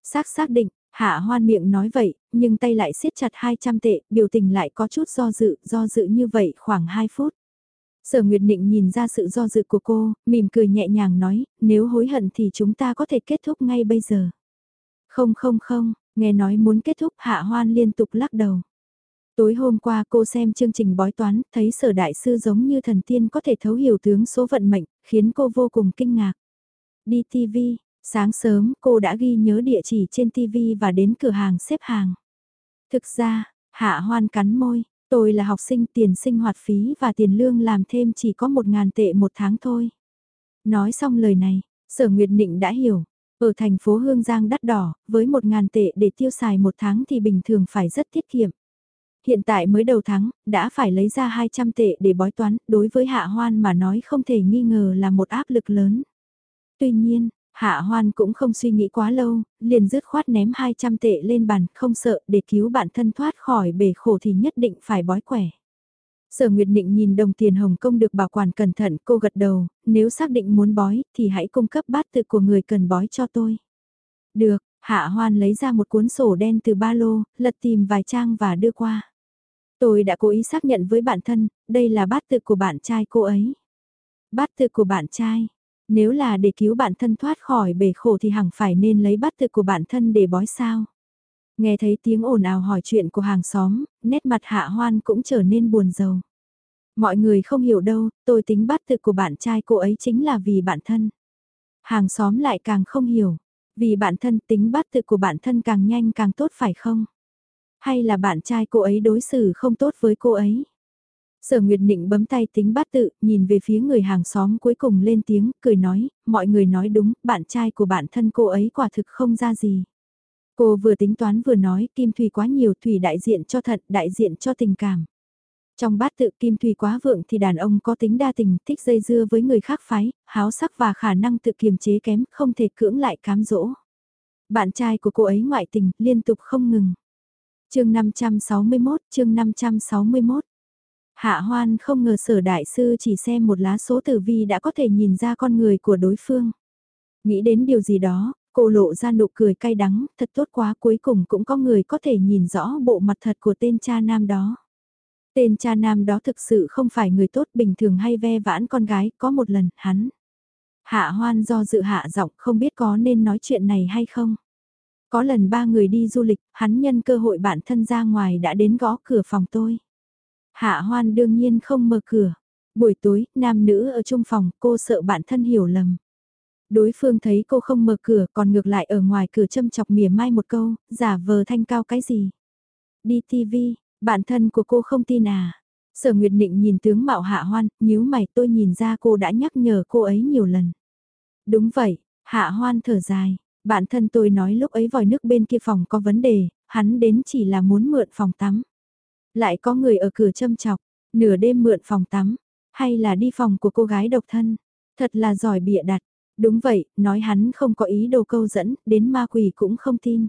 Xác xác định, Hạ Hoan miệng nói vậy, nhưng tay lại siết chặt 200 tệ, biểu tình lại có chút do dự, do dự như vậy khoảng 2 phút. Sở Nguyệt Nịnh nhìn ra sự do dự của cô, mỉm cười nhẹ nhàng nói, nếu hối hận thì chúng ta có thể kết thúc ngay bây giờ. Không không không, nghe nói muốn kết thúc hạ hoan liên tục lắc đầu. Tối hôm qua cô xem chương trình bói toán, thấy sở đại sư giống như thần tiên có thể thấu hiểu tướng số vận mệnh, khiến cô vô cùng kinh ngạc. Đi TV, sáng sớm cô đã ghi nhớ địa chỉ trên TV và đến cửa hàng xếp hàng. Thực ra, hạ hoan cắn môi, Tôi là học sinh tiền sinh hoạt phí và tiền lương làm thêm chỉ có một ngàn tệ một tháng thôi. Nói xong lời này, sở Nguyệt Nịnh đã hiểu. Ở thành phố Hương Giang đắt đỏ, với một ngàn tệ để tiêu xài một tháng thì bình thường phải rất tiết kiệm. Hiện tại mới đầu tháng, đã phải lấy ra 200 tệ để bói toán, đối với Hạ Hoan mà nói không thể nghi ngờ là một áp lực lớn. Tuy nhiên, Hạ Hoan cũng không suy nghĩ quá lâu, liền dứt khoát ném 200 tệ lên bàn, không sợ, để cứu bản thân thoát khỏi bể khổ thì nhất định phải bói quẻ. Sở Nguyệt Định nhìn đồng tiền Hồng Kông được bảo quản cẩn thận, cô gật đầu, nếu xác định muốn bói, thì hãy cung cấp bát tự của người cần bói cho tôi. Được, Hạ Hoan lấy ra một cuốn sổ đen từ ba lô, lật tìm vài trang và đưa qua. Tôi đã cố ý xác nhận với bản thân, đây là bát tự của bạn trai cô ấy. Bát tự của bạn trai, nếu là để cứu bản thân thoát khỏi bể khổ thì hẳn phải nên lấy bát tự của bản thân để bói sao. Nghe thấy tiếng ồn ào hỏi chuyện của hàng xóm, nét mặt hạ hoan cũng trở nên buồn rầu. Mọi người không hiểu đâu, tôi tính bát tự của bạn trai cô ấy chính là vì bản thân. Hàng xóm lại càng không hiểu, vì bản thân tính bát tự của bản thân càng nhanh càng tốt phải không? Hay là bạn trai cô ấy đối xử không tốt với cô ấy? Sở Nguyệt Nịnh bấm tay tính bát tự, nhìn về phía người hàng xóm cuối cùng lên tiếng, cười nói, mọi người nói đúng, bạn trai của bạn thân cô ấy quả thực không ra gì. Cô vừa tính toán vừa nói, kim thủy quá nhiều, thủy đại diện cho thận, đại diện cho tình cảm. Trong bát tự kim thủy quá vượng thì đàn ông có tính đa tình, thích dây dưa với người khác phái, háo sắc và khả năng tự kiềm chế kém, không thể cưỡng lại cám dỗ. Bạn trai của cô ấy ngoại tình, liên tục không ngừng chương 561, chương 561 Hạ hoan không ngờ sở đại sư chỉ xem một lá số tử vi đã có thể nhìn ra con người của đối phương. Nghĩ đến điều gì đó, cô lộ ra nụ cười cay đắng, thật tốt quá cuối cùng cũng có người có thể nhìn rõ bộ mặt thật của tên cha nam đó. Tên cha nam đó thực sự không phải người tốt bình thường hay ve vãn con gái, có một lần, hắn. Hạ hoan do dự hạ giọng không biết có nên nói chuyện này hay không. Có lần ba người đi du lịch, hắn nhân cơ hội bản thân ra ngoài đã đến gõ cửa phòng tôi. Hạ hoan đương nhiên không mở cửa. Buổi tối, nam nữ ở chung phòng, cô sợ bản thân hiểu lầm. Đối phương thấy cô không mở cửa còn ngược lại ở ngoài cửa châm chọc mỉa mai một câu, giả vờ thanh cao cái gì. Đi TV, bản thân của cô không tin à. Sở Nguyệt Nịnh nhìn tướng mạo hạ hoan, nhíu mày tôi nhìn ra cô đã nhắc nhở cô ấy nhiều lần. Đúng vậy, hạ hoan thở dài, bản thân tôi nói lúc ấy vòi nước bên kia phòng có vấn đề, hắn đến chỉ là muốn mượn phòng tắm. Lại có người ở cửa châm chọc, nửa đêm mượn phòng tắm, hay là đi phòng của cô gái độc thân. Thật là giỏi bịa đặt, đúng vậy, nói hắn không có ý đồ câu dẫn, đến ma quỷ cũng không tin.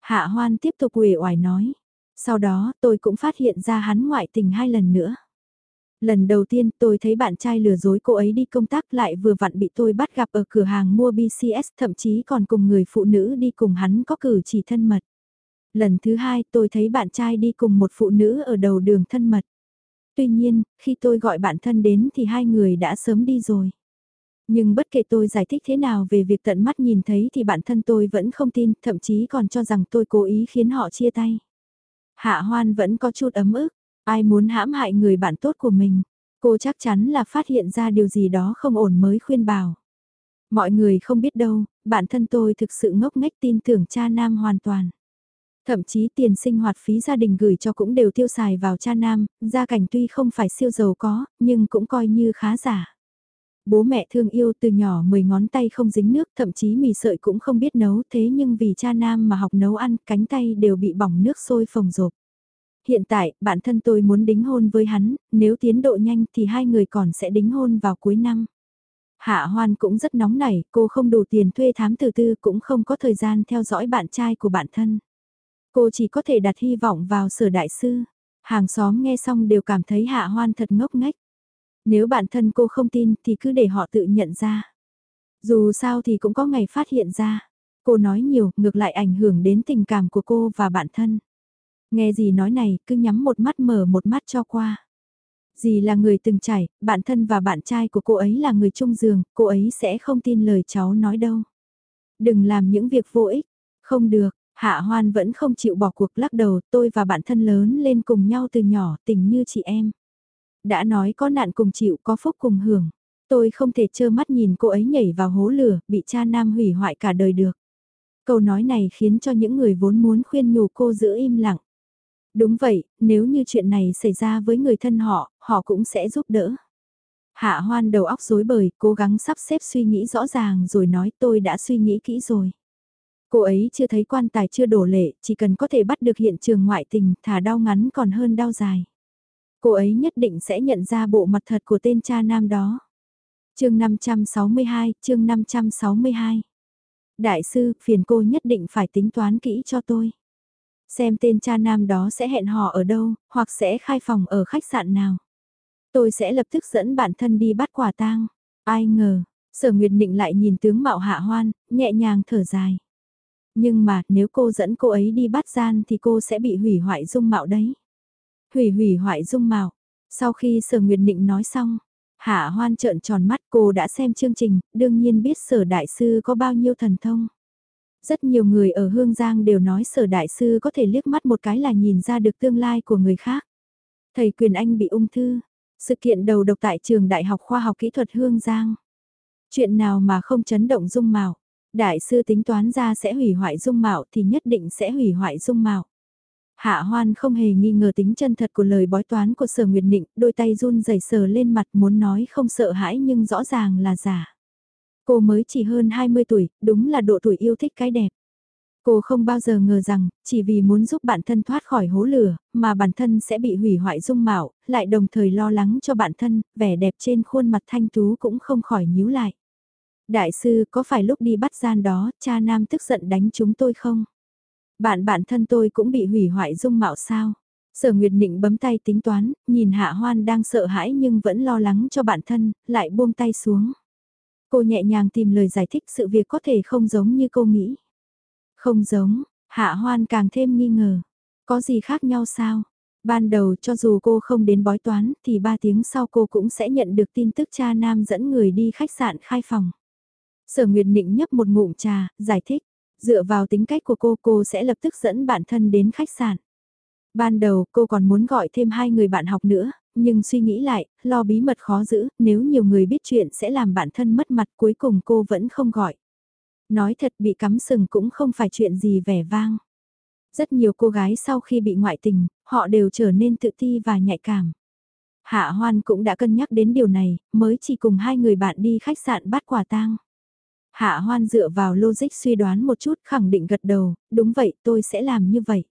Hạ hoan tiếp tục quỷ oải nói, sau đó tôi cũng phát hiện ra hắn ngoại tình hai lần nữa. Lần đầu tiên tôi thấy bạn trai lừa dối cô ấy đi công tác lại vừa vặn bị tôi bắt gặp ở cửa hàng mua BCS thậm chí còn cùng người phụ nữ đi cùng hắn có cử chỉ thân mật. Lần thứ hai tôi thấy bạn trai đi cùng một phụ nữ ở đầu đường thân mật. Tuy nhiên, khi tôi gọi bạn thân đến thì hai người đã sớm đi rồi. Nhưng bất kể tôi giải thích thế nào về việc tận mắt nhìn thấy thì bản thân tôi vẫn không tin, thậm chí còn cho rằng tôi cố ý khiến họ chia tay. Hạ hoan vẫn có chút ấm ức, ai muốn hãm hại người bạn tốt của mình. Cô chắc chắn là phát hiện ra điều gì đó không ổn mới khuyên bảo. Mọi người không biết đâu, bản thân tôi thực sự ngốc nghếch tin tưởng cha nam hoàn toàn. Thậm chí tiền sinh hoạt phí gia đình gửi cho cũng đều tiêu xài vào cha nam, gia cảnh tuy không phải siêu giàu có, nhưng cũng coi như khá giả. Bố mẹ thương yêu từ nhỏ mười ngón tay không dính nước, thậm chí mì sợi cũng không biết nấu thế nhưng vì cha nam mà học nấu ăn, cánh tay đều bị bỏng nước sôi phồng rộp. Hiện tại, bản thân tôi muốn đính hôn với hắn, nếu tiến độ nhanh thì hai người còn sẽ đính hôn vào cuối năm. Hạ Hoan cũng rất nóng nảy, cô không đủ tiền thuê thám tử tư cũng không có thời gian theo dõi bạn trai của bản thân. Cô chỉ có thể đặt hy vọng vào sở đại sư. Hàng xóm nghe xong đều cảm thấy Hạ Hoan thật ngốc nghếch. Nếu bản thân cô không tin thì cứ để họ tự nhận ra. Dù sao thì cũng có ngày phát hiện ra. Cô nói nhiều, ngược lại ảnh hưởng đến tình cảm của cô và bản thân. Nghe gì nói này, cứ nhắm một mắt mở một mắt cho qua. Dì là người từng trải, bạn thân và bạn trai của cô ấy là người chung giường, cô ấy sẽ không tin lời cháu nói đâu. Đừng làm những việc vô ích, không được, Hạ Hoan vẫn không chịu bỏ cuộc lắc đầu, tôi và bạn thân lớn lên cùng nhau từ nhỏ, tình như chị em. Đã nói có nạn cùng chịu, có phúc cùng hưởng. Tôi không thể trơ mắt nhìn cô ấy nhảy vào hố lửa, bị cha nam hủy hoại cả đời được. Câu nói này khiến cho những người vốn muốn khuyên nhủ cô giữ im lặng. Đúng vậy, nếu như chuyện này xảy ra với người thân họ, họ cũng sẽ giúp đỡ. Hạ hoan đầu óc rối bời, cố gắng sắp xếp suy nghĩ rõ ràng rồi nói tôi đã suy nghĩ kỹ rồi. Cô ấy chưa thấy quan tài chưa đổ lệ, chỉ cần có thể bắt được hiện trường ngoại tình, thả đau ngắn còn hơn đau dài. Cô ấy nhất định sẽ nhận ra bộ mặt thật của tên cha nam đó. chương 562, chương 562. Đại sư, phiền cô nhất định phải tính toán kỹ cho tôi. Xem tên cha nam đó sẽ hẹn hò ở đâu, hoặc sẽ khai phòng ở khách sạn nào. Tôi sẽ lập tức dẫn bản thân đi bắt quả tang. Ai ngờ, sở nguyệt định lại nhìn tướng mạo hạ hoan, nhẹ nhàng thở dài. Nhưng mà nếu cô dẫn cô ấy đi bắt gian thì cô sẽ bị hủy hoại dung mạo đấy. Hủy hủy hoại dung mạo. Sau khi sở nguyệt định nói xong, hạ hoan trợn tròn mắt cô đã xem chương trình, đương nhiên biết sở đại sư có bao nhiêu thần thông. Rất nhiều người ở Hương Giang đều nói sở đại sư có thể liếc mắt một cái là nhìn ra được tương lai của người khác. Thầy Quyền Anh bị ung thư, sự kiện đầu độc tại trường Đại học Khoa học Kỹ thuật Hương Giang. Chuyện nào mà không chấn động dung mạo, đại sư tính toán ra sẽ hủy hoại dung mạo thì nhất định sẽ hủy hoại dung mạo. Hạ Hoan không hề nghi ngờ tính chân thật của lời bói toán của Sở Nguyệt Nịnh, đôi tay run rẩy sờ lên mặt muốn nói không sợ hãi nhưng rõ ràng là giả. Cô mới chỉ hơn 20 tuổi, đúng là độ tuổi yêu thích cái đẹp. Cô không bao giờ ngờ rằng, chỉ vì muốn giúp bản thân thoát khỏi hố lửa, mà bản thân sẽ bị hủy hoại dung mạo, lại đồng thời lo lắng cho bản thân, vẻ đẹp trên khuôn mặt thanh tú cũng không khỏi nhíu lại. Đại sư có phải lúc đi bắt gian đó, cha nam tức giận đánh chúng tôi không? Bạn bản thân tôi cũng bị hủy hoại dung mạo sao? Sở Nguyệt Nịnh bấm tay tính toán, nhìn Hạ Hoan đang sợ hãi nhưng vẫn lo lắng cho bản thân, lại buông tay xuống. Cô nhẹ nhàng tìm lời giải thích sự việc có thể không giống như cô nghĩ. Không giống, Hạ Hoan càng thêm nghi ngờ. Có gì khác nhau sao? Ban đầu cho dù cô không đến bói toán thì 3 tiếng sau cô cũng sẽ nhận được tin tức cha nam dẫn người đi khách sạn khai phòng. Sở Nguyệt Nịnh nhấp một ngụm trà, giải thích, dựa vào tính cách của cô cô sẽ lập tức dẫn bản thân đến khách sạn. Ban đầu cô còn muốn gọi thêm hai người bạn học nữa, nhưng suy nghĩ lại, lo bí mật khó giữ, nếu nhiều người biết chuyện sẽ làm bản thân mất mặt cuối cùng cô vẫn không gọi. Nói thật bị cắm sừng cũng không phải chuyện gì vẻ vang. Rất nhiều cô gái sau khi bị ngoại tình, họ đều trở nên tự ti và nhạy cảm. Hạ Hoan cũng đã cân nhắc đến điều này, mới chỉ cùng hai người bạn đi khách sạn bắt quả tang. Hạ Hoan dựa vào logic suy đoán một chút khẳng định gật đầu, đúng vậy tôi sẽ làm như vậy.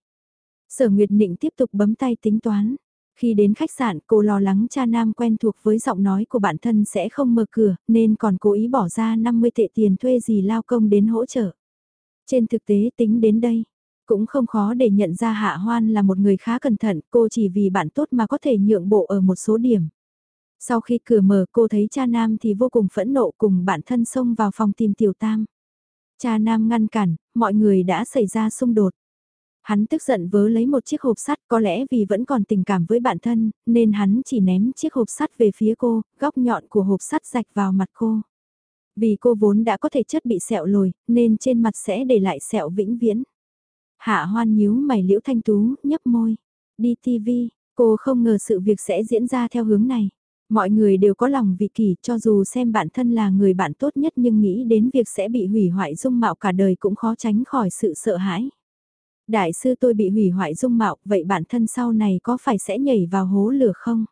Sở Nguyệt Nịnh tiếp tục bấm tay tính toán. Khi đến khách sạn cô lo lắng cha nam quen thuộc với giọng nói của bản thân sẽ không mở cửa nên còn cố ý bỏ ra 50 tệ tiền thuê gì lao công đến hỗ trợ. Trên thực tế tính đến đây, cũng không khó để nhận ra Hạ Hoan là một người khá cẩn thận, cô chỉ vì bạn tốt mà có thể nhượng bộ ở một số điểm. Sau khi cửa mở cô thấy cha nam thì vô cùng phẫn nộ cùng bản thân xông vào phòng tìm tiểu tam. Cha nam ngăn cản, mọi người đã xảy ra xung đột. Hắn tức giận vớ lấy một chiếc hộp sắt có lẽ vì vẫn còn tình cảm với bản thân, nên hắn chỉ ném chiếc hộp sắt về phía cô, góc nhọn của hộp sắt rạch vào mặt cô. Vì cô vốn đã có thể chất bị sẹo lồi, nên trên mặt sẽ để lại sẹo vĩnh viễn. Hạ hoan nhíu mày liễu thanh tú, nhấp môi. Đi TV, cô không ngờ sự việc sẽ diễn ra theo hướng này. Mọi người đều có lòng vị kỷ cho dù xem bản thân là người bạn tốt nhất nhưng nghĩ đến việc sẽ bị hủy hoại dung mạo cả đời cũng khó tránh khỏi sự sợ hãi. Đại sư tôi bị hủy hoại dung mạo, vậy bản thân sau này có phải sẽ nhảy vào hố lửa không?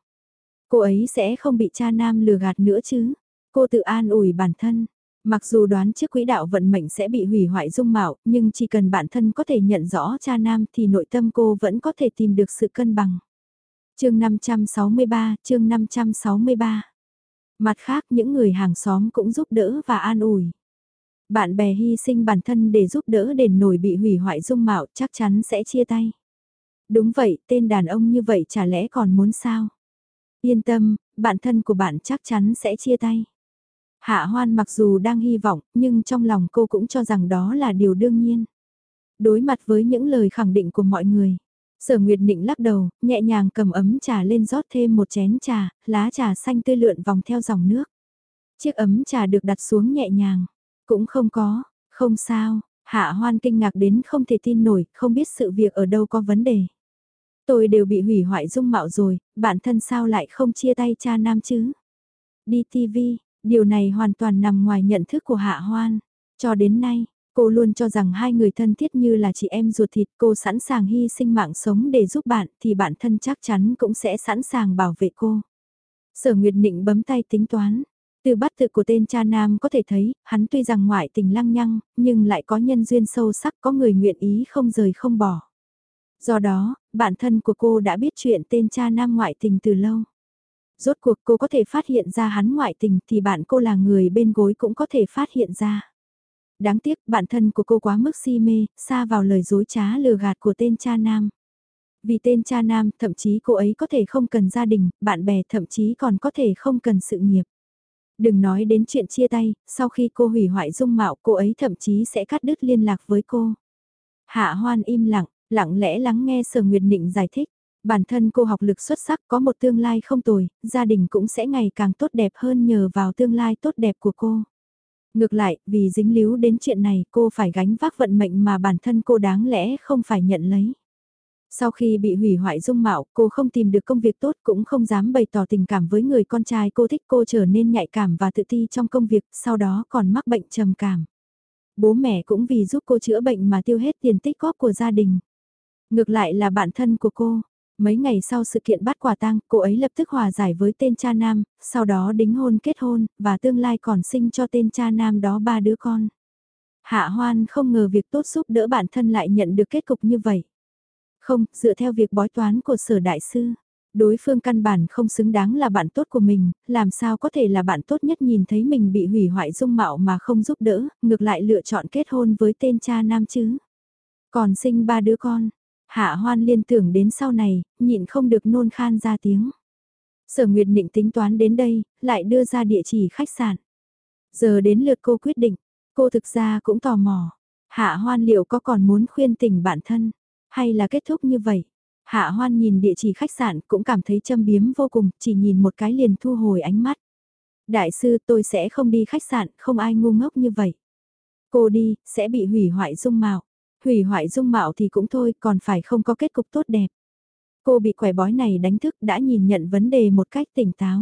Cô ấy sẽ không bị cha nam lừa gạt nữa chứ? Cô tự an ủi bản thân. Mặc dù đoán trước quỹ đạo vận mệnh sẽ bị hủy hoại dung mạo, nhưng chỉ cần bản thân có thể nhận rõ cha nam thì nội tâm cô vẫn có thể tìm được sự cân bằng. chương 563, chương 563. Mặt khác những người hàng xóm cũng giúp đỡ và an ủi. Bạn bè hy sinh bản thân để giúp đỡ đền nổi bị hủy hoại dung mạo chắc chắn sẽ chia tay. Đúng vậy, tên đàn ông như vậy chả lẽ còn muốn sao? Yên tâm, bản thân của bạn chắc chắn sẽ chia tay. Hạ hoan mặc dù đang hy vọng, nhưng trong lòng cô cũng cho rằng đó là điều đương nhiên. Đối mặt với những lời khẳng định của mọi người, sở nguyệt định lắc đầu, nhẹ nhàng cầm ấm trà lên rót thêm một chén trà, lá trà xanh tươi lượn vòng theo dòng nước. Chiếc ấm trà được đặt xuống nhẹ nhàng, cũng không có, không sao, hạ hoan kinh ngạc đến không thể tin nổi, không biết sự việc ở đâu có vấn đề. Tôi đều bị hủy hoại dung mạo rồi, bản thân sao lại không chia tay cha nam chứ? Đi TV, điều này hoàn toàn nằm ngoài nhận thức của hạ hoan. Cho đến nay, cô luôn cho rằng hai người thân thiết như là chị em ruột thịt cô sẵn sàng hy sinh mạng sống để giúp bạn thì bản thân chắc chắn cũng sẽ sẵn sàng bảo vệ cô. Sở Nguyệt Nịnh bấm tay tính toán, từ bắt tự của tên cha nam có thể thấy, hắn tuy rằng ngoại tình lăng nhăng, nhưng lại có nhân duyên sâu sắc có người nguyện ý không rời không bỏ. Do đó, bản thân của cô đã biết chuyện tên cha nam ngoại tình từ lâu. Rốt cuộc cô có thể phát hiện ra hắn ngoại tình thì bạn cô là người bên gối cũng có thể phát hiện ra. Đáng tiếc bản thân của cô quá mức si mê, xa vào lời dối trá lừa gạt của tên cha nam. Vì tên cha nam, thậm chí cô ấy có thể không cần gia đình, bạn bè thậm chí còn có thể không cần sự nghiệp. Đừng nói đến chuyện chia tay, sau khi cô hủy hoại dung mạo cô ấy thậm chí sẽ cắt đứt liên lạc với cô. Hạ hoan im lặng, lặng lẽ lắng nghe Sở Nguyệt Nịnh giải thích. Bản thân cô học lực xuất sắc có một tương lai không tồi, gia đình cũng sẽ ngày càng tốt đẹp hơn nhờ vào tương lai tốt đẹp của cô. Ngược lại, vì dính líu đến chuyện này cô phải gánh vác vận mệnh mà bản thân cô đáng lẽ không phải nhận lấy. Sau khi bị hủy hoại dung mạo, cô không tìm được công việc tốt cũng không dám bày tỏ tình cảm với người con trai cô thích cô trở nên nhạy cảm và tự ti trong công việc, sau đó còn mắc bệnh trầm cảm. Bố mẹ cũng vì giúp cô chữa bệnh mà tiêu hết tiền tích góp của gia đình. Ngược lại là bạn thân của cô. Mấy ngày sau sự kiện bắt quả tang, cô ấy lập tức hòa giải với tên cha nam, sau đó đính hôn kết hôn, và tương lai còn sinh cho tên cha nam đó ba đứa con. Hạ Hoan không ngờ việc tốt giúp đỡ bản thân lại nhận được kết cục như vậy. Không, dựa theo việc bói toán của sở đại sư, đối phương căn bản không xứng đáng là bạn tốt của mình, làm sao có thể là bạn tốt nhất nhìn thấy mình bị hủy hoại dung mạo mà không giúp đỡ, ngược lại lựa chọn kết hôn với tên cha nam chứ. Còn sinh ba đứa con, hạ hoan liên tưởng đến sau này, nhịn không được nôn khan ra tiếng. Sở Nguyệt Nịnh tính toán đến đây, lại đưa ra địa chỉ khách sạn. Giờ đến lượt cô quyết định, cô thực ra cũng tò mò. Hạ hoan liệu có còn muốn khuyên tình bản thân? Hay là kết thúc như vậy? Hạ hoan nhìn địa chỉ khách sạn cũng cảm thấy châm biếm vô cùng, chỉ nhìn một cái liền thu hồi ánh mắt. Đại sư tôi sẽ không đi khách sạn, không ai ngu ngốc như vậy. Cô đi, sẽ bị hủy hoại dung mạo. Hủy hoại dung mạo thì cũng thôi, còn phải không có kết cục tốt đẹp. Cô bị quẻ bói này đánh thức đã nhìn nhận vấn đề một cách tỉnh táo.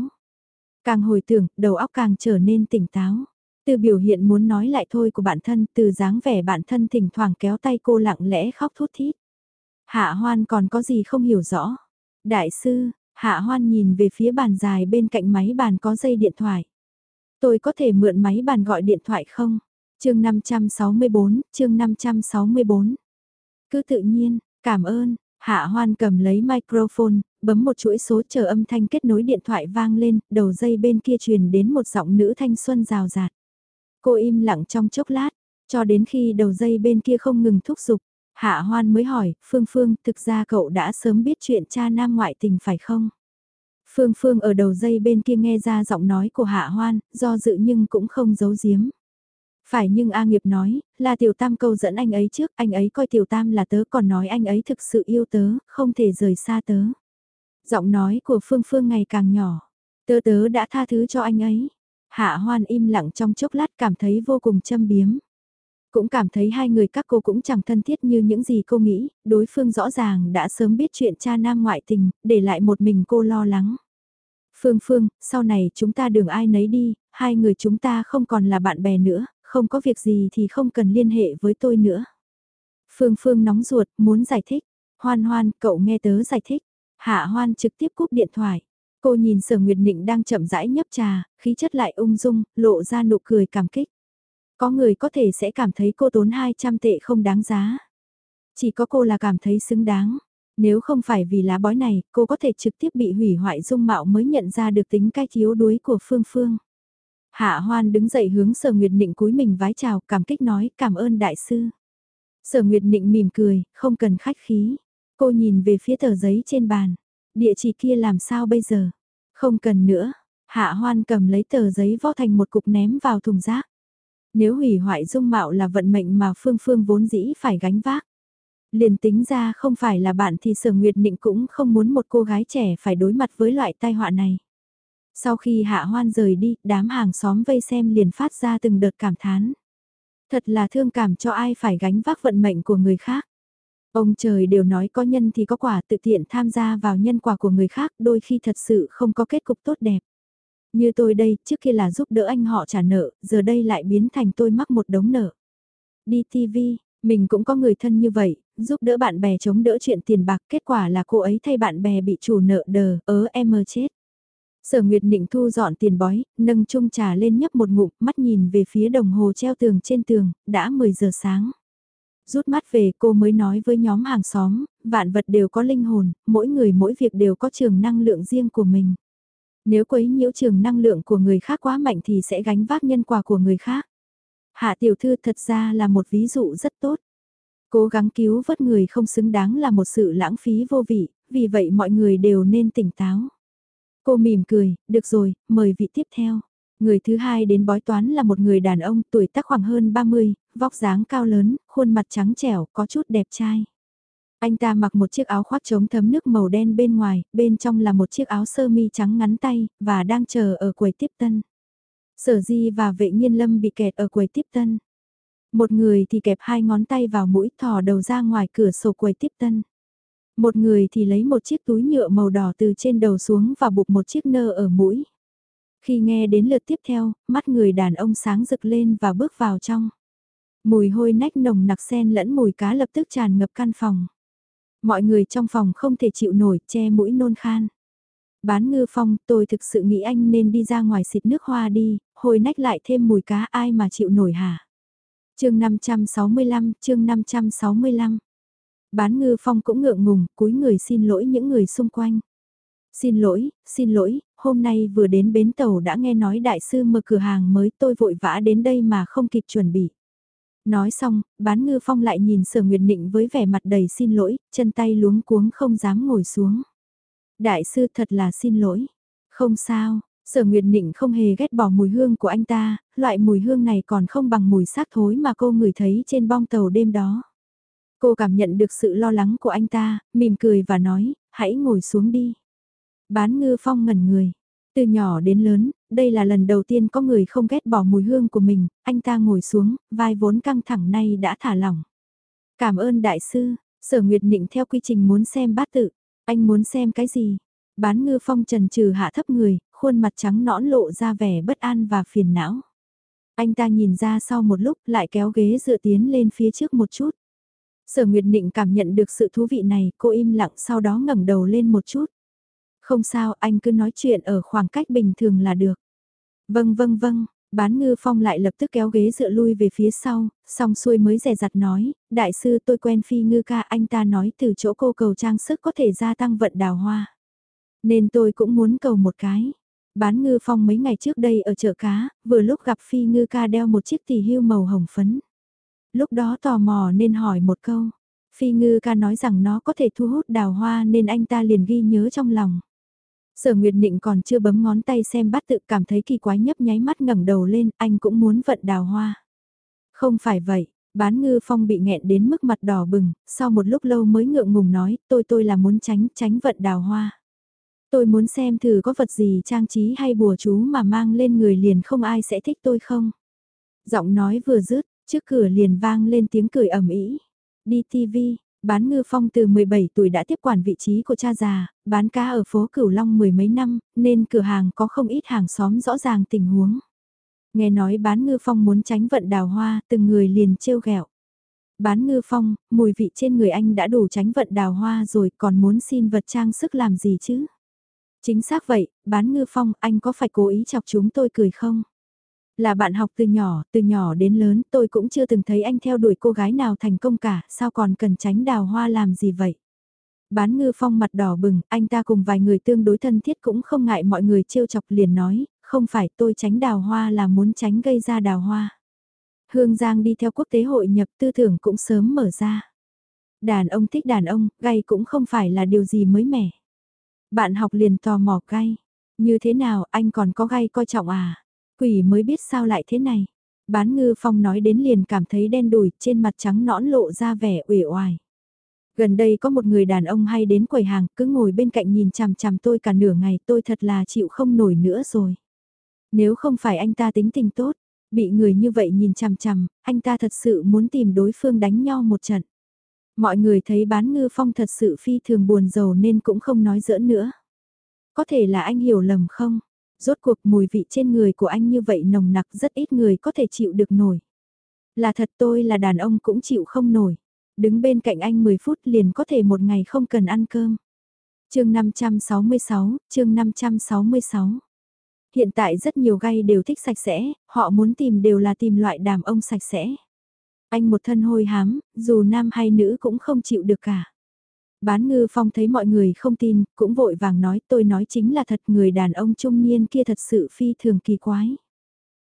Càng hồi tưởng, đầu óc càng trở nên tỉnh táo. Từ biểu hiện muốn nói lại thôi của bản thân, từ dáng vẻ bản thân thỉnh thoảng kéo tay cô lặng lẽ khóc thút thít. Hạ hoan còn có gì không hiểu rõ. Đại sư, hạ hoan nhìn về phía bàn dài bên cạnh máy bàn có dây điện thoại. Tôi có thể mượn máy bàn gọi điện thoại không? chương 564, chương 564. Cứ tự nhiên, cảm ơn, Hạ Hoan cầm lấy microphone, bấm một chuỗi số chờ âm thanh kết nối điện thoại vang lên, đầu dây bên kia truyền đến một giọng nữ thanh xuân rào rạt. Cô im lặng trong chốc lát, cho đến khi đầu dây bên kia không ngừng thúc giục. Hạ Hoan mới hỏi, Phương Phương, thực ra cậu đã sớm biết chuyện cha nam ngoại tình phải không? Phương Phương ở đầu dây bên kia nghe ra giọng nói của Hạ Hoan, do dự nhưng cũng không giấu giếm. Phải nhưng A Nghiệp nói, là Tiểu Tam câu dẫn anh ấy trước, anh ấy coi Tiểu Tam là tớ còn nói anh ấy thực sự yêu tớ, không thể rời xa tớ. Giọng nói của Phương Phương ngày càng nhỏ, tớ tớ đã tha thứ cho anh ấy. Hạ Hoan im lặng trong chốc lát cảm thấy vô cùng châm biếm. Cũng cảm thấy hai người các cô cũng chẳng thân thiết như những gì cô nghĩ, đối phương rõ ràng đã sớm biết chuyện cha nam ngoại tình, để lại một mình cô lo lắng. Phương Phương, sau này chúng ta đường ai nấy đi, hai người chúng ta không còn là bạn bè nữa, không có việc gì thì không cần liên hệ với tôi nữa. Phương Phương nóng ruột, muốn giải thích. Hoan hoan, cậu nghe tớ giải thích. Hạ hoan trực tiếp cúp điện thoại. Cô nhìn sở Nguyệt Nịnh đang chậm rãi nhấp trà, khí chất lại ung dung, lộ ra nụ cười cảm kích. Có người có thể sẽ cảm thấy cô tốn 200 tệ không đáng giá. Chỉ có cô là cảm thấy xứng đáng. Nếu không phải vì lá bói này, cô có thể trực tiếp bị hủy hoại dung mạo mới nhận ra được tính cách yếu đuối của Phương Phương. Hạ Hoan đứng dậy hướng Sở Nguyệt Nịnh cúi mình vái chào, cảm kích nói cảm ơn đại sư. Sở Nguyệt Nịnh mỉm cười, không cần khách khí. Cô nhìn về phía tờ giấy trên bàn. Địa chỉ kia làm sao bây giờ? Không cần nữa. Hạ Hoan cầm lấy tờ giấy vó thành một cục ném vào thùng rác. Nếu hủy hoại dung mạo là vận mệnh mà Phương Phương vốn dĩ phải gánh vác. Liền tính ra không phải là bạn thì Sở Nguyệt Nịnh cũng không muốn một cô gái trẻ phải đối mặt với loại tai họa này. Sau khi hạ hoan rời đi, đám hàng xóm vây xem liền phát ra từng đợt cảm thán. Thật là thương cảm cho ai phải gánh vác vận mệnh của người khác. Ông trời đều nói có nhân thì có quả tự tiện tham gia vào nhân quả của người khác đôi khi thật sự không có kết cục tốt đẹp. Như tôi đây, trước kia là giúp đỡ anh họ trả nợ, giờ đây lại biến thành tôi mắc một đống nợ. Đi TV, mình cũng có người thân như vậy, giúp đỡ bạn bè chống đỡ chuyện tiền bạc, kết quả là cô ấy thay bạn bè bị chủ nợ đờ, ớ em chết. Sở Nguyệt Nịnh thu dọn tiền bói, nâng chung trà lên nhấp một ngụm, mắt nhìn về phía đồng hồ treo tường trên tường, đã 10 giờ sáng. Rút mắt về cô mới nói với nhóm hàng xóm, vạn vật đều có linh hồn, mỗi người mỗi việc đều có trường năng lượng riêng của mình. Nếu quấy nhiễu trường năng lượng của người khác quá mạnh thì sẽ gánh vác nhân quả của người khác. Hạ tiểu thư thật ra là một ví dụ rất tốt. Cố gắng cứu vớt người không xứng đáng là một sự lãng phí vô vị, vì vậy mọi người đều nên tỉnh táo. Cô mỉm cười, được rồi, mời vị tiếp theo. Người thứ hai đến bói toán là một người đàn ông tuổi tác khoảng hơn 30, vóc dáng cao lớn, khuôn mặt trắng trẻo, có chút đẹp trai. Anh ta mặc một chiếc áo khoác chống thấm nước màu đen bên ngoài, bên trong là một chiếc áo sơ mi trắng ngắn tay, và đang chờ ở quầy tiếp tân. Sở Di và vệ nhiên lâm bị kẹt ở quầy tiếp tân. Một người thì kẹp hai ngón tay vào mũi thò đầu ra ngoài cửa sổ quầy tiếp tân. Một người thì lấy một chiếc túi nhựa màu đỏ từ trên đầu xuống và buộc một chiếc nơ ở mũi. Khi nghe đến lượt tiếp theo, mắt người đàn ông sáng rực lên và bước vào trong. Mùi hôi nách nồng nặc sen lẫn mùi cá lập tức tràn ngập căn phòng. Mọi người trong phòng không thể chịu nổi, che mũi nôn khan. Bán ngư phong, tôi thực sự nghĩ anh nên đi ra ngoài xịt nước hoa đi, hồi nách lại thêm mùi cá ai mà chịu nổi hả? chương 565, chương 565 bán ngư phong cũng ngượng ngùng, cúi người xin lỗi những người xung quanh. Xin lỗi, xin lỗi, hôm nay vừa đến bến tàu đã nghe nói đại sư mở cửa hàng mới tôi vội vã đến đây mà không kịp chuẩn bị. Nói xong, bán ngư phong lại nhìn sở nguyệt nịnh với vẻ mặt đầy xin lỗi, chân tay luống cuống không dám ngồi xuống. Đại sư thật là xin lỗi. Không sao, sở nguyệt nịnh không hề ghét bỏ mùi hương của anh ta, loại mùi hương này còn không bằng mùi xác thối mà cô ngửi thấy trên bong tàu đêm đó. Cô cảm nhận được sự lo lắng của anh ta, mỉm cười và nói, hãy ngồi xuống đi. Bán ngư phong ngẩn người. Từ nhỏ đến lớn, đây là lần đầu tiên có người không ghét bỏ mùi hương của mình, anh ta ngồi xuống, vai vốn căng thẳng nay đã thả lỏng. Cảm ơn đại sư, sở nguyệt nịnh theo quy trình muốn xem bát tự, anh muốn xem cái gì? Bán ngư phong trần trừ hạ thấp người, khuôn mặt trắng nõn lộ ra vẻ bất an và phiền não. Anh ta nhìn ra sau một lúc lại kéo ghế dựa tiến lên phía trước một chút. Sở Nguyệt Nịnh cảm nhận được sự thú vị này, cô im lặng sau đó ngẩng đầu lên một chút. Không sao, anh cứ nói chuyện ở khoảng cách bình thường là được. Vâng vâng vâng, bán ngư phong lại lập tức kéo ghế dựa lui về phía sau, xong xuôi mới rè rặt nói, đại sư tôi quen phi ngư ca anh ta nói từ chỗ cô cầu trang sức có thể gia tăng vận đào hoa. Nên tôi cũng muốn cầu một cái. Bán ngư phong mấy ngày trước đây ở chợ cá, vừa lúc gặp phi ngư ca đeo một chiếc tỳ hưu màu hồng phấn. Lúc đó tò mò nên hỏi một câu. Phi ngư ca nói rằng nó có thể thu hút đào hoa nên anh ta liền ghi nhớ trong lòng. Sở Nguyệt Nịnh còn chưa bấm ngón tay xem bắt tự cảm thấy kỳ quái nhấp nháy mắt ngẩng đầu lên, anh cũng muốn vận đào hoa. Không phải vậy, bán ngư phong bị nghẹn đến mức mặt đỏ bừng, sau một lúc lâu mới ngượng ngùng nói, tôi tôi là muốn tránh, tránh vận đào hoa. Tôi muốn xem thử có vật gì trang trí hay bùa chú mà mang lên người liền không ai sẽ thích tôi không. Giọng nói vừa dứt, trước cửa liền vang lên tiếng cười ầm ĩ. Đi TV, Bán ngư phong từ 17 tuổi đã tiếp quản vị trí của cha già, bán cá ở phố Cửu Long mười mấy năm, nên cửa hàng có không ít hàng xóm rõ ràng tình huống. Nghe nói bán ngư phong muốn tránh vận đào hoa, từng người liền trêu ghẹo. Bán ngư phong, mùi vị trên người anh đã đủ tránh vận đào hoa rồi còn muốn xin vật trang sức làm gì chứ? Chính xác vậy, bán ngư phong, anh có phải cố ý chọc chúng tôi cười không? Là bạn học từ nhỏ, từ nhỏ đến lớn tôi cũng chưa từng thấy anh theo đuổi cô gái nào thành công cả, sao còn cần tránh đào hoa làm gì vậy? Bán ngư phong mặt đỏ bừng, anh ta cùng vài người tương đối thân thiết cũng không ngại mọi người trêu chọc liền nói, không phải tôi tránh đào hoa là muốn tránh gây ra đào hoa. Hương Giang đi theo quốc tế hội nhập tư tưởng cũng sớm mở ra. Đàn ông thích đàn ông, gay cũng không phải là điều gì mới mẻ. Bạn học liền tò mò gay. Như thế nào anh còn có gay coi trọng à? Quỷ mới biết sao lại thế này. Bán ngư phong nói đến liền cảm thấy đen đùi trên mặt trắng nõn lộ ra vẻ uể oải. Gần đây có một người đàn ông hay đến quầy hàng cứ ngồi bên cạnh nhìn chằm chằm tôi cả nửa ngày tôi thật là chịu không nổi nữa rồi. Nếu không phải anh ta tính tình tốt, bị người như vậy nhìn chằm chằm, anh ta thật sự muốn tìm đối phương đánh nhau một trận. Mọi người thấy bán ngư phong thật sự phi thường buồn rầu nên cũng không nói giỡn nữa. Có thể là anh hiểu lầm không? Rốt cuộc mùi vị trên người của anh như vậy nồng nặc rất ít người có thể chịu được nổi. Là thật tôi là đàn ông cũng chịu không nổi. Đứng bên cạnh anh 10 phút liền có thể một ngày không cần ăn cơm. chương 566, chương 566. Hiện tại rất nhiều gay đều thích sạch sẽ, họ muốn tìm đều là tìm loại đàn ông sạch sẽ. Anh một thân hôi hám, dù nam hay nữ cũng không chịu được cả. Bán ngư phong thấy mọi người không tin, cũng vội vàng nói tôi nói chính là thật người đàn ông trung niên kia thật sự phi thường kỳ quái.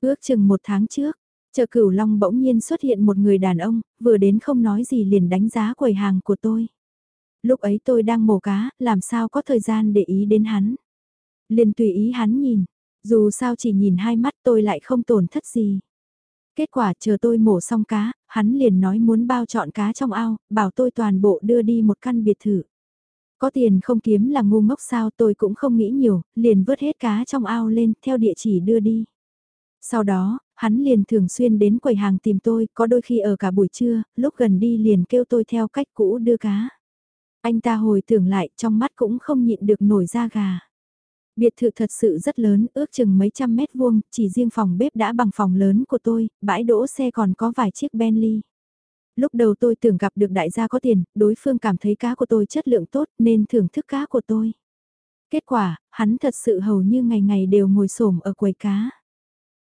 Ước chừng một tháng trước, chợ cửu long bỗng nhiên xuất hiện một người đàn ông, vừa đến không nói gì liền đánh giá quầy hàng của tôi. Lúc ấy tôi đang mổ cá, làm sao có thời gian để ý đến hắn. Liền tùy ý hắn nhìn, dù sao chỉ nhìn hai mắt tôi lại không tổn thất gì. Kết quả chờ tôi mổ xong cá, hắn liền nói muốn bao chọn cá trong ao, bảo tôi toàn bộ đưa đi một căn biệt thự. Có tiền không kiếm là ngu ngốc sao tôi cũng không nghĩ nhiều, liền vớt hết cá trong ao lên theo địa chỉ đưa đi. Sau đó, hắn liền thường xuyên đến quầy hàng tìm tôi, có đôi khi ở cả buổi trưa, lúc gần đi liền kêu tôi theo cách cũ đưa cá. Anh ta hồi tưởng lại trong mắt cũng không nhịn được nổi da gà. Biệt thự thật sự rất lớn, ước chừng mấy trăm mét vuông, chỉ riêng phòng bếp đã bằng phòng lớn của tôi, bãi đỗ xe còn có vài chiếc Bentley. Lúc đầu tôi tưởng gặp được đại gia có tiền, đối phương cảm thấy cá của tôi chất lượng tốt nên thưởng thức cá của tôi. Kết quả, hắn thật sự hầu như ngày ngày đều ngồi xổm ở quầy cá.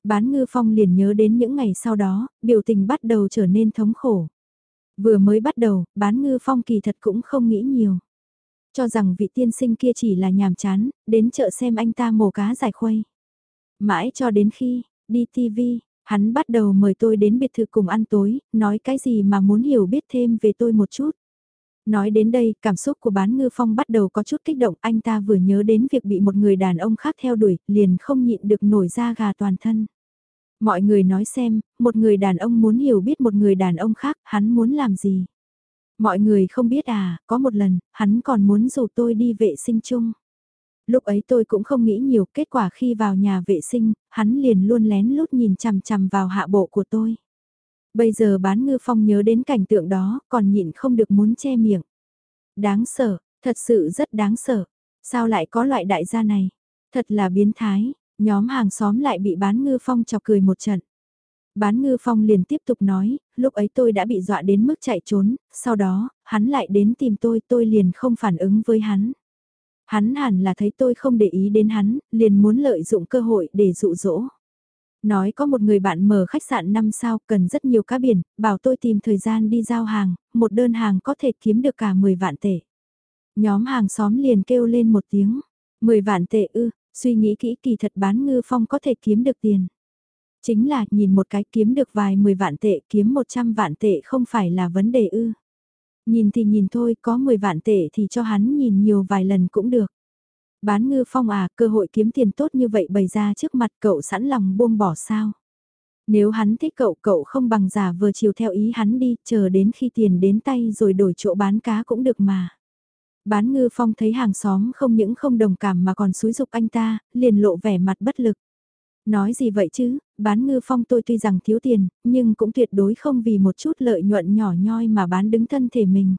Bán ngư phong liền nhớ đến những ngày sau đó, biểu tình bắt đầu trở nên thống khổ. Vừa mới bắt đầu, bán ngư phong kỳ thật cũng không nghĩ nhiều. Cho rằng vị tiên sinh kia chỉ là nhàm chán, đến chợ xem anh ta mổ cá giải khuây. Mãi cho đến khi, đi TV, hắn bắt đầu mời tôi đến biệt thự cùng ăn tối, nói cái gì mà muốn hiểu biết thêm về tôi một chút. Nói đến đây, cảm xúc của bán ngư phong bắt đầu có chút kích động, anh ta vừa nhớ đến việc bị một người đàn ông khác theo đuổi, liền không nhịn được nổi da gà toàn thân. Mọi người nói xem, một người đàn ông muốn hiểu biết một người đàn ông khác, hắn muốn làm gì? Mọi người không biết à, có một lần, hắn còn muốn rủ tôi đi vệ sinh chung. Lúc ấy tôi cũng không nghĩ nhiều, kết quả khi vào nhà vệ sinh, hắn liền luôn lén lút nhìn chằm chằm vào hạ bộ của tôi. Bây giờ bán ngư phong nhớ đến cảnh tượng đó, còn nhịn không được muốn che miệng. Đáng sợ, thật sự rất đáng sợ. Sao lại có loại đại gia này? Thật là biến thái, nhóm hàng xóm lại bị bán ngư phong chọc cười một trận. Bán ngư phong liền tiếp tục nói, lúc ấy tôi đã bị dọa đến mức chạy trốn, sau đó, hắn lại đến tìm tôi, tôi liền không phản ứng với hắn. Hắn hẳn là thấy tôi không để ý đến hắn, liền muốn lợi dụng cơ hội để dụ dỗ. Nói có một người bạn mở khách sạn 5 sao cần rất nhiều cá biển, bảo tôi tìm thời gian đi giao hàng, một đơn hàng có thể kiếm được cả 10 vạn tệ. Nhóm hàng xóm liền kêu lên một tiếng, 10 vạn tệ ư, suy nghĩ kỹ kỳ thật bán ngư phong có thể kiếm được tiền. Chính là nhìn một cái kiếm được vài 10 vạn tệ kiếm 100 vạn tệ không phải là vấn đề ư. Nhìn thì nhìn thôi có 10 vạn tệ thì cho hắn nhìn nhiều vài lần cũng được. Bán ngư phong à, cơ hội kiếm tiền tốt như vậy bày ra trước mặt cậu sẵn lòng buông bỏ sao. Nếu hắn thích cậu, cậu không bằng giả vừa chiều theo ý hắn đi, chờ đến khi tiền đến tay rồi đổi chỗ bán cá cũng được mà. Bán ngư phong thấy hàng xóm không những không đồng cảm mà còn xúi dục anh ta, liền lộ vẻ mặt bất lực. Nói gì vậy chứ, bán ngư phong tôi tuy rằng thiếu tiền, nhưng cũng tuyệt đối không vì một chút lợi nhuận nhỏ nhoi mà bán đứng thân thể mình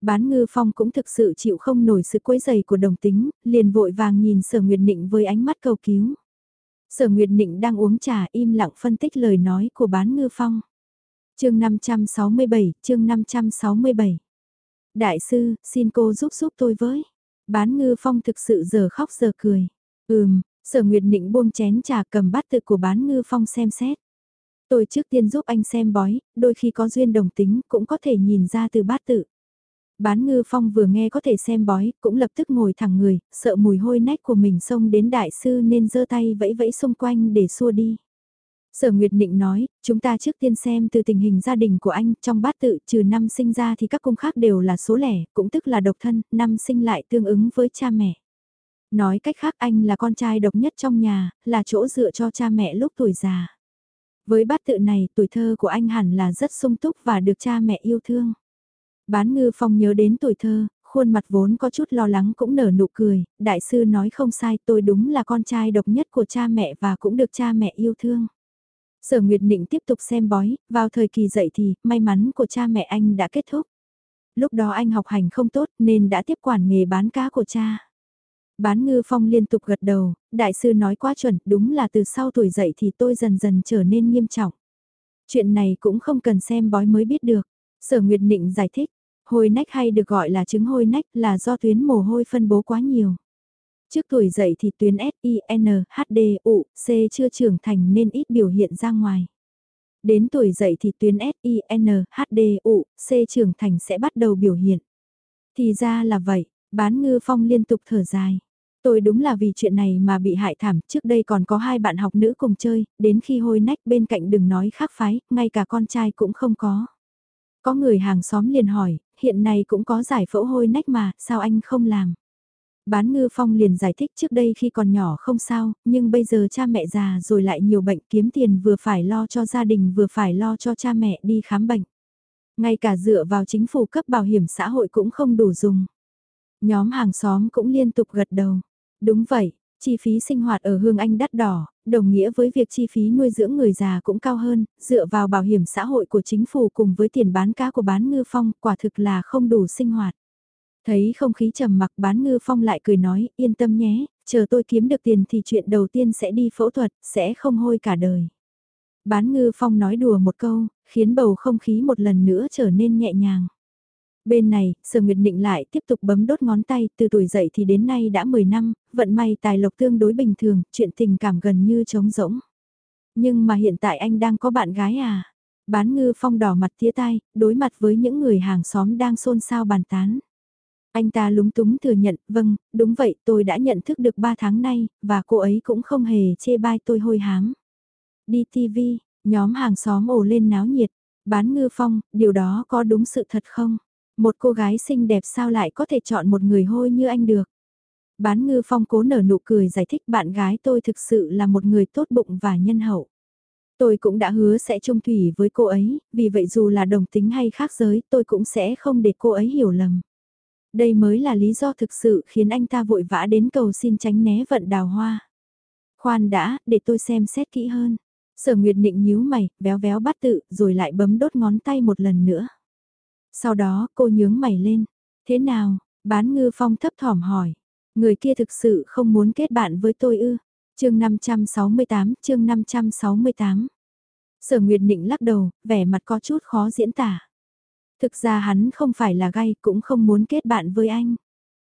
bán ngư phong cũng thực sự chịu không nổi sự quấy dày của đồng tính, liền vội vàng nhìn sở nguyệt nịnh với ánh mắt cầu cứu. Sở Nguyệt Nịnh đang uống trà im lặng phân tích lời nói của bán ngư phong. chương 567, chương 567. Đại sư, xin cô giúp giúp tôi với. Bán ngư phong thực sự giờ khóc giờ cười. Ừm, sở Nguyệt Nịnh buông chén trà cầm bát tự của bán ngư phong xem xét. Tôi trước tiên giúp anh xem bói, đôi khi có duyên đồng tính cũng có thể nhìn ra từ bát tự. Bán ngư phong vừa nghe có thể xem bói, cũng lập tức ngồi thẳng người, sợ mùi hôi nách của mình xông đến đại sư nên giơ tay vẫy vẫy xung quanh để xua đi. Sở Nguyệt Nịnh nói, chúng ta trước tiên xem từ tình hình gia đình của anh, trong bát tự trừ năm sinh ra thì các cung khác đều là số lẻ, cũng tức là độc thân, năm sinh lại tương ứng với cha mẹ. Nói cách khác anh là con trai độc nhất trong nhà, là chỗ dựa cho cha mẹ lúc tuổi già. Với bát tự này, tuổi thơ của anh hẳn là rất sung túc và được cha mẹ yêu thương. Bán ngư phong nhớ đến tuổi thơ, khuôn mặt vốn có chút lo lắng cũng nở nụ cười, đại sư nói không sai tôi đúng là con trai độc nhất của cha mẹ và cũng được cha mẹ yêu thương. Sở Nguyệt Nịnh tiếp tục xem bói, vào thời kỳ dậy thì, may mắn của cha mẹ anh đã kết thúc. Lúc đó anh học hành không tốt nên đã tiếp quản nghề bán cá của cha. Bán ngư phong liên tục gật đầu, đại sư nói quá chuẩn, đúng là từ sau tuổi dậy thì tôi dần dần trở nên nghiêm trọng. Chuyện này cũng không cần xem bói mới biết được. Sở Nguyệt Nịnh giải thích, hôi nách hay được gọi là chứng hôi nách là do tuyến mồ hôi phân bố quá nhiều. Trước tuổi dậy thì tuyến S, I, N, H, D, U, C chưa trưởng thành nên ít biểu hiện ra ngoài. Đến tuổi dậy thì tuyến S, I, N, H, D, U, C trưởng thành sẽ bắt đầu biểu hiện. Thì ra là vậy, bán ngư phong liên tục thở dài. Tôi đúng là vì chuyện này mà bị hại thảm, trước đây còn có hai bạn học nữ cùng chơi, đến khi hôi nách bên cạnh đừng nói khác phái, ngay cả con trai cũng không có. Có người hàng xóm liền hỏi, hiện nay cũng có giải phẫu hôi nách mà, sao anh không làm? Bán ngư phong liền giải thích trước đây khi còn nhỏ không sao, nhưng bây giờ cha mẹ già rồi lại nhiều bệnh kiếm tiền vừa phải lo cho gia đình vừa phải lo cho cha mẹ đi khám bệnh. Ngay cả dựa vào chính phủ cấp bảo hiểm xã hội cũng không đủ dùng. Nhóm hàng xóm cũng liên tục gật đầu. Đúng vậy, chi phí sinh hoạt ở Hương Anh đắt đỏ, đồng nghĩa với việc chi phí nuôi dưỡng người già cũng cao hơn, dựa vào bảo hiểm xã hội của chính phủ cùng với tiền bán cá của bán ngư phong, quả thực là không đủ sinh hoạt. Thấy không khí trầm mặc bán ngư phong lại cười nói, yên tâm nhé, chờ tôi kiếm được tiền thì chuyện đầu tiên sẽ đi phẫu thuật, sẽ không hôi cả đời. Bán ngư phong nói đùa một câu, khiến bầu không khí một lần nữa trở nên nhẹ nhàng. Bên này, Sở Nguyệt Định lại tiếp tục bấm đốt ngón tay, từ tuổi dậy thì đến nay đã 10 năm, vận may tài lộc tương đối bình thường, chuyện tình cảm gần như trống rỗng. Nhưng mà hiện tại anh đang có bạn gái à? Bán ngư phong đỏ mặt tía tai, đối mặt với những người hàng xóm đang xôn xao bàn tán. Anh ta lúng túng thừa nhận, vâng, đúng vậy, tôi đã nhận thức được 3 tháng nay, và cô ấy cũng không hề chê bai tôi hôi hám. Đi TV, nhóm hàng xóm ồ lên náo nhiệt, bán ngư phong, điều đó có đúng sự thật không? Một cô gái xinh đẹp sao lại có thể chọn một người hôi như anh được? Bán ngư phong cố nở nụ cười giải thích bạn gái tôi thực sự là một người tốt bụng và nhân hậu. Tôi cũng đã hứa sẽ trung thủy với cô ấy, vì vậy dù là đồng tính hay khác giới tôi cũng sẽ không để cô ấy hiểu lầm. Đây mới là lý do thực sự khiến anh ta vội vã đến cầu xin tránh né vận đào hoa. Khoan đã, để tôi xem xét kỹ hơn. Sở Nguyệt Nịnh nhíu mày, véo véo bắt tự, rồi lại bấm đốt ngón tay một lần nữa. Sau đó, cô nhướng mày lên. Thế nào, bán ngư phong thấp thỏm hỏi. Người kia thực sự không muốn kết bạn với tôi ư. chương 568, chương 568. Sở Nguyệt Nịnh lắc đầu, vẻ mặt có chút khó diễn tả. Thực ra hắn không phải là gay cũng không muốn kết bạn với anh.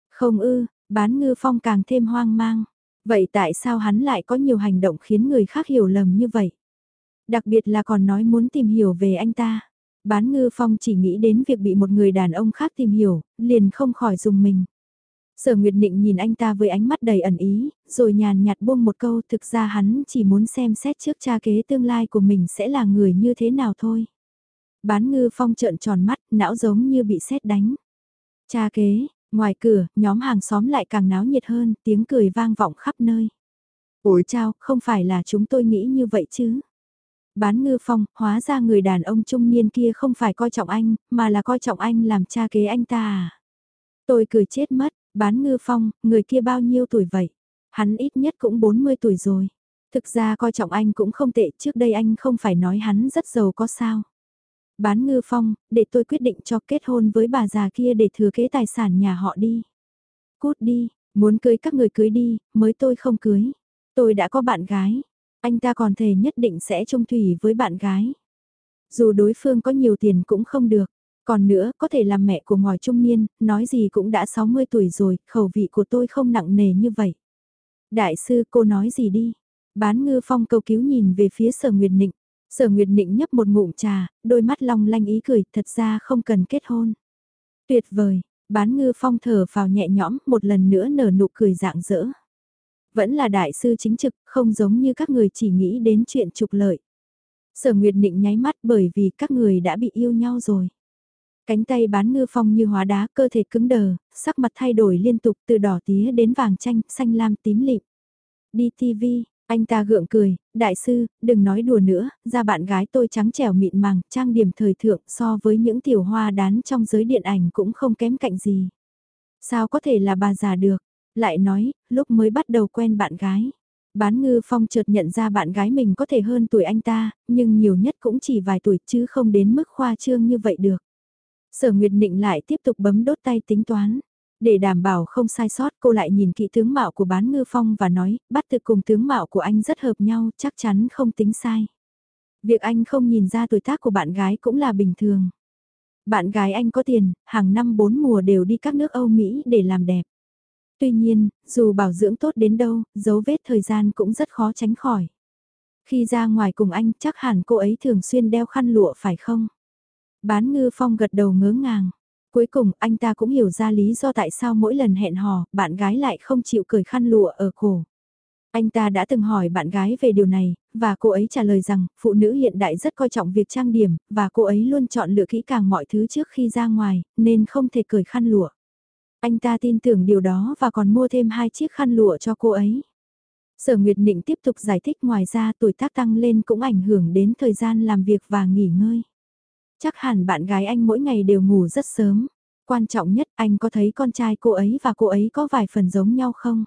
Không ư, bán ngư phong càng thêm hoang mang. Vậy tại sao hắn lại có nhiều hành động khiến người khác hiểu lầm như vậy? Đặc biệt là còn nói muốn tìm hiểu về anh ta. Bán ngư phong chỉ nghĩ đến việc bị một người đàn ông khác tìm hiểu, liền không khỏi dùng mình. Sở Nguyệt Nịnh nhìn anh ta với ánh mắt đầy ẩn ý, rồi nhàn nhạt buông một câu thực ra hắn chỉ muốn xem xét trước cha kế tương lai của mình sẽ là người như thế nào thôi. Bán ngư phong trợn tròn mắt, não giống như bị sét đánh. Cha kế, ngoài cửa, nhóm hàng xóm lại càng náo nhiệt hơn, tiếng cười vang vọng khắp nơi. Ủi chao, không phải là chúng tôi nghĩ như vậy chứ. Bán ngư phong, hóa ra người đàn ông trung niên kia không phải coi trọng anh, mà là coi trọng anh làm cha kế anh ta à. Tôi cười chết mất, bán ngư phong, người kia bao nhiêu tuổi vậy? Hắn ít nhất cũng 40 tuổi rồi. Thực ra coi trọng anh cũng không tệ, trước đây anh không phải nói hắn rất giàu có sao. Bán ngư phong, để tôi quyết định cho kết hôn với bà già kia để thừa kế tài sản nhà họ đi. Cút đi, muốn cưới các người cưới đi, mới tôi không cưới. Tôi đã có bạn gái, anh ta còn thề nhất định sẽ trung thủy với bạn gái. Dù đối phương có nhiều tiền cũng không được. Còn nữa, có thể làm mẹ của ngòi trung niên, nói gì cũng đã 60 tuổi rồi, khẩu vị của tôi không nặng nề như vậy. Đại sư, cô nói gì đi? Bán ngư phong cầu cứu nhìn về phía sở Nguyệt Nịnh. Sở Nguyệt Nịnh nhấp một ngụm trà, đôi mắt long lanh ý cười, thật ra không cần kết hôn. Tuyệt vời, bán ngư phong thở vào nhẹ nhõm, một lần nữa nở nụ cười dạng dỡ. Vẫn là đại sư chính trực, không giống như các người chỉ nghĩ đến chuyện trục lợi. Sở Nguyệt Nịnh nháy mắt bởi vì các người đã bị yêu nhau rồi. Cánh tay bán ngư phong như hóa đá, cơ thể cứng đờ, sắc mặt thay đổi liên tục từ đỏ tía đến vàng chanh, xanh lam tím lịm. Đi TV, anh ta gượng cười, đại sư, đừng nói đùa nữa, ra bạn gái tôi trắng trẻo mịn màng, trang điểm thời thượng so với những tiểu hoa đán trong giới điện ảnh cũng không kém cạnh gì. Sao có thể là bà già được? Lại nói, lúc mới bắt đầu quen bạn gái. Bán ngư phong chợt nhận ra bạn gái mình có thể hơn tuổi anh ta, nhưng nhiều nhất cũng chỉ vài tuổi chứ không đến mức khoa trương như vậy được. Sở Nguyệt Nịnh lại tiếp tục bấm đốt tay tính toán. Để đảm bảo không sai sót cô lại nhìn kỹ tướng mạo của bán ngư phong và nói, bắt từ cùng tướng mạo của anh rất hợp nhau, chắc chắn không tính sai. Việc anh không nhìn ra tuổi tác của bạn gái cũng là bình thường. Bạn gái anh có tiền, hàng năm bốn mùa đều đi các nước Âu Mỹ để làm đẹp. Tuy nhiên, dù bảo dưỡng tốt đến đâu, dấu vết thời gian cũng rất khó tránh khỏi. Khi ra ngoài cùng anh chắc hẳn cô ấy thường xuyên đeo khăn lụa phải không? Bán ngư phong gật đầu ngớ ngàng. Cuối cùng anh ta cũng hiểu ra lý do tại sao mỗi lần hẹn hò, bạn gái lại không chịu cởi khăn lụa ở cổ. Anh ta đã từng hỏi bạn gái về điều này, và cô ấy trả lời rằng, phụ nữ hiện đại rất coi trọng việc trang điểm, và cô ấy luôn chọn lựa kỹ càng mọi thứ trước khi ra ngoài, nên không thể cởi khăn lụa. Anh ta tin tưởng điều đó và còn mua thêm hai chiếc khăn lụa cho cô ấy. Sở Nguyệt Nịnh tiếp tục giải thích ngoài ra tuổi tác tăng lên cũng ảnh hưởng đến thời gian làm việc và nghỉ ngơi. Chắc hẳn bạn gái anh mỗi ngày đều ngủ rất sớm. Quan trọng nhất anh có thấy con trai cô ấy và cô ấy có vài phần giống nhau không?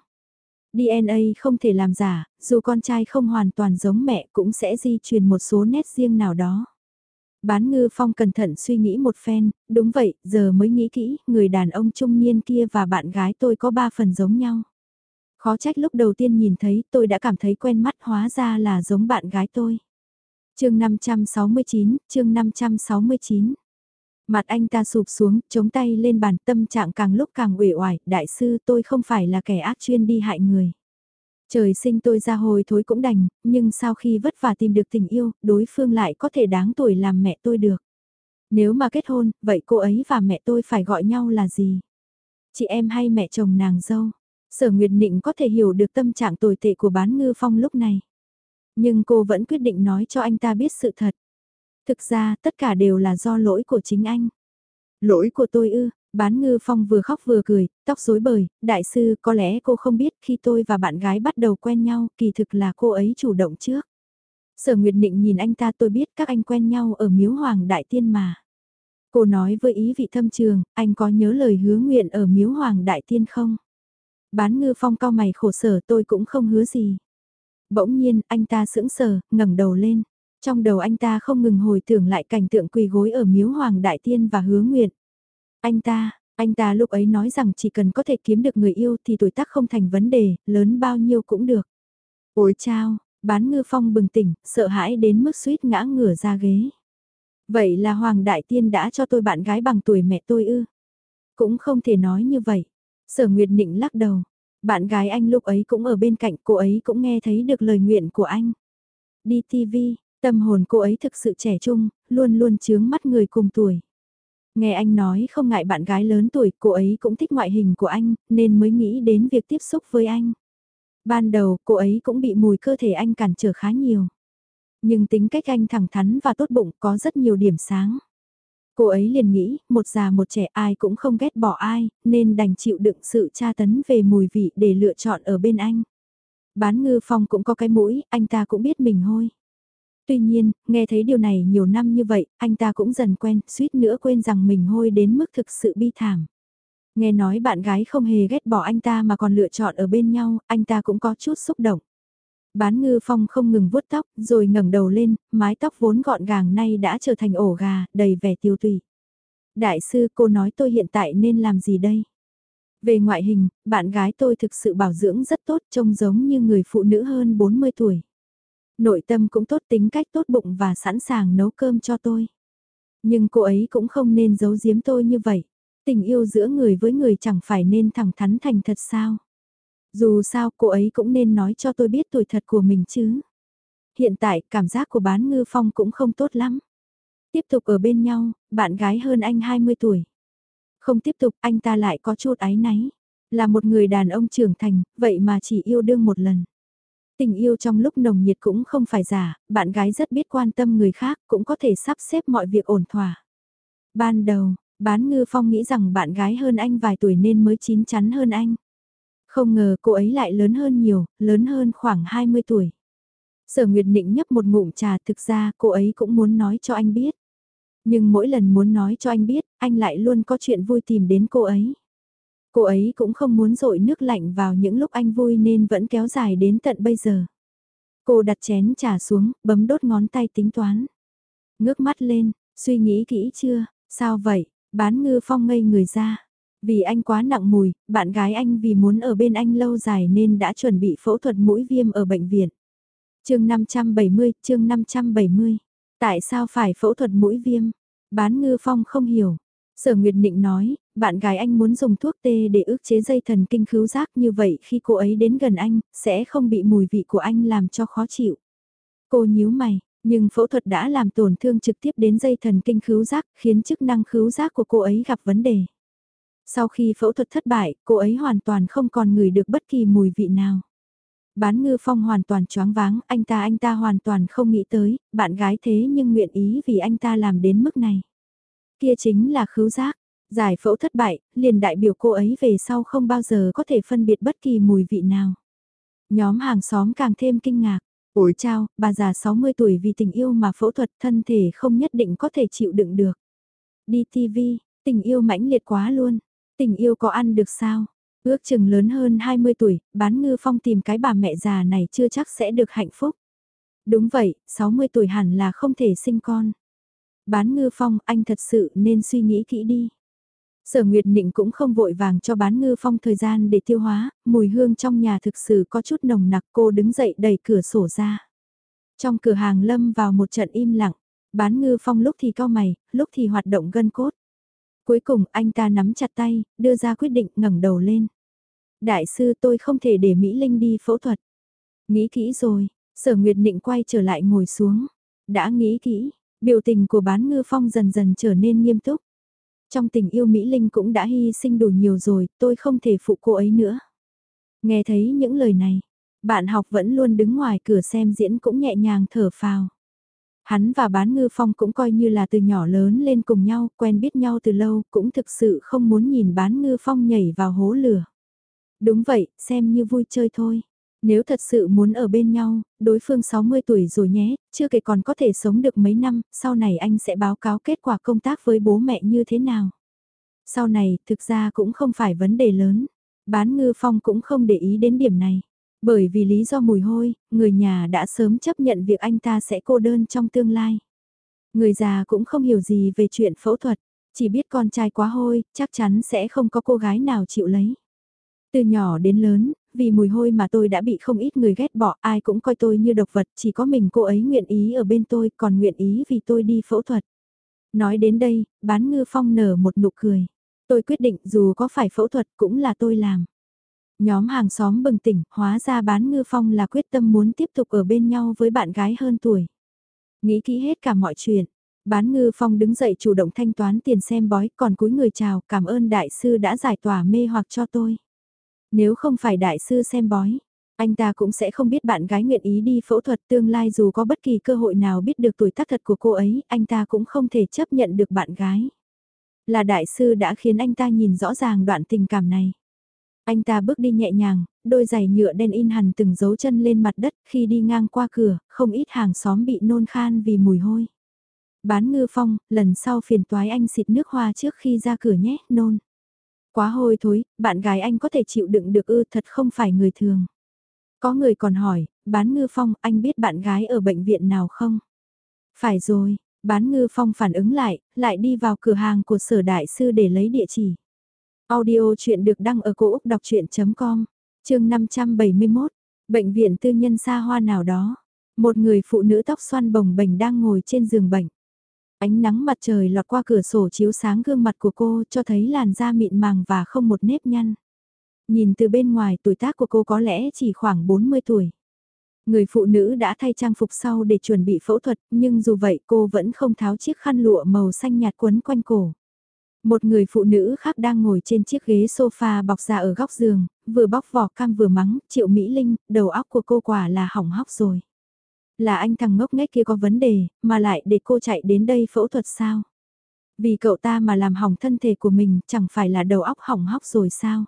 DNA không thể làm giả, dù con trai không hoàn toàn giống mẹ cũng sẽ di truyền một số nét riêng nào đó. Bán ngư phong cẩn thận suy nghĩ một phen, đúng vậy, giờ mới nghĩ kỹ, người đàn ông trung niên kia và bạn gái tôi có ba phần giống nhau. Khó trách lúc đầu tiên nhìn thấy tôi đã cảm thấy quen mắt hóa ra là giống bạn gái tôi chương 569, chương 569. Mặt anh ta sụp xuống, chống tay lên bàn tâm trạng càng lúc càng uể oải, đại sư tôi không phải là kẻ ác chuyên đi hại người. Trời sinh tôi ra hồi thối cũng đành, nhưng sau khi vất vả tìm được tình yêu, đối phương lại có thể đáng tuổi làm mẹ tôi được. Nếu mà kết hôn, vậy cô ấy và mẹ tôi phải gọi nhau là gì? Chị em hay mẹ chồng nàng dâu? Sở Nguyệt Nịnh có thể hiểu được tâm trạng tồi tệ của bán ngư phong lúc này. Nhưng cô vẫn quyết định nói cho anh ta biết sự thật. Thực ra tất cả đều là do lỗi của chính anh. Lỗi của tôi ư, bán ngư phong vừa khóc vừa cười, tóc rối bời, đại sư có lẽ cô không biết khi tôi và bạn gái bắt đầu quen nhau kỳ thực là cô ấy chủ động trước. Sở Nguyệt Định nhìn anh ta tôi biết các anh quen nhau ở miếu hoàng đại tiên mà. Cô nói với ý vị thâm trường, anh có nhớ lời hứa nguyện ở miếu hoàng đại tiên không? Bán ngư phong cao mày khổ sở tôi cũng không hứa gì. Bỗng nhiên, anh ta sững sờ, ngẩng đầu lên. Trong đầu anh ta không ngừng hồi tưởng lại cảnh tượng quỳ gối ở miếu hoàng đại tiên và hứa nguyện. Anh ta, anh ta lúc ấy nói rằng chỉ cần có thể kiếm được người yêu thì tuổi tác không thành vấn đề, lớn bao nhiêu cũng được. Ôi chao, bán ngư phong bừng tỉnh, sợ hãi đến mức suýt ngã ngửa ra ghế. Vậy là Hoàng Đại Tiên đã cho tôi bạn gái bằng tuổi mẹ tôi ư? Cũng không thể nói như vậy. Sở Nguyệt Nịnh lắc đầu. Bạn gái anh lúc ấy cũng ở bên cạnh cô ấy cũng nghe thấy được lời nguyện của anh. Đi TV, tâm hồn cô ấy thực sự trẻ trung, luôn luôn chướng mắt người cùng tuổi. Nghe anh nói không ngại bạn gái lớn tuổi, cô ấy cũng thích ngoại hình của anh, nên mới nghĩ đến việc tiếp xúc với anh. Ban đầu, cô ấy cũng bị mùi cơ thể anh cản trở khá nhiều. Nhưng tính cách anh thẳng thắn và tốt bụng có rất nhiều điểm sáng. Cô ấy liền nghĩ, một già một trẻ ai cũng không ghét bỏ ai, nên đành chịu đựng sự tra tấn về mùi vị để lựa chọn ở bên anh. Bán ngư phong cũng có cái mũi, anh ta cũng biết mình hôi. Tuy nhiên, nghe thấy điều này nhiều năm như vậy, anh ta cũng dần quen, suýt nữa quên rằng mình hôi đến mức thực sự bi thảm. Nghe nói bạn gái không hề ghét bỏ anh ta mà còn lựa chọn ở bên nhau, anh ta cũng có chút xúc động. Bán ngư phong không ngừng vuốt tóc, rồi ngẩng đầu lên, mái tóc vốn gọn gàng nay đã trở thành ổ gà, đầy vẻ tiêu tùy. Đại sư cô nói tôi hiện tại nên làm gì đây? Về ngoại hình, bạn gái tôi thực sự bảo dưỡng rất tốt, trông giống như người phụ nữ hơn 40 tuổi. Nội tâm cũng tốt tính cách tốt bụng và sẵn sàng nấu cơm cho tôi. Nhưng cô ấy cũng không nên giấu giếm tôi như vậy. Tình yêu giữa người với người chẳng phải nên thẳng thắn thành thật sao? Dù sao cô ấy cũng nên nói cho tôi biết tuổi thật của mình chứ. Hiện tại cảm giác của bán ngư phong cũng không tốt lắm. Tiếp tục ở bên nhau, bạn gái hơn anh 20 tuổi. Không tiếp tục anh ta lại có chút áy náy. Là một người đàn ông trưởng thành, vậy mà chỉ yêu đương một lần. Tình yêu trong lúc nồng nhiệt cũng không phải giả, bạn gái rất biết quan tâm người khác, cũng có thể sắp xếp mọi việc ổn thỏa. Ban đầu, bán ngư phong nghĩ rằng bạn gái hơn anh vài tuổi nên mới chín chắn hơn anh. Không ngờ cô ấy lại lớn hơn nhiều, lớn hơn khoảng 20 tuổi. Sở Nguyệt Nịnh nhấp một ngụm trà thực ra cô ấy cũng muốn nói cho anh biết. Nhưng mỗi lần muốn nói cho anh biết, anh lại luôn có chuyện vui tìm đến cô ấy. Cô ấy cũng không muốn rội nước lạnh vào những lúc anh vui nên vẫn kéo dài đến tận bây giờ. Cô đặt chén trà xuống, bấm đốt ngón tay tính toán. Ngước mắt lên, suy nghĩ kỹ chưa, sao vậy, bán ngư phong ngây người ra. Vì anh quá nặng mùi, bạn gái anh vì muốn ở bên anh lâu dài nên đã chuẩn bị phẫu thuật mũi viêm ở bệnh viện. chương 570, chương 570. Tại sao phải phẫu thuật mũi viêm? Bán ngư phong không hiểu. Sở Nguyệt Nịnh nói, bạn gái anh muốn dùng thuốc tê để ức chế dây thần kinh khứu giác như vậy khi cô ấy đến gần anh, sẽ không bị mùi vị của anh làm cho khó chịu. Cô nhíu mày, nhưng phẫu thuật đã làm tổn thương trực tiếp đến dây thần kinh khứu giác, khiến chức năng khứu giác của cô ấy gặp vấn đề. Sau khi phẫu thuật thất bại, cô ấy hoàn toàn không còn ngửi được bất kỳ mùi vị nào. Bán ngư phong hoàn toàn choáng váng, anh ta anh ta hoàn toàn không nghĩ tới, bạn gái thế nhưng nguyện ý vì anh ta làm đến mức này. Kia chính là khứu giác, giải phẫu thất bại, liền đại biểu cô ấy về sau không bao giờ có thể phân biệt bất kỳ mùi vị nào. Nhóm hàng xóm càng thêm kinh ngạc, ủi chao, bà già 60 tuổi vì tình yêu mà phẫu thuật thân thể không nhất định có thể chịu đựng được. Đi TV, tình yêu mãnh liệt quá luôn. Tình yêu có ăn được sao? Ước chừng lớn hơn 20 tuổi, bán ngư phong tìm cái bà mẹ già này chưa chắc sẽ được hạnh phúc. Đúng vậy, 60 tuổi hẳn là không thể sinh con. Bán ngư phong, anh thật sự nên suy nghĩ kỹ đi. Sở Nguyệt Nịnh cũng không vội vàng cho bán ngư phong thời gian để tiêu hóa, mùi hương trong nhà thực sự có chút nồng nặc cô đứng dậy đẩy cửa sổ ra. Trong cửa hàng lâm vào một trận im lặng, bán ngư phong lúc thì cao mày, lúc thì hoạt động gân cốt. Cuối cùng anh ta nắm chặt tay, đưa ra quyết định ngẩng đầu lên. Đại sư tôi không thể để Mỹ Linh đi phẫu thuật. Nghĩ kỹ rồi, sở Nguyệt Nịnh quay trở lại ngồi xuống. Đã nghĩ kỹ, biểu tình của bán ngư phong dần dần trở nên nghiêm túc. Trong tình yêu Mỹ Linh cũng đã hy sinh đủ nhiều rồi, tôi không thể phụ cô ấy nữa. Nghe thấy những lời này, bạn học vẫn luôn đứng ngoài cửa xem diễn cũng nhẹ nhàng thở phào. Hắn và bán ngư phong cũng coi như là từ nhỏ lớn lên cùng nhau, quen biết nhau từ lâu, cũng thực sự không muốn nhìn bán ngư phong nhảy vào hố lửa. Đúng vậy, xem như vui chơi thôi. Nếu thật sự muốn ở bên nhau, đối phương 60 tuổi rồi nhé, chưa kể còn có thể sống được mấy năm, sau này anh sẽ báo cáo kết quả công tác với bố mẹ như thế nào. Sau này, thực ra cũng không phải vấn đề lớn. Bán ngư phong cũng không để ý đến điểm này. Bởi vì lý do mùi hôi, người nhà đã sớm chấp nhận việc anh ta sẽ cô đơn trong tương lai. Người già cũng không hiểu gì về chuyện phẫu thuật, chỉ biết con trai quá hôi, chắc chắn sẽ không có cô gái nào chịu lấy. Từ nhỏ đến lớn, vì mùi hôi mà tôi đã bị không ít người ghét bỏ, ai cũng coi tôi như độc vật, chỉ có mình cô ấy nguyện ý ở bên tôi, còn nguyện ý vì tôi đi phẫu thuật. Nói đến đây, bán ngư phong nở một nụ cười. Tôi quyết định dù có phải phẫu thuật cũng là tôi làm. Nhóm hàng xóm bừng tỉnh, hóa ra bán ngư phong là quyết tâm muốn tiếp tục ở bên nhau với bạn gái hơn tuổi. Nghĩ kỹ hết cả mọi chuyện. Bán ngư phong đứng dậy chủ động thanh toán tiền xem bói, còn cúi người chào, cảm ơn đại sư đã giải tỏa mê hoặc cho tôi. Nếu không phải đại sư xem bói, anh ta cũng sẽ không biết bạn gái nguyện ý đi phẫu thuật tương lai dù có bất kỳ cơ hội nào biết được tuổi tác thật của cô ấy, anh ta cũng không thể chấp nhận được bạn gái. Là đại sư đã khiến anh ta nhìn rõ ràng đoạn tình cảm này. Anh ta bước đi nhẹ nhàng, đôi giày nhựa đen in hẳn từng dấu chân lên mặt đất khi đi ngang qua cửa, không ít hàng xóm bị nôn khan vì mùi hôi. Bán ngư phong, lần sau phiền toái anh xịt nước hoa trước khi ra cửa nhé, nôn. Quá hôi thối, bạn gái anh có thể chịu đựng được ư thật không phải người thường. Có người còn hỏi, bán ngư phong, anh biết bạn gái ở bệnh viện nào không? Phải rồi, bán ngư phong phản ứng lại, lại đi vào cửa hàng của sở đại sư để lấy địa chỉ. Audio chuyện được đăng ở cổ Úc đọc chuyện.com, chương 571, bệnh viện tư nhân xa hoa nào đó. Một người phụ nữ tóc xoăn bồng bềnh đang ngồi trên giường bệnh. Ánh nắng mặt trời lọt qua cửa sổ chiếu sáng gương mặt của cô cho thấy làn da mịn màng và không một nếp nhăn. Nhìn từ bên ngoài tuổi tác của cô có lẽ chỉ khoảng 40 tuổi. Người phụ nữ đã thay trang phục sau để chuẩn bị phẫu thuật, nhưng dù vậy cô vẫn không tháo chiếc khăn lụa màu xanh nhạt quấn quanh cổ. Một người phụ nữ khác đang ngồi trên chiếc ghế sofa bọc ra ở góc giường, vừa bóc vỏ cam vừa mắng, triệu Mỹ Linh, đầu óc của cô quả là hỏng hóc rồi. Là anh thằng ngốc nghếch kia có vấn đề, mà lại để cô chạy đến đây phẫu thuật sao? Vì cậu ta mà làm hỏng thân thể của mình chẳng phải là đầu óc hỏng hóc rồi sao?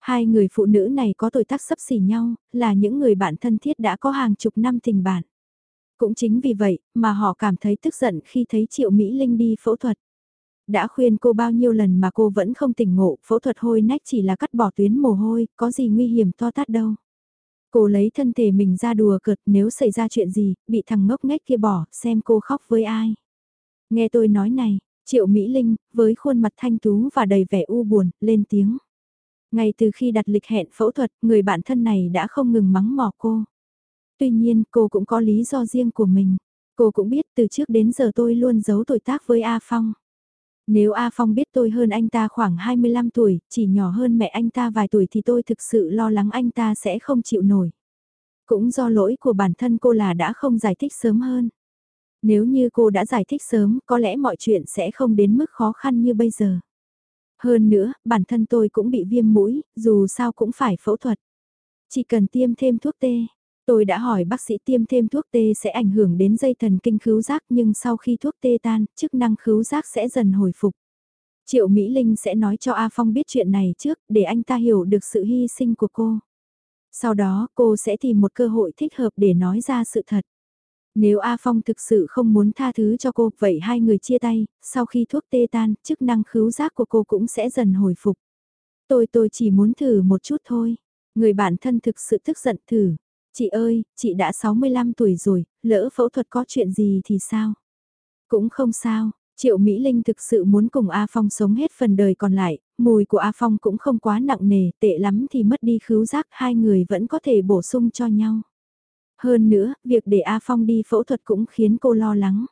Hai người phụ nữ này có tội tác sấp xỉ nhau, là những người bạn thân thiết đã có hàng chục năm tình bạn. Cũng chính vì vậy mà họ cảm thấy tức giận khi thấy Triệu Mỹ Linh đi phẫu thuật. Đã khuyên cô bao nhiêu lần mà cô vẫn không tỉnh ngộ, phẫu thuật hôi nách chỉ là cắt bỏ tuyến mồ hôi, có gì nguy hiểm to tát đâu. Cô lấy thân thể mình ra đùa cợt nếu xảy ra chuyện gì, bị thằng ngốc nghếch kia bỏ, xem cô khóc với ai. Nghe tôi nói này, Triệu Mỹ Linh, với khuôn mặt thanh tú và đầy vẻ u buồn, lên tiếng. Ngay từ khi đặt lịch hẹn phẫu thuật, người bạn thân này đã không ngừng mắng mỏ cô. Tuy nhiên, cô cũng có lý do riêng của mình. Cô cũng biết từ trước đến giờ tôi luôn giấu tuổi tác với A Phong. Nếu A Phong biết tôi hơn anh ta khoảng 25 tuổi, chỉ nhỏ hơn mẹ anh ta vài tuổi thì tôi thực sự lo lắng anh ta sẽ không chịu nổi. Cũng do lỗi của bản thân cô là đã không giải thích sớm hơn. Nếu như cô đã giải thích sớm, có lẽ mọi chuyện sẽ không đến mức khó khăn như bây giờ. Hơn nữa, bản thân tôi cũng bị viêm mũi, dù sao cũng phải phẫu thuật. Chỉ cần tiêm thêm thuốc tê. Tôi đã hỏi bác sĩ tiêm thêm thuốc tê sẽ ảnh hưởng đến dây thần kinh khứu giác nhưng sau khi thuốc tê tan, chức năng khứu giác sẽ dần hồi phục. Triệu Mỹ Linh sẽ nói cho A Phong biết chuyện này trước để anh ta hiểu được sự hy sinh của cô. Sau đó cô sẽ tìm một cơ hội thích hợp để nói ra sự thật. Nếu A Phong thực sự không muốn tha thứ cho cô, vậy hai người chia tay, sau khi thuốc tê tan, chức năng khứu giác của cô cũng sẽ dần hồi phục. Tôi tôi chỉ muốn thử một chút thôi. Người bạn thân thực sự tức giận thử. Chị ơi, chị đã 65 tuổi rồi, lỡ phẫu thuật có chuyện gì thì sao? Cũng không sao, Triệu Mỹ Linh thực sự muốn cùng A Phong sống hết phần đời còn lại, mùi của A Phong cũng không quá nặng nề, tệ lắm thì mất đi khứu giác hai người vẫn có thể bổ sung cho nhau. Hơn nữa, việc để A Phong đi phẫu thuật cũng khiến cô lo lắng.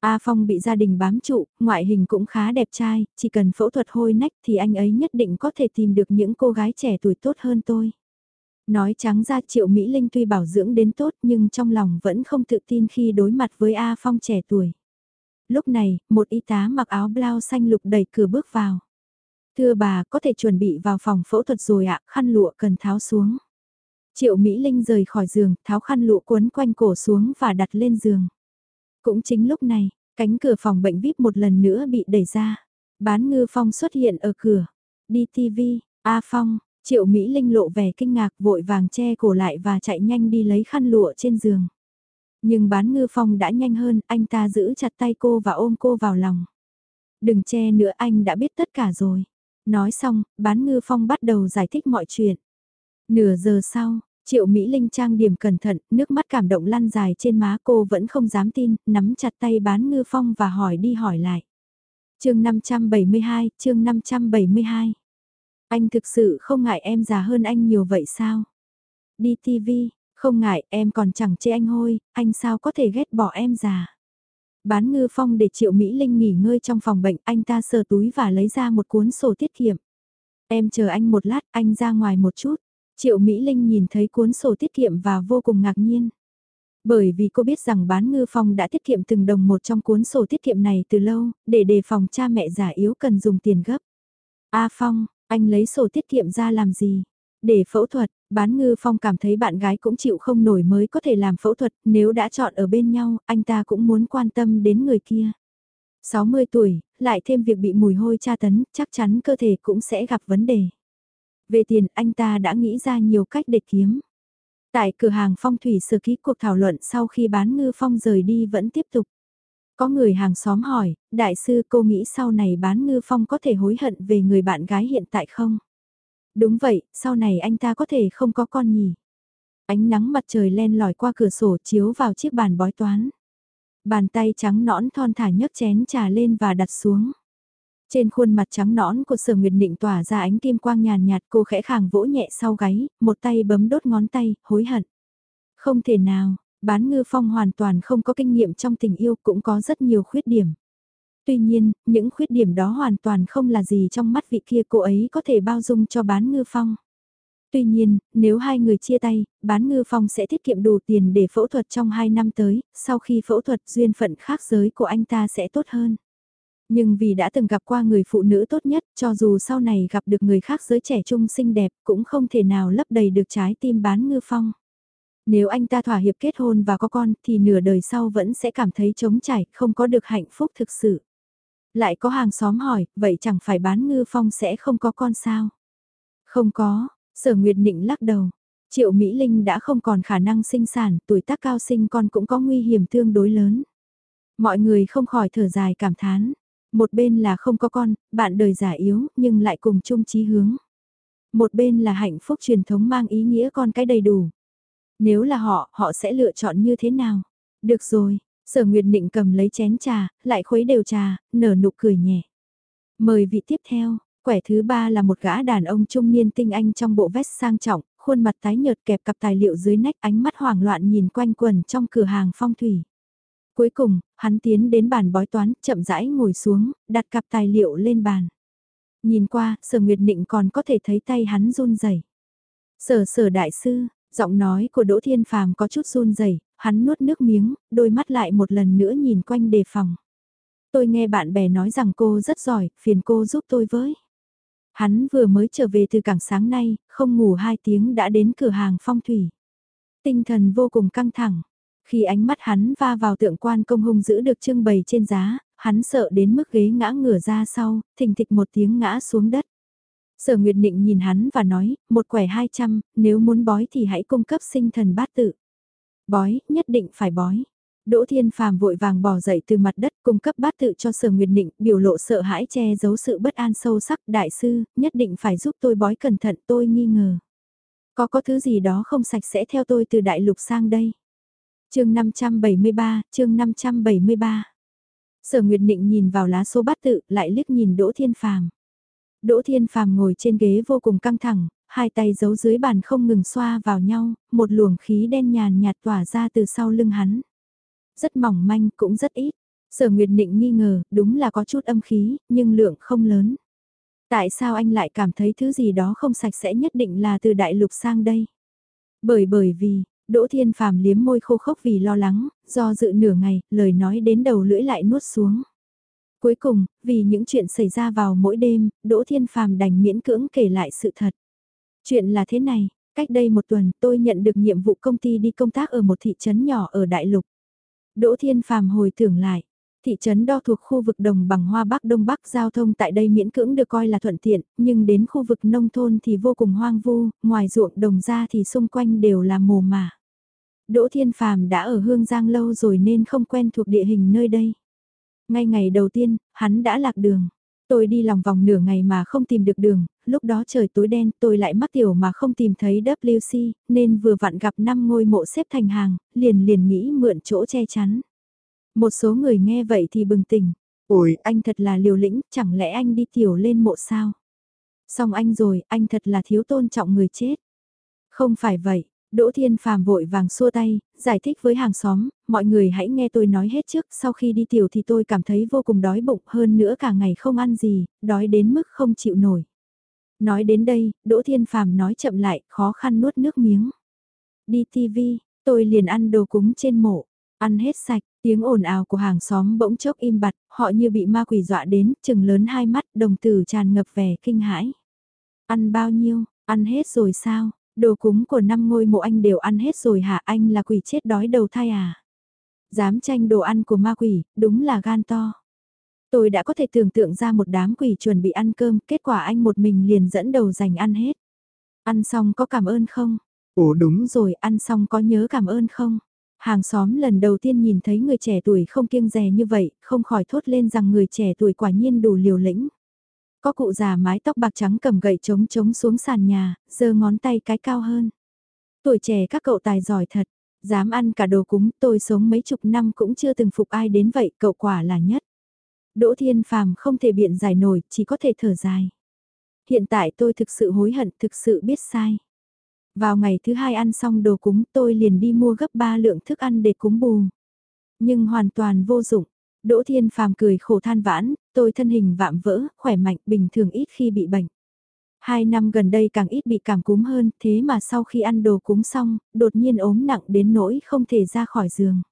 A Phong bị gia đình bám trụ, ngoại hình cũng khá đẹp trai, chỉ cần phẫu thuật hôi nách thì anh ấy nhất định có thể tìm được những cô gái trẻ tuổi tốt hơn tôi. Nói trắng ra Triệu Mỹ Linh tuy bảo dưỡng đến tốt nhưng trong lòng vẫn không tự tin khi đối mặt với A Phong trẻ tuổi. Lúc này, một y tá mặc áo blau xanh lục đẩy cửa bước vào. Thưa bà, có thể chuẩn bị vào phòng phẫu thuật rồi ạ, khăn lụa cần tháo xuống. Triệu Mỹ Linh rời khỏi giường, tháo khăn lụa quấn quanh cổ xuống và đặt lên giường. Cũng chính lúc này, cánh cửa phòng bệnh VIP một lần nữa bị đẩy ra. Bán ngư phong xuất hiện ở cửa. Đi TV, A Phong, Triệu Mỹ Linh lộ vẻ kinh ngạc vội vàng che cổ lại và chạy nhanh đi lấy khăn lụa trên giường. Nhưng bán ngư phong đã nhanh hơn, anh ta giữ chặt tay cô và ôm cô vào lòng. Đừng che nữa anh đã biết tất cả rồi. Nói xong, bán ngư phong bắt đầu giải thích mọi chuyện. Nửa giờ sau, Triệu Mỹ Linh trang điểm cẩn thận, nước mắt cảm động lăn dài trên má cô vẫn không dám tin, nắm chặt tay bán ngư phong và hỏi đi hỏi lại. chương 572, chương 572. Anh thực sự không ngại em già hơn anh nhiều vậy sao? Đi TV, không ngại em còn chẳng chê anh hôi, anh sao có thể ghét bỏ em già? Bán ngư phong để Triệu Mỹ Linh nghỉ ngơi trong phòng bệnh, anh ta sờ túi và lấy ra một cuốn sổ tiết kiệm. Em chờ anh một lát, anh ra ngoài một chút. Triệu Mỹ Linh nhìn thấy cuốn sổ tiết kiệm và vô cùng ngạc nhiên. Bởi vì cô biết rằng bán ngư phong đã tiết kiệm từng đồng một trong cuốn sổ tiết kiệm này từ lâu, để đề phòng cha mẹ già yếu cần dùng tiền gấp. A Phong, anh lấy sổ tiết kiệm ra làm gì? Để phẫu thuật, bán ngư phong cảm thấy bạn gái cũng chịu không nổi mới có thể làm phẫu thuật, nếu đã chọn ở bên nhau, anh ta cũng muốn quan tâm đến người kia. 60 tuổi, lại thêm việc bị mùi hôi tra tấn, chắc chắn cơ thể cũng sẽ gặp vấn đề. Về tiền, anh ta đã nghĩ ra nhiều cách để kiếm. Tại cửa hàng phong thủy sơ ký cuộc thảo luận sau khi bán ngư phong rời đi vẫn tiếp tục. Có người hàng xóm hỏi, đại sư cô nghĩ sau này bán ngư phong có thể hối hận về người bạn gái hiện tại không? Đúng vậy, sau này anh ta có thể không có con nhỉ? Ánh nắng mặt trời len lỏi qua cửa sổ chiếu vào chiếc bàn bói toán. Bàn tay trắng nõn thon thả nhấc chén trà lên và đặt xuống. Trên khuôn mặt trắng nõn của sở nguyệt định tỏa ra ánh kim quang nhàn nhạt cô khẽ khàng vỗ nhẹ sau gáy, một tay bấm đốt ngón tay, hối hận. Không thể nào, bán ngư phong hoàn toàn không có kinh nghiệm trong tình yêu cũng có rất nhiều khuyết điểm. Tuy nhiên, những khuyết điểm đó hoàn toàn không là gì trong mắt vị kia cô ấy có thể bao dung cho bán ngư phong. Tuy nhiên, nếu hai người chia tay, bán ngư phong sẽ tiết kiệm đủ tiền để phẫu thuật trong hai năm tới, sau khi phẫu thuật duyên phận khác giới của anh ta sẽ tốt hơn. Nhưng vì đã từng gặp qua người phụ nữ tốt nhất, cho dù sau này gặp được người khác giới trẻ trung xinh đẹp, cũng không thể nào lấp đầy được trái tim bán ngư phong. Nếu anh ta thỏa hiệp kết hôn và có con, thì nửa đời sau vẫn sẽ cảm thấy trống trải, không có được hạnh phúc thực sự. Lại có hàng xóm hỏi, vậy chẳng phải bán ngư phong sẽ không có con sao? Không có, sở nguyệt định lắc đầu. Triệu Mỹ Linh đã không còn khả năng sinh sản, tuổi tác cao sinh con cũng có nguy hiểm tương đối lớn. Mọi người không khỏi thở dài cảm thán. Một bên là không có con, bạn đời già yếu, nhưng lại cùng chung chí hướng. Một bên là hạnh phúc truyền thống mang ý nghĩa con cái đầy đủ. Nếu là họ, họ sẽ lựa chọn như thế nào? Được rồi, sở nguyệt định cầm lấy chén trà, lại khuấy đều trà, nở nụ cười nhẹ. Mời vị tiếp theo, quẻ thứ ba là một gã đàn ông trung niên tinh anh trong bộ vest sang trọng, khuôn mặt tái nhợt kẹp cặp tài liệu dưới nách ánh mắt hoảng loạn nhìn quanh quần trong cửa hàng phong thủy. Cuối cùng, hắn tiến đến bàn bói toán, chậm rãi ngồi xuống, đặt cặp tài liệu lên bàn. Nhìn qua, sở nguyệt định còn có thể thấy tay hắn run rẩy. Sở sở đại sư, giọng nói của Đỗ Thiên Phàm có chút run rẩy, hắn nuốt nước miếng, đôi mắt lại một lần nữa nhìn quanh đề phòng. Tôi nghe bạn bè nói rằng cô rất giỏi, phiền cô giúp tôi với. Hắn vừa mới trở về từ cảng sáng nay, không ngủ hai tiếng đã đến cửa hàng phong thủy. Tinh thần vô cùng căng thẳng. Khi ánh mắt hắn va vào tượng quan công hung giữ được trưng bày trên giá, hắn sợ đến mức ghế ngã ngửa ra sau, thình thịch một tiếng ngã xuống đất. Sở Nguyệt Định nhìn hắn và nói, một quẻ 200, nếu muốn bói thì hãy cung cấp sinh thần bát tự. Bói, nhất định phải bói. Đỗ Thiên Phàm vội vàng bò dậy từ mặt đất cung cấp bát tự cho Sở Nguyệt Định, biểu lộ sợ hãi che giấu sự bất an sâu sắc. Đại sư, nhất định phải giúp tôi bói cẩn thận tôi nghi ngờ. Có có thứ gì đó không sạch sẽ theo tôi từ đại lục sang đây chương 573, chương 573. Sở Nguyệt Nịnh nhìn vào lá số bát tự, lại liếc nhìn Đỗ Thiên Phàm. Đỗ Thiên Phàm ngồi trên ghế vô cùng căng thẳng, hai tay giấu dưới bàn không ngừng xoa vào nhau, một luồng khí đen nhàn nhạt tỏa ra từ sau lưng hắn. Rất mỏng manh cũng rất ít. Sở Nguyệt Định nghi ngờ, đúng là có chút âm khí, nhưng lượng không lớn. Tại sao anh lại cảm thấy thứ gì đó không sạch sẽ nhất định là từ đại lục sang đây? Bởi bởi vì, Đỗ Thiên Phàm liếm môi khô khốc vì lo lắng, do dự nửa ngày, lời nói đến đầu lưỡi lại nuốt xuống. Cuối cùng, vì những chuyện xảy ra vào mỗi đêm, Đỗ Thiên Phàm đành miễn cưỡng kể lại sự thật. Chuyện là thế này, cách đây một tuần tôi nhận được nhiệm vụ công ty đi công tác ở một thị trấn nhỏ ở Đại Lục. Đỗ Thiên Phàm hồi tưởng lại, Thị trấn đo thuộc khu vực đồng bằng Hoa Bắc Đông Bắc giao thông tại đây miễn cưỡng được coi là thuận tiện, nhưng đến khu vực nông thôn thì vô cùng hoang vu, ngoài ruộng đồng ra thì xung quanh đều là mồ mả. Đỗ Thiên Phàm đã ở Hương Giang lâu rồi nên không quen thuộc địa hình nơi đây. Ngay ngày đầu tiên, hắn đã lạc đường. Tôi đi lòng vòng nửa ngày mà không tìm được đường, lúc đó trời tối đen tôi lại mắc tiểu mà không tìm thấy WC, nên vừa vặn gặp 5 ngôi mộ xếp thành hàng, liền liền nghĩ mượn chỗ che chắn. Một số người nghe vậy thì bừng tỉnh. Ôi, anh thật là liều lĩnh, chẳng lẽ anh đi tiểu lên mộ sao? Xong anh rồi, anh thật là thiếu tôn trọng người chết. Không phải vậy, Đỗ Thiên Phàm vội vàng xua tay, giải thích với hàng xóm, mọi người hãy nghe tôi nói hết trước, sau khi đi tiểu thì tôi cảm thấy vô cùng đói bụng hơn nữa cả ngày không ăn gì, đói đến mức không chịu nổi. Nói đến đây, Đỗ Thiên Phàm nói chậm lại, khó khăn nuốt nước miếng. Đi TV, tôi liền ăn đồ cúng trên mộ, ăn hết sạch, tiếng ồn ào của hàng xóm bỗng chốc im bặt, họ như bị ma quỷ dọa đến, chừng lớn hai mắt, đồng tử tràn ngập vẻ kinh hãi. Ăn bao nhiêu, ăn hết rồi sao? Đồ cúng của năm ngôi mộ anh đều ăn hết rồi hả anh là quỷ chết đói đầu thai à? Dám tranh đồ ăn của ma quỷ, đúng là gan to. Tôi đã có thể tưởng tượng ra một đám quỷ chuẩn bị ăn cơm, kết quả anh một mình liền dẫn đầu dành ăn hết. Ăn xong có cảm ơn không? Ồ đúng rồi, ăn xong có nhớ cảm ơn không? Hàng xóm lần đầu tiên nhìn thấy người trẻ tuổi không kiêng rè như vậy, không khỏi thốt lên rằng người trẻ tuổi quả nhiên đủ liều lĩnh. Có cụ già mái tóc bạc trắng cầm gậy trống trống xuống sàn nhà, giơ ngón tay cái cao hơn. Tuổi trẻ các cậu tài giỏi thật, dám ăn cả đồ cúng, tôi sống mấy chục năm cũng chưa từng phục ai đến vậy, cậu quả là nhất. Đỗ Thiên Phàm không thể biện giải nổi, chỉ có thể thở dài. Hiện tại tôi thực sự hối hận, thực sự biết sai. Vào ngày thứ hai ăn xong đồ cúng tôi liền đi mua gấp 3 lượng thức ăn để cúng bù. Nhưng hoàn toàn vô dụng. Đỗ Thiên Phàm cười khổ than vãn, tôi thân hình vạm vỡ, khỏe mạnh, bình thường ít khi bị bệnh. Hai năm gần đây càng ít bị cảm cúm hơn, thế mà sau khi ăn đồ cúng xong, đột nhiên ốm nặng đến nỗi không thể ra khỏi giường.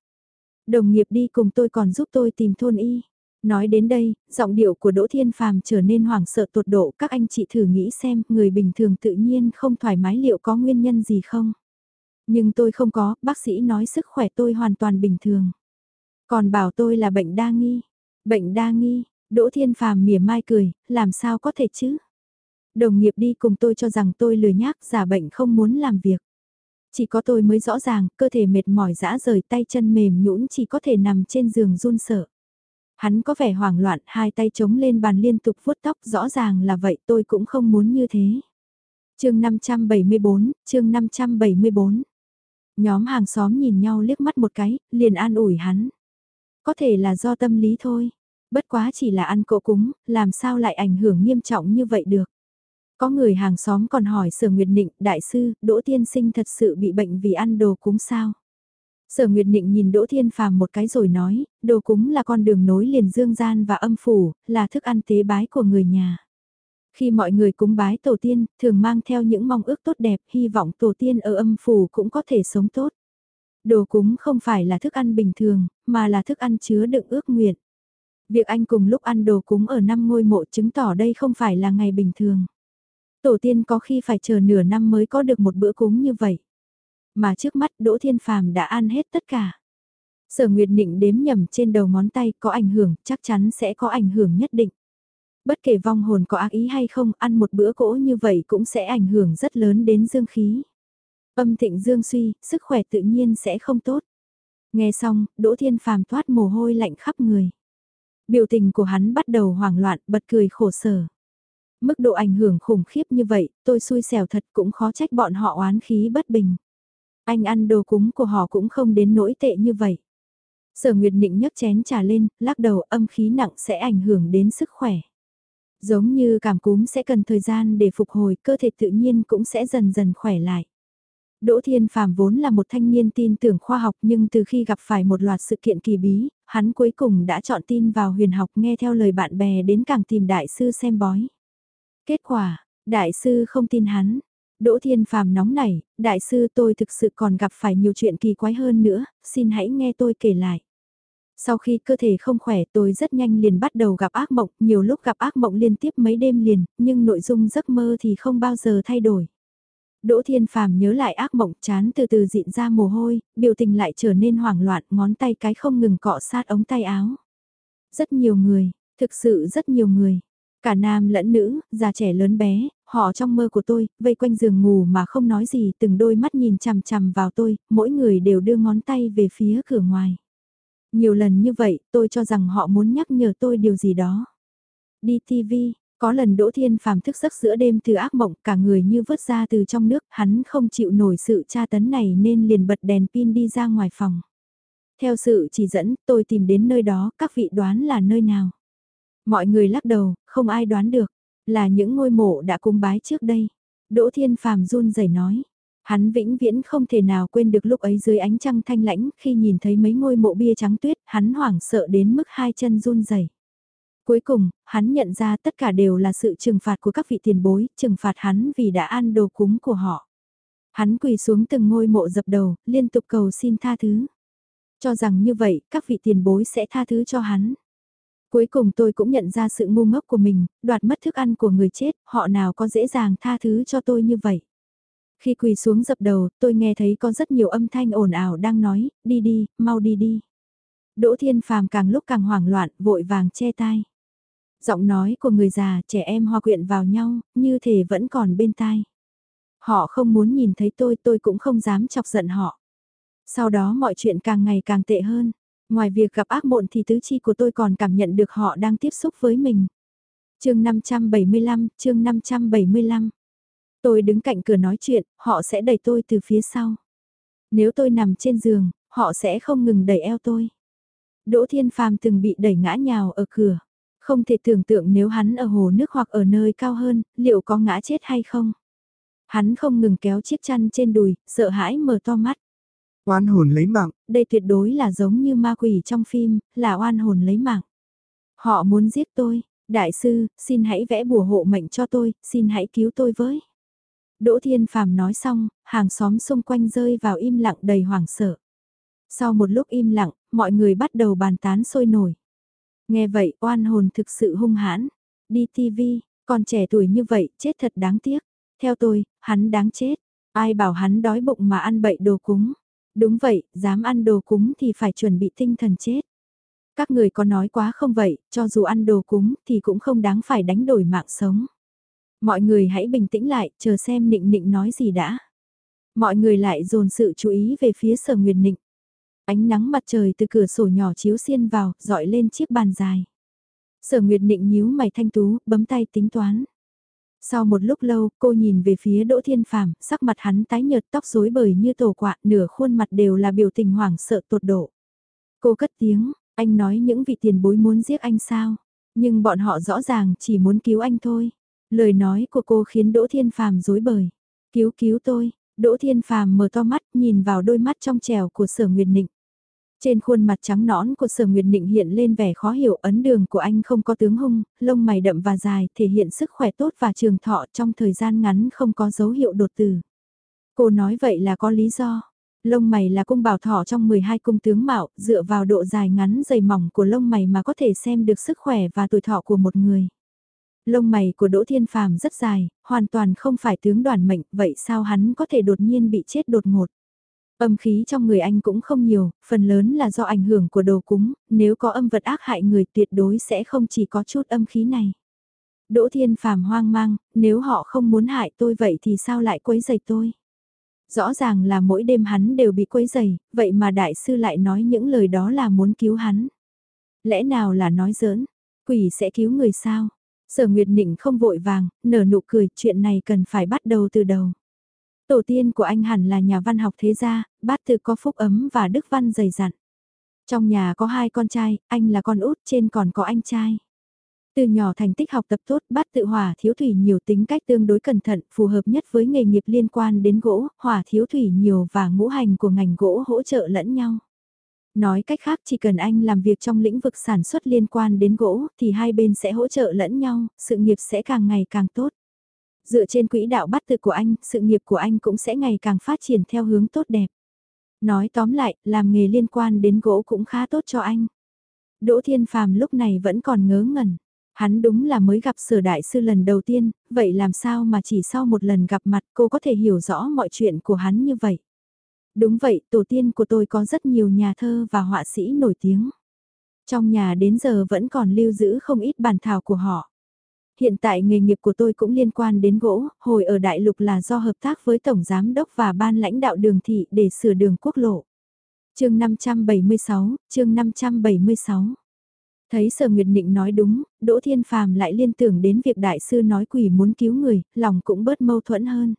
Đồng nghiệp đi cùng tôi còn giúp tôi tìm thôn y. Nói đến đây, giọng điệu của Đỗ Thiên Phàm trở nên hoảng sợ tột độ, các anh chị thử nghĩ xem, người bình thường tự nhiên không thoải mái liệu có nguyên nhân gì không? Nhưng tôi không có, bác sĩ nói sức khỏe tôi hoàn toàn bình thường. Còn bảo tôi là bệnh đa nghi. Bệnh đa nghi, Đỗ Thiên Phàm mỉa mai cười, làm sao có thể chứ? Đồng nghiệp đi cùng tôi cho rằng tôi lười nhác giả bệnh không muốn làm việc. Chỉ có tôi mới rõ ràng, cơ thể mệt mỏi dã rời tay chân mềm nhũn chỉ có thể nằm trên giường run sợ. Hắn có vẻ hoảng loạn, hai tay chống lên bàn liên tục vuốt tóc, rõ ràng là vậy tôi cũng không muốn như thế. chương 574, chương 574. Nhóm hàng xóm nhìn nhau liếc mắt một cái, liền an ủi hắn. Có thể là do tâm lý thôi. Bất quá chỉ là ăn cỗ cúng, làm sao lại ảnh hưởng nghiêm trọng như vậy được. Có người hàng xóm còn hỏi Sở Nguyệt Nịnh, đại sư, Đỗ Tiên Sinh thật sự bị bệnh vì ăn đồ cúng sao? Sở Nguyệt Nịnh nhìn Đỗ Thiên Phàm một cái rồi nói, đồ cúng là con đường nối liền dương gian và âm phủ, là thức ăn tế bái của người nhà. Khi mọi người cúng bái tổ tiên, thường mang theo những mong ước tốt đẹp, hy vọng tổ tiên ở âm phủ cũng có thể sống tốt. Đồ cúng không phải là thức ăn bình thường, mà là thức ăn chứa đựng ước nguyện. Việc anh cùng lúc ăn đồ cúng ở năm ngôi mộ chứng tỏ đây không phải là ngày bình thường. Tổ tiên có khi phải chờ nửa năm mới có được một bữa cúng như vậy. Mà trước mắt Đỗ Thiên Phàm đã ăn hết tất cả. Sở Nguyệt Nịnh đếm nhầm trên đầu ngón tay có ảnh hưởng, chắc chắn sẽ có ảnh hưởng nhất định. Bất kể vong hồn có ác ý hay không, ăn một bữa cỗ như vậy cũng sẽ ảnh hưởng rất lớn đến dương khí. Âm thịnh dương suy, sức khỏe tự nhiên sẽ không tốt. Nghe xong, Đỗ Thiên Phàm thoát mồ hôi lạnh khắp người. Biểu tình của hắn bắt đầu hoảng loạn, bật cười khổ sở. Mức độ ảnh hưởng khủng khiếp như vậy, tôi xui xẻo thật cũng khó trách bọn họ oán khí bất bình. Anh ăn đồ cúng của họ cũng không đến nỗi tệ như vậy. Sở Nguyệt Nịnh nhấc chén trà lên, lắc đầu âm khí nặng sẽ ảnh hưởng đến sức khỏe. Giống như cảm cúm sẽ cần thời gian để phục hồi, cơ thể tự nhiên cũng sẽ dần dần khỏe lại. Đỗ Thiên Phàm vốn là một thanh niên tin tưởng khoa học nhưng từ khi gặp phải một loạt sự kiện kỳ bí, hắn cuối cùng đã chọn tin vào huyền học nghe theo lời bạn bè đến càng tìm đại sư xem bói. Kết quả, đại sư không tin hắn. Đỗ Thiên Phàm nóng nảy, đại sư tôi thực sự còn gặp phải nhiều chuyện kỳ quái hơn nữa, xin hãy nghe tôi kể lại. Sau khi cơ thể không khỏe tôi rất nhanh liền bắt đầu gặp ác mộng, nhiều lúc gặp ác mộng liên tiếp mấy đêm liền, nhưng nội dung giấc mơ thì không bao giờ thay đổi. Đỗ Thiên Phàm nhớ lại ác mộng chán từ từ dịn ra mồ hôi, biểu tình lại trở nên hoảng loạn, ngón tay cái không ngừng cọ sát ống tay áo. Rất nhiều người, thực sự rất nhiều người. Cả nam lẫn nữ, già trẻ lớn bé, họ trong mơ của tôi, vây quanh giường ngủ mà không nói gì, từng đôi mắt nhìn chằm chằm vào tôi, mỗi người đều đưa ngón tay về phía cửa ngoài. Nhiều lần như vậy, tôi cho rằng họ muốn nhắc nhở tôi điều gì đó. Đi TV, có lần Đỗ Thiên Phàm thức giấc giữa đêm từ ác mộng, cả người như vớt ra từ trong nước, hắn không chịu nổi sự tra tấn này nên liền bật đèn pin đi ra ngoài phòng. Theo sự chỉ dẫn, tôi tìm đến nơi đó, các vị đoán là nơi nào. Mọi người lắc đầu, không ai đoán được, là những ngôi mộ đã cung bái trước đây. Đỗ Thiên Phàm run rẩy nói. Hắn vĩnh viễn không thể nào quên được lúc ấy dưới ánh trăng thanh lãnh khi nhìn thấy mấy ngôi mộ bia trắng tuyết, hắn hoảng sợ đến mức hai chân run rẩy. Cuối cùng, hắn nhận ra tất cả đều là sự trừng phạt của các vị tiền bối, trừng phạt hắn vì đã ăn đồ cúng của họ. Hắn quỳ xuống từng ngôi mộ dập đầu, liên tục cầu xin tha thứ. Cho rằng như vậy, các vị tiền bối sẽ tha thứ cho hắn. Cuối cùng tôi cũng nhận ra sự ngu ngốc của mình, đoạt mất thức ăn của người chết, họ nào có dễ dàng tha thứ cho tôi như vậy. Khi quỳ xuống dập đầu, tôi nghe thấy có rất nhiều âm thanh ồn ào đang nói, đi đi, mau đi đi. Đỗ Thiên Phàm càng lúc càng hoảng loạn, vội vàng che tai. Giọng nói của người già, trẻ em hòa quyện vào nhau, như thể vẫn còn bên tai. Họ không muốn nhìn thấy tôi, tôi cũng không dám chọc giận họ. Sau đó mọi chuyện càng ngày càng tệ hơn. Ngoài việc gặp ác mộng thì tứ chi của tôi còn cảm nhận được họ đang tiếp xúc với mình. chương 575, chương 575. Tôi đứng cạnh cửa nói chuyện, họ sẽ đẩy tôi từ phía sau. Nếu tôi nằm trên giường, họ sẽ không ngừng đẩy eo tôi. Đỗ Thiên Phàm từng bị đẩy ngã nhào ở cửa. Không thể tưởng tượng nếu hắn ở hồ nước hoặc ở nơi cao hơn, liệu có ngã chết hay không. Hắn không ngừng kéo chiếc chăn trên đùi, sợ hãi mở to mắt. Oan hồn lấy mạng. Đây tuyệt đối là giống như ma quỷ trong phim, là oan hồn lấy mạng. Họ muốn giết tôi, đại sư, xin hãy vẽ bùa hộ mệnh cho tôi, xin hãy cứu tôi với. Đỗ Thiên Phàm nói xong, hàng xóm xung quanh rơi vào im lặng đầy hoảng sợ. Sau một lúc im lặng, mọi người bắt đầu bàn tán sôi nổi. Nghe vậy oan hồn thực sự hung hãn. Đi TV, còn trẻ tuổi như vậy, chết thật đáng tiếc. Theo tôi, hắn đáng chết. Ai bảo hắn đói bụng mà ăn bậy đồ cúng. Đúng vậy, dám ăn đồ cúng thì phải chuẩn bị tinh thần chết. Các người có nói quá không vậy, cho dù ăn đồ cúng thì cũng không đáng phải đánh đổi mạng sống. Mọi người hãy bình tĩnh lại, chờ xem nịnh nịnh nói gì đã. Mọi người lại dồn sự chú ý về phía sở nguyệt nịnh. Ánh nắng mặt trời từ cửa sổ nhỏ chiếu xiên vào, dọi lên chiếc bàn dài. Sở Nguyệt Nịnh nhíu mày thanh tú, bấm tay tính toán. Sau một lúc lâu, cô nhìn về phía Đỗ Thiên Phàm, sắc mặt hắn tái nhợt tóc rối bời như tổ quạ, nửa khuôn mặt đều là biểu tình hoảng sợ tột độ. Cô cất tiếng, anh nói những vị tiền bối muốn giết anh sao? Nhưng bọn họ rõ ràng chỉ muốn cứu anh thôi. Lời nói của cô khiến Đỗ Thiên Phàm rối bời. Cứu cứu tôi, Đỗ Thiên Phàm mở to mắt nhìn vào đôi mắt trong trèo của Sở Nguyệt Nịnh. Trên khuôn mặt trắng nõn của Sở Nguyệt Nịnh hiện lên vẻ khó hiểu ấn đường của anh không có tướng hung, lông mày đậm và dài, thể hiện sức khỏe tốt và trường thọ trong thời gian ngắn không có dấu hiệu đột tử. Cô nói vậy là có lý do. Lông mày là cung bảo thọ trong 12 cung tướng mạo, dựa vào độ dài ngắn dày mỏng của lông mày mà có thể xem được sức khỏe và tuổi thọ của một người. Lông mày của Đỗ Thiên Phàm rất dài, hoàn toàn không phải tướng đoàn mệnh, vậy sao hắn có thể đột nhiên bị chết đột ngột? Âm khí trong người anh cũng không nhiều, phần lớn là do ảnh hưởng của đồ cúng, nếu có âm vật ác hại người tuyệt đối sẽ không chỉ có chút âm khí này. Đỗ Thiên Phàm hoang mang, nếu họ không muốn hại tôi vậy thì sao lại quấy rầy tôi? Rõ ràng là mỗi đêm hắn đều bị quấy rầy, vậy mà đại sư lại nói những lời đó là muốn cứu hắn. Lẽ nào là nói giỡn, quỷ sẽ cứu người sao? Sở Nguyệt Nịnh không vội vàng, nở nụ cười, chuyện này cần phải bắt đầu từ đầu. Tổ tiên của anh hẳn là nhà văn học thế gia, bát tự có phúc ấm và đức văn dày dặn. Trong nhà có hai con trai, anh là con út, trên còn có anh trai. Từ nhỏ thành tích học tập tốt, bát tự hỏa thiếu thủy nhiều tính cách tương đối cẩn thận, phù hợp nhất với nghề nghiệp liên quan đến gỗ, hỏa thiếu thủy nhiều và ngũ hành của ngành gỗ hỗ trợ lẫn nhau. Nói cách khác chỉ cần anh làm việc trong lĩnh vực sản xuất liên quan đến gỗ thì hai bên sẽ hỗ trợ lẫn nhau, sự nghiệp sẽ càng ngày càng tốt. Dựa trên quỹ đạo bắt tự của anh, sự nghiệp của anh cũng sẽ ngày càng phát triển theo hướng tốt đẹp. Nói tóm lại, làm nghề liên quan đến gỗ cũng khá tốt cho anh. Đỗ Thiên Phàm lúc này vẫn còn ngớ ngẩn. Hắn đúng là mới gặp sở đại sư lần đầu tiên, vậy làm sao mà chỉ sau một lần gặp mặt cô có thể hiểu rõ mọi chuyện của hắn như vậy. Đúng vậy, tổ tiên của tôi có rất nhiều nhà thơ và họa sĩ nổi tiếng. Trong nhà đến giờ vẫn còn lưu giữ không ít bản thảo của họ. Hiện tại nghề nghiệp của tôi cũng liên quan đến gỗ, hồi ở Đại Lục là do hợp tác với Tổng Giám đốc và Ban lãnh đạo đường thị để sửa đường quốc lộ. chương 576, chương 576 Thấy Sở Nguyệt Nịnh nói đúng, Đỗ Thiên Phàm lại liên tưởng đến việc đại sư nói quỷ muốn cứu người, lòng cũng bớt mâu thuẫn hơn.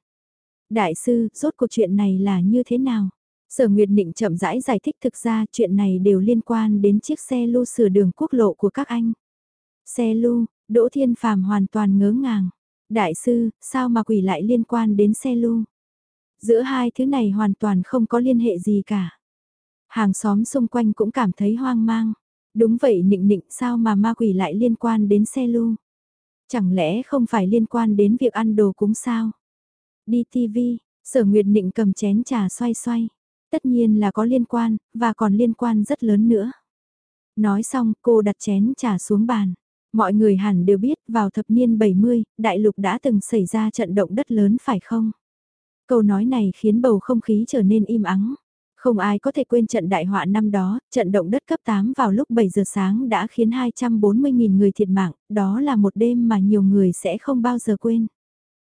Đại sư, rốt cuộc chuyện này là như thế nào? Sở Nguyệt Nịnh chậm rãi giải thích thực ra chuyện này đều liên quan đến chiếc xe lưu sửa đường quốc lộ của các anh. Xe lưu, Đỗ Thiên Phàm hoàn toàn ngớ ngàng. Đại sư, sao mà quỷ lại liên quan đến xe lưu? Giữa hai thứ này hoàn toàn không có liên hệ gì cả. Hàng xóm xung quanh cũng cảm thấy hoang mang. Đúng vậy nịnh nịnh sao mà ma quỷ lại liên quan đến xe lưu? Chẳng lẽ không phải liên quan đến việc ăn đồ cúng sao? Đi TV, sở nguyệt nịnh cầm chén trà xoay xoay. Tất nhiên là có liên quan, và còn liên quan rất lớn nữa. Nói xong cô đặt chén trà xuống bàn. Mọi người hẳn đều biết vào thập niên 70, đại lục đã từng xảy ra trận động đất lớn phải không? Câu nói này khiến bầu không khí trở nên im ắng. Không ai có thể quên trận đại họa năm đó, trận động đất cấp 8 vào lúc 7 giờ sáng đã khiến 240.000 người thiệt mạng, đó là một đêm mà nhiều người sẽ không bao giờ quên.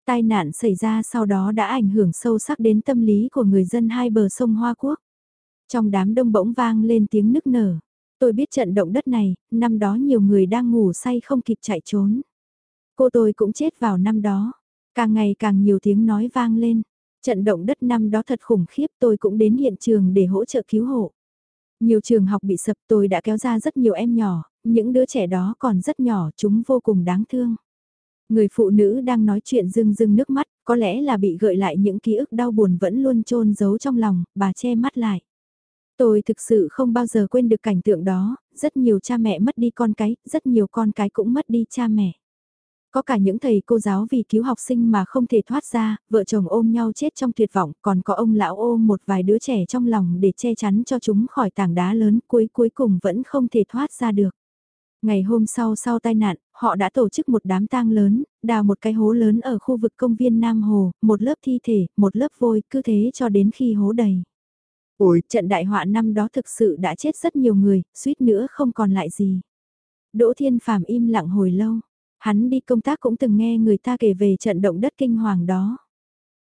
Tai nạn xảy ra sau đó đã ảnh hưởng sâu sắc đến tâm lý của người dân hai bờ sông Hoa Quốc. Trong đám đông bỗng vang lên tiếng nức nở. Tôi biết trận động đất này, năm đó nhiều người đang ngủ say không kịp chạy trốn. Cô tôi cũng chết vào năm đó. Càng ngày càng nhiều tiếng nói vang lên. Trận động đất năm đó thật khủng khiếp tôi cũng đến hiện trường để hỗ trợ cứu hộ. Nhiều trường học bị sập tôi đã kéo ra rất nhiều em nhỏ, những đứa trẻ đó còn rất nhỏ chúng vô cùng đáng thương. Người phụ nữ đang nói chuyện rưng rưng nước mắt, có lẽ là bị gợi lại những ký ức đau buồn vẫn luôn chôn giấu trong lòng, bà che mắt lại. Tôi thực sự không bao giờ quên được cảnh tượng đó, rất nhiều cha mẹ mất đi con cái, rất nhiều con cái cũng mất đi cha mẹ. Có cả những thầy cô giáo vì cứu học sinh mà không thể thoát ra, vợ chồng ôm nhau chết trong tuyệt vọng, còn có ông lão ôm một vài đứa trẻ trong lòng để che chắn cho chúng khỏi tảng đá lớn cuối cuối cùng vẫn không thể thoát ra được. Ngày hôm sau sau tai nạn, họ đã tổ chức một đám tang lớn, đào một cái hố lớn ở khu vực công viên Nam Hồ, một lớp thi thể, một lớp vôi, cứ thế cho đến khi hố đầy. Ôi, trận đại họa năm đó thực sự đã chết rất nhiều người, suýt nữa không còn lại gì. Đỗ Thiên Phàm im lặng hồi lâu, hắn đi công tác cũng từng nghe người ta kể về trận động đất kinh hoàng đó.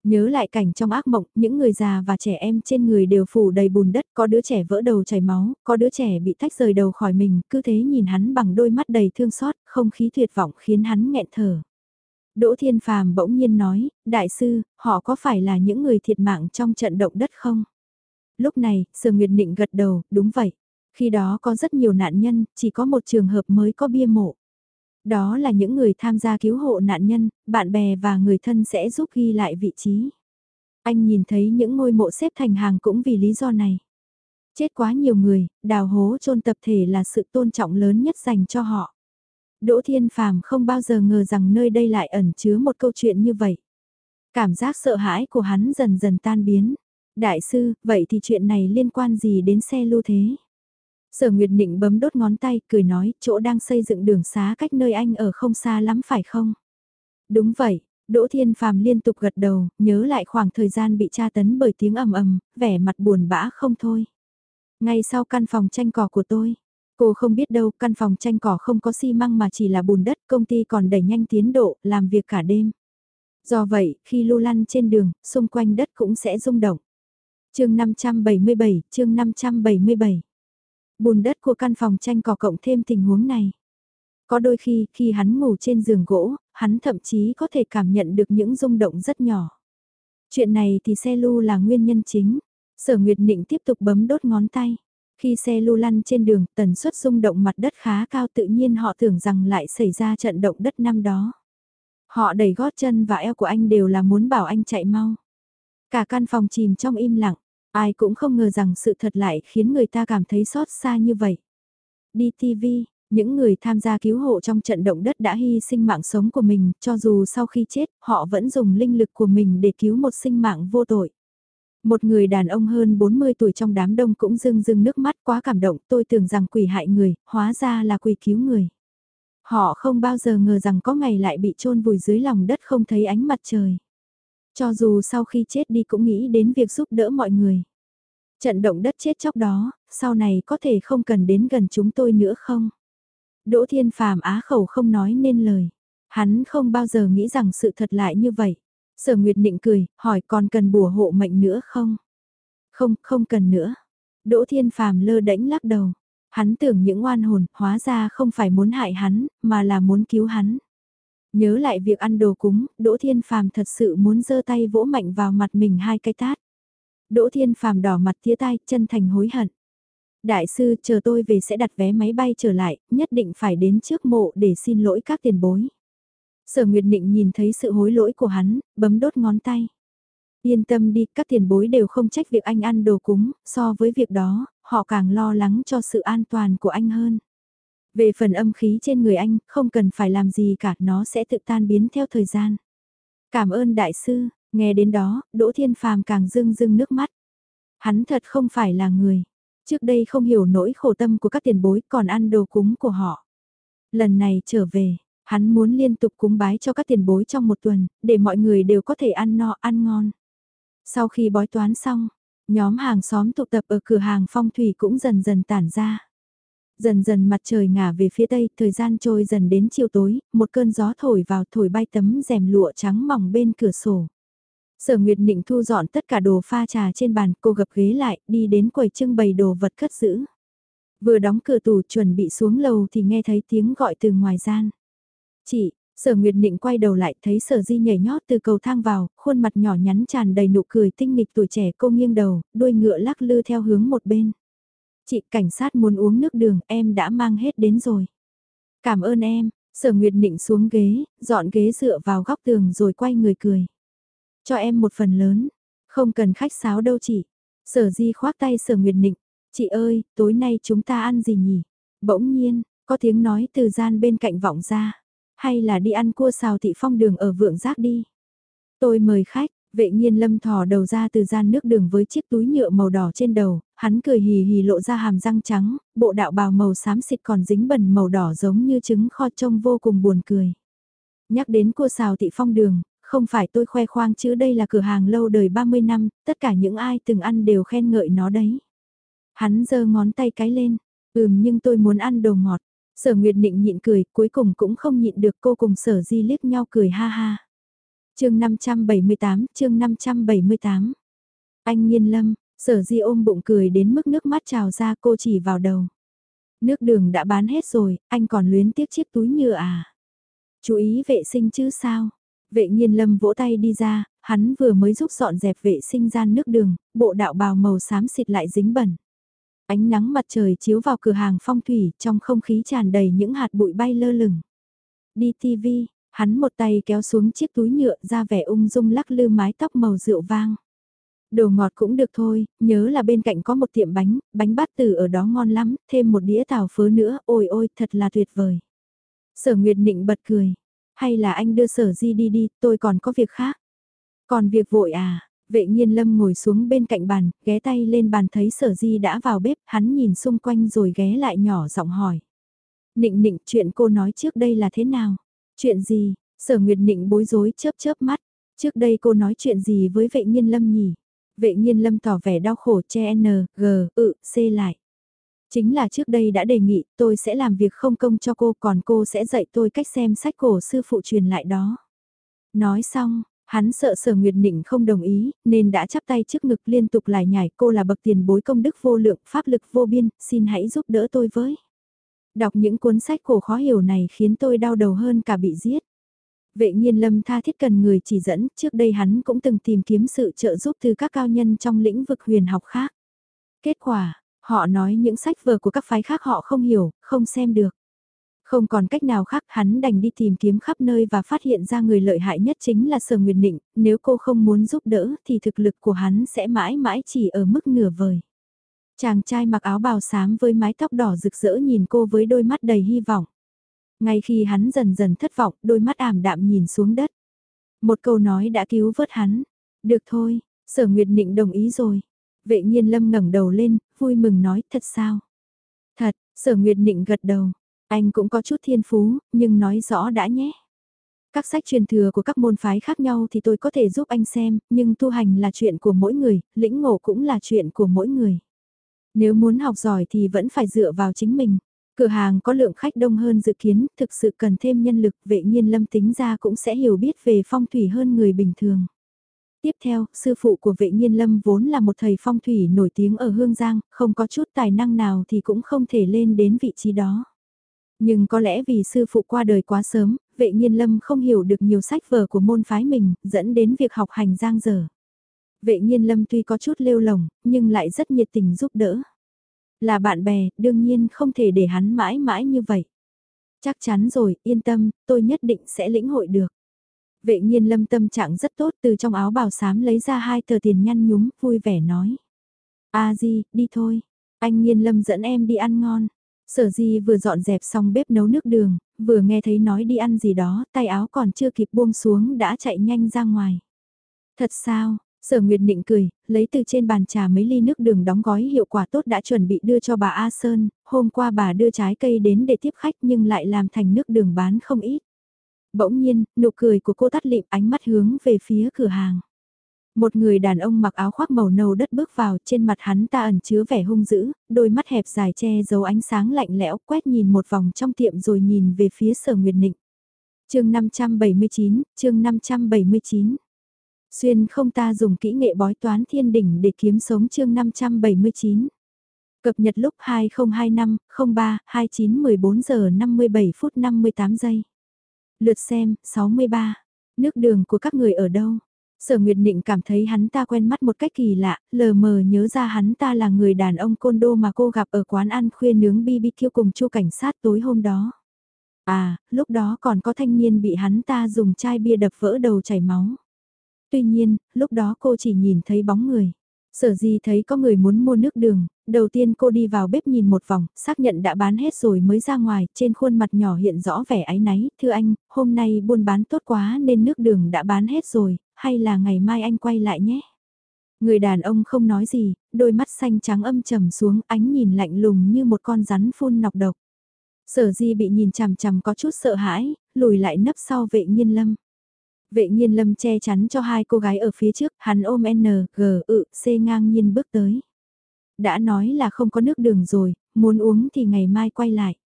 Nhớ lại cảnh trong ác mộng, những người già và trẻ em trên người đều phủ đầy bùn đất, có đứa trẻ vỡ đầu chảy máu, có đứa trẻ bị tách rời đầu khỏi mình, cứ thế nhìn hắn bằng đôi mắt đầy thương xót, không khí tuyệt vọng khiến hắn nghẹn thở. Đỗ Thiên Phàm bỗng nhiên nói, đại sư, họ có phải là những người thiệt mạng trong trận động đất không? Lúc này, Sở Nguyệt Nịnh gật đầu, đúng vậy. Khi đó có rất nhiều nạn nhân, chỉ có một trường hợp mới có bia mộ. Đó là những người tham gia cứu hộ nạn nhân, bạn bè và người thân sẽ giúp ghi lại vị trí. Anh nhìn thấy những ngôi mộ xếp thành hàng cũng vì lý do này. Chết quá nhiều người, đào hố chôn tập thể là sự tôn trọng lớn nhất dành cho họ. Đỗ Thiên Phàm không bao giờ ngờ rằng nơi đây lại ẩn chứa một câu chuyện như vậy. Cảm giác sợ hãi của hắn dần dần tan biến. Đại sư, vậy thì chuyện này liên quan gì đến xe lưu thế? Sở Nguyệt Nịnh bấm đốt ngón tay, cười nói, chỗ đang xây dựng đường xá cách nơi anh ở không xa lắm phải không? Đúng vậy, Đỗ Thiên Phàm liên tục gật đầu, nhớ lại khoảng thời gian bị tra tấn bởi tiếng ầm ầm, vẻ mặt buồn bã không thôi. Ngay sau căn phòng tranh cỏ của tôi, cô không biết đâu, căn phòng tranh cỏ không có xi măng mà chỉ là bùn đất, công ty còn đẩy nhanh tiến độ, làm việc cả đêm. Do vậy, khi lưu lăn trên đường, xung quanh đất cũng sẽ rung động chương 577, chương 577 Bùn đất của căn phòng tranh cỏ cộng thêm tình huống này. Có đôi khi, khi hắn ngủ trên giường gỗ, hắn thậm chí có thể cảm nhận được những rung động rất nhỏ. Chuyện này thì xe lưu là nguyên nhân chính. Sở Nguyệt Nịnh tiếp tục bấm đốt ngón tay. Khi xe lưu lăn trên đường, tần suất rung động mặt đất khá cao tự nhiên họ tưởng rằng lại xảy ra trận động đất năm đó. Họ đẩy gót chân và eo của anh đều là muốn bảo anh chạy mau. Cả căn phòng chìm trong im lặng. Ai cũng không ngờ rằng sự thật lại khiến người ta cảm thấy xót xa như vậy. Đi TV, những người tham gia cứu hộ trong trận động đất đã hy sinh mạng sống của mình, cho dù sau khi chết, họ vẫn dùng linh lực của mình để cứu một sinh mạng vô tội. Một người đàn ông hơn 40 tuổi trong đám đông cũng rưng rưng nước mắt quá cảm động, tôi tưởng rằng quỷ hại người, hóa ra là quỷ cứu người. Họ không bao giờ ngờ rằng có ngày lại bị chôn vùi dưới lòng đất không thấy ánh mặt trời. Cho dù sau khi chết đi cũng nghĩ đến việc giúp đỡ mọi người. Trận động đất chết chóc đó, sau này có thể không cần đến gần chúng tôi nữa không? Đỗ Thiên Phàm á khẩu không nói nên lời. Hắn không bao giờ nghĩ rằng sự thật lại như vậy. Sở Nguyệt Định cười, hỏi còn cần bùa hộ mệnh nữa không? Không, không cần nữa. Đỗ Thiên Phàm lơ đễnh lắc đầu. Hắn tưởng những oan hồn, hóa ra không phải muốn hại hắn, mà là muốn cứu hắn. Nhớ lại việc ăn đồ cúng, Đỗ Thiên Phàm thật sự muốn giơ tay vỗ mạnh vào mặt mình hai cái tát. Đỗ Thiên Phàm đỏ mặt tía tai, chân thành hối hận. Đại sư chờ tôi về sẽ đặt vé máy bay trở lại, nhất định phải đến trước mộ để xin lỗi các tiền bối. Sở Nguyệt Định nhìn thấy sự hối lỗi của hắn, bấm đốt ngón tay. Yên tâm đi, các tiền bối đều không trách việc anh ăn đồ cúng, so với việc đó, họ càng lo lắng cho sự an toàn của anh hơn. Về phần âm khí trên người anh, không cần phải làm gì cả, nó sẽ tự tan biến theo thời gian. Cảm ơn đại sư, nghe đến đó, Đỗ Thiên Phàm càng rưng rưng nước mắt. Hắn thật không phải là người. Trước đây không hiểu nỗi khổ tâm của các tiền bối còn ăn đồ cúng của họ. Lần này trở về, hắn muốn liên tục cúng bái cho các tiền bối trong một tuần, để mọi người đều có thể ăn no ăn ngon. Sau khi bói toán xong, nhóm hàng xóm tụ tập ở cửa hàng phong thủy cũng dần dần tản ra. Dần dần mặt trời ngả về phía tây, thời gian trôi dần đến chiều tối, một cơn gió thổi vào thổi bay tấm rèm lụa trắng mỏng bên cửa sổ. Sở Nguyệt Nịnh thu dọn tất cả đồ pha trà trên bàn, cô gập ghế lại, đi đến quầy trưng bày đồ vật cất giữ. Vừa đóng cửa tủ chuẩn bị xuống lầu thì nghe thấy tiếng gọi từ ngoài gian. Chị, Sở Nguyệt Nịnh quay đầu lại thấy Sở Di nhảy nhót từ cầu thang vào, khuôn mặt nhỏ nhắn tràn đầy nụ cười tinh nghịch tuổi trẻ cô nghiêng đầu, đuôi ngựa lắc lư theo hướng một bên. Chị cảnh sát muốn uống nước đường, em đã mang hết đến rồi. Cảm ơn em, Sở Nguyệt Nịnh xuống ghế, dọn ghế dựa vào góc tường rồi quay người cười. Cho em một phần lớn, không cần khách sáo đâu chị. Sở Di khoác tay Sở Nguyệt Nịnh, chị ơi, tối nay chúng ta ăn gì nhỉ? Bỗng nhiên, có tiếng nói từ gian bên cạnh vọng ra. Hay là đi ăn cua xào thị phong đường ở vượng giác đi. Tôi mời khách, vệ nhiên lâm thò đầu ra từ gian nước đường với chiếc túi nhựa màu đỏ trên đầu, hắn cười hì hì lộ ra hàm răng trắng, bộ đạo bào màu xám xịt còn dính bẩn màu đỏ giống như trứng kho trông vô cùng buồn cười. Nhắc đến cua xào thị phong đường, không phải tôi khoe khoang chứ đây là cửa hàng lâu đời 30 năm, tất cả những ai từng ăn đều khen ngợi nó đấy. Hắn giơ ngón tay cái lên, ừm nhưng tôi muốn ăn đồ ngọt. Sở Nguyệt Nịnh nhịn cười, cuối cùng cũng không nhịn được cô cùng sở di liếc nhau cười ha ha chương 578, chương 578. Anh Nhiên Lâm, sở di ôm bụng cười đến mức nước mắt trào ra cô chỉ vào đầu. Nước đường đã bán hết rồi, anh còn luyến tiếc chiếc túi nhựa à? Chú ý vệ sinh chứ sao? Vệ nhiên lâm vỗ tay đi ra, hắn vừa mới giúp dọn dẹp vệ sinh gian nước đường, bộ đạo bào màu xám xịt lại dính bẩn. Ánh nắng mặt trời chiếu vào cửa hàng phong thủy, trong không khí tràn đầy những hạt bụi bay lơ lửng. Đi TV, hắn một tay kéo xuống chiếc túi nhựa ra vẻ ung dung lắc lư mái tóc màu rượu vang. Đồ ngọt cũng được thôi, nhớ là bên cạnh có một tiệm bánh, bánh bát tử ở đó ngon lắm, thêm một đĩa tàu phớ nữa, ôi ôi, thật là tuyệt vời. Sở Nguyệt Nịnh bật cười, hay là anh đưa sở di đi đi, tôi còn có việc khác. Còn việc vội à, vệ nhiên lâm ngồi xuống bên cạnh bàn, ghé tay lên bàn thấy sở di đã vào bếp, hắn nhìn xung quanh rồi ghé lại nhỏ giọng hỏi. Nịnh nịnh chuyện cô nói trước đây là thế nào? Chuyện gì? Sở Nguyệt Nịnh bối rối chớp chớp mắt. Trước đây cô nói chuyện gì với vệ nhiên lâm nhỉ? Vệ nhiên lâm tỏ vẻ đau khổ che N, G, ự, C lại. Chính là trước đây đã đề nghị tôi sẽ làm việc không công cho cô còn cô sẽ dạy tôi cách xem sách cổ sư phụ truyền lại đó. Nói xong, hắn sợ sở Nguyệt Nịnh không đồng ý nên đã chắp tay trước ngực liên tục lại nhảy cô là bậc tiền bối công đức vô lượng pháp lực vô biên, xin hãy giúp đỡ tôi với. Đọc những cuốn sách cổ khó hiểu này khiến tôi đau đầu hơn cả bị giết. Vệ nhiên lâm tha thiết cần người chỉ dẫn, trước đây hắn cũng từng tìm kiếm sự trợ giúp từ các cao nhân trong lĩnh vực huyền học khác. Kết quả, Họ nói những sách vở của các phái khác họ không hiểu, không xem được. Không còn cách nào khác hắn đành đi tìm kiếm khắp nơi và phát hiện ra người lợi hại nhất chính là Sở Nguyệt Nịnh, nếu cô không muốn giúp đỡ thì thực lực của hắn sẽ mãi mãi chỉ ở mức nửa vời. Chàng trai mặc áo bào xám với mái tóc đỏ rực rỡ nhìn cô với đôi mắt đầy hy vọng. Ngay khi hắn dần dần thất vọng, đôi mắt ảm đạm nhìn xuống đất. Một câu nói đã cứu vớt hắn. Được thôi, sở Nguyệt Nịnh đồng ý rồi. Vệ nhiên lâm ngẩng đầu lên, vui mừng nói thật sao? Thật, sở nguyệt nịnh gật đầu. Anh cũng có chút thiên phú, nhưng nói rõ đã nhé. Các sách truyền thừa của các môn phái khác nhau thì tôi có thể giúp anh xem, nhưng tu hành là chuyện của mỗi người, lĩnh ngộ cũng là chuyện của mỗi người. Nếu muốn học giỏi thì vẫn phải dựa vào chính mình. Cửa hàng có lượng khách đông hơn dự kiến, thực sự cần thêm nhân lực, vệ nhiên lâm tính ra cũng sẽ hiểu biết về phong thủy hơn người bình thường. Tiếp theo, sư phụ của vệ nhiên lâm vốn là một thầy phong thủy nổi tiếng ở Hương Giang, không có chút tài năng nào thì cũng không thể lên đến vị trí đó. Nhưng có lẽ vì sư phụ qua đời quá sớm, vệ nhiên lâm không hiểu được nhiều sách vở của môn phái mình, dẫn đến việc học hành giang dở. Vệ nhiên lâm tuy có chút lêu lồng, nhưng lại rất nhiệt tình giúp đỡ. Là bạn bè, đương nhiên không thể để hắn mãi mãi như vậy. Chắc chắn rồi, yên tâm, tôi nhất định sẽ lĩnh hội được. Vệ nhiên lâm tâm trạng rất tốt từ trong áo bào xám lấy ra hai tờ tiền nhăn nhúm, vui vẻ nói. a di, đi thôi, anh nhiên lâm dẫn em đi ăn ngon. Sở di vừa dọn dẹp xong bếp nấu nước đường, vừa nghe thấy nói đi ăn gì đó, tay áo còn chưa kịp buông xuống đã chạy nhanh ra ngoài. Thật sao, Sở Nguyệt Nịnh cười, lấy từ trên bàn trà mấy ly nước đường đóng gói hiệu quả tốt đã chuẩn bị đưa cho bà A Sơn, hôm qua bà đưa trái cây đến để tiếp khách nhưng lại làm thành nước đường bán không ít. Bỗng nhiên, nụ cười của cô tắt lịm ánh mắt hướng về phía cửa hàng. Một người đàn ông mặc áo khoác màu nâu đất bước vào, trên mặt hắn ta ẩn chứa vẻ hung dữ, đôi mắt hẹp dài che giấu ánh sáng lạnh lẽo, quét nhìn một vòng trong tiệm rồi nhìn về phía sở Nguyệt Nịnh. chương 579, chương 579 Xuyên không ta dùng kỹ nghệ bói toán thiên đỉnh để kiếm sống chương 579. Cập nhật lúc 2025, 03, 29, 14 giờ 57 phút 58 giây. Lượt xem, 63. Nước đường của các người ở đâu? Sở Nguyệt Nịnh cảm thấy hắn ta quen mắt một cách kỳ lạ, lờ mờ nhớ ra hắn ta là người đàn ông côn đô mà cô gặp ở quán ăn khuya nướng BBQ cùng chu cảnh sát tối hôm đó. À, lúc đó còn có thanh niên bị hắn ta dùng chai bia đập vỡ đầu chảy máu tuy nhiên, lúc đó cô chỉ nhìn thấy bóng người. Sở gì thấy có người muốn mua nước đường, đầu tiên cô đi vào bếp nhìn một vòng, xác nhận đã bán hết rồi mới ra ngoài, trên khuôn mặt nhỏ hiện rõ vẻ áy náy, thưa anh, hôm nay buôn bán tốt quá nên nước đường đã bán hết rồi, hay là ngày mai anh quay lại nhé. Người đàn ông không nói gì, đôi mắt xanh trắng âm trầm xuống ánh nhìn lạnh lùng như một con rắn phun nọc độc. Sở di bị nhìn chằm chằm có chút sợ hãi, lùi lại nấp sau vệ nhiên lâm. Vệ nhiên lâm che chắn cho hai cô gái ở phía trước, hắn ôm N, G, ự, C ngang nhiên bước tới. Đã nói là không có nước đường rồi, muốn uống thì ngày mai quay lại.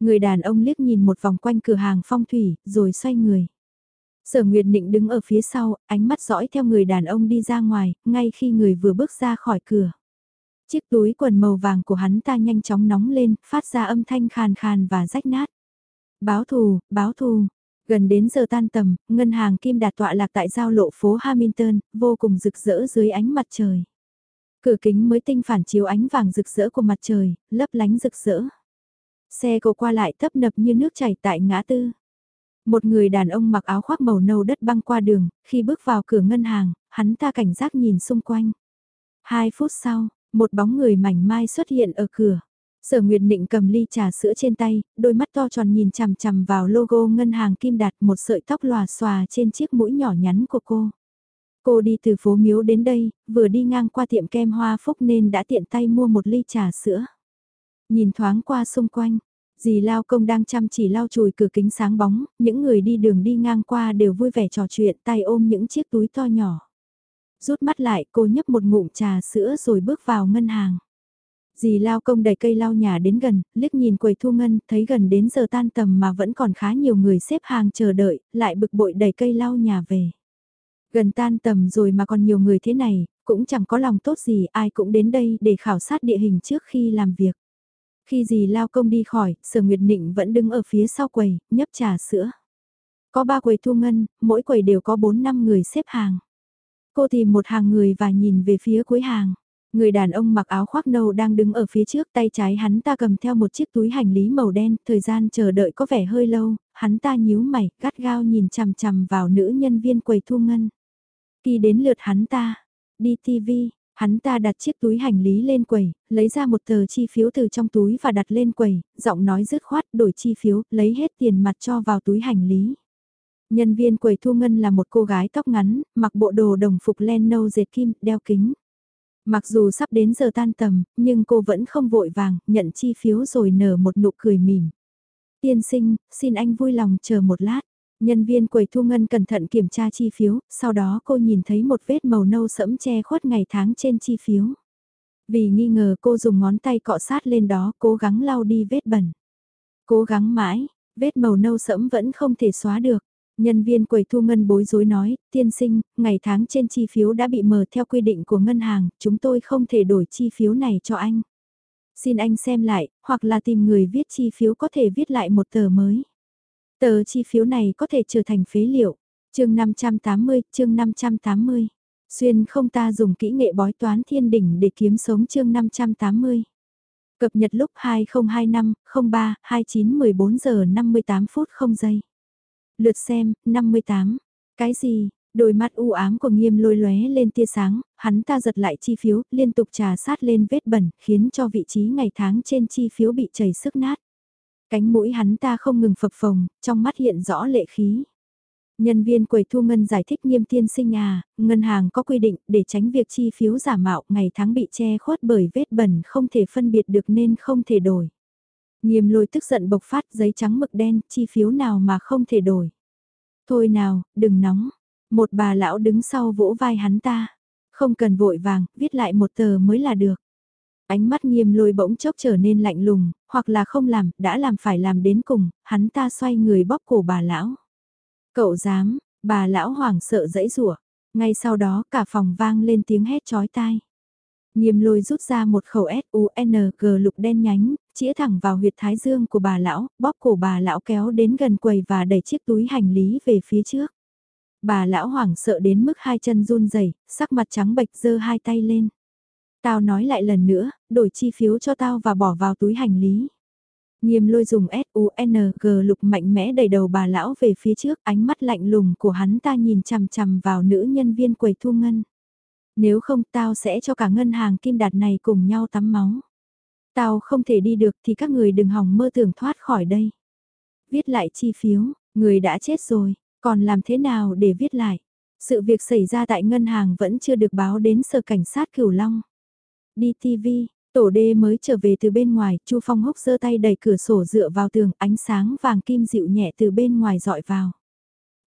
Người đàn ông liếc nhìn một vòng quanh cửa hàng phong thủy, rồi xoay người. Sở Nguyệt Định đứng ở phía sau, ánh mắt dõi theo người đàn ông đi ra ngoài, ngay khi người vừa bước ra khỏi cửa. Chiếc túi quần màu vàng của hắn ta nhanh chóng nóng lên, phát ra âm thanh khàn khàn và rách nát. Báo thù, báo thù, Gần đến giờ tan tầm, ngân hàng Kim Đạt tọa lạc tại giao lộ phố Hamilton, vô cùng rực rỡ dưới ánh mặt trời. Cửa kính mới tinh phản chiếu ánh vàng rực rỡ của mặt trời, lấp lánh rực rỡ. Xe cộ qua lại tấp nập như nước chảy tại ngã tư. Một người đàn ông mặc áo khoác màu nâu đất băng qua đường, khi bước vào cửa ngân hàng, hắn ta cảnh giác nhìn xung quanh. Hai phút sau, một bóng người mảnh mai xuất hiện ở cửa. Sở Nguyệt Nịnh cầm ly trà sữa trên tay, đôi mắt to tròn nhìn chằm chằm vào logo ngân hàng Kim Đạt một sợi tóc lòa xòa trên chiếc mũi nhỏ nhắn của cô. Cô đi từ phố Miếu đến đây, vừa đi ngang qua tiệm kem hoa phúc nên đã tiện tay mua một ly trà sữa. Nhìn thoáng qua xung quanh, dì Lao Công đang chăm chỉ lau chùi cửa kính sáng bóng, những người đi đường đi ngang qua đều vui vẻ trò chuyện tay ôm những chiếc túi to nhỏ. Rút mắt lại cô nhấp một ngụm trà sữa rồi bước vào ngân hàng. Dì lao công đẩy cây lao nhà đến gần, liếc nhìn quầy thu ngân, thấy gần đến giờ tan tầm mà vẫn còn khá nhiều người xếp hàng chờ đợi, lại bực bội đẩy cây lao nhà về. Gần tan tầm rồi mà còn nhiều người thế này, cũng chẳng có lòng tốt gì, ai cũng đến đây để khảo sát địa hình trước khi làm việc. Khi dì lao công đi khỏi, sở Nguyệt Nịnh vẫn đứng ở phía sau quầy, nhấp trà sữa. Có ba quầy thu ngân, mỗi quầy đều có 4 năm người xếp hàng. Cô tìm một hàng người và nhìn về phía cuối hàng. Người đàn ông mặc áo khoác nâu đang đứng ở phía trước tay trái hắn ta cầm theo một chiếc túi hành lý màu đen, thời gian chờ đợi có vẻ hơi lâu, hắn ta nhíu mày, gắt gao nhìn chằm chằm vào nữ nhân viên quầy thu ngân. Khi đến lượt hắn ta, đi TV, hắn ta đặt chiếc túi hành lý lên quầy, lấy ra một tờ chi phiếu từ trong túi và đặt lên quầy, giọng nói dứt khoát đổi chi phiếu, lấy hết tiền mặt cho vào túi hành lý. Nhân viên quầy thu ngân là một cô gái tóc ngắn, mặc bộ đồ đồng phục len nâu dệt kim, đeo kính. Mặc dù sắp đến giờ tan tầm, nhưng cô vẫn không vội vàng, nhận chi phiếu rồi nở một nụ cười mỉm. Tiên sinh, xin anh vui lòng chờ một lát. Nhân viên quầy thu ngân cẩn thận kiểm tra chi phiếu, sau đó cô nhìn thấy một vết màu nâu sẫm che khuất ngày tháng trên chi phiếu. Vì nghi ngờ cô dùng ngón tay cọ sát lên đó cố gắng lau đi vết bẩn. Cố gắng mãi, vết màu nâu sẫm vẫn không thể xóa được. Nhân viên quầy thu ngân bối rối nói, tiên sinh, ngày tháng trên chi phiếu đã bị mờ theo quy định của ngân hàng, chúng tôi không thể đổi chi phiếu này cho anh. Xin anh xem lại, hoặc là tìm người viết chi phiếu có thể viết lại một tờ mới. Tờ chi phiếu này có thể trở thành phế liệu. chương 580, chương 580. Xuyên không ta dùng kỹ nghệ bói toán thiên đỉnh để kiếm sống chương 580. Cập nhật lúc 2025, 03, 29, 14 giờ 58 phút 0 giây. Lượt xem, 58. Cái gì? Đôi mắt u ám của nghiêm lôi lóe lên tia sáng, hắn ta giật lại chi phiếu, liên tục trà sát lên vết bẩn, khiến cho vị trí ngày tháng trên chi phiếu bị chảy sức nát. Cánh mũi hắn ta không ngừng phập phồng, trong mắt hiện rõ lệ khí. Nhân viên quầy thu ngân giải thích nghiêm tiên sinh à, ngân hàng có quy định để tránh việc chi phiếu giả mạo ngày tháng bị che khuất bởi vết bẩn không thể phân biệt được nên không thể đổi. Nghiêm lôi tức giận bộc phát giấy trắng mực đen, chi phiếu nào mà không thể đổi. Thôi nào, đừng nóng. Một bà lão đứng sau vỗ vai hắn ta. Không cần vội vàng, viết lại một tờ mới là được. Ánh mắt nghiêm lôi bỗng chốc trở nên lạnh lùng, hoặc là không làm, đã làm phải làm đến cùng, hắn ta xoay người bóp cổ bà lão. Cậu dám, bà lão hoảng sợ dãy rủa ngay sau đó cả phòng vang lên tiếng hét chói tai. Nghiêm lôi rút ra một khẩu S-U-N-G lục đen nhánh, chĩa thẳng vào huyệt thái dương của bà lão, bóp cổ bà lão kéo đến gần quầy và đẩy chiếc túi hành lý về phía trước. Bà lão hoảng sợ đến mức hai chân run rẩy, sắc mặt trắng bệch giơ hai tay lên. Tao nói lại lần nữa, đổi chi phiếu cho tao và bỏ vào túi hành lý. Nghiêm lôi dùng S-U-N-G lục mạnh mẽ đẩy đầu bà lão về phía trước, ánh mắt lạnh lùng của hắn ta nhìn chằm chằm vào nữ nhân viên quầy thu ngân. Nếu không tao sẽ cho cả ngân hàng kim đạt này cùng nhau tắm máu. Tao không thể đi được thì các người đừng hòng mơ tưởng thoát khỏi đây. Viết lại chi phiếu, người đã chết rồi, còn làm thế nào để viết lại? Sự việc xảy ra tại ngân hàng vẫn chưa được báo đến sở cảnh sát Cửu Long. Đi TV, tổ đê mới trở về từ bên ngoài, Chu Phong hốc giơ tay đẩy cửa sổ dựa vào tường, ánh sáng vàng kim dịu nhẹ từ bên ngoài dọi vào.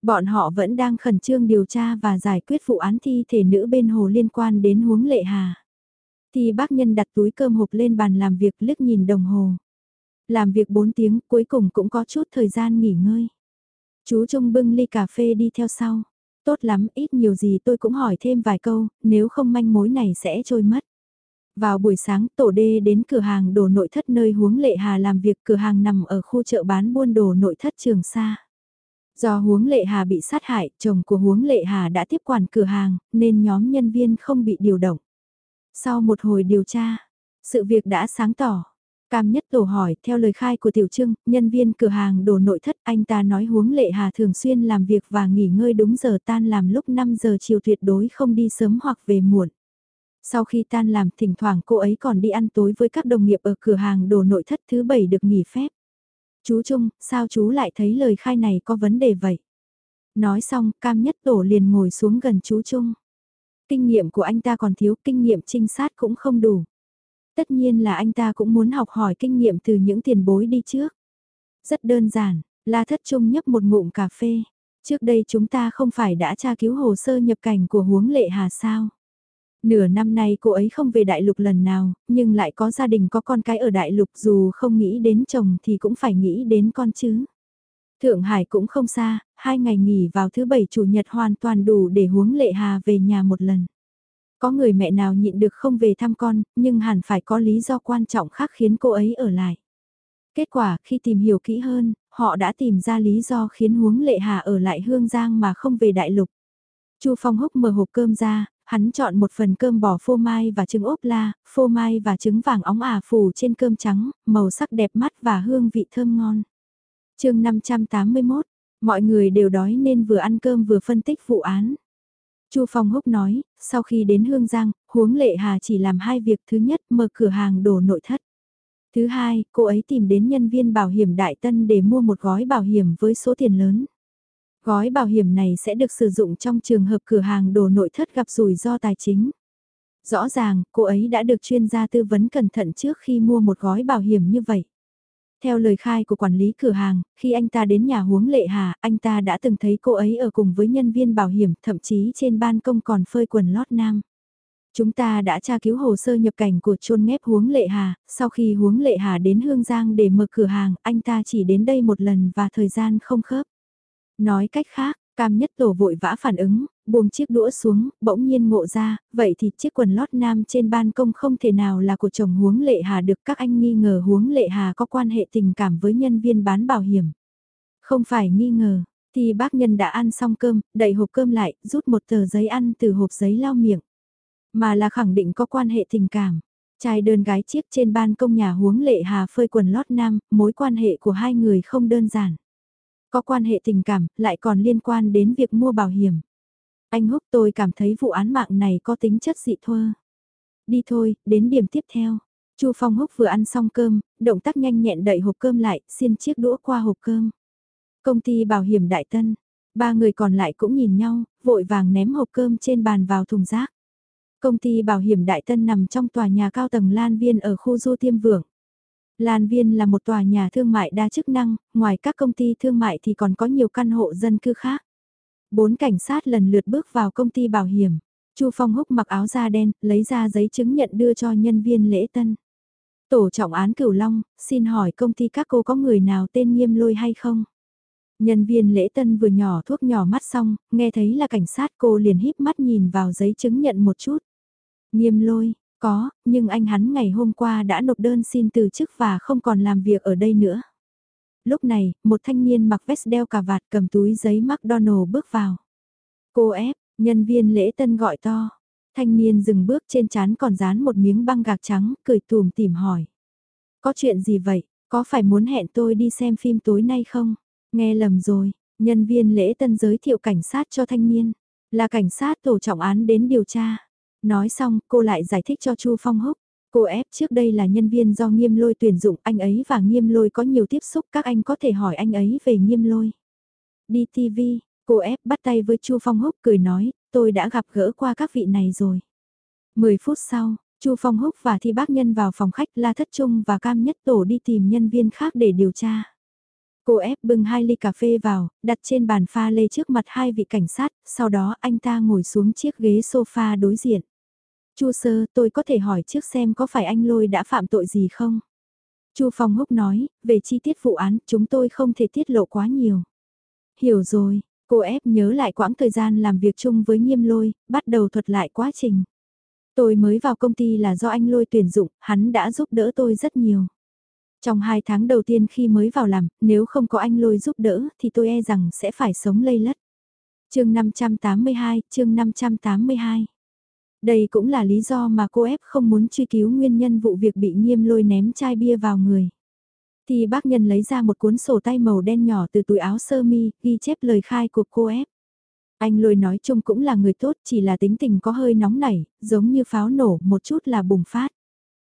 Bọn họ vẫn đang khẩn trương điều tra và giải quyết vụ án thi thể nữ bên hồ liên quan đến huống lệ hà. Thì bác nhân đặt túi cơm hộp lên bàn làm việc liếc nhìn đồng hồ. Làm việc 4 tiếng cuối cùng cũng có chút thời gian nghỉ ngơi. Chú Trung bưng ly cà phê đi theo sau. Tốt lắm, ít nhiều gì tôi cũng hỏi thêm vài câu, nếu không manh mối này sẽ trôi mất. Vào buổi sáng, tổ đê đến cửa hàng đồ nội thất nơi huống lệ hà làm việc cửa hàng nằm ở khu chợ bán buôn đồ nội thất trường xa. Do huống lệ hà bị sát hại, chồng của huống lệ hà đã tiếp quản cửa hàng, nên nhóm nhân viên không bị điều động. Sau một hồi điều tra, sự việc đã sáng tỏ. Cam nhất tổ hỏi, theo lời khai của Tiểu Trưng, nhân viên cửa hàng đồ nội thất, anh ta nói huống lệ hà thường xuyên làm việc và nghỉ ngơi đúng giờ tan làm lúc 5 giờ chiều tuyệt đối không đi sớm hoặc về muộn. Sau khi tan làm, thỉnh thoảng cô ấy còn đi ăn tối với các đồng nghiệp ở cửa hàng đồ nội thất thứ bảy được nghỉ phép. Chú Trung, sao chú lại thấy lời khai này có vấn đề vậy? Nói xong, cam nhất tổ liền ngồi xuống gần chú Trung. Kinh nghiệm của anh ta còn thiếu, kinh nghiệm trinh sát cũng không đủ. Tất nhiên là anh ta cũng muốn học hỏi kinh nghiệm từ những tiền bối đi trước. Rất đơn giản, La Thất Trung nhấp một ngụm cà phê. Trước đây chúng ta không phải đã tra cứu hồ sơ nhập cảnh của huống lệ hà sao? Nửa năm nay cô ấy không về đại lục lần nào, nhưng lại có gia đình có con cái ở đại lục dù không nghĩ đến chồng thì cũng phải nghĩ đến con chứ. Thượng Hải cũng không xa, hai ngày nghỉ vào thứ bảy chủ nhật hoàn toàn đủ để huống lệ hà về nhà một lần. Có người mẹ nào nhịn được không về thăm con, nhưng hẳn phải có lý do quan trọng khác khiến cô ấy ở lại. Kết quả khi tìm hiểu kỹ hơn, họ đã tìm ra lý do khiến huống lệ hà ở lại Hương Giang mà không về đại lục. Chu Phong húc mở hộp cơm ra, hắn chọn một phần cơm bò phô mai và trứng ốp la, phô mai và trứng vàng óng ả phủ trên cơm trắng, màu sắc đẹp mắt và hương vị thơm ngon chương 581, mọi người đều đói nên vừa ăn cơm vừa phân tích vụ án. Chu Phong Húc nói, sau khi đến Hương Giang, Huống Lệ Hà chỉ làm hai việc. Thứ nhất, mở cửa hàng đồ nội thất. Thứ hai, cô ấy tìm đến nhân viên bảo hiểm Đại Tân để mua một gói bảo hiểm với số tiền lớn. Gói bảo hiểm này sẽ được sử dụng trong trường hợp cửa hàng đồ nội thất gặp rủi ro tài chính. Rõ ràng, cô ấy đã được chuyên gia tư vấn cẩn thận trước khi mua một gói bảo hiểm như vậy. Theo lời khai của quản lý cửa hàng, khi anh ta đến nhà huống lệ hà, anh ta đã từng thấy cô ấy ở cùng với nhân viên bảo hiểm, thậm chí trên ban công còn phơi quần lót nam. Chúng ta đã tra cứu hồ sơ nhập cảnh của chôn ngép Huống Lệ Hà, sau khi Huống Lệ Hà đến Hương Giang để mở cửa hàng, anh ta chỉ đến đây một lần và thời gian không khớp. Nói cách khác, Cam Nhất Tổ vội vã phản ứng, buông chiếc đũa xuống, bỗng nhiên ngộ ra, vậy thì chiếc quần lót nam trên ban công không thể nào là của chồng Huống Lệ Hà được các anh nghi ngờ Huống Lệ Hà có quan hệ tình cảm với nhân viên bán bảo hiểm. Không phải nghi ngờ, thì bác nhân đã ăn xong cơm, đẩy hộp cơm lại, rút một tờ giấy ăn từ hộp giấy lau miệng. Mà là khẳng định có quan hệ tình cảm. Trai đơn gái chiếc trên ban công nhà huống lệ hà phơi quần lót nam, mối quan hệ của hai người không đơn giản. Có quan hệ tình cảm, lại còn liên quan đến việc mua bảo hiểm. Anh Húc tôi cảm thấy vụ án mạng này có tính chất dị thơ. Đi thôi, đến điểm tiếp theo. Chu Phong Húc vừa ăn xong cơm, động tác nhanh nhẹn đẩy hộp cơm lại, xiên chiếc đũa qua hộp cơm. Công ty bảo hiểm Đại Tân, ba người còn lại cũng nhìn nhau, vội vàng ném hộp cơm trên bàn vào thùng rác. Công ty bảo hiểm Đại Tân nằm trong tòa nhà cao tầng Lan Viên ở khu Du Tiêm Vượng. Lan Viên là một tòa nhà thương mại đa chức năng, ngoài các công ty thương mại thì còn có nhiều căn hộ dân cư khác. Bốn cảnh sát lần lượt bước vào công ty bảo hiểm. Chu Phong Húc mặc áo da đen, lấy ra giấy chứng nhận đưa cho nhân viên lễ tân. Tổ trọng án Cửu Long, xin hỏi công ty các cô có người nào tên Nghiêm Lôi hay không? Nhân viên lễ tân vừa nhỏ thuốc nhỏ mắt xong, nghe thấy là cảnh sát cô liền híp mắt nhìn vào giấy chứng nhận một chút. Nghiêm lôi, có, nhưng anh hắn ngày hôm qua đã nộp đơn xin từ chức và không còn làm việc ở đây nữa. Lúc này, một thanh niên mặc vest đeo cà vạt cầm túi giấy McDonald bước vào. Cô ép, nhân viên lễ tân gọi to. Thanh niên dừng bước trên chán còn dán một miếng băng gạc trắng, cười tùm tìm hỏi. Có chuyện gì vậy, có phải muốn hẹn tôi đi xem phim tối nay không? Nghe lầm rồi, nhân viên lễ tân giới thiệu cảnh sát cho thanh niên. Là cảnh sát tổ trọng án đến điều tra. Nói xong, cô lại giải thích cho Chu Phong Húc. Cô ép trước đây là nhân viên do nghiêm lôi tuyển dụng, anh ấy và nghiêm lôi có nhiều tiếp xúc, các anh có thể hỏi anh ấy về nghiêm lôi. Đi TV, cô ép bắt tay với Chu Phong Húc cười nói, tôi đã gặp gỡ qua các vị này rồi. 10 phút sau, Chu Phong Húc và Thi Bác Nhân vào phòng khách La Thất Trung và Cam Nhất Tổ đi tìm nhân viên khác để điều tra. Cô ép bưng hai ly cà phê vào, đặt trên bàn pha lê trước mặt hai vị cảnh sát, sau đó anh ta ngồi xuống chiếc ghế sofa đối diện. Chu sơ, tôi có thể hỏi trước xem có phải anh lôi đã phạm tội gì không? Chu Phong Húc nói, về chi tiết vụ án, chúng tôi không thể tiết lộ quá nhiều. Hiểu rồi, cô ép nhớ lại quãng thời gian làm việc chung với nghiêm lôi, bắt đầu thuật lại quá trình. Tôi mới vào công ty là do anh lôi tuyển dụng, hắn đã giúp đỡ tôi rất nhiều. Trong hai tháng đầu tiên khi mới vào làm, nếu không có anh lôi giúp đỡ thì tôi e rằng sẽ phải sống lây lất. chương 582, chương 582. Đây cũng là lý do mà cô ép không muốn truy cứu nguyên nhân vụ việc bị nghiêm lôi ném chai bia vào người. Thì bác nhân lấy ra một cuốn sổ tay màu đen nhỏ từ túi áo sơ mi, ghi chép lời khai của cô ép. Anh lôi nói chung cũng là người tốt, chỉ là tính tình có hơi nóng nảy, giống như pháo nổ, một chút là bùng phát.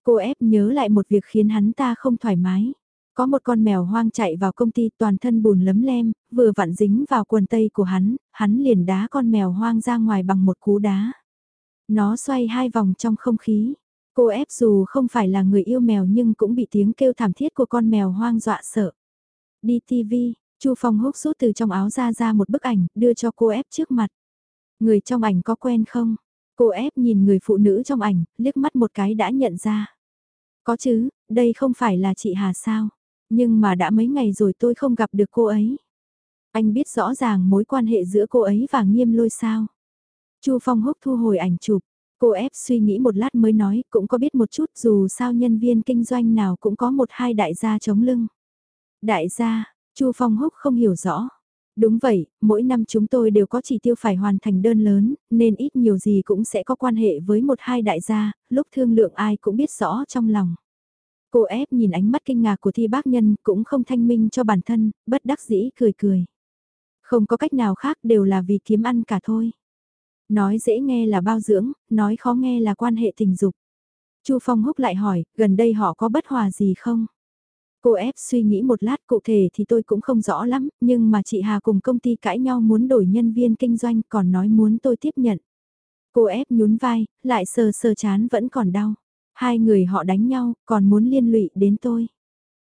Cô ép nhớ lại một việc khiến hắn ta không thoải mái. Có một con mèo hoang chạy vào công ty toàn thân bùn lấm lem, vừa vặn dính vào quần tây của hắn, hắn liền đá con mèo hoang ra ngoài bằng một cú đá. Nó xoay hai vòng trong không khí. Cô ép dù không phải là người yêu mèo nhưng cũng bị tiếng kêu thảm thiết của con mèo hoang dọa sợ. Đi TV, Chu Phong húc rút từ trong áo ra ra một bức ảnh, đưa cho cô ép trước mặt. Người trong ảnh có quen không? Cô ép nhìn người phụ nữ trong ảnh, liếc mắt một cái đã nhận ra. Có chứ, đây không phải là chị Hà sao? Nhưng mà đã mấy ngày rồi tôi không gặp được cô ấy. Anh biết rõ ràng mối quan hệ giữa cô ấy và nghiêm lôi sao? Chu Phong húc thu hồi ảnh chụp. Cô ép suy nghĩ một lát mới nói, cũng có biết một chút dù sao nhân viên kinh doanh nào cũng có một hai đại gia chống lưng. Đại gia, Chu Phong húc không hiểu rõ. Đúng vậy, mỗi năm chúng tôi đều có chỉ tiêu phải hoàn thành đơn lớn, nên ít nhiều gì cũng sẽ có quan hệ với một hai đại gia, lúc thương lượng ai cũng biết rõ trong lòng. Cô ép nhìn ánh mắt kinh ngạc của thi bác nhân cũng không thanh minh cho bản thân, bất đắc dĩ cười cười. Không có cách nào khác đều là vì kiếm ăn cả thôi. Nói dễ nghe là bao dưỡng, nói khó nghe là quan hệ tình dục. Chu Phong húc lại hỏi, gần đây họ có bất hòa gì không? Cô ép suy nghĩ một lát cụ thể thì tôi cũng không rõ lắm, nhưng mà chị Hà cùng công ty cãi nhau muốn đổi nhân viên kinh doanh còn nói muốn tôi tiếp nhận. Cô ép nhún vai, lại sờ sờ chán vẫn còn đau. Hai người họ đánh nhau, còn muốn liên lụy đến tôi.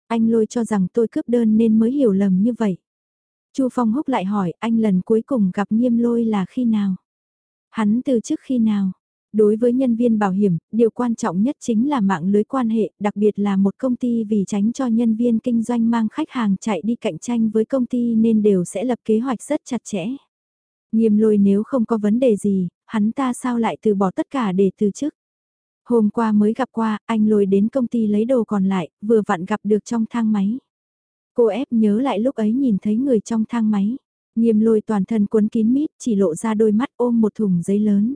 Anh lôi cho rằng tôi cướp đơn nên mới hiểu lầm như vậy. Chu Phong húc lại hỏi anh lần cuối cùng gặp nghiêm lôi là khi nào? Hắn từ trước khi nào? Đối với nhân viên bảo hiểm, điều quan trọng nhất chính là mạng lưới quan hệ, đặc biệt là một công ty vì tránh cho nhân viên kinh doanh mang khách hàng chạy đi cạnh tranh với công ty nên đều sẽ lập kế hoạch rất chặt chẽ. Nghiêm lôi nếu không có vấn đề gì, hắn ta sao lại từ bỏ tất cả để từ chức. Hôm qua mới gặp qua, anh lôi đến công ty lấy đồ còn lại, vừa vặn gặp được trong thang máy. Cô ép nhớ lại lúc ấy nhìn thấy người trong thang máy. Nghiêm lôi toàn thân cuốn kín mít, chỉ lộ ra đôi mắt ôm một thùng giấy lớn.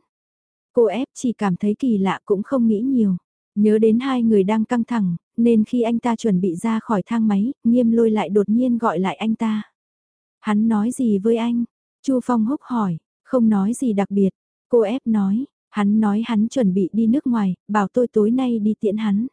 Cô ép chỉ cảm thấy kỳ lạ cũng không nghĩ nhiều. Nhớ đến hai người đang căng thẳng, nên khi anh ta chuẩn bị ra khỏi thang máy, nghiêm lôi lại đột nhiên gọi lại anh ta. Hắn nói gì với anh? Chu Phong húc hỏi, không nói gì đặc biệt. Cô ép nói, hắn nói hắn chuẩn bị đi nước ngoài, bảo tôi tối nay đi tiễn hắn.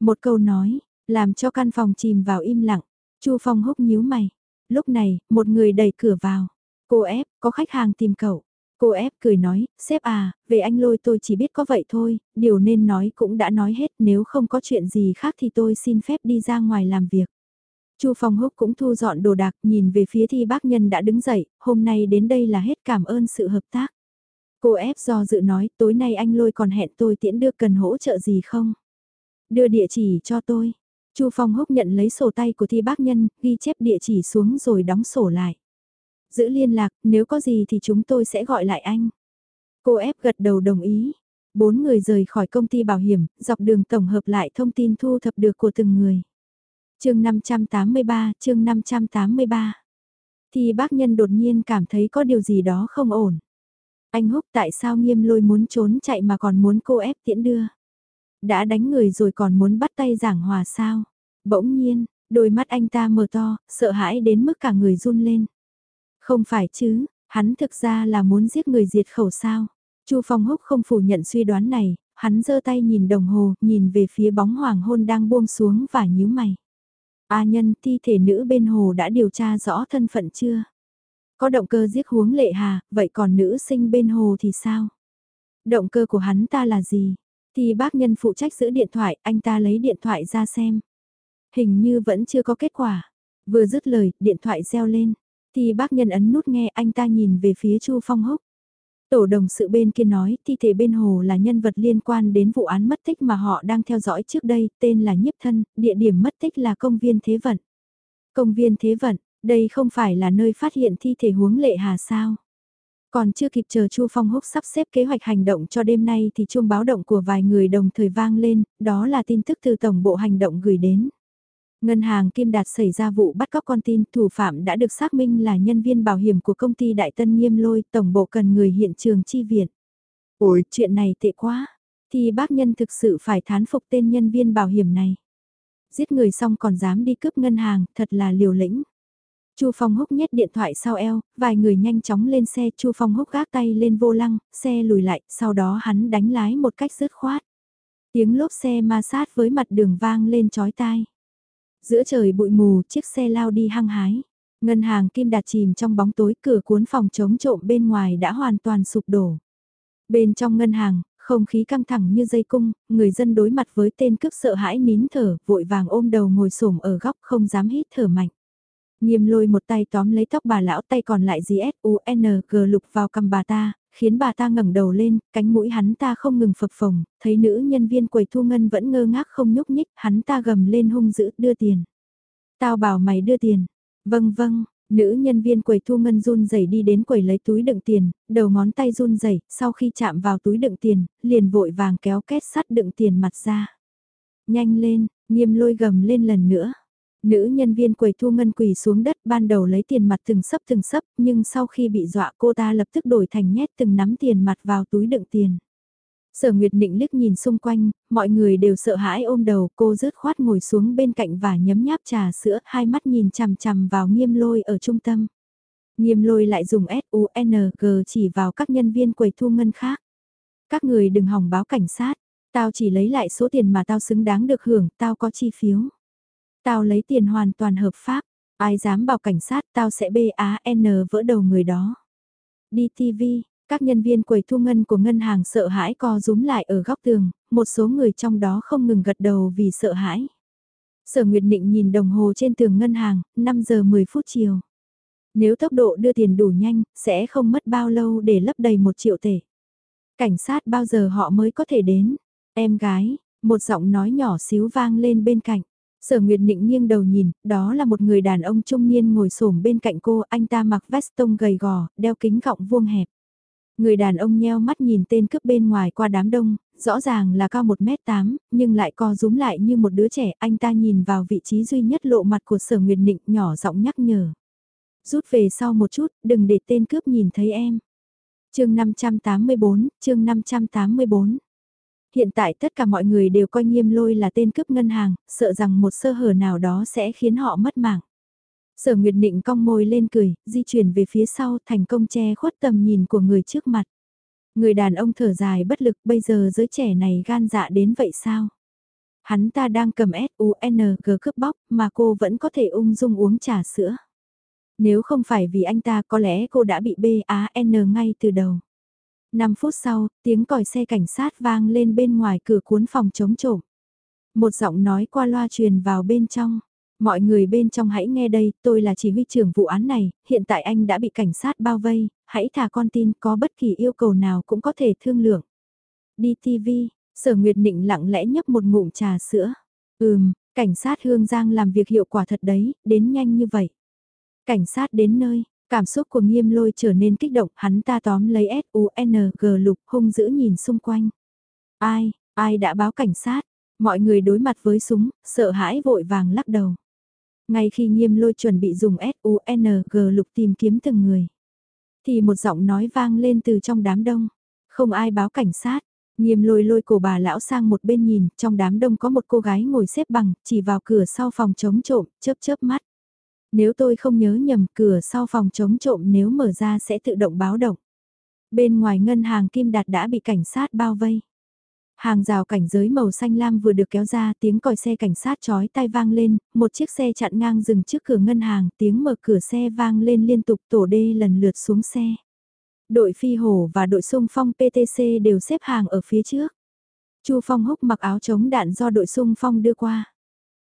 Một câu nói, làm cho căn phòng chìm vào im lặng. Chu Phong húc nhíu mày. Lúc này, một người đẩy cửa vào. Cô ép, có khách hàng tìm cậu. Cô ép cười nói, sếp à, về anh lôi tôi chỉ biết có vậy thôi, điều nên nói cũng đã nói hết nếu không có chuyện gì khác thì tôi xin phép đi ra ngoài làm việc. Chu Phong Húc cũng thu dọn đồ đạc nhìn về phía thi bác nhân đã đứng dậy, hôm nay đến đây là hết cảm ơn sự hợp tác. Cô ép do dự nói tối nay anh lôi còn hẹn tôi tiễn đưa cần hỗ trợ gì không? Đưa địa chỉ cho tôi. Chu Phong Húc nhận lấy sổ tay của thi bác nhân, ghi chép địa chỉ xuống rồi đóng sổ lại. Giữ liên lạc, nếu có gì thì chúng tôi sẽ gọi lại anh. Cô ép gật đầu đồng ý. Bốn người rời khỏi công ty bảo hiểm, dọc đường tổng hợp lại thông tin thu thập được của từng người. chương 583, chương 583. Thì bác nhân đột nhiên cảm thấy có điều gì đó không ổn. Anh Húc tại sao nghiêm lôi muốn trốn chạy mà còn muốn cô ép tiễn đưa. Đã đánh người rồi còn muốn bắt tay giảng hòa sao. Bỗng nhiên, đôi mắt anh ta mở to, sợ hãi đến mức cả người run lên. Không phải chứ, hắn thực ra là muốn giết người diệt khẩu sao. Chu Phong Húc không phủ nhận suy đoán này, hắn giơ tay nhìn đồng hồ, nhìn về phía bóng hoàng hôn đang buông xuống và nhíu mày. A nhân thi thể nữ bên hồ đã điều tra rõ thân phận chưa? Có động cơ giết huống lệ hà, vậy còn nữ sinh bên hồ thì sao? Động cơ của hắn ta là gì? Thì bác nhân phụ trách giữ điện thoại, anh ta lấy điện thoại ra xem. Hình như vẫn chưa có kết quả. Vừa dứt lời, điện thoại reo lên. Thì bác nhân ấn nút nghe anh ta nhìn về phía Chu Phong Húc. Tổ đồng sự bên kia nói thi thể bên hồ là nhân vật liên quan đến vụ án mất tích mà họ đang theo dõi trước đây, tên là Nhiếp Thân, địa điểm mất tích là công viên Thế Vận. Công viên Thế Vận, đây không phải là nơi phát hiện thi thể huống lệ hà sao? Còn chưa kịp chờ Chu Phong Húc sắp xếp kế hoạch hành động cho đêm nay thì chuông báo động của vài người đồng thời vang lên, đó là tin tức từ Tổng bộ Hành động gửi đến. Ngân hàng Kim Đạt xảy ra vụ bắt cóc con tin, thủ phạm đã được xác minh là nhân viên bảo hiểm của công ty Đại Tân Nghiêm Lôi, tổng bộ cần người hiện trường chi viện. Ôi, chuyện này tệ quá, thì bác nhân thực sự phải thán phục tên nhân viên bảo hiểm này. Giết người xong còn dám đi cướp ngân hàng, thật là liều lĩnh. Chu Phong Húc nhét điện thoại sau eo, vài người nhanh chóng lên xe, Chu Phong Húc gác tay lên vô lăng, xe lùi lại, sau đó hắn đánh lái một cách dứt khoát. Tiếng lốp xe ma sát với mặt đường vang lên chói tai. Giữa trời bụi mù, chiếc xe lao đi hăng hái. Ngân hàng kim đạt chìm trong bóng tối, cửa cuốn phòng chống trộm bên ngoài đã hoàn toàn sụp đổ. Bên trong ngân hàng, không khí căng thẳng như dây cung, người dân đối mặt với tên cướp sợ hãi nín thở, vội vàng ôm đầu ngồi xổm ở góc không dám hít thở mạnh. Nghiêm lôi một tay tóm lấy tóc bà lão tay còn lại G lục vào cầm bà ta, khiến bà ta ngẩng đầu lên, cánh mũi hắn ta không ngừng phập phồng, thấy nữ nhân viên quầy thu ngân vẫn ngơ ngác không nhúc nhích, hắn ta gầm lên hung dữ, đưa tiền. Tao bảo mày đưa tiền. Vâng vâng, nữ nhân viên quầy thu ngân run rẩy đi đến quầy lấy túi đựng tiền, đầu ngón tay run rẩy, sau khi chạm vào túi đựng tiền, liền vội vàng kéo két sắt đựng tiền mặt ra. Nhanh lên, nghiêm lôi gầm lên lần nữa. Nữ nhân viên quầy thu ngân quỳ xuống đất ban đầu lấy tiền mặt từng sấp từng sấp nhưng sau khi bị dọa cô ta lập tức đổi thành nhét từng nắm tiền mặt vào túi đựng tiền. Sở Nguyệt Nịnh liếc nhìn xung quanh, mọi người đều sợ hãi ôm đầu cô rớt khoát ngồi xuống bên cạnh và nhấm nháp trà sữa hai mắt nhìn chằm chằm vào nghiêm lôi ở trung tâm. Nghiêm lôi lại dùng S-U-N-G chỉ vào các nhân viên quầy thu ngân khác. Các người đừng hỏng báo cảnh sát, tao chỉ lấy lại số tiền mà tao xứng đáng được hưởng, tao có chi phiếu. Tao lấy tiền hoàn toàn hợp pháp, ai dám bảo cảnh sát tao sẽ B-A-N vỡ đầu người đó. Đi TV, các nhân viên quầy thu ngân của ngân hàng sợ hãi co rúm lại ở góc tường, một số người trong đó không ngừng gật đầu vì sợ hãi. Sở Nguyệt Định nhìn đồng hồ trên tường ngân hàng, 5 giờ 10 phút chiều. Nếu tốc độ đưa tiền đủ nhanh, sẽ không mất bao lâu để lấp đầy một triệu tể. Cảnh sát bao giờ họ mới có thể đến? Em gái, một giọng nói nhỏ xíu vang lên bên cạnh. Sở Nguyệt Nịnh nghiêng đầu nhìn, đó là một người đàn ông trung niên ngồi xổm bên cạnh cô, anh ta mặc vest tông gầy gò, đeo kính gọng vuông hẹp. Người đàn ông nheo mắt nhìn tên cướp bên ngoài qua đám đông, rõ ràng là cao 1m8, nhưng lại co rúm lại như một đứa trẻ, anh ta nhìn vào vị trí duy nhất lộ mặt của sở Nguyệt Nịnh nhỏ giọng nhắc nhở. Rút về sau một chút, đừng để tên cướp nhìn thấy em. chương 584, chương 584 hiện tại tất cả mọi người đều coi nghiêm lôi là tên cướp ngân hàng, sợ rằng một sơ hở nào đó sẽ khiến họ mất mạng. Sở Nguyệt Nịnh cong môi lên cười, di chuyển về phía sau thành công che khuất tầm nhìn của người trước mặt. Người đàn ông thở dài bất lực bây giờ giới trẻ này gan dạ đến vậy sao? Hắn ta đang cầm S-U-N-G cướp bóc mà cô vẫn có thể ung dung uống trà sữa. Nếu không phải vì anh ta có lẽ cô đã bị B-A-N ngay từ đầu. 5 phút sau, tiếng còi xe cảnh sát vang lên bên ngoài cửa cuốn phòng chống trộm. Một giọng nói qua loa truyền vào bên trong. Mọi người bên trong hãy nghe đây, tôi là chỉ huy trưởng vụ án này, hiện tại anh đã bị cảnh sát bao vây, hãy thả con tin có bất kỳ yêu cầu nào cũng có thể thương lượng. Đi TV, sở Nguyệt Nịnh lặng lẽ nhấp một ngụm trà sữa. Ừm, cảnh sát Hương Giang làm việc hiệu quả thật đấy, đến nhanh như vậy. Cảnh sát đến nơi, Cảm xúc của nghiêm lôi trở nên kích động, hắn ta tóm lấy S-U-N-G lục hung dữ nhìn xung quanh. Ai, ai đã báo cảnh sát? Mọi người đối mặt với súng, sợ hãi vội vàng lắc đầu. Ngay khi nghiêm lôi chuẩn bị dùng S-U-N-G lục tìm kiếm từng người. Thì một giọng nói vang lên từ trong đám đông. Không ai báo cảnh sát. Nghiêm lôi lôi cổ bà lão sang một bên nhìn, trong đám đông có một cô gái ngồi xếp bằng, chỉ vào cửa sau phòng chống trộm, chớp chớp mắt. Nếu tôi không nhớ nhầm cửa sau phòng chống trộm nếu mở ra sẽ tự động báo động. Bên ngoài ngân hàng Kim Đạt đã bị cảnh sát bao vây. Hàng rào cảnh giới màu xanh lam vừa được kéo ra tiếng còi xe cảnh sát chói tai vang lên, một chiếc xe chặn ngang dừng trước cửa ngân hàng, tiếng mở cửa xe vang lên liên tục tổ đê lần lượt xuống xe. Đội phi hổ và đội sung phong PTC đều xếp hàng ở phía trước. Chu Phong húc mặc áo chống đạn do đội sung phong đưa qua.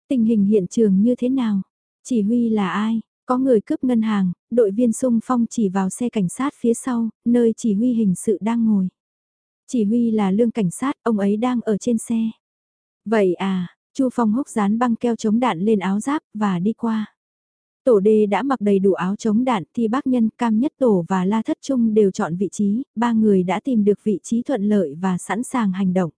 Tình hình hiện trường như thế nào? Chỉ huy là ai? Có người cướp ngân hàng, đội viên sung phong chỉ vào xe cảnh sát phía sau, nơi chỉ huy hình sự đang ngồi. Chỉ huy là lương cảnh sát, ông ấy đang ở trên xe. Vậy à, Chu Phong húc dán băng keo chống đạn lên áo giáp và đi qua. Tổ đê đã mặc đầy đủ áo chống đạn thì bác nhân cam nhất tổ và la thất trung đều chọn vị trí, ba người đã tìm được vị trí thuận lợi và sẵn sàng hành động.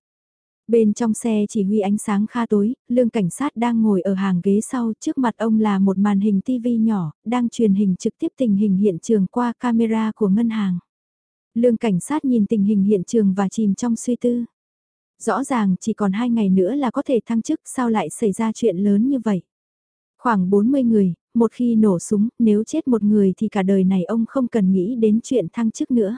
Bên trong xe chỉ huy ánh sáng kha tối, lương cảnh sát đang ngồi ở hàng ghế sau, trước mặt ông là một màn hình TV nhỏ, đang truyền hình trực tiếp tình hình hiện trường qua camera của ngân hàng. Lương cảnh sát nhìn tình hình hiện trường và chìm trong suy tư. Rõ ràng chỉ còn hai ngày nữa là có thể thăng chức sao lại xảy ra chuyện lớn như vậy. Khoảng 40 người, một khi nổ súng, nếu chết một người thì cả đời này ông không cần nghĩ đến chuyện thăng chức nữa.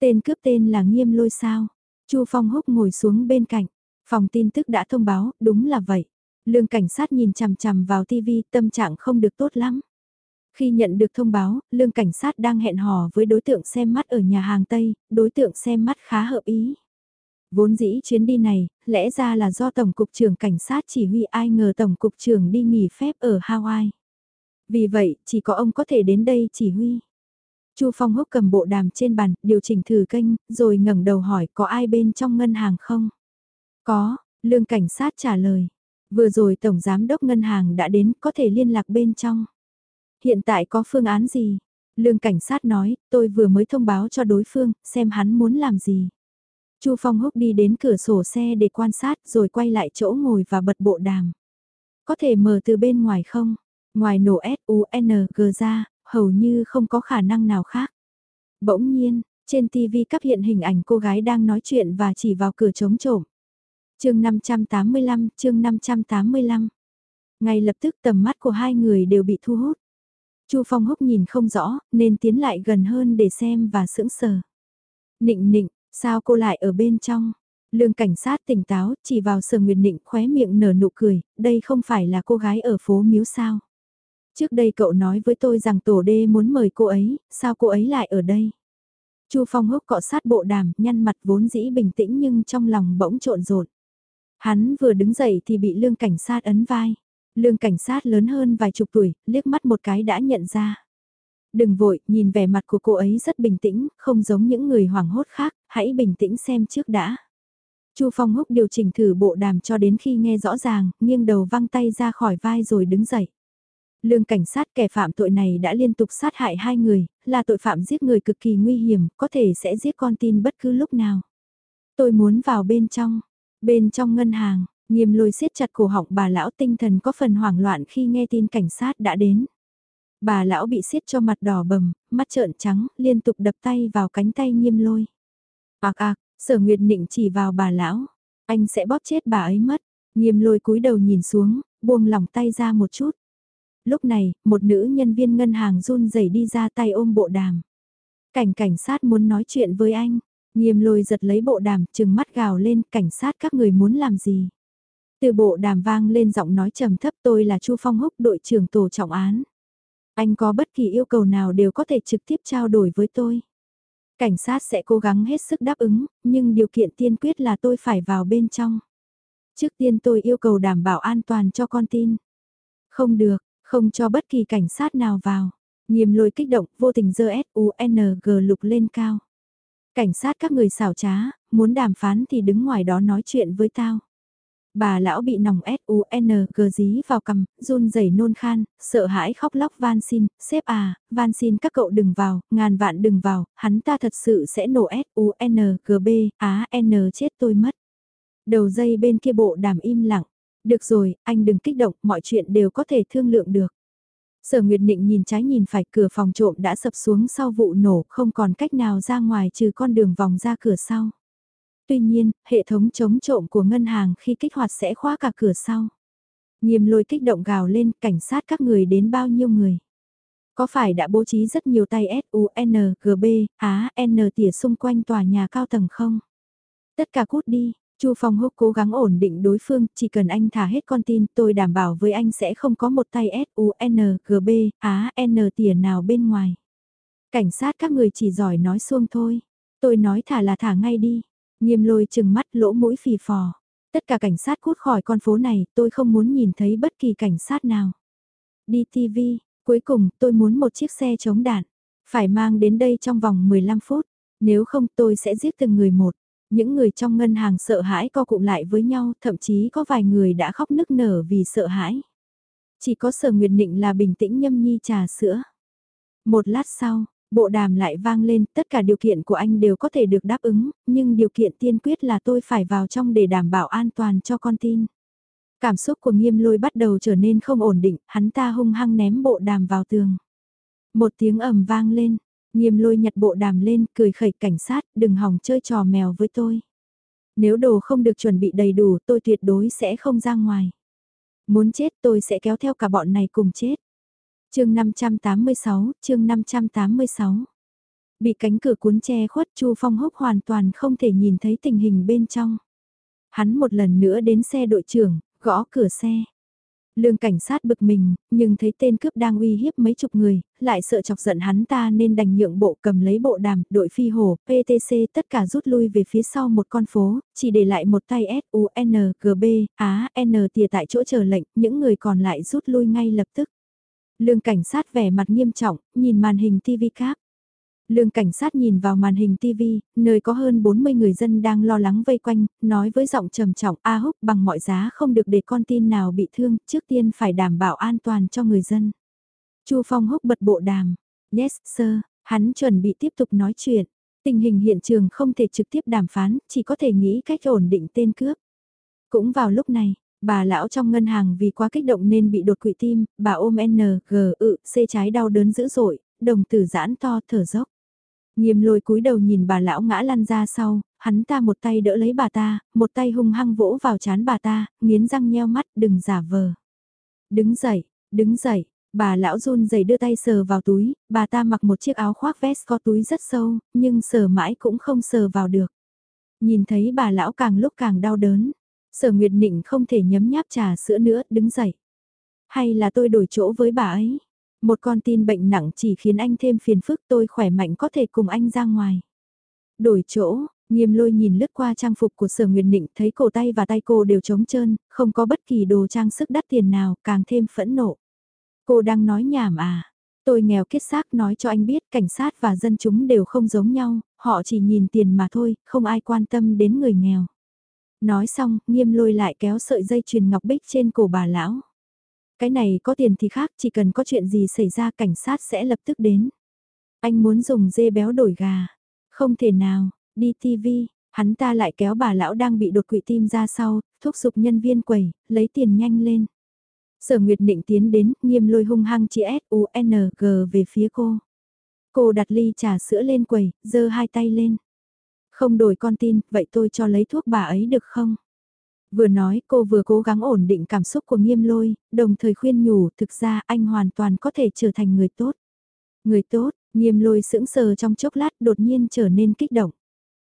Tên cướp tên là Nghiêm Lôi sao? Chu Phong Húc ngồi xuống bên cạnh, phòng tin tức đã thông báo, đúng là vậy. Lương cảnh sát nhìn chằm chằm vào TV, tâm trạng không được tốt lắm. Khi nhận được thông báo, lương cảnh sát đang hẹn hò với đối tượng xem mắt ở nhà hàng Tây, đối tượng xem mắt khá hợp ý. Vốn dĩ chuyến đi này, lẽ ra là do Tổng cục trưởng cảnh sát chỉ huy ai ngờ Tổng cục trưởng đi nghỉ phép ở Hawaii. Vì vậy, chỉ có ông có thể đến đây chỉ huy. Chu Phong húc cầm bộ đàm trên bàn, điều chỉnh thử kênh, rồi ngẩng đầu hỏi có ai bên trong ngân hàng không? Có, lương cảnh sát trả lời. Vừa rồi Tổng Giám đốc Ngân hàng đã đến, có thể liên lạc bên trong. Hiện tại có phương án gì? Lương cảnh sát nói, tôi vừa mới thông báo cho đối phương, xem hắn muốn làm gì. Chu Phong húc đi đến cửa sổ xe để quan sát rồi quay lại chỗ ngồi và bật bộ đàm. Có thể mở từ bên ngoài không? Ngoài nổ S-U-N-G ra, hầu như không có khả năng nào khác. Bỗng nhiên, trên TV cấp hiện hình ảnh cô gái đang nói chuyện và chỉ vào cửa chống trộm. chương 585, chương 585. Ngay lập tức tầm mắt của hai người đều bị thu hút. Chu Phong Húc nhìn không rõ, nên tiến lại gần hơn để xem và sững sờ. Nịnh nịnh, sao cô lại ở bên trong? Lương cảnh sát tỉnh táo, chỉ vào sở nguyệt nịnh khóe miệng nở nụ cười, đây không phải là cô gái ở phố miếu sao. Trước đây cậu nói với tôi rằng tổ đê muốn mời cô ấy, sao cô ấy lại ở đây? Chu Phong húc cọ sát bộ đàm, nhăn mặt vốn dĩ bình tĩnh nhưng trong lòng bỗng trộn rộn. Hắn vừa đứng dậy thì bị lương cảnh sát ấn vai. Lương cảnh sát lớn hơn vài chục tuổi, liếc mắt một cái đã nhận ra. Đừng vội, nhìn vẻ mặt của cô ấy rất bình tĩnh, không giống những người hoảng hốt khác, hãy bình tĩnh xem trước đã. Chu Phong Húc điều chỉnh thử bộ đàm cho đến khi nghe rõ ràng, nghiêng đầu văng tay ra khỏi vai rồi đứng dậy. Lương cảnh sát kẻ phạm tội này đã liên tục sát hại hai người, là tội phạm giết người cực kỳ nguy hiểm, có thể sẽ giết con tin bất cứ lúc nào. Tôi muốn vào bên trong, bên trong ngân hàng, nghiêm lôi siết chặt cổ họng bà lão tinh thần có phần hoảng loạn khi nghe tin cảnh sát đã đến. Bà lão bị siết cho mặt đỏ bầm, mắt trợn trắng, liên tục đập tay vào cánh tay nghiêm lôi. Ác ác, sở nguyệt nịnh chỉ vào bà lão, anh sẽ bóp chết bà ấy mất. Nghiêm lôi cúi đầu nhìn xuống, buông lỏng tay ra một chút. Lúc này, một nữ nhân viên ngân hàng run rẩy đi ra tay ôm bộ đàm. Cảnh cảnh sát muốn nói chuyện với anh. Nghiêm lôi giật lấy bộ đàm, chừng mắt gào lên, cảnh sát các người muốn làm gì? Từ bộ đàm vang lên giọng nói trầm thấp tôi là Chu Phong Húc, đội trưởng tổ trọng án. Anh có bất kỳ yêu cầu nào đều có thể trực tiếp trao đổi với tôi. Cảnh sát sẽ cố gắng hết sức đáp ứng, nhưng điều kiện tiên quyết là tôi phải vào bên trong. Trước tiên tôi yêu cầu đảm bảo an toàn cho con tin. Không được, không cho bất kỳ cảnh sát nào vào. Nghiêm lôi kích động, vô tình dơ S-U-N-G lục lên cao. Cảnh sát các người xảo trá, muốn đàm phán thì đứng ngoài đó nói chuyện với tao. Bà lão bị nòng S-U-N-G dí vào cầm, run rẩy nôn khan, sợ hãi khóc lóc van xin, xếp à, van xin các cậu đừng vào, ngàn vạn đừng vào, hắn ta thật sự sẽ nổ S-U-N-G-B, á N chết tôi mất. Đầu dây bên kia bộ đàm im lặng, được rồi, anh đừng kích động, mọi chuyện đều có thể thương lượng được. Sở Nguyệt Nịnh nhìn trái nhìn phải cửa phòng trộm đã sập xuống sau vụ nổ không còn cách nào ra ngoài trừ con đường vòng ra cửa sau. Tuy nhiên, hệ thống chống trộm của ngân hàng khi kích hoạt sẽ khóa cả cửa sau. Nghiêm lôi kích động gào lên cảnh sát các người đến bao nhiêu người. Có phải đã bố trí rất nhiều tay S-U-N, G-B, Á, N tỉa xung quanh tòa nhà cao tầng không? Tất cả cút đi, Chu Phong Húc cố gắng ổn định đối phương, chỉ cần anh thả hết con tin, tôi đảm bảo với anh sẽ không có một tay S, U, N, G, B, A-N tỉa nào bên ngoài. Cảnh sát các người chỉ giỏi nói xuông thôi. Tôi nói thả là thả ngay đi. Nghiêm lôi chừng mắt lỗ mũi phì phò. Tất cả cảnh sát cút khỏi con phố này, tôi không muốn nhìn thấy bất kỳ cảnh sát nào. Đi TV, cuối cùng tôi muốn một chiếc xe chống đạn. Phải mang đến đây trong vòng 15 phút. Nếu không tôi sẽ giết từng người một. Những người trong ngân hàng sợ hãi co cụm lại với nhau, thậm chí có vài người đã khóc nức nở vì sợ hãi. Chỉ có sở nguyệt định là bình tĩnh nhâm nhi trà sữa. Một lát sau, bộ đàm lại vang lên, tất cả điều kiện của anh đều có thể được đáp ứng, nhưng điều kiện tiên quyết là tôi phải vào trong để đảm bảo an toàn cho con tin. Cảm xúc của nghiêm lôi bắt đầu trở nên không ổn định, hắn ta hung hăng ném bộ đàm vào tường. Một tiếng ầm vang lên, Nghiêm lôi nhặt bộ đàm lên, cười khẩy cảnh sát, đừng hòng chơi trò mèo với tôi. Nếu đồ không được chuẩn bị đầy đủ, tôi tuyệt đối sẽ không ra ngoài. Muốn chết tôi sẽ kéo theo cả bọn này cùng chết. chương 586, chương 586. Bị cánh cửa cuốn che khuất Chu Phong hốc hoàn toàn không thể nhìn thấy tình hình bên trong. Hắn một lần nữa đến xe đội trưởng, gõ cửa xe. Lương cảnh sát bực mình, nhưng thấy tên cướp đang uy hiếp mấy chục người, lại sợ chọc giận hắn ta nên đành nhượng bộ cầm lấy bộ đàm, đội phi hổ PTC tất cả rút lui về phía sau một con phố, chỉ để lại một tay SUNGB, Á, N tìa tại chỗ chờ lệnh, những người còn lại rút lui ngay lập tức. Lương cảnh sát vẻ mặt nghiêm trọng, nhìn màn hình TV cáp. Lương cảnh sát nhìn vào màn hình TV, nơi có hơn 40 người dân đang lo lắng vây quanh, nói với giọng trầm trọng A húc bằng mọi giá không được để con tin nào bị thương, trước tiên phải đảm bảo an toàn cho người dân. Chu Phong húc bật bộ đàm. Yes, sir, hắn chuẩn bị tiếp tục nói chuyện. Tình hình hiện trường không thể trực tiếp đàm phán, chỉ có thể nghĩ cách ổn định tên cướp. Cũng vào lúc này, bà lão trong ngân hàng vì quá kích động nên bị đột quỵ tim, bà ôm N, G, ự, C trái đau đớn dữ dội, đồng tử giãn to thở dốc. Nghiêm lôi cúi đầu nhìn bà lão ngã lăn ra sau, hắn ta một tay đỡ lấy bà ta, một tay hung hăng vỗ vào chán bà ta, nghiến răng nheo mắt đừng giả vờ. Đứng dậy, đứng dậy, bà lão run rẩy đưa tay sờ vào túi, bà ta mặc một chiếc áo khoác vest có túi rất sâu, nhưng sờ mãi cũng không sờ vào được. Nhìn thấy bà lão càng lúc càng đau đớn, sở nguyệt nịnh không thể nhấm nháp trà sữa nữa, đứng dậy. Hay là tôi đổi chỗ với bà ấy? Một con tin bệnh nặng chỉ khiến anh thêm phiền phức tôi khỏe mạnh có thể cùng anh ra ngoài. Đổi chỗ, nghiêm lôi nhìn lướt qua trang phục của sở Nguyệt Nịnh thấy cổ tay và tay cô đều trống trơn, không có bất kỳ đồ trang sức đắt tiền nào càng thêm phẫn nộ. Cô đang nói nhảm à? Tôi nghèo kết xác nói cho anh biết cảnh sát và dân chúng đều không giống nhau, họ chỉ nhìn tiền mà thôi, không ai quan tâm đến người nghèo. Nói xong, nghiêm lôi lại kéo sợi dây chuyền ngọc bích trên cổ bà lão. Cái này có tiền thì khác, chỉ cần có chuyện gì xảy ra cảnh sát sẽ lập tức đến. Anh muốn dùng dê béo đổi gà. Không thể nào, đi TV, hắn ta lại kéo bà lão đang bị đột quỵ tim ra sau, thúc giục nhân viên quầy, lấy tiền nhanh lên. Sở Nguyệt Định tiến đến, nghiêm lôi hung hăng chỉ S-U-N-G về phía cô. Cô đặt ly trà sữa lên quầy, giơ hai tay lên. Không đổi con tin, vậy tôi cho lấy thuốc bà ấy được không? Vừa nói cô vừa cố gắng ổn định cảm xúc của nghiêm lôi, đồng thời khuyên nhủ thực ra anh hoàn toàn có thể trở thành người tốt. Người tốt, nghiêm lôi sững sờ trong chốc lát đột nhiên trở nên kích động.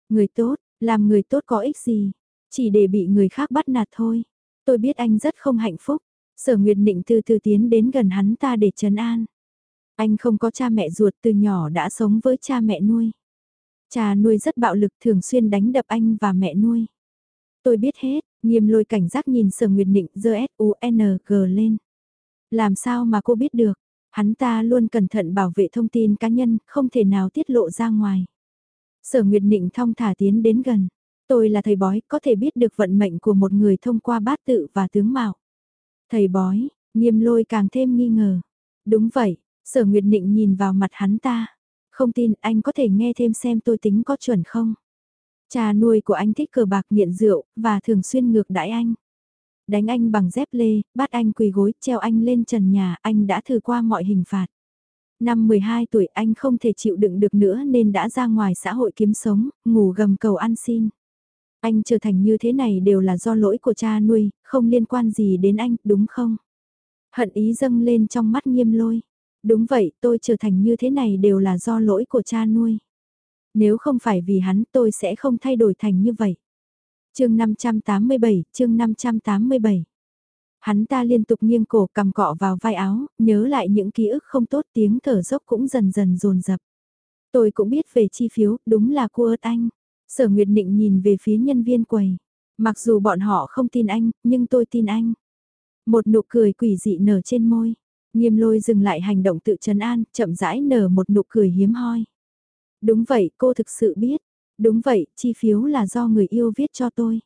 Người tốt, làm người tốt có ích gì? Chỉ để bị người khác bắt nạt thôi. Tôi biết anh rất không hạnh phúc. Sở Nguyệt định từ từ tiến đến gần hắn ta để trấn an. Anh không có cha mẹ ruột từ nhỏ đã sống với cha mẹ nuôi. Cha nuôi rất bạo lực thường xuyên đánh đập anh và mẹ nuôi. Tôi biết hết, nghiêm lôi cảnh giác nhìn sở nguyệt định dơ S-U-N-G lên. Làm sao mà cô biết được, hắn ta luôn cẩn thận bảo vệ thông tin cá nhân, không thể nào tiết lộ ra ngoài. Sở Nguyệt định thong thả tiến đến gần. Tôi là thầy bói, có thể biết được vận mệnh của một người thông qua bát tự và tướng mạo. Thầy bói, nghiêm lôi càng thêm nghi ngờ. Đúng vậy, sở Nguyệt định nhìn vào mặt hắn ta. Không tin anh có thể nghe thêm xem tôi tính có chuẩn không? Cha nuôi của anh thích cờ bạc nghiện rượu, và thường xuyên ngược đãi anh. Đánh anh bằng dép lê, bắt anh quỳ gối, treo anh lên trần nhà, anh đã thử qua mọi hình phạt. Năm 12 tuổi anh không thể chịu đựng được nữa nên đã ra ngoài xã hội kiếm sống, ngủ gầm cầu ăn xin. Anh trở thành như thế này đều là do lỗi của cha nuôi, không liên quan gì đến anh, đúng không? Hận ý dâng lên trong mắt nghiêm lôi. Đúng vậy, tôi trở thành như thế này đều là do lỗi của cha nuôi. Nếu không phải vì hắn tôi sẽ không thay đổi thành như vậy. chương 587, chương 587. Hắn ta liên tục nghiêng cổ cầm cọ vào vai áo, nhớ lại những ký ức không tốt tiếng thở dốc cũng dần dần dồn dập. Tôi cũng biết về chi phiếu, đúng là cô ớt anh. Sở Nguyệt Định nhìn về phía nhân viên quầy. Mặc dù bọn họ không tin anh, nhưng tôi tin anh. Một nụ cười quỷ dị nở trên môi. Nghiêm lôi dừng lại hành động tự trấn an, chậm rãi nở một nụ cười hiếm hoi. Đúng vậy, cô thực sự biết. Đúng vậy, chi phiếu là do người yêu viết cho tôi.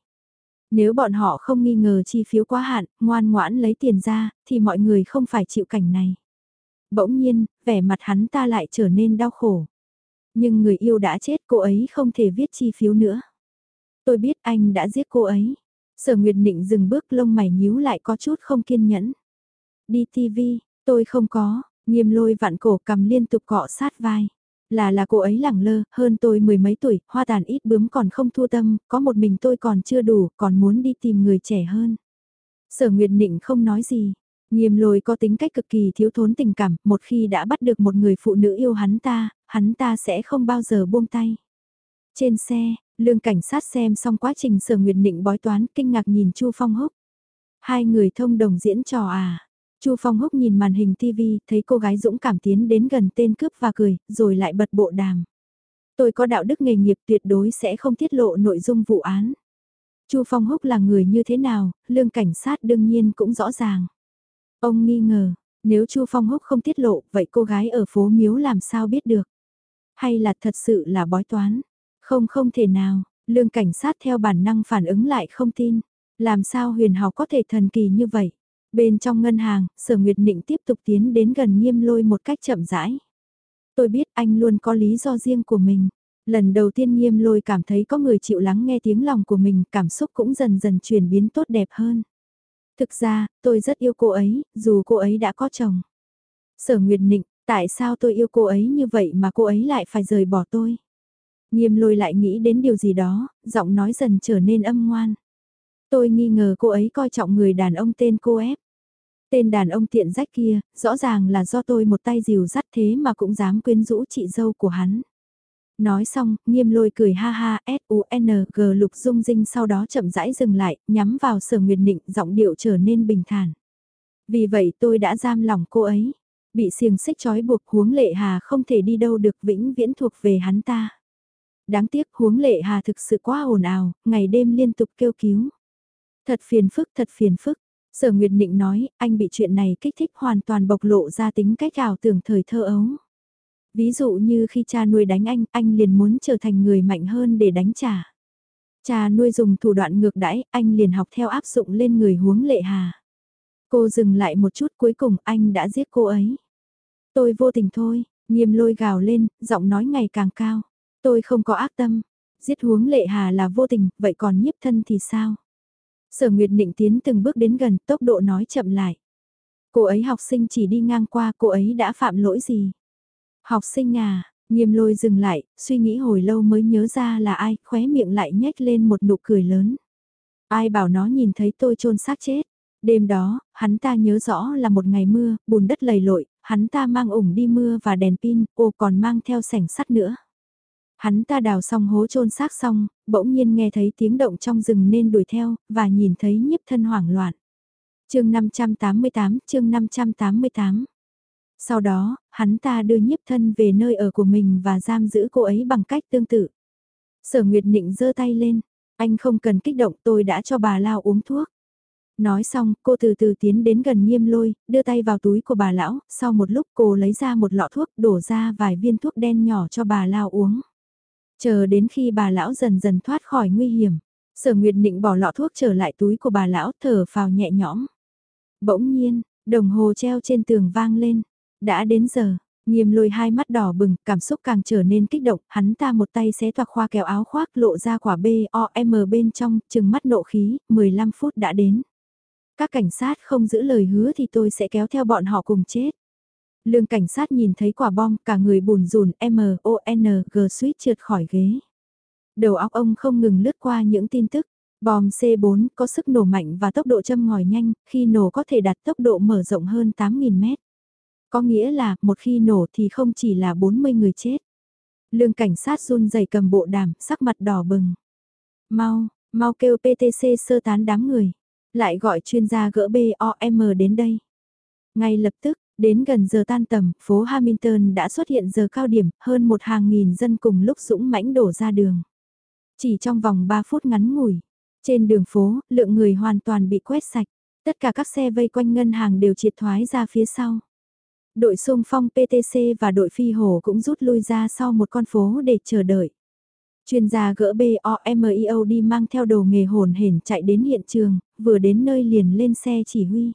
Nếu bọn họ không nghi ngờ chi phiếu quá hạn, ngoan ngoãn lấy tiền ra, thì mọi người không phải chịu cảnh này. Bỗng nhiên, vẻ mặt hắn ta lại trở nên đau khổ. Nhưng người yêu đã chết cô ấy không thể viết chi phiếu nữa. Tôi biết anh đã giết cô ấy. Sở Nguyệt Nịnh dừng bước lông mày nhíu lại có chút không kiên nhẫn. Đi TV, tôi không có, nghiêm lôi vạn cổ cầm liên tục cọ sát vai. Là là cô ấy lẳng lơ, hơn tôi mười mấy tuổi, hoa tàn ít bướm còn không thua tâm, có một mình tôi còn chưa đủ, còn muốn đi tìm người trẻ hơn. Sở Nguyệt Nịnh không nói gì. Nghiêm lôi có tính cách cực kỳ thiếu thốn tình cảm, một khi đã bắt được một người phụ nữ yêu hắn ta, hắn ta sẽ không bao giờ buông tay. Trên xe, lương cảnh sát xem xong quá trình sở Nguyệt Nịnh bói toán kinh ngạc nhìn Chu Phong Húc. Hai người thông đồng diễn trò à, Chu Phong Húc nhìn màn hình TV, thấy cô gái dũng cảm tiến đến gần tên cướp và cười, rồi lại bật bộ đàm. Tôi có đạo đức nghề nghiệp tuyệt đối sẽ không tiết lộ nội dung vụ án. Chu Phong Húc là người như thế nào, lương cảnh sát đương nhiên cũng rõ ràng. Ông nghi ngờ, nếu Chu Phong Húc không tiết lộ, vậy cô gái ở phố Miếu làm sao biết được? Hay là thật sự là bói toán? Không không thể nào, lương cảnh sát theo bản năng phản ứng lại không tin. Làm sao huyền học có thể thần kỳ như vậy? Bên trong ngân hàng, sở Nguyệt Nịnh tiếp tục tiến đến gần nghiêm lôi một cách chậm rãi. Tôi biết anh luôn có lý do riêng của mình. Lần đầu tiên nghiêm lôi cảm thấy có người chịu lắng nghe tiếng lòng của mình, cảm xúc cũng dần dần chuyển biến tốt đẹp hơn. Thực ra, tôi rất yêu cô ấy, dù cô ấy đã có chồng. Sở Nguyệt Nịnh, tại sao tôi yêu cô ấy như vậy mà cô ấy lại phải rời bỏ tôi? Nghiêm lôi lại nghĩ đến điều gì đó, giọng nói dần trở nên âm ngoan. Tôi nghi ngờ cô ấy coi trọng người đàn ông tên cô ép. Tên đàn ông tiện rách kia, rõ ràng là do tôi một tay dìu dắt thế mà cũng dám quyến rũ chị dâu của hắn. Nói xong, nghiêm lôi cười ha ha, S-U-N-G lục dung dinh sau đó chậm rãi dừng lại, nhắm vào sở nguyệt nịnh, giọng điệu trở nên bình thản. Vì vậy tôi đã giam lòng cô ấy. Bị xiềng xích trói buộc huống lệ hà không thể đi đâu được vĩnh viễn thuộc về hắn ta. Đáng tiếc huống lệ hà thực sự quá ồn ào, ngày đêm liên tục kêu cứu. Thật phiền phức, thật phiền phức. Sở Nguyệt Nịnh nói, anh bị chuyện này kích thích hoàn toàn bộc lộ ra tính cách ảo tưởng thời thơ ấu. Ví dụ như khi cha nuôi đánh anh, anh liền muốn trở thành người mạnh hơn để đánh trả. Cha nuôi dùng thủ đoạn ngược đãi, anh liền học theo áp dụng lên người huống lệ hà. Cô dừng lại một chút cuối cùng anh đã giết cô ấy. Tôi vô tình thôi, nghiêm lôi gào lên, giọng nói ngày càng cao. Tôi không có ác tâm, giết huống lệ hà là vô tình, vậy còn nhiếp thân thì sao? Sở Nguyệt Định tiến từng bước đến gần, tốc độ nói chậm lại. Cô ấy học sinh chỉ đi ngang qua, cô ấy đã phạm lỗi gì? Học sinh à, nghiêm lôi dừng lại, suy nghĩ hồi lâu mới nhớ ra là ai, khóe miệng lại nhếch lên một nụ cười lớn. Ai bảo nó nhìn thấy tôi trôn xác chết. Đêm đó, hắn ta nhớ rõ là một ngày mưa, bùn đất lầy lội, hắn ta mang ủng đi mưa và đèn pin, ô còn mang theo sảnh sắt nữa. Hắn ta đào xong hố chôn xác xong, bỗng nhiên nghe thấy tiếng động trong rừng nên đuổi theo, và nhìn thấy nhiếp thân hoảng loạn. chương 588, chương 588. Sau đó, hắn ta đưa nhiếp thân về nơi ở của mình và giam giữ cô ấy bằng cách tương tự. Sở Nguyệt Nịnh giơ tay lên, anh không cần kích động tôi đã cho bà Lao uống thuốc. Nói xong, cô từ từ tiến đến gần nghiêm lôi, đưa tay vào túi của bà lão, sau một lúc cô lấy ra một lọ thuốc, đổ ra vài viên thuốc đen nhỏ cho bà Lao uống. Chờ đến khi bà lão dần dần thoát khỏi nguy hiểm, sở nguyệt định bỏ lọ thuốc trở lại túi của bà lão thở phào nhẹ nhõm. Bỗng nhiên, đồng hồ treo trên tường vang lên, đã đến giờ, Nghiêm lôi hai mắt đỏ bừng, cảm xúc càng trở nên kích động, hắn ta một tay xé toạc khoa kéo áo khoác lộ ra quả B, O, M bên trong, chừng mắt nộ khí, 15 phút đã đến. Các cảnh sát không giữ lời hứa thì tôi sẽ kéo theo bọn họ cùng chết. Lương cảnh sát nhìn thấy quả bom, cả người bùn rùn M, O, N, G suýt trượt khỏi ghế. Đầu óc ông không ngừng lướt qua những tin tức. Bom C4 có sức nổ mạnh và tốc độ châm ngòi nhanh, khi nổ có thể đạt tốc độ mở rộng hơn 8.000 mét. Có nghĩa là, một khi nổ thì không chỉ là 40 người chết. Lương cảnh sát run rẩy cầm bộ đàm, sắc mặt đỏ bừng. Mau, mau kêu PTC sơ tán đám người. Lại gọi chuyên gia gỡ BOM đến đây. Ngay lập tức, đến gần giờ tan tầm, phố Hamilton đã xuất hiện giờ cao điểm, hơn một hàng nghìn dân cùng lúc dũng mãnh đổ ra đường. Chỉ trong vòng 3 phút ngắn ngủi, trên đường phố, lượng người hoàn toàn bị quét sạch. Tất cả các xe vây quanh ngân hàng đều triệt thoái ra phía sau. Đội xung phong PTC và đội phi hổ cũng rút lui ra sau một con phố để chờ đợi. Chuyên gia gỡ BOMEO đi mang theo đồ nghề hồn hển chạy đến hiện trường, vừa đến nơi liền lên xe chỉ huy.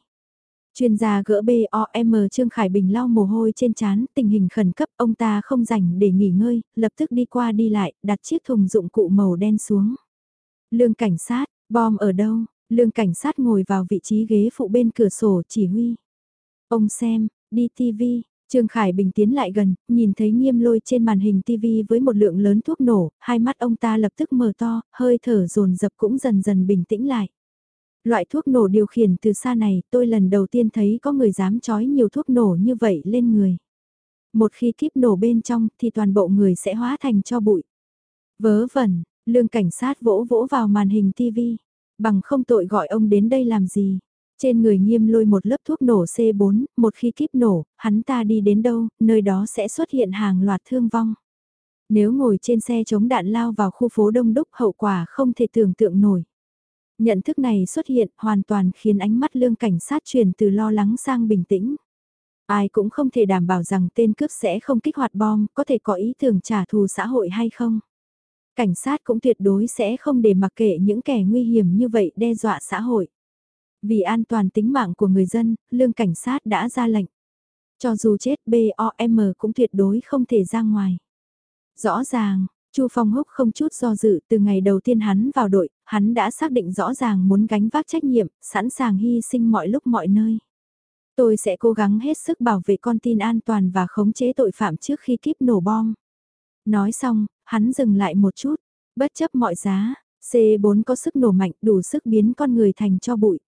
Chuyên gia gỡ BOM Trương Khải Bình lau mồ hôi trên chán, tình hình khẩn cấp ông ta không rảnh để nghỉ ngơi, lập tức đi qua đi lại, đặt chiếc thùng dụng cụ màu đen xuống. Lương cảnh sát, bom ở đâu? Lương cảnh sát ngồi vào vị trí ghế phụ bên cửa sổ chỉ huy. Ông xem, đi TV, Trương Khải Bình tiến lại gần, nhìn thấy nghiêm lôi trên màn hình TV với một lượng lớn thuốc nổ, hai mắt ông ta lập tức mở to, hơi thở dồn dập cũng dần dần bình tĩnh lại. Loại thuốc nổ điều khiển từ xa này tôi lần đầu tiên thấy có người dám trói nhiều thuốc nổ như vậy lên người. Một khi kíp nổ bên trong thì toàn bộ người sẽ hóa thành cho bụi. Vớ vẩn, lương cảnh sát vỗ vỗ vào màn hình TV. Bằng không tội gọi ông đến đây làm gì. Trên người nghiêm lôi một lớp thuốc nổ C4, một khi kíp nổ, hắn ta đi đến đâu, nơi đó sẽ xuất hiện hàng loạt thương vong. Nếu ngồi trên xe chống đạn lao vào khu phố đông đúc hậu quả không thể tưởng tượng nổi. Nhận thức này xuất hiện hoàn toàn khiến ánh mắt lương cảnh sát chuyển từ lo lắng sang bình tĩnh. Ai cũng không thể đảm bảo rằng tên cướp sẽ không kích hoạt bom, có thể có ý tưởng trả thù xã hội hay không. Cảnh sát cũng tuyệt đối sẽ không để mặc kệ những kẻ nguy hiểm như vậy đe dọa xã hội. Vì an toàn tính mạng của người dân, lương cảnh sát đã ra lệnh. Cho dù chết BOM cũng tuyệt đối không thể ra ngoài. Rõ ràng, Chu Phong Húc không chút do dự từ ngày đầu tiên hắn vào đội, hắn đã xác định rõ ràng muốn gánh vác trách nhiệm, sẵn sàng hy sinh mọi lúc mọi nơi. Tôi sẽ cố gắng hết sức bảo vệ con tin an toàn và khống chế tội phạm trước khi kíp nổ bom. Nói xong, hắn dừng lại một chút, bất chấp mọi giá, C4 có sức nổ mạnh đủ sức biến con người thành cho bụi.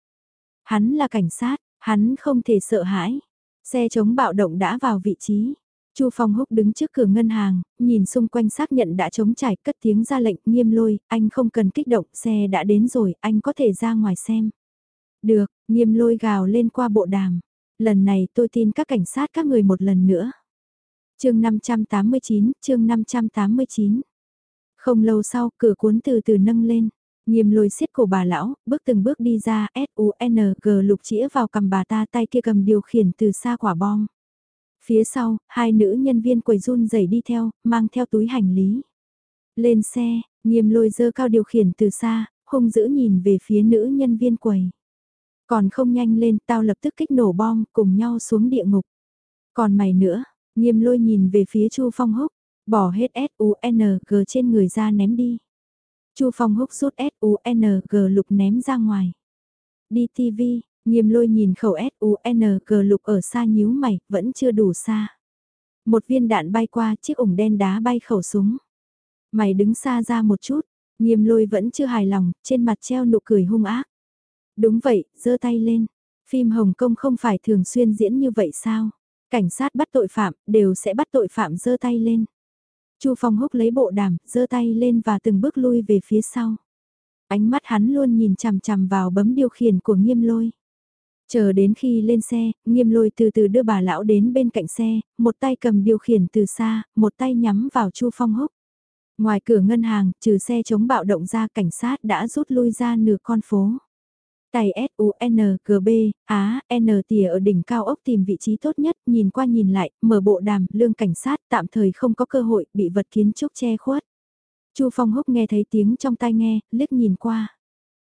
Hắn là cảnh sát, hắn không thể sợ hãi. Xe chống bạo động đã vào vị trí. Chu Phong Húc đứng trước cửa ngân hàng, nhìn xung quanh xác nhận đã chống trải, cất tiếng ra lệnh nghiêm lôi, anh không cần kích động, xe đã đến rồi, anh có thể ra ngoài xem. Được, nghiêm lôi gào lên qua bộ đàm. Lần này tôi tin các cảnh sát các người một lần nữa. chương 589, chương 589. Không lâu sau, cửa cuốn từ từ nâng lên. Nghiêm lôi xiết cổ bà lão, bước từng bước đi ra, S-U-N-G lục chĩa vào cầm bà ta tay kia cầm điều khiển từ xa quả bom. Phía sau, hai nữ nhân viên quầy run rẩy đi theo, mang theo túi hành lý. Lên xe, nghiêm lôi dơ cao điều khiển từ xa, hung dữ nhìn về phía nữ nhân viên quầy. Còn không nhanh lên, tao lập tức kích nổ bom, cùng nhau xuống địa ngục. Còn mày nữa, nghiêm lôi nhìn về phía Chu Phong Húc, bỏ hết S-U-N-G trên người ra ném đi. Chu Phong Húc rút S-U-N-G lục ném ra ngoài. Đi TV, nghiêm lôi nhìn khẩu S-U-N-G lục ở xa nhíu mày, vẫn chưa đủ xa. Một viên đạn bay qua, chiếc ủng đen đá bay khẩu súng. Mày đứng xa ra một chút, nghiêm lôi vẫn chưa hài lòng, trên mặt treo nụ cười hung ác. Đúng vậy, giơ tay lên. Phim Hồng Kông không phải thường xuyên diễn như vậy sao? Cảnh sát bắt tội phạm, đều sẽ bắt tội phạm giơ tay lên. Chu Phong húc lấy bộ đàm, giơ tay lên và từng bước lui về phía sau. Ánh mắt hắn luôn nhìn chằm chằm vào bấm điều khiển của nghiêm lôi. Chờ đến khi lên xe, nghiêm lôi từ từ đưa bà lão đến bên cạnh xe, một tay cầm điều khiển từ xa, một tay nhắm vào Chu Phong húc. Ngoài cửa ngân hàng, trừ xe chống bạo động ra cảnh sát đã rút lui ra nửa con phố. Tài SUNGB, Á, N tìa ở đỉnh cao ốc tìm vị trí tốt nhất, nhìn qua nhìn lại, mở bộ đàm, lương cảnh sát tạm thời không có cơ hội, bị vật kiến trúc che khuất. Chu Phong Húc nghe thấy tiếng trong tai nghe, liếc nhìn qua.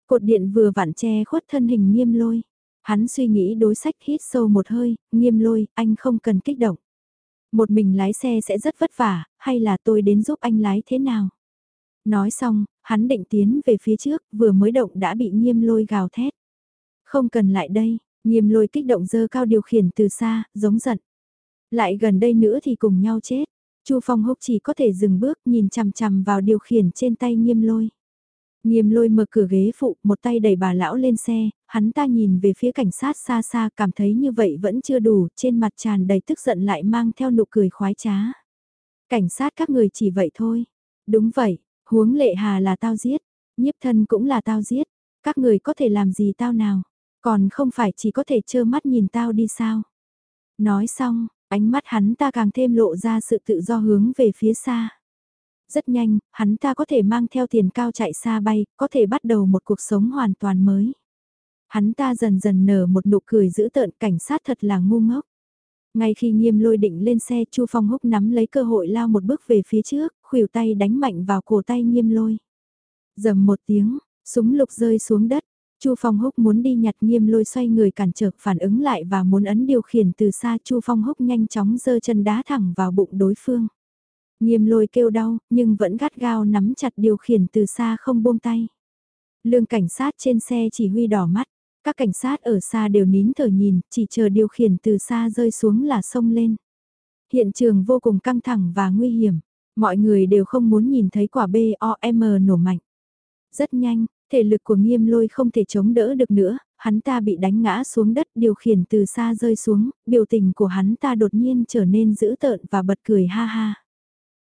Cột điện vừa vặn che khuất thân hình nghiêm lôi. Hắn suy nghĩ đối sách hít sâu một hơi, nghiêm lôi, anh không cần kích động. Một mình lái xe sẽ rất vất vả, hay là tôi đến giúp anh lái thế nào? Nói xong, hắn định tiến về phía trước, vừa mới động đã bị nghiêm lôi gào thét. Không cần lại đây, nghiêm lôi kích động dơ cao điều khiển từ xa, giống giận. Lại gần đây nữa thì cùng nhau chết. Chu Phong Húc chỉ có thể dừng bước nhìn chằm chằm vào điều khiển trên tay nghiêm lôi. Nghiêm lôi mở cửa ghế phụ, một tay đẩy bà lão lên xe, hắn ta nhìn về phía cảnh sát xa xa cảm thấy như vậy vẫn chưa đủ, trên mặt tràn đầy tức giận lại mang theo nụ cười khoái trá. Cảnh sát các người chỉ vậy thôi. Đúng vậy, Huống lệ hà là tao giết, nhiếp thân cũng là tao giết, các người có thể làm gì tao nào, còn không phải chỉ có thể trơ mắt nhìn tao đi sao. Nói xong, ánh mắt hắn ta càng thêm lộ ra sự tự do hướng về phía xa. Rất nhanh, hắn ta có thể mang theo tiền cao chạy xa bay, có thể bắt đầu một cuộc sống hoàn toàn mới. Hắn ta dần dần nở một nụ cười giữ tợn cảnh sát thật là ngu ngốc. Ngay khi nghiêm lôi định lên xe Chu Phong Húc nắm lấy cơ hội lao một bước về phía trước, khuỷu tay đánh mạnh vào cổ tay nghiêm lôi. Dầm một tiếng, súng lục rơi xuống đất. Chu Phong Húc muốn đi nhặt nghiêm lôi xoay người cản trở phản ứng lại và muốn ấn điều khiển từ xa Chu Phong Húc nhanh chóng giơ chân đá thẳng vào bụng đối phương. Nghiêm lôi kêu đau, nhưng vẫn gắt gao nắm chặt điều khiển từ xa không buông tay. Lương cảnh sát trên xe chỉ huy đỏ mắt, các cảnh sát ở xa đều nín thở nhìn, chỉ chờ điều khiển từ xa rơi xuống là sông lên. Hiện trường vô cùng căng thẳng và nguy hiểm, mọi người đều không muốn nhìn thấy quả BOM nổ mạnh. Rất nhanh, thể lực của nghiêm lôi không thể chống đỡ được nữa, hắn ta bị đánh ngã xuống đất điều khiển từ xa rơi xuống, biểu tình của hắn ta đột nhiên trở nên dữ tợn và bật cười ha ha.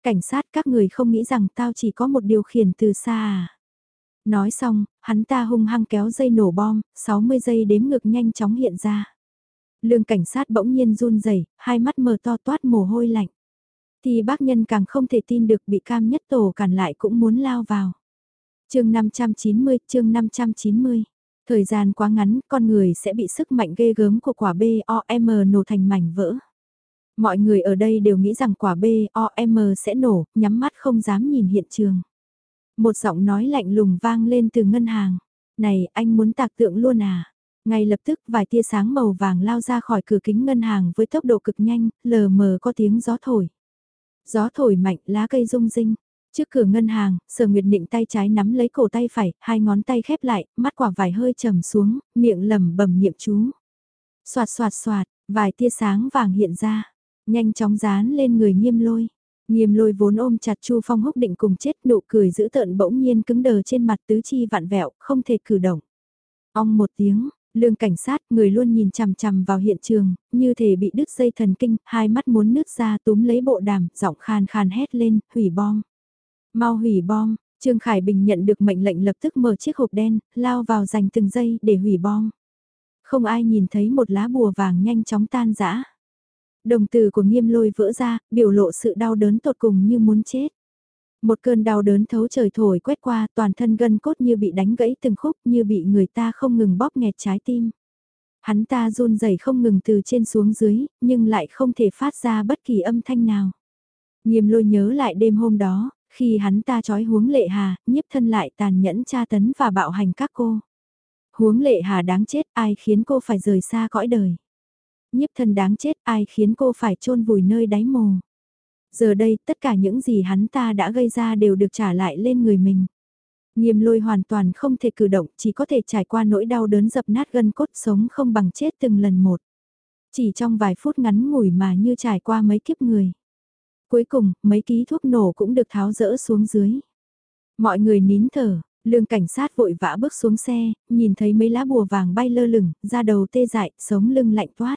Cảnh sát các người không nghĩ rằng tao chỉ có một điều khiển từ xa à. Nói xong, hắn ta hung hăng kéo dây nổ bom, 60 giây đếm ngược nhanh chóng hiện ra. Lương cảnh sát bỗng nhiên run rẩy, hai mắt mở to toát mồ hôi lạnh. Thì bác nhân càng không thể tin được bị cam nhất tổ cản lại cũng muốn lao vào. chương 590, chương 590. Thời gian quá ngắn, con người sẽ bị sức mạnh ghê gớm của quả BOM nổ thành mảnh vỡ. Mọi người ở đây đều nghĩ rằng quả BOM sẽ nổ, nhắm mắt không dám nhìn hiện trường. Một giọng nói lạnh lùng vang lên từ ngân hàng. Này, anh muốn tạc tượng luôn à? Ngay lập tức vài tia sáng màu vàng lao ra khỏi cửa kính ngân hàng với tốc độ cực nhanh, lờ mờ có tiếng gió thổi. Gió thổi mạnh, lá cây rung rinh. Trước cửa ngân hàng, sở nguyệt định tay trái nắm lấy cổ tay phải, hai ngón tay khép lại, mắt quả vải hơi trầm xuống, miệng lầm bầm niệm chú. Xoạt xoạt xoạt, vài tia sáng vàng hiện ra, nhanh chóng dán lên người nghiêm lôi. Nghiêm lôi vốn ôm chặt Chu Phong húc định cùng chết nụ cười giữ tợn bỗng nhiên cứng đờ trên mặt tứ chi vạn vẹo, không thể cử động. Ong một tiếng, lương cảnh sát người luôn nhìn chằm chằm vào hiện trường, như thể bị đứt dây thần kinh, hai mắt muốn nứt ra túm lấy bộ đàm, giọng khàn khàn hét lên, hủy bom. Mau hủy bom, Trương Khải Bình nhận được mệnh lệnh lập tức mở chiếc hộp đen, lao vào dành từng giây để hủy bom. Không ai nhìn thấy một lá bùa vàng nhanh chóng tan rã. Đồng từ của nghiêm lôi vỡ ra, biểu lộ sự đau đớn tột cùng như muốn chết. Một cơn đau đớn thấu trời thổi quét qua toàn thân gân cốt như bị đánh gãy từng khúc như bị người ta không ngừng bóp nghẹt trái tim. Hắn ta run rẩy không ngừng từ trên xuống dưới, nhưng lại không thể phát ra bất kỳ âm thanh nào. Nghiêm lôi nhớ lại đêm hôm đó, khi hắn ta trói huống lệ hà, nhiếp thân lại tàn nhẫn tra tấn và bạo hành các cô. Huống lệ hà đáng chết, ai khiến cô phải rời xa cõi đời. Nhiếp thân đáng chết, ai khiến cô phải chôn vùi nơi đáy mồ. Giờ đây, tất cả những gì hắn ta đã gây ra đều được trả lại lên người mình. Nghiêm lôi hoàn toàn không thể cử động, chỉ có thể trải qua nỗi đau đớn dập nát gân cốt sống không bằng chết từng lần một. Chỉ trong vài phút ngắn ngủi mà như trải qua mấy kiếp người. Cuối cùng, mấy ký thuốc nổ cũng được tháo rỡ xuống dưới. Mọi người nín thở, lương cảnh sát vội vã bước xuống xe, nhìn thấy mấy lá bùa vàng bay lơ lửng, ra đầu tê dại, sống lưng lạnh toát.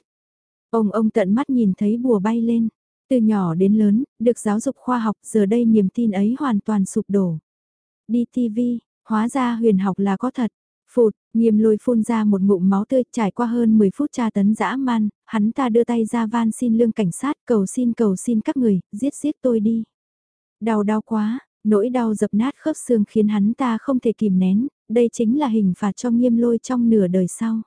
Ông ông tận mắt nhìn thấy bùa bay lên. Từ nhỏ đến lớn, được giáo dục khoa học giờ đây niềm tin ấy hoàn toàn sụp đổ. Đi TV, hóa ra huyền học là có thật. Phụt, nghiêm lôi phun ra một ngụm máu tươi trải qua hơn 10 phút tra tấn dã man, hắn ta đưa tay ra van xin lương cảnh sát cầu xin cầu xin các người, giết giết tôi đi. Đau đau quá, nỗi đau dập nát khớp xương khiến hắn ta không thể kìm nén, đây chính là hình phạt cho nghiêm lôi trong nửa đời sau.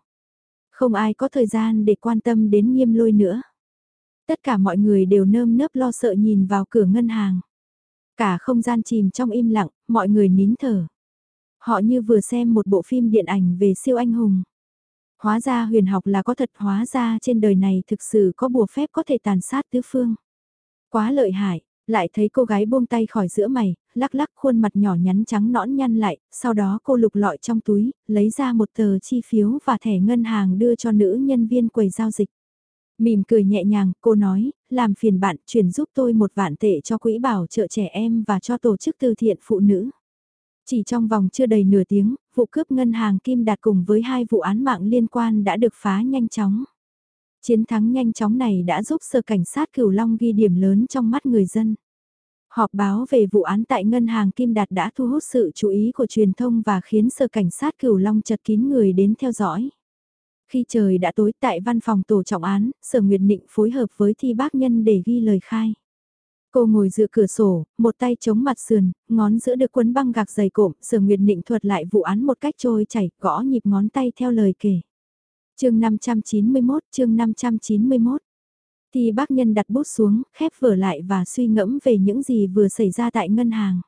Không ai có thời gian để quan tâm đến nghiêm lôi nữa. Tất cả mọi người đều nơm nớp lo sợ nhìn vào cửa ngân hàng. Cả không gian chìm trong im lặng, mọi người nín thở. Họ như vừa xem một bộ phim điện ảnh về siêu anh hùng. Hóa ra huyền học là có thật, hóa ra trên đời này thực sự có bùa phép có thể tàn sát tứ phương. Quá lợi hại, lại thấy cô gái buông tay khỏi giữa mày, lắc lắc khuôn mặt nhỏ nhắn trắng nõn nhăn lại, sau đó cô lục lọi trong túi, lấy ra một tờ chi phiếu và thẻ ngân hàng đưa cho nữ nhân viên quầy giao dịch. Mỉm cười nhẹ nhàng, cô nói, làm phiền bạn chuyển giúp tôi một vạn tệ cho quỹ bảo trợ trẻ em và cho tổ chức từ thiện phụ nữ. Chỉ trong vòng chưa đầy nửa tiếng, vụ cướp ngân hàng Kim Đạt cùng với hai vụ án mạng liên quan đã được phá nhanh chóng. Chiến thắng nhanh chóng này đã giúp sở cảnh sát Cửu Long ghi điểm lớn trong mắt người dân. Họp báo về vụ án tại ngân hàng Kim Đạt đã thu hút sự chú ý của truyền thông và khiến sở cảnh sát Cửu Long chật kín người đến theo dõi. Khi trời đã tối tại văn phòng tổ trọng án, Sở Nguyệt Nịnh phối hợp với thi bác nhân để ghi lời khai. Cô ngồi dựa cửa sổ, một tay chống mặt sườn, ngón giữa được quấn băng gạc dày cộm, Sở Nguyệt Nịnh thuật lại vụ án một cách trôi chảy, gõ nhịp ngón tay theo lời kể chương 591, chương 591. Thì bác nhân đặt bút xuống, khép vở lại và suy ngẫm về những gì vừa xảy ra tại ngân hàng.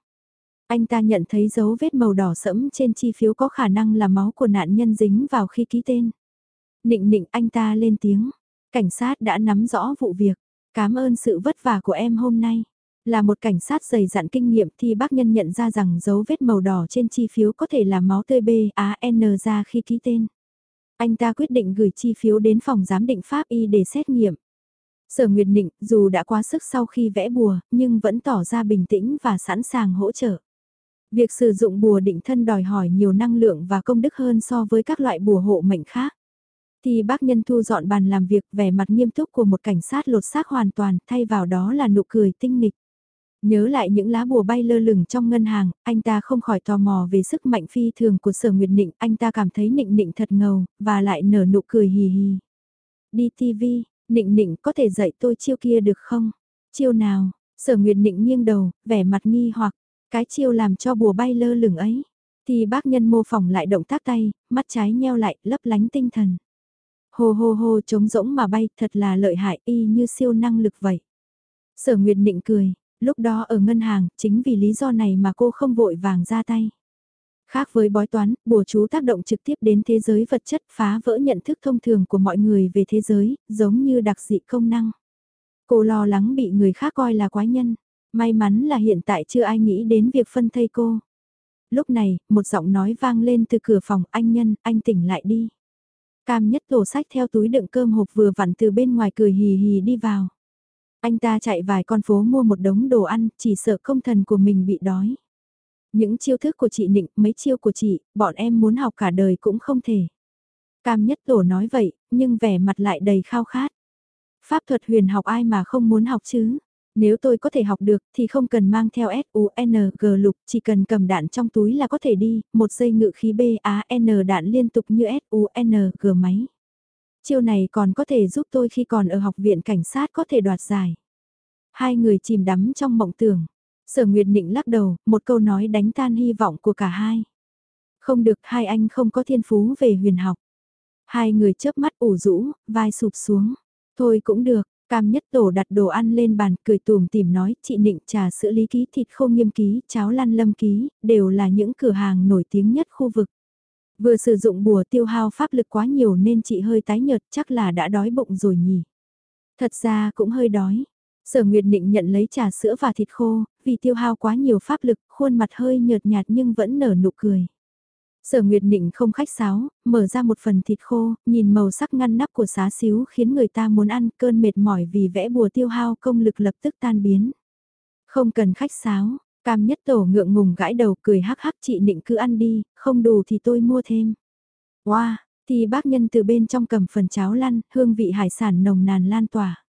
Anh ta nhận thấy dấu vết màu đỏ sẫm trên chi phiếu có khả năng là máu của nạn nhân dính vào khi ký tên. Nịnh nịnh anh ta lên tiếng. Cảnh sát đã nắm rõ vụ việc. Cảm ơn sự vất vả của em hôm nay. Là một cảnh sát dày dặn kinh nghiệm thì bác nhân nhận ra rằng dấu vết màu đỏ trên chi phiếu có thể là máu tươi B, A, N ra khi ký tên. Anh ta quyết định gửi chi phiếu đến phòng giám định pháp y để xét nghiệm. Sở Nguyệt Nịnh dù đã quá sức sau khi vẽ bùa nhưng vẫn tỏ ra bình tĩnh và sẵn sàng hỗ trợ. Việc sử dụng bùa định thân đòi hỏi nhiều năng lượng và công đức hơn so với các loại bùa hộ mệnh khác. Thì bác nhân thu dọn bàn làm việc vẻ mặt nghiêm túc của một cảnh sát lột xác hoàn toàn, thay vào đó là nụ cười tinh nghịch. Nhớ lại những lá bùa bay lơ lửng trong ngân hàng, anh ta không khỏi tò mò về sức mạnh phi thường của sở nguyệt nịnh, anh ta cảm thấy nịnh nịnh thật ngầu, và lại nở nụ cười hì hì. Đi TV, nịnh nịnh có thể dạy tôi chiêu kia được không? Chiêu nào? Sở nguyệt nịnh nghiêng đầu, vẻ mặt nghi hoặc, cái chiêu làm cho bùa bay lơ lửng ấy. Thì bác nhân mô phỏng lại động tác tay, mắt trái nheo lại, lấp lánh tinh thần. Hô hô hô trống rỗng mà bay thật là lợi hại y như siêu năng lực vậy. Sở Nguyệt Nịnh cười, lúc đó ở ngân hàng, chính vì lý do này mà cô không vội vàng ra tay. Khác với bói toán, bùa chú tác động trực tiếp đến thế giới vật chất phá vỡ nhận thức thông thường của mọi người về thế giới, giống như đặc dị công năng. Cô lo lắng bị người khác coi là quái nhân. May mắn là hiện tại chưa ai nghĩ đến việc phân thây cô. Lúc này, một giọng nói vang lên từ cửa phòng anh nhân, anh tỉnh lại đi. Cam nhất tổ sách theo túi đựng cơm hộp vừa vặn từ bên ngoài cười hì hì đi vào. Anh ta chạy vài con phố mua một đống đồ ăn, chỉ sợ công thần của mình bị đói. Những chiêu thức của chị Nịnh, mấy chiêu của chị, bọn em muốn học cả đời cũng không thể. Cam nhất tổ nói vậy, nhưng vẻ mặt lại đầy khao khát. Pháp thuật huyền học ai mà không muốn học chứ? Nếu tôi có thể học được thì không cần mang theo S-U-N-G lục, chỉ cần cầm đạn trong túi là có thể đi, một dây ngự khí B-A-N đạn liên tục như S-U-N-G máy. Chiêu này còn có thể giúp tôi khi còn ở học viện cảnh sát có thể đoạt giải. Hai người chìm đắm trong mộng tưởng. Sở Nguyệt Nịnh lắc đầu, một câu nói đánh tan hy vọng của cả hai. Không được, hai anh không có thiên phú về huyền học. Hai người chớp mắt ủ rũ, vai sụp xuống. Thôi cũng được, Cam nhất tổ đặt đồ ăn lên bàn, cười tùm tìm nói, chị Nịnh trà sữa lý ký thịt khô nghiêm ký, cháo lăn lâm ký, đều là những cửa hàng nổi tiếng nhất khu vực. Vừa sử dụng bùa tiêu hao pháp lực quá nhiều nên chị hơi tái nhợt chắc là đã đói bụng rồi nhỉ. Thật ra cũng hơi đói. Sở Nguyệt Nịnh nhận lấy trà sữa và thịt khô, vì tiêu hao quá nhiều pháp lực, khuôn mặt hơi nhợt nhạt nhưng vẫn nở nụ cười. Sở Nguyệt Nịnh không khách sáo, mở ra một phần thịt khô, nhìn màu sắc ngăn nắp của xá xíu khiến người ta muốn ăn cơn mệt mỏi vì vẽ bùa tiêu hao công lực lập tức tan biến. Không cần khách sáo, cam nhất tổ ngượng ngùng gãi đầu cười hắc hắc chị định cứ ăn đi, không đủ thì tôi mua thêm. Wow, thì bác nhân từ bên trong cầm phần cháo lăn, hương vị hải sản nồng nàn lan tỏa.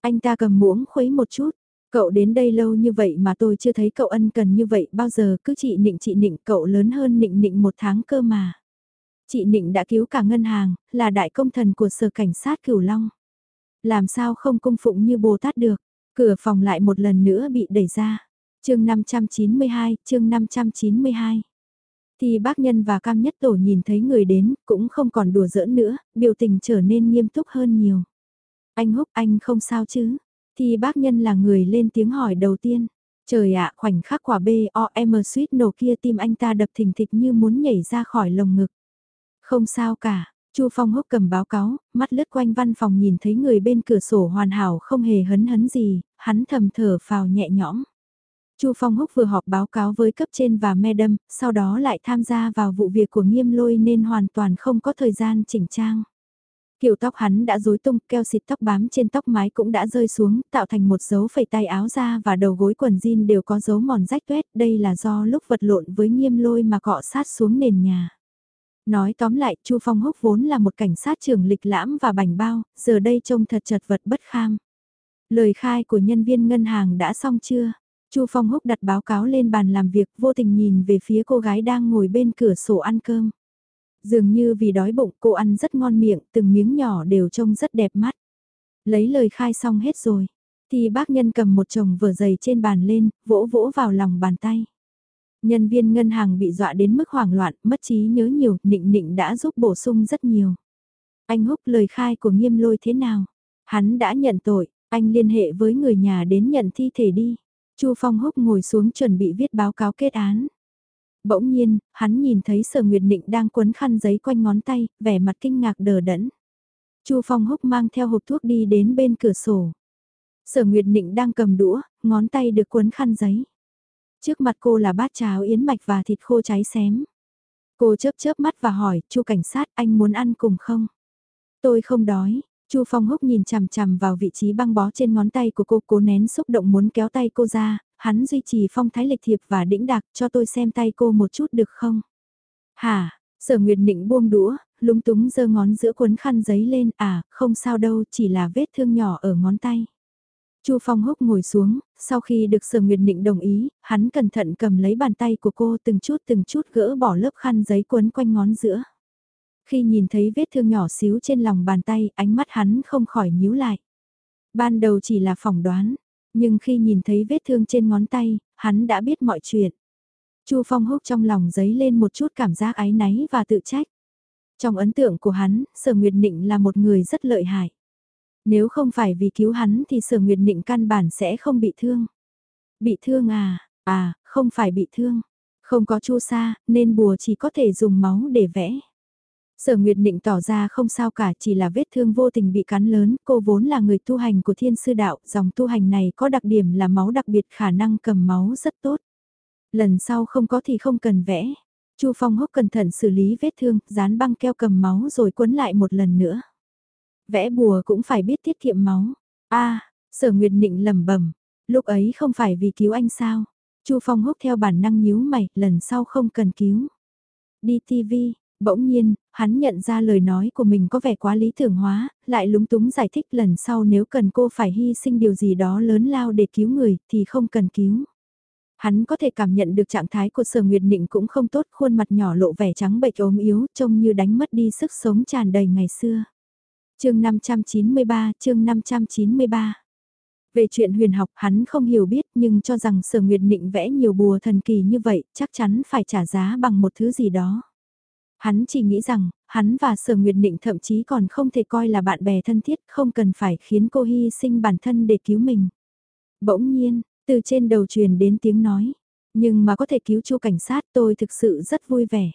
Anh ta cầm muỗng khuấy một chút, Cậu đến đây lâu như vậy mà tôi chưa thấy cậu ân cần như vậy bao giờ cứ chị nịnh chị nịnh cậu lớn hơn nịnh nịnh một tháng cơ mà. Chị nịnh đã cứu cả ngân hàng, là đại công thần của sở cảnh sát cửu long. Làm sao không cung phụng như Bồ Tát được, cửa phòng lại một lần nữa bị đẩy ra chương 592, chương 592. Thì bác nhân và cam nhất tổ nhìn thấy người đến, cũng không còn đùa giỡn nữa, biểu tình trở nên nghiêm túc hơn nhiều. Anh Húc anh không sao chứ, thì bác nhân là người lên tiếng hỏi đầu tiên. Trời ạ, khoảnh khắc quả B.O.M. suýt nổ kia tim anh ta đập thình thịch như muốn nhảy ra khỏi lồng ngực. Không sao cả, Chu Phong húc cầm báo cáo, mắt lướt quanh văn phòng nhìn thấy người bên cửa sổ hoàn hảo không hề hấn hấn gì, hắn thầm thở phào nhẹ nhõm. Chu Phong Húc vừa họp báo cáo với cấp trên và Madam, sau đó lại tham gia vào vụ việc của Nghiêm Lôi nên hoàn toàn không có thời gian chỉnh trang. Kiểu tóc hắn đã rối tung, keo xịt tóc bám trên tóc mái cũng đã rơi xuống, tạo thành một dấu phẩy tay áo ra và đầu gối quần jean đều có dấu mòn rách tuét, đây là do lúc vật lộn với nghiêm lôi mà cọ sát xuống nền nhà. Nói tóm lại, Chu Phong Húc vốn là một cảnh sát trưởng lịch lãm và bảnh bao, giờ đây trông thật chật vật bất kham. Lời khai của nhân viên ngân hàng đã xong chưa? Chu Phong Húc đặt báo cáo lên bàn làm việc, vô tình nhìn về phía cô gái đang ngồi bên cửa sổ ăn cơm. Dường như vì đói bụng cô ăn rất ngon miệng, từng miếng nhỏ đều trông rất đẹp mắt. Lấy lời khai xong hết rồi, thì bác nhân cầm một chồng vở giày trên bàn lên, vỗ vỗ vào lòng bàn tay. Nhân viên ngân hàng bị dọa đến mức hoảng loạn, mất trí nhớ nhiều, nịnh nịnh đã giúp bổ sung rất nhiều. Anh húc lời khai của nghiêm lôi thế nào? Hắn đã nhận tội, anh liên hệ với người nhà đến nhận thi thể đi. Chu Phong Húc ngồi xuống chuẩn bị viết báo cáo kết án. Bỗng nhiên, hắn nhìn thấy sở nguyệt định đang quấn khăn giấy quanh ngón tay, vẻ mặt kinh ngạc đờ đẫn. Chu Phong Húc mang theo hộp thuốc đi đến bên cửa sổ. Sở Nguyệt định đang cầm đũa, ngón tay được quấn khăn giấy. Trước mặt cô là bát cháo yến mạch và thịt khô cháy xém. Cô chớp chớp mắt và hỏi, chu cảnh sát anh muốn ăn cùng không? Tôi không đói, chu Phong Húc nhìn chằm chằm vào vị trí băng bó trên ngón tay của cô cố nén xúc động muốn kéo tay cô ra, hắn duy trì phong thái lịch thiệp và đĩnh đạc cho tôi xem tay cô một chút được không? Hả, sở nguyệt định buông đũa, lúng túng giơ ngón giữa cuốn khăn giấy lên, à, không sao đâu, chỉ là vết thương nhỏ ở ngón tay. Chu Phong Húc ngồi xuống, sau khi được Sở Nguyệt Định đồng ý, hắn cẩn thận cầm lấy bàn tay của cô từng chút từng chút gỡ bỏ lớp khăn giấy quấn quanh ngón giữa. Khi nhìn thấy vết thương nhỏ xíu trên lòng bàn tay, ánh mắt hắn không khỏi nhíu lại. Ban đầu chỉ là phỏng đoán, nhưng khi nhìn thấy vết thương trên ngón tay, hắn đã biết mọi chuyện. Chu Phong húc trong lòng giấy lên một chút cảm giác áy náy và tự trách. Trong ấn tượng của hắn, Sở Nguyệt Nịnh là một người rất lợi hại. Nếu không phải vì cứu hắn thì Sở Nguyệt Nịnh căn bản sẽ không bị thương. Bị thương à, à, không phải bị thương. Không có chu sa, nên bùa chỉ có thể dùng máu để vẽ. Sở Nguyệt Định tỏ ra không sao cả chỉ là vết thương vô tình bị cắn lớn, cô vốn là người tu hành của thiên sư đạo, dòng tu hành này có đặc điểm là máu đặc biệt khả năng cầm máu rất tốt. Lần sau không có thì không cần vẽ. Chu Phong hốc cẩn thận xử lý vết thương, dán băng keo cầm máu rồi quấn lại một lần nữa. Vẽ bùa cũng phải biết tiết kiệm máu. a Sở Nguyệt Định lẩm bẩm lúc ấy không phải vì cứu anh sao? Chu Phong húc theo bản năng nhíu mày, lần sau không cần cứu. Đi TV, Bỗng nhiên, hắn nhận ra lời nói của mình có vẻ quá lý tưởng hóa, lại lúng túng giải thích lần sau nếu cần cô phải hy sinh điều gì đó lớn lao để cứu người thì không cần cứu. Hắn có thể cảm nhận được trạng thái của sở nguyệt nịnh cũng không tốt, khuôn mặt nhỏ lộ vẻ trắng bệch ốm yếu, trông như đánh mất đi sức sống tràn đầy ngày xưa. chương 593, chương 593 Về chuyện huyền học hắn không hiểu biết nhưng cho rằng sở nguyệt định vẽ nhiều bùa thần kỳ như vậy chắc chắn phải trả giá bằng một thứ gì đó. Hắn chỉ nghĩ rằng, hắn và sở nguyệt định thậm chí còn không thể coi là bạn bè thân thiết không cần phải khiến cô hy sinh bản thân để cứu mình. Bỗng nhiên, từ trên đầu truyền đến tiếng nói, nhưng mà có thể cứu chu cảnh sát tôi thực sự rất vui vẻ.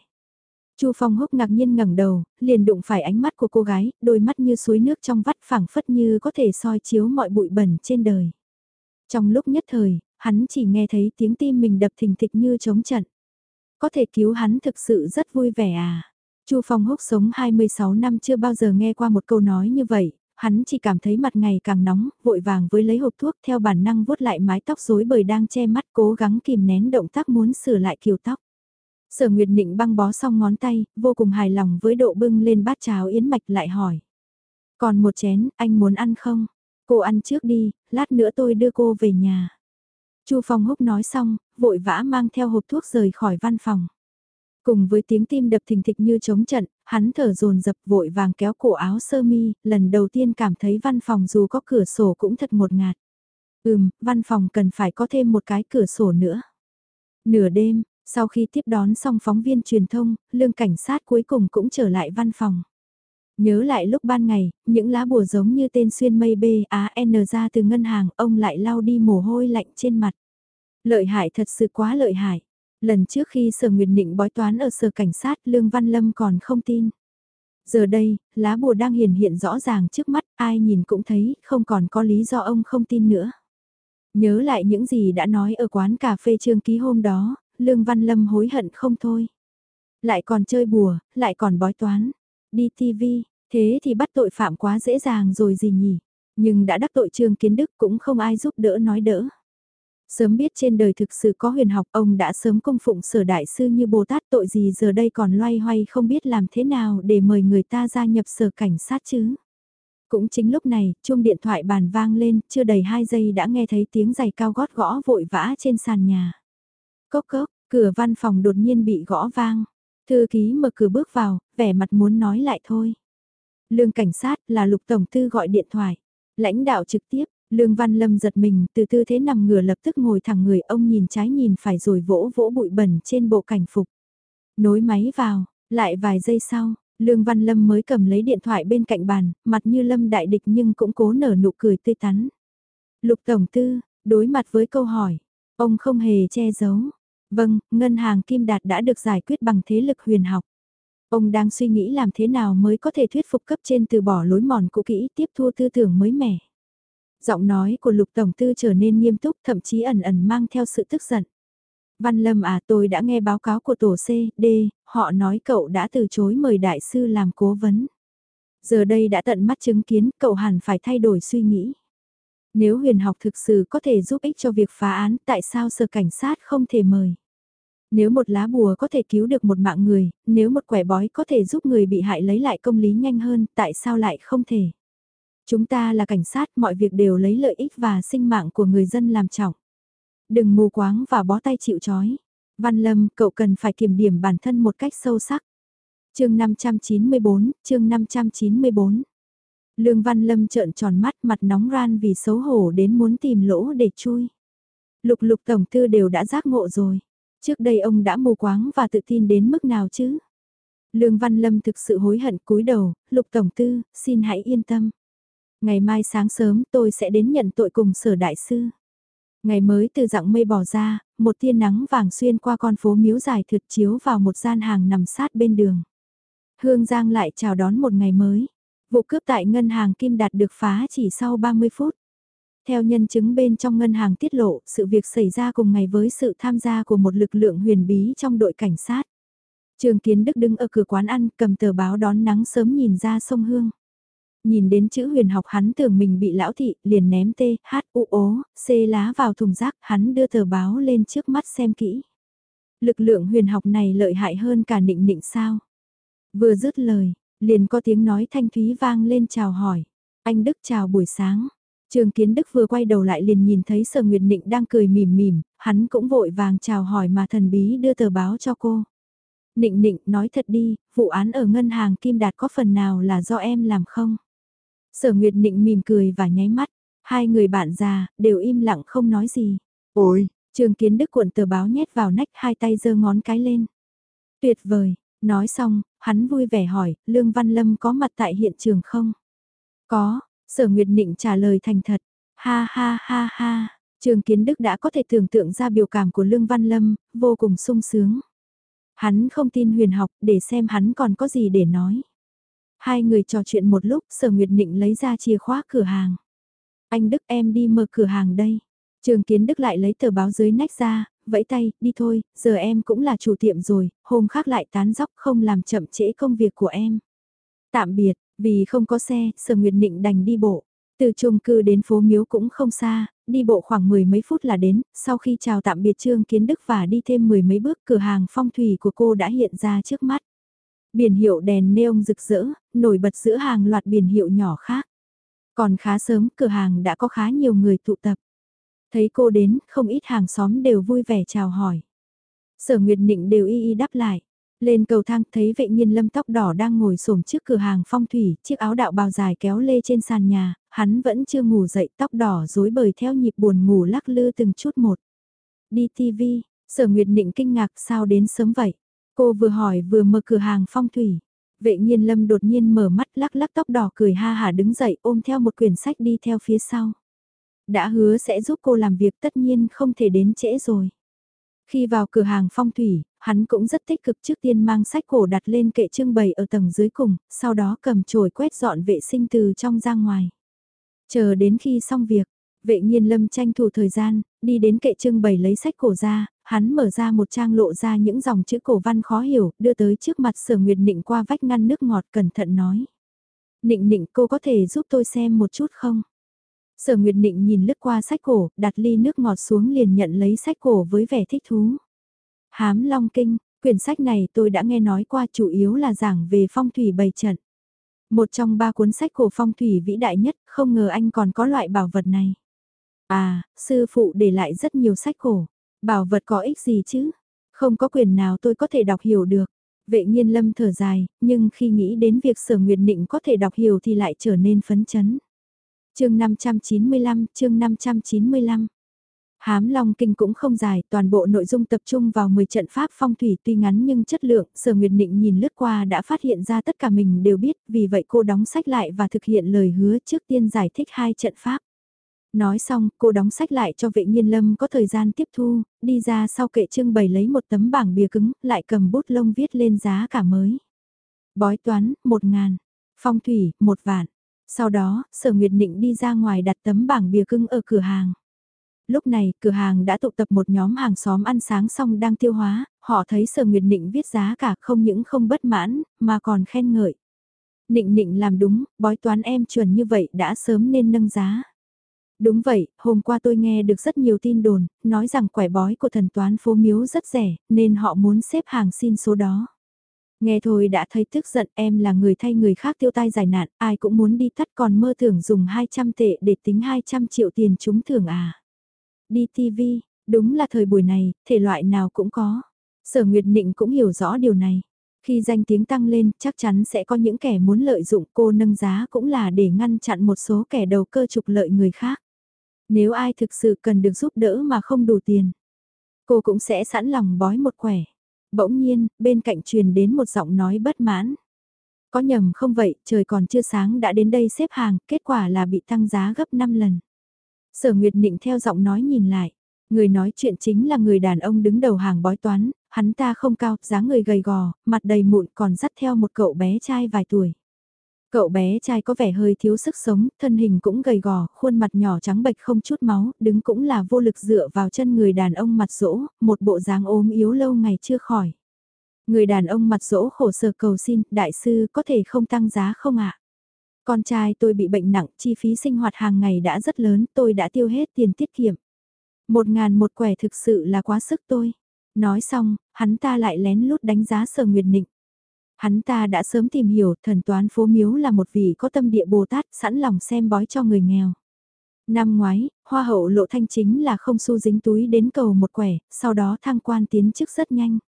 Chu Phong Húc ngạc nhiên ngẩng đầu, liền đụng phải ánh mắt của cô gái, đôi mắt như suối nước trong vắt phẳng phất như có thể soi chiếu mọi bụi bẩn trên đời. Trong lúc nhất thời, hắn chỉ nghe thấy tiếng tim mình đập thình thịch như trống trận. Có thể cứu hắn thực sự rất vui vẻ à. Chu Phong Húc sống 26 năm chưa bao giờ nghe qua một câu nói như vậy, hắn chỉ cảm thấy mặt ngày càng nóng, vội vàng với lấy hộp thuốc theo bản năng vuốt lại mái tóc rối bời đang che mắt cố gắng kìm nén động tác muốn sửa lại kiểu tóc. Sở Nguyệt Nịnh băng bó xong ngón tay, vô cùng hài lòng với độ bưng lên bát cháo yến mạch lại hỏi. Còn một chén, anh muốn ăn không? Cô ăn trước đi, lát nữa tôi đưa cô về nhà. Chu Phong Húc nói xong, vội vã mang theo hộp thuốc rời khỏi văn phòng. Cùng với tiếng tim đập thình thịch như chống trận, hắn thở dồn dập vội vàng kéo cổ áo sơ mi, lần đầu tiên cảm thấy văn phòng dù có cửa sổ cũng thật một ngạt. Ừm, văn phòng cần phải có thêm một cái cửa sổ nữa. Nửa đêm, sau khi tiếp đón xong phóng viên truyền thông, lương cảnh sát cuối cùng cũng trở lại văn phòng. Nhớ lại lúc ban ngày, những lá bùa giống như tên xuyên mây B, A, N ra từ ngân hàng, ông lại lau đi mồ hôi lạnh trên mặt. Lợi hại thật sự quá lợi hại. Lần trước khi Sở Nguyệt Nịnh bói toán ở sở cảnh sát Lương Văn Lâm còn không tin. Giờ đây, lá bùa đang hiển hiện rõ ràng trước mắt, ai nhìn cũng thấy, không còn có lý do ông không tin nữa. Nhớ lại những gì đã nói ở quán cà phê trương ký hôm đó, Lương Văn Lâm hối hận không thôi. Lại còn chơi bùa, lại còn bói toán. Đi TV, thế thì bắt tội phạm quá dễ dàng rồi gì nhỉ? Nhưng đã đắc tội Trương Kiến Đức cũng không ai giúp đỡ nói đỡ. Sớm biết trên đời thực sự có huyền học ông đã sớm công phụng sở đại sư như Bồ Tát tội gì giờ đây còn loay hoay không biết làm thế nào để mời người ta gia nhập sở cảnh sát chứ. Cũng chính lúc này, chuông điện thoại bàn vang lên, chưa đầy 2 giây đã nghe thấy tiếng giày cao gót gõ vội vã trên sàn nhà. Cốc cốc, cửa văn phòng đột nhiên bị gõ vang. Thư ký mở cửa bước vào, vẻ mặt muốn nói lại thôi. Lương cảnh sát là lục tổng tư gọi điện thoại. Lãnh đạo trực tiếp, Lương Văn Lâm giật mình, từ tư thế nằm ngửa lập tức ngồi thẳng người ông nhìn trái nhìn phải rồi vỗ vỗ bụi bẩn trên bộ cảnh phục. Nối máy vào, lại vài giây sau, Lương Văn Lâm mới cầm lấy điện thoại bên cạnh bàn, mặt như Lâm đại địch nhưng cũng cố nở nụ cười tươi tắn. Lục Tổng Tư, đối mặt với câu hỏi, ông không hề che giấu. Vâng, ngân hàng Kim Đạt đã được giải quyết bằng thế lực huyền học. Ông đang suy nghĩ làm thế nào mới có thể thuyết phục cấp trên từ bỏ lối mòn cũ kỹ tiếp thu tư tưởng mới mẻ. Giọng nói của lục tổng tư trở nên nghiêm túc thậm chí ẩn ẩn mang theo sự tức giận. Văn Lâm à tôi đã nghe báo cáo của tổ C, D, họ nói cậu đã từ chối mời đại sư làm cố vấn. Giờ đây đã tận mắt chứng kiến cậu hẳn phải thay đổi suy nghĩ. Nếu huyền học thực sự có thể giúp ích cho việc phá án tại sao sở cảnh sát không thể mời? Nếu một lá bùa có thể cứu được một mạng người, nếu một quẻ bói có thể giúp người bị hại lấy lại công lý nhanh hơn, tại sao lại không thể? Chúng ta là cảnh sát, mọi việc đều lấy lợi ích và sinh mạng của người dân làm trọng. Đừng mù quáng và bó tay chịu chói. Văn Lâm, cậu cần phải kiểm điểm bản thân một cách sâu sắc. chương 594, chương 594. Lương Văn Lâm trợn tròn mắt mặt nóng ran vì xấu hổ đến muốn tìm lỗ để chui. Lục lục tổng tư đều đã giác ngộ rồi. Trước đây ông đã mù quáng và tự tin đến mức nào chứ? Lương Văn Lâm thực sự hối hận cúi đầu, lục tổng tư, xin hãy yên tâm. Ngày mai sáng sớm tôi sẽ đến nhận tội cùng sở đại sư. Ngày mới từ dạng mây bỏ ra, một tia nắng vàng xuyên qua con phố miếu dài thượt chiếu vào một gian hàng nằm sát bên đường. Hương Giang lại chào đón một ngày mới. Vụ cướp tại ngân hàng Kim Đạt được phá chỉ sau 30 phút. Theo nhân chứng bên trong ngân hàng tiết lộ, sự việc xảy ra cùng ngày với sự tham gia của một lực lượng huyền bí trong đội cảnh sát. Trường Kiến Đức đứng ở cửa quán ăn cầm tờ báo đón nắng sớm nhìn ra sông Hương. Nhìn đến chữ huyền học hắn tưởng mình bị lão thị, liền ném T, H, U, O, C lá vào thùng rác, hắn đưa tờ báo lên trước mắt xem kỹ. Lực lượng huyền học này lợi hại hơn cả nịnh nịnh sao. Vừa dứt lời, liền có tiếng nói thanh thúy vang lên chào hỏi. Anh Đức chào buổi sáng. Trường Kiến Đức vừa quay đầu lại liền nhìn thấy Sở Nguyệt Nịnh đang cười mỉm mỉm, hắn cũng vội vàng chào hỏi mà thần bí đưa tờ báo cho cô. Nịnh Nịnh nói thật đi, vụ án ở ngân hàng Kim Đạt có phần nào là do em làm không? Sở Nguyệt Nịnh mỉm cười và nháy mắt. Hai người bạn già, đều im lặng không nói gì. Ôi, Trường Kiến Đức cuộn tờ báo nhét vào nách hai tay giơ ngón cái lên. Tuyệt vời, nói xong, hắn vui vẻ hỏi, Lương Văn Lâm có mặt tại hiện trường không? Có, Sở Nguyệt Nịnh trả lời thành thật. Ha ha ha ha, Trường Kiến Đức đã có thể tưởng tượng ra biểu cảm của Lương Văn Lâm, vô cùng sung sướng. Hắn không tin huyền học để xem hắn còn có gì để nói. Hai người trò chuyện một lúc, Sở Nguyệt Nịnh lấy ra chìa khóa cửa hàng. Anh Đức em đi mở cửa hàng đây. Trường Kiến Đức lại lấy tờ báo dưới nách ra, vẫy tay, đi thôi, giờ em cũng là chủ tiệm rồi, hôm khác lại tán dóc không làm chậm trễ công việc của em. Tạm biệt, vì không có xe, Sở Nguyệt Nịnh đành đi bộ. Từ chung cư đến phố Miếu cũng không xa, đi bộ khoảng mười mấy phút là đến, sau khi chào tạm biệt Trương Kiến Đức và đi thêm mười mấy bước cửa hàng phong thủy của cô đã hiện ra trước mắt. Biển hiệu đèn neon rực rỡ, nổi bật giữa hàng loạt biển hiệu nhỏ khác. Còn khá sớm, cửa hàng đã có khá nhiều người tụ tập. Thấy cô đến, không ít hàng xóm đều vui vẻ chào hỏi. Sở Nguyệt Nịnh đều y y đáp lại. Lên cầu thang thấy vệ nhiên lâm tóc đỏ đang ngồi xổm trước cửa hàng phong thủy, chiếc áo đạo bào dài kéo lê trên sàn nhà, hắn vẫn chưa ngủ dậy tóc đỏ rối bời theo nhịp buồn ngủ lắc lư từng chút một. Đi TV, sở nguyệt nịnh kinh ngạc sao đến sớm vậy? Cô vừa hỏi vừa mở cửa hàng phong thủy. Vệ nhiên lâm đột nhiên mở mắt lắc lắc tóc đỏ cười ha hả đứng dậy ôm theo một quyển sách đi theo phía sau. Đã hứa sẽ giúp cô làm việc tất nhiên không thể đến trễ rồi. Khi vào cửa hàng phong thủy, hắn cũng rất tích cực trước tiên mang sách cổ đặt lên kệ trưng bày ở tầng dưới cùng, sau đó cầm chổi quét dọn vệ sinh từ trong ra ngoài. Chờ đến khi xong việc, vệ nhiên lâm tranh thủ thời gian, đi đến kệ trưng bày lấy sách cổ ra, hắn mở ra một trang lộ ra những dòng chữ cổ văn khó hiểu, đưa tới trước mặt sở nguyệt nịnh qua vách ngăn nước ngọt cẩn thận nói. Nịnh nịnh cô có thể giúp tôi xem một chút không? Sở Nguyệt Nịnh nhìn lướt qua sách cổ, đặt ly nước ngọt xuống liền nhận lấy sách cổ với vẻ thích thú. Hám Long Kinh, quyển sách này tôi đã nghe nói qua chủ yếu là giảng về phong thủy bày trận. Một trong ba cuốn sách cổ phong thủy vĩ đại nhất, không ngờ anh còn có loại bảo vật này. À, sư phụ để lại rất nhiều sách cổ. Bảo vật có ích gì chứ? Không có quyền nào tôi có thể đọc hiểu được. Vệ nhiên lâm thở dài, nhưng khi nghĩ đến việc sở nguyệt nịnh có thể đọc hiểu thì lại trở nên phấn chấn. chương 595, chương 595. Hám Long Kinh cũng không dài, toàn bộ nội dung tập trung vào 10 trận pháp phong thủy tuy ngắn nhưng chất lượng, Sở Nguyệt Nịnh nhìn lướt qua đã phát hiện ra tất cả mình đều biết, vì vậy cô đóng sách lại và thực hiện lời hứa trước tiên giải thích hai trận pháp. Nói xong, cô đóng sách lại cho vệ nhiên lâm có thời gian tiếp thu, đi ra sau kệ trưng bày lấy một tấm bảng bìa cứng, lại cầm bút lông viết lên giá cả mới. Bói toán, một ngàn. Phong thủy, một vạn. Sau đó, sở nguyệt nịnh đi ra ngoài đặt tấm bảng bìa cứng ở cửa hàng lúc này cửa hàng đã tụ tập một nhóm hàng xóm ăn sáng xong đang tiêu hóa, họ thấy sở nguyệt nịnh viết giá cả không những không bất mãn, mà còn khen ngợi. Nịnh nịnh làm đúng, bói toán em chuẩn như vậy đã sớm nên nâng giá. Đúng vậy, hôm qua tôi nghe được rất nhiều tin đồn, nói rằng quẻ bói của thần toán phố miếu rất rẻ, nên họ muốn xếp hàng xin số đó. Nghe thôi đã thấy tức giận em là người thay người khác tiêu tai giải nạn, ai cũng muốn đi tắt còn mơ tưởng dùng 200 tệ để tính 200 triệu tiền chúng thưởng à. Đi TV, đúng là thời buổi này, thể loại nào cũng có. Sở Nguyệt Nịnh cũng hiểu rõ điều này. Khi danh tiếng tăng lên, chắc chắn sẽ có những kẻ muốn lợi dụng cô nâng giá cũng là để ngăn chặn một số kẻ đầu cơ trục lợi người khác. Nếu ai thực sự cần được giúp đỡ mà không đủ tiền, cô cũng sẽ sẵn lòng bói một quẻ. Bỗng nhiên, bên cạnh truyền đến một giọng nói bất mãn. Có nhầm không vậy, trời còn chưa sáng đã đến đây xếp hàng, kết quả là bị tăng giá gấp 5 lần. Sở Nguyệt Nịnh theo giọng nói nhìn lại. Người nói chuyện chính là người đàn ông đứng đầu hàng bói toán, hắn ta không cao, dáng người gầy gò, mặt đầy mụn còn dắt theo một cậu bé trai vài tuổi. Cậu bé trai có vẻ hơi thiếu sức sống, thân hình cũng gầy gò, khuôn mặt nhỏ trắng bệch không chút máu, đứng cũng là vô lực dựa vào chân người đàn ông mặt rỗ, một bộ dáng ốm yếu lâu ngày chưa khỏi. Người đàn ông mặt rỗ khổ sở cầu xin, đại sư có thể không tăng giá không ạ? Con trai tôi bị bệnh nặng, chi phí sinh hoạt hàng ngày đã rất lớn, tôi đã tiêu hết tiền tiết kiệm. Một ngàn một quẻ thực sự là quá sức tôi. Nói xong, hắn ta lại lén lút đánh giá sở nguyệt nịnh. Hắn ta đã sớm tìm hiểu thần toán phố miếu là một vị có tâm địa Bồ Tát sẵn lòng xem bói cho người nghèo. Năm ngoái, hoa hậu lộ thanh chính là không xu dính túi đến cầu một quẻ, sau đó thăng quan tiến chức rất nhanh.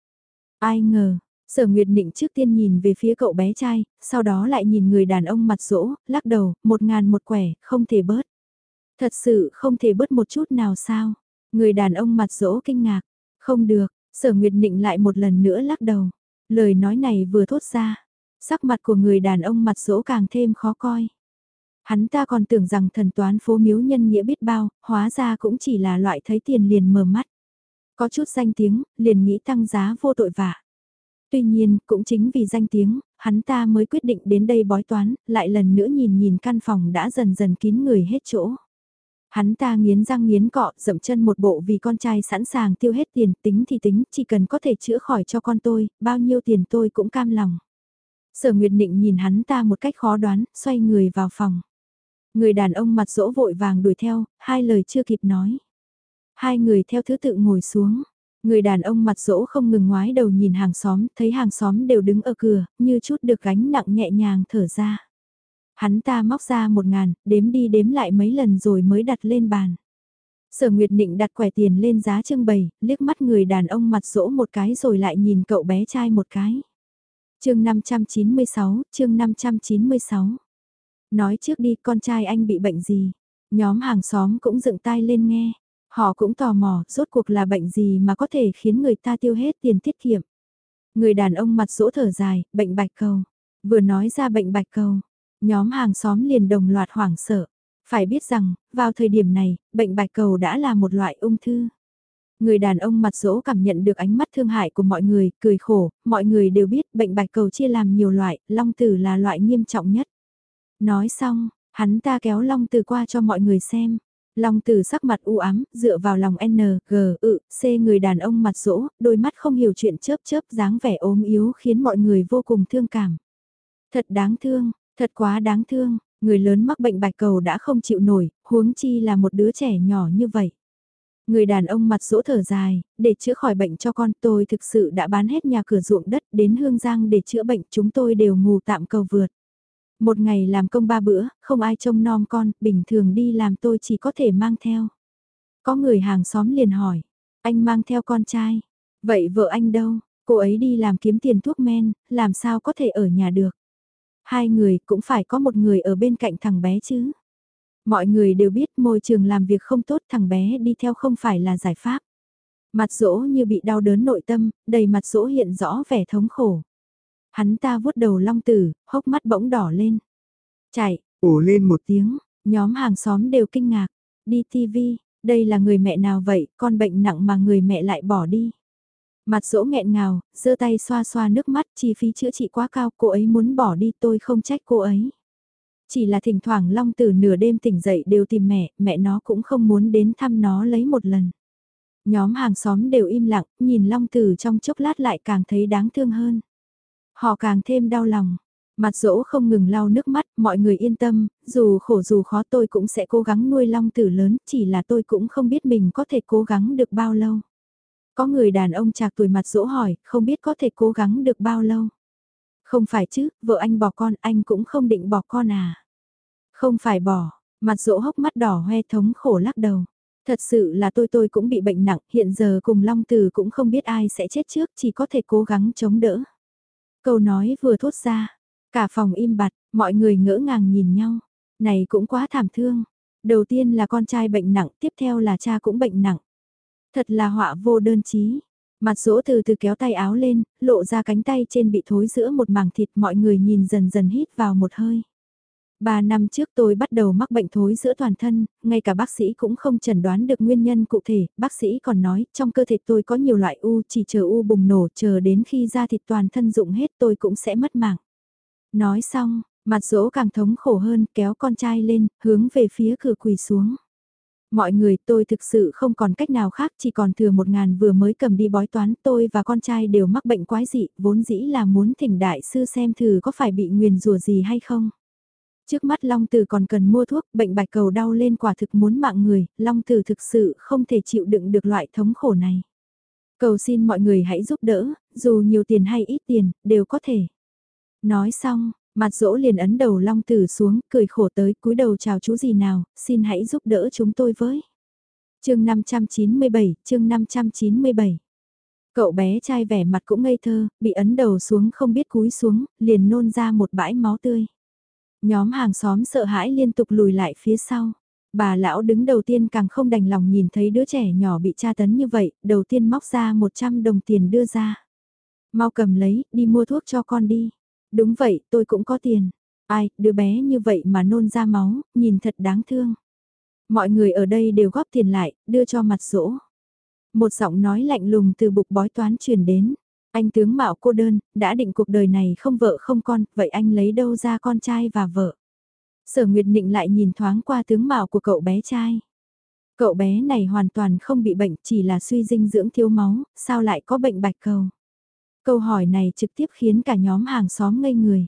Ai ngờ, Sở Nguyệt định trước tiên nhìn về phía cậu bé trai, sau đó lại nhìn người đàn ông mặt rỗ, lắc đầu, một ngàn một quẻ, không thể bớt. Thật sự không thể bớt một chút nào sao? Người đàn ông mặt rỗ kinh ngạc. Không được, sở nguyệt định lại một lần nữa lắc đầu. Lời nói này vừa thốt ra. Sắc mặt của người đàn ông mặt dỗ càng thêm khó coi. Hắn ta còn tưởng rằng thần toán phố miếu nhân nghĩa biết bao, hóa ra cũng chỉ là loại thấy tiền liền mờ mắt. Có chút danh tiếng, liền nghĩ tăng giá vô tội vạ. Tuy nhiên, cũng chính vì danh tiếng, hắn ta mới quyết định đến đây bói toán, lại lần nữa nhìn nhìn căn phòng đã dần dần kín người hết chỗ. Hắn ta nghiến răng nghiến cọ, dậm chân một bộ vì con trai sẵn sàng tiêu hết tiền, tính thì tính, chỉ cần có thể chữa khỏi cho con tôi, bao nhiêu tiền tôi cũng cam lòng. Sở Nguyệt Nịnh nhìn hắn ta một cách khó đoán, xoay người vào phòng. Người đàn ông mặt rỗ vội vàng đuổi theo, hai lời chưa kịp nói. Hai người theo thứ tự ngồi xuống. Người đàn ông mặt rỗ không ngừng ngoái đầu nhìn hàng xóm, thấy hàng xóm đều đứng ở cửa, như chút được gánh nặng nhẹ nhàng thở ra. Hắn ta móc ra một ngàn, đếm đi đếm lại mấy lần rồi mới đặt lên bàn. Sở Nguyệt Nịnh đặt quẻ tiền lên giá trưng bày, liếc mắt người đàn ông mặt rỗ một cái rồi lại nhìn cậu bé trai một cái. chương 596, chương 596. Nói trước đi con trai anh bị bệnh gì? Nhóm hàng xóm cũng dựng tai lên nghe. Họ cũng tò mò, rốt cuộc là bệnh gì mà có thể khiến người ta tiêu hết tiền tiết kiệm. Người đàn ông mặt rỗ thở dài, bệnh bạch cầu. Vừa nói ra bệnh bạch cầu, nhóm hàng xóm liền đồng loạt hoảng sợ. Phải biết rằng, vào thời điểm này, bệnh bạch cầu đã là một loại ung thư. Người đàn ông mặt dỗ cảm nhận được ánh mắt thương hại của mọi người, cười khổ, mọi người đều biết bệnh bạch cầu chia làm nhiều loại, long tử là loại nghiêm trọng nhất. Nói xong, hắn ta kéo long tử qua cho mọi người xem. Long tử sắc mặt u ám, dựa vào lòng N, G, ự, C người đàn ông mặt rỗ, đôi mắt không hiểu chuyện chớp chớp dáng vẻ ốm yếu khiến mọi người vô cùng thương cảm. Thật đáng thương, thật quá đáng thương, người lớn mắc bệnh bạch cầu đã không chịu nổi, huống chi là một đứa trẻ nhỏ như vậy. Người đàn ông mặt rỗ thở dài, để chữa khỏi bệnh cho con tôi thực sự đã bán hết nhà cửa ruộng đất đến Hương Giang để chữa bệnh chúng tôi đều ngủ tạm cầu vượt. Một ngày làm công ba bữa, không ai trông nom con, bình thường đi làm tôi chỉ có thể mang theo. Có người hàng xóm liền hỏi, anh mang theo con trai, vậy vợ anh đâu, cô ấy đi làm kiếm tiền thuốc men, làm sao có thể ở nhà được. Hai người cũng phải có một người ở bên cạnh thằng bé chứ. Mọi người đều biết môi trường làm việc không tốt thằng bé đi theo không phải là giải pháp. Mặt dỗ như bị đau đớn nội tâm, đầy mặt dỗ hiện rõ vẻ thống khổ. Hắn ta vuốt đầu long tử, hốc mắt bỗng đỏ lên. Chạy, ổ lên một tiếng, nhóm hàng xóm đều kinh ngạc. Đi TV, đây là người mẹ nào vậy, con bệnh nặng mà người mẹ lại bỏ đi. Mặt dỗ nghẹn ngào, giơ tay xoa xoa nước mắt, chi phí chữa trị quá cao, cô ấy muốn bỏ đi tôi không trách cô ấy. Chỉ là thỉnh thoảng Long Tử nửa đêm tỉnh dậy đều tìm mẹ, mẹ nó cũng không muốn đến thăm nó lấy một lần. Nhóm hàng xóm đều im lặng, nhìn Long Tử trong chốc lát lại càng thấy đáng thương hơn. Họ càng thêm đau lòng. Mặt dỗ không ngừng lau nước mắt, mọi người yên tâm, dù khổ dù khó tôi cũng sẽ cố gắng nuôi long tử lớn, chỉ là tôi cũng không biết mình có thể cố gắng được bao lâu. Có người đàn ông chạc tuổi mặt dỗ hỏi, không biết có thể cố gắng được bao lâu. Không phải chứ, vợ anh bỏ con, anh cũng không định bỏ con à. Không phải bỏ, mặt dỗ hốc mắt đỏ hoe thống khổ lắc đầu. Thật sự là tôi tôi cũng bị bệnh nặng, hiện giờ cùng Long Tử cũng không biết ai sẽ chết trước, chỉ có thể cố gắng chống đỡ. Câu nói vừa thốt ra, cả phòng im bặt, mọi người ngỡ ngàng nhìn nhau. Này cũng quá thảm thương. Đầu tiên là con trai bệnh nặng, tiếp theo là cha cũng bệnh nặng. Thật là họa vô đơn chí. Mặt dỗ từ từ kéo tay áo lên, lộ ra cánh tay trên bị thối giữa một mảng thịt mọi người nhìn dần dần hít vào một hơi. Ba năm trước tôi bắt đầu mắc bệnh thối giữa toàn thân, ngay cả bác sĩ cũng không chẩn đoán được nguyên nhân cụ thể, bác sĩ còn nói trong cơ thể tôi có nhiều loại u, chỉ chờ u bùng nổ chờ đến khi da thịt toàn thân dụng hết tôi cũng sẽ mất mạng. Nói xong, mặt dỗ càng thống khổ hơn kéo con trai lên, hướng về phía cửa quỳ xuống. Mọi người tôi thực sự không còn cách nào khác chỉ còn thừa một ngàn vừa mới cầm đi bói toán tôi và con trai đều mắc bệnh quái dị vốn dĩ là muốn thỉnh đại sư xem thử có phải bị nguyền rùa gì hay không. Trước mắt Long Tử còn cần mua thuốc, bệnh bạch cầu đau lên quả thực muốn mạng người, Long Tử thực sự không thể chịu đựng được loại thống khổ này. Cầu xin mọi người hãy giúp đỡ, dù nhiều tiền hay ít tiền, đều có thể. Nói xong, mặt dỗ liền ấn đầu Long Tử xuống, cười khổ tới cúi đầu chào chú gì nào, xin hãy giúp đỡ chúng tôi với. chương 597, chương 597. Cậu bé trai vẻ mặt cũng ngây thơ, bị ấn đầu xuống không biết cúi xuống, liền nôn ra một bãi máu tươi. Nhóm hàng xóm sợ hãi liên tục lùi lại phía sau. Bà lão đứng đầu tiên càng không đành lòng nhìn thấy đứa trẻ nhỏ bị tra tấn như vậy, đầu tiên móc ra 100 đồng tiền đưa ra. Mau cầm lấy, đi mua thuốc cho con đi. Đúng vậy, tôi cũng có tiền. Ai, đứa bé như vậy mà nôn ra máu, nhìn thật đáng thương. Mọi người ở đây đều góp tiền lại, đưa cho mặt rỗ Một giọng nói lạnh lùng từ bục bói toán truyền đến. Anh tướng mạo cô đơn, đã định cuộc đời này không vợ không con, vậy anh lấy đâu ra con trai và vợ? Sở Nguyệt Nịnh lại nhìn thoáng qua tướng mạo của cậu bé trai. Cậu bé này hoàn toàn không bị bệnh, chỉ là suy dinh dưỡng thiếu máu, sao lại có bệnh bạch cầu? Câu hỏi này trực tiếp khiến cả nhóm hàng xóm ngây người.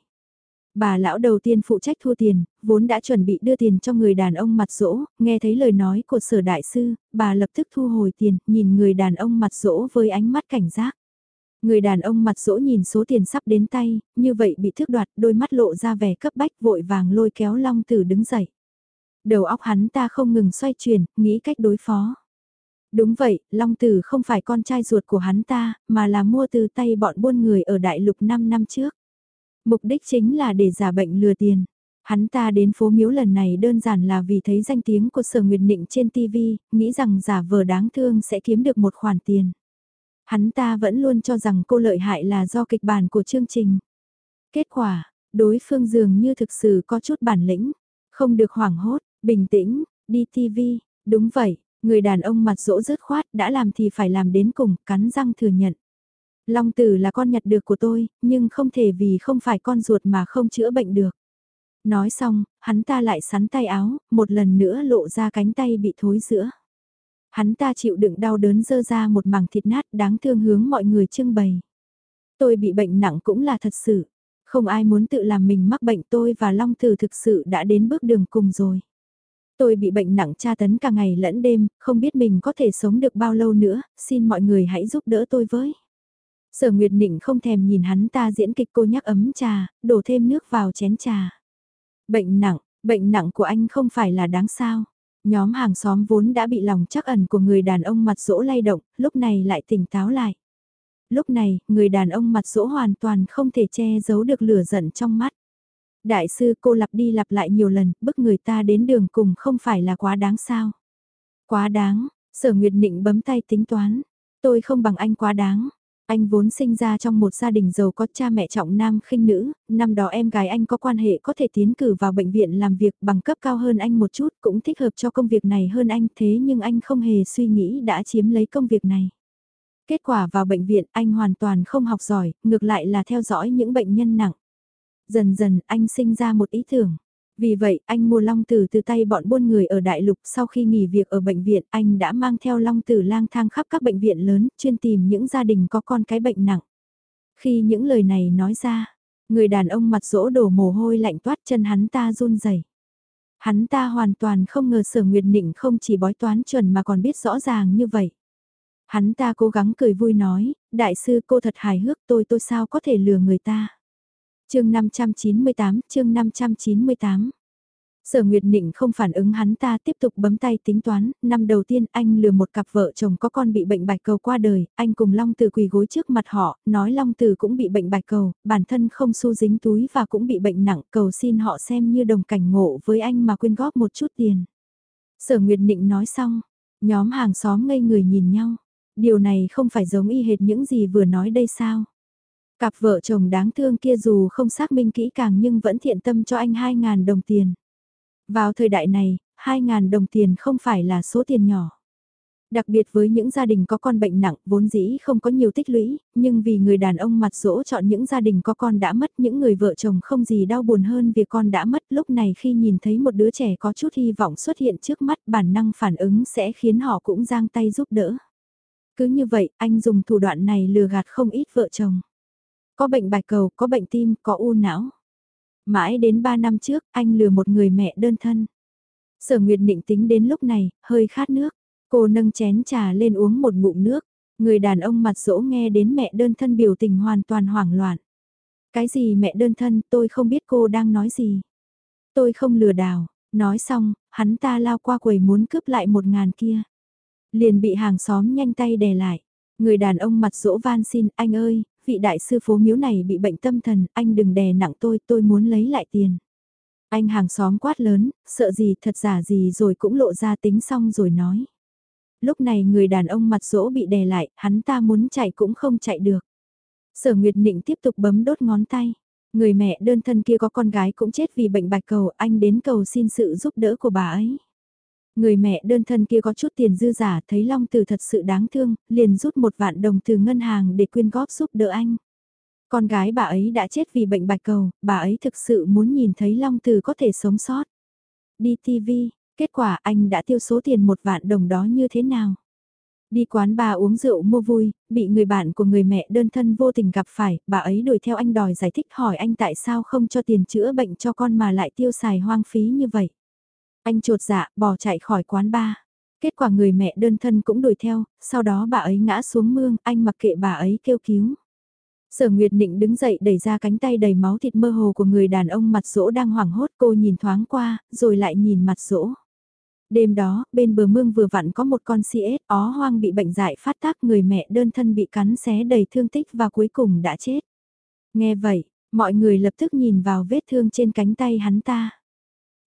Bà lão đầu tiên phụ trách thu tiền, vốn đã chuẩn bị đưa tiền cho người đàn ông mặt rỗ, nghe thấy lời nói của sở đại sư, bà lập tức thu hồi tiền, nhìn người đàn ông mặt rỗ với ánh mắt cảnh giác. Người đàn ông mặt rỗ nhìn số tiền sắp đến tay, như vậy bị thước đoạt, đôi mắt lộ ra vẻ cấp bách vội vàng lôi kéo Long Tử đứng dậy. Đầu óc hắn ta không ngừng xoay chuyển, nghĩ cách đối phó. Đúng vậy, Long Tử không phải con trai ruột của hắn ta, mà là mua từ tay bọn buôn người ở Đại Lục 5 năm trước. Mục đích chính là để giả bệnh lừa tiền. Hắn ta đến phố miếu lần này đơn giản là vì thấy danh tiếng của Sở Nguyệt Nịnh trên TV, nghĩ rằng giả vờ đáng thương sẽ kiếm được một khoản tiền. Hắn ta vẫn luôn cho rằng cô lợi hại là do kịch bản của chương trình. Kết quả, đối phương dường như thực sự có chút bản lĩnh, không được hoảng hốt, bình tĩnh, đi TV, đúng vậy, người đàn ông mặt rỗ rớt khoát đã làm thì phải làm đến cùng, cắn răng thừa nhận. Long tử là con nhặt được của tôi, nhưng không thể vì không phải con ruột mà không chữa bệnh được. Nói xong, hắn ta lại sắn tay áo, một lần nữa lộ ra cánh tay bị thối giữa. Hắn ta chịu đựng đau đớn dơ ra một mảng thịt nát đáng thương hướng mọi người trưng bày. Tôi bị bệnh nặng cũng là thật sự. Không ai muốn tự làm mình mắc bệnh tôi và Long Tử thực sự đã đến bước đường cùng rồi. Tôi bị bệnh nặng tra tấn cả ngày lẫn đêm, không biết mình có thể sống được bao lâu nữa, xin mọi người hãy giúp đỡ tôi với. Sở Nguyệt Nịnh không thèm nhìn hắn ta diễn kịch cô nhắc ấm trà, đổ thêm nước vào chén trà. Bệnh nặng, bệnh nặng của anh không phải là đáng sao. Nhóm hàng xóm vốn đã bị lòng chắc ẩn của người đàn ông mặt rỗ lay động, lúc này lại tỉnh táo lại. Lúc này, người đàn ông mặt rỗ hoàn toàn không thể che giấu được lửa giận trong mắt. Đại sư cô lặp đi lặp lại nhiều lần, bức người ta đến đường cùng không phải là quá đáng sao. Quá đáng, sở nguyệt nịnh bấm tay tính toán. Tôi không bằng anh quá đáng. Anh vốn sinh ra trong một gia đình giàu có cha mẹ trọng nam khinh nữ, năm đó em gái anh có quan hệ có thể tiến cử vào bệnh viện làm việc bằng cấp cao hơn anh một chút, cũng thích hợp cho công việc này hơn anh thế nhưng anh không hề suy nghĩ đã chiếm lấy công việc này. Kết quả vào bệnh viện anh hoàn toàn không học giỏi, ngược lại là theo dõi những bệnh nhân nặng. Dần dần anh sinh ra một ý tưởng. Vì vậy, anh mua long tử từ tay bọn buôn người ở Đại Lục sau khi nghỉ việc ở bệnh viện, anh đã mang theo long tử lang thang khắp các bệnh viện lớn, chuyên tìm những gia đình có con cái bệnh nặng. Khi những lời này nói ra, người đàn ông mặt rỗ đổ mồ hôi lạnh toát chân hắn ta run rẩy. Hắn ta hoàn toàn không ngờ sở nguyệt nịnh không chỉ bói toán chuẩn mà còn biết rõ ràng như vậy. Hắn ta cố gắng cười vui nói, đại sư cô thật hài hước tôi tôi sao có thể lừa người ta chương 598, chương 598. Sở Nguyệt Nịnh không phản ứng hắn ta tiếp tục bấm tay tính toán, năm đầu tiên anh lừa một cặp vợ chồng có con bị bệnh bạch cầu qua đời, anh cùng Long Tử quỳ gối trước mặt họ, nói Long Tử cũng bị bệnh bạch cầu, bản thân không xu dính túi và cũng bị bệnh nặng, cầu xin họ xem như đồng cảnh ngộ với anh mà quyên góp một chút tiền. Sở Nguyệt Nịnh nói xong, nhóm hàng xóm ngây người nhìn nhau, điều này không phải giống y hệt những gì vừa nói đây sao? Cặp vợ chồng đáng thương kia dù không xác minh kỹ càng nhưng vẫn thiện tâm cho anh 2.000 đồng tiền. Vào thời đại này, 2.000 đồng tiền không phải là số tiền nhỏ. Đặc biệt với những gia đình có con bệnh nặng vốn dĩ không có nhiều tích lũy, nhưng vì người đàn ông mặt dỗ chọn những gia đình có con đã mất những người vợ chồng không gì đau buồn hơn việc con đã mất lúc này khi nhìn thấy một đứa trẻ có chút hy vọng xuất hiện trước mắt bản năng phản ứng sẽ khiến họ cũng giang tay giúp đỡ. Cứ như vậy anh dùng thủ đoạn này lừa gạt không ít vợ chồng. Có bệnh bạch cầu, có bệnh tim, có u não. Mãi đến 3 năm trước, anh lừa một người mẹ đơn thân. Sở Nguyệt định tính đến lúc này, hơi khát nước. Cô nâng chén trà lên uống một ngụm nước. Người đàn ông mặt dỗ nghe đến mẹ đơn thân biểu tình hoàn toàn hoảng loạn. Cái gì mẹ đơn thân, tôi không biết cô đang nói gì. Tôi không lừa đảo, nói xong, hắn ta lao qua quầy muốn cướp lại một ngàn kia. Liền bị hàng xóm nhanh tay đè lại. Người đàn ông mặt dỗ van xin, anh ơi, vị đại sư phố miếu này bị bệnh tâm thần, anh đừng đè nặng tôi, tôi muốn lấy lại tiền. Anh hàng xóm quát lớn, sợ gì thật giả gì rồi cũng lộ ra tính xong rồi nói. Lúc này người đàn ông mặt rỗ bị đè lại, hắn ta muốn chạy cũng không chạy được. Sở Nguyệt Nịnh tiếp tục bấm đốt ngón tay. Người mẹ đơn thân kia có con gái cũng chết vì bệnh bạch cầu, anh đến cầu xin sự giúp đỡ của bà ấy. Người mẹ đơn thân kia có chút tiền dư giả thấy Long Tử thật sự đáng thương, liền rút một vạn đồng từ ngân hàng để quyên góp giúp đỡ anh. Con gái bà ấy đã chết vì bệnh bạch cầu, bà ấy thực sự muốn nhìn thấy Long Tử có thể sống sót. Đi TV, kết quả anh đã tiêu số tiền một vạn đồng đó như thế nào? Đi quán bà uống rượu mua vui, bị người bạn của người mẹ đơn thân vô tình gặp phải, bà ấy đuổi theo anh đòi giải thích hỏi anh tại sao không cho tiền chữa bệnh cho con mà lại tiêu xài hoang phí như vậy. Anh trột dạ, bỏ chạy khỏi quán ba. Kết quả người mẹ đơn thân cũng đuổi theo, sau đó bà ấy ngã xuống mương, anh mặc kệ bà ấy kêu cứu. Sở Nguyệt Nịnh đứng dậy đẩy ra cánh tay đầy máu thịt mơ hồ của người đàn ông mặt rỗ đang hoảng hốt cô nhìn thoáng qua, rồi lại nhìn mặt rỗ. Đêm đó, bên bờ mương vừa vặn có một con CS ó hoang bị bệnh dại phát tác người mẹ đơn thân bị cắn xé đầy thương tích và cuối cùng đã chết. Nghe vậy, mọi người lập tức nhìn vào vết thương trên cánh tay hắn ta.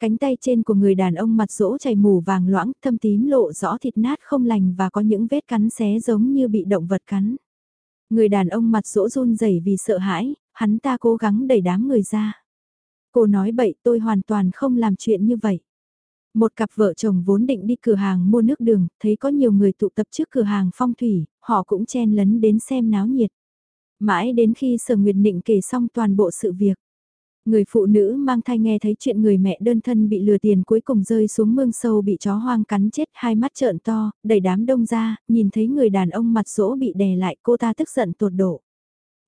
Cánh tay trên của người đàn ông mặt rỗ chảy mù vàng loãng, thâm tím lộ rõ thịt nát không lành và có những vết cắn xé giống như bị động vật cắn. Người đàn ông mặt rỗ run rẩy vì sợ hãi, hắn ta cố gắng đẩy đám người ra. Cô nói bậy tôi hoàn toàn không làm chuyện như vậy. Một cặp vợ chồng vốn định đi cửa hàng mua nước đường, thấy có nhiều người tụ tập trước cửa hàng phong thủy, họ cũng chen lấn đến xem náo nhiệt. Mãi đến khi Sở Nguyệt Định kể xong toàn bộ sự việc. Người phụ nữ mang thai nghe thấy chuyện người mẹ đơn thân bị lừa tiền cuối cùng rơi xuống mương sâu bị chó hoang cắn chết hai mắt trợn to, đẩy đám đông ra, nhìn thấy người đàn ông mặt rỗ bị đè lại cô ta tức giận tột độ.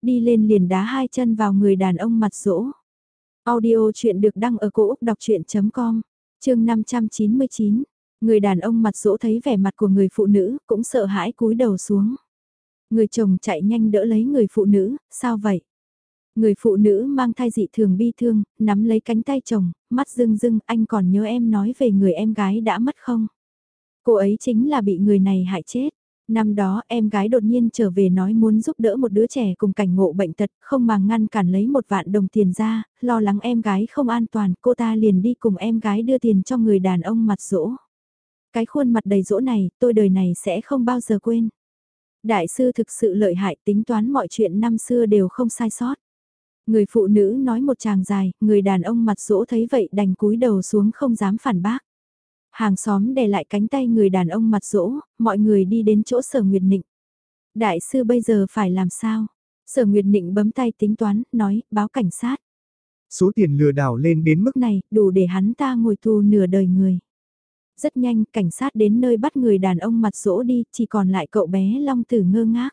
Đi lên liền đá hai chân vào người đàn ông mặt rỗ. Audio chuyện được đăng ở cổ Úc đọc chuyện.com, chương 599. Người đàn ông mặt rỗ thấy vẻ mặt của người phụ nữ cũng sợ hãi cúi đầu xuống. Người chồng chạy nhanh đỡ lấy người phụ nữ, sao vậy? Người phụ nữ mang thai dị thường bi thương, nắm lấy cánh tay chồng, mắt rưng rưng, anh còn nhớ em nói về người em gái đã mất không? Cô ấy chính là bị người này hại chết. Năm đó em gái đột nhiên trở về nói muốn giúp đỡ một đứa trẻ cùng cảnh ngộ bệnh tật, không mà ngăn cản lấy một vạn đồng tiền ra, lo lắng em gái không an toàn, cô ta liền đi cùng em gái đưa tiền cho người đàn ông mặt rỗ. Cái khuôn mặt đầy rỗ này, tôi đời này sẽ không bao giờ quên. Đại sư thực sự lợi hại tính toán mọi chuyện năm xưa đều không sai sót. Người phụ nữ nói một chàng dài, người đàn ông mặt rỗ thấy vậy đành cúi đầu xuống không dám phản bác. Hàng xóm đè lại cánh tay người đàn ông mặt rỗ, mọi người đi đến chỗ sở Nguyệt Nịnh. Đại sư bây giờ phải làm sao? Sở Nguyệt Nịnh bấm tay tính toán, nói, báo cảnh sát. Số tiền lừa đảo lên đến mức này, đủ để hắn ta ngồi tù nửa đời người. Rất nhanh, cảnh sát đến nơi bắt người đàn ông mặt rỗ đi, chỉ còn lại cậu bé Long Tử ngơ ngác.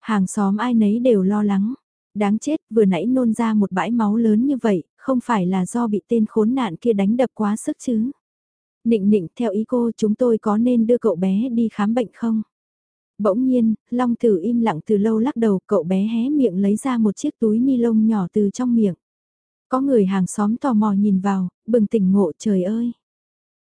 Hàng xóm ai nấy đều lo lắng. Đáng chết, vừa nãy nôn ra một bãi máu lớn như vậy, không phải là do bị tên khốn nạn kia đánh đập quá sức chứ. Nịnh nịnh, theo ý cô chúng tôi có nên đưa cậu bé đi khám bệnh không? Bỗng nhiên, Long Tử im lặng từ lâu lắc đầu, cậu bé hé miệng lấy ra một chiếc túi ni lông nhỏ từ trong miệng. Có người hàng xóm tò mò nhìn vào, bừng tỉnh ngộ trời ơi.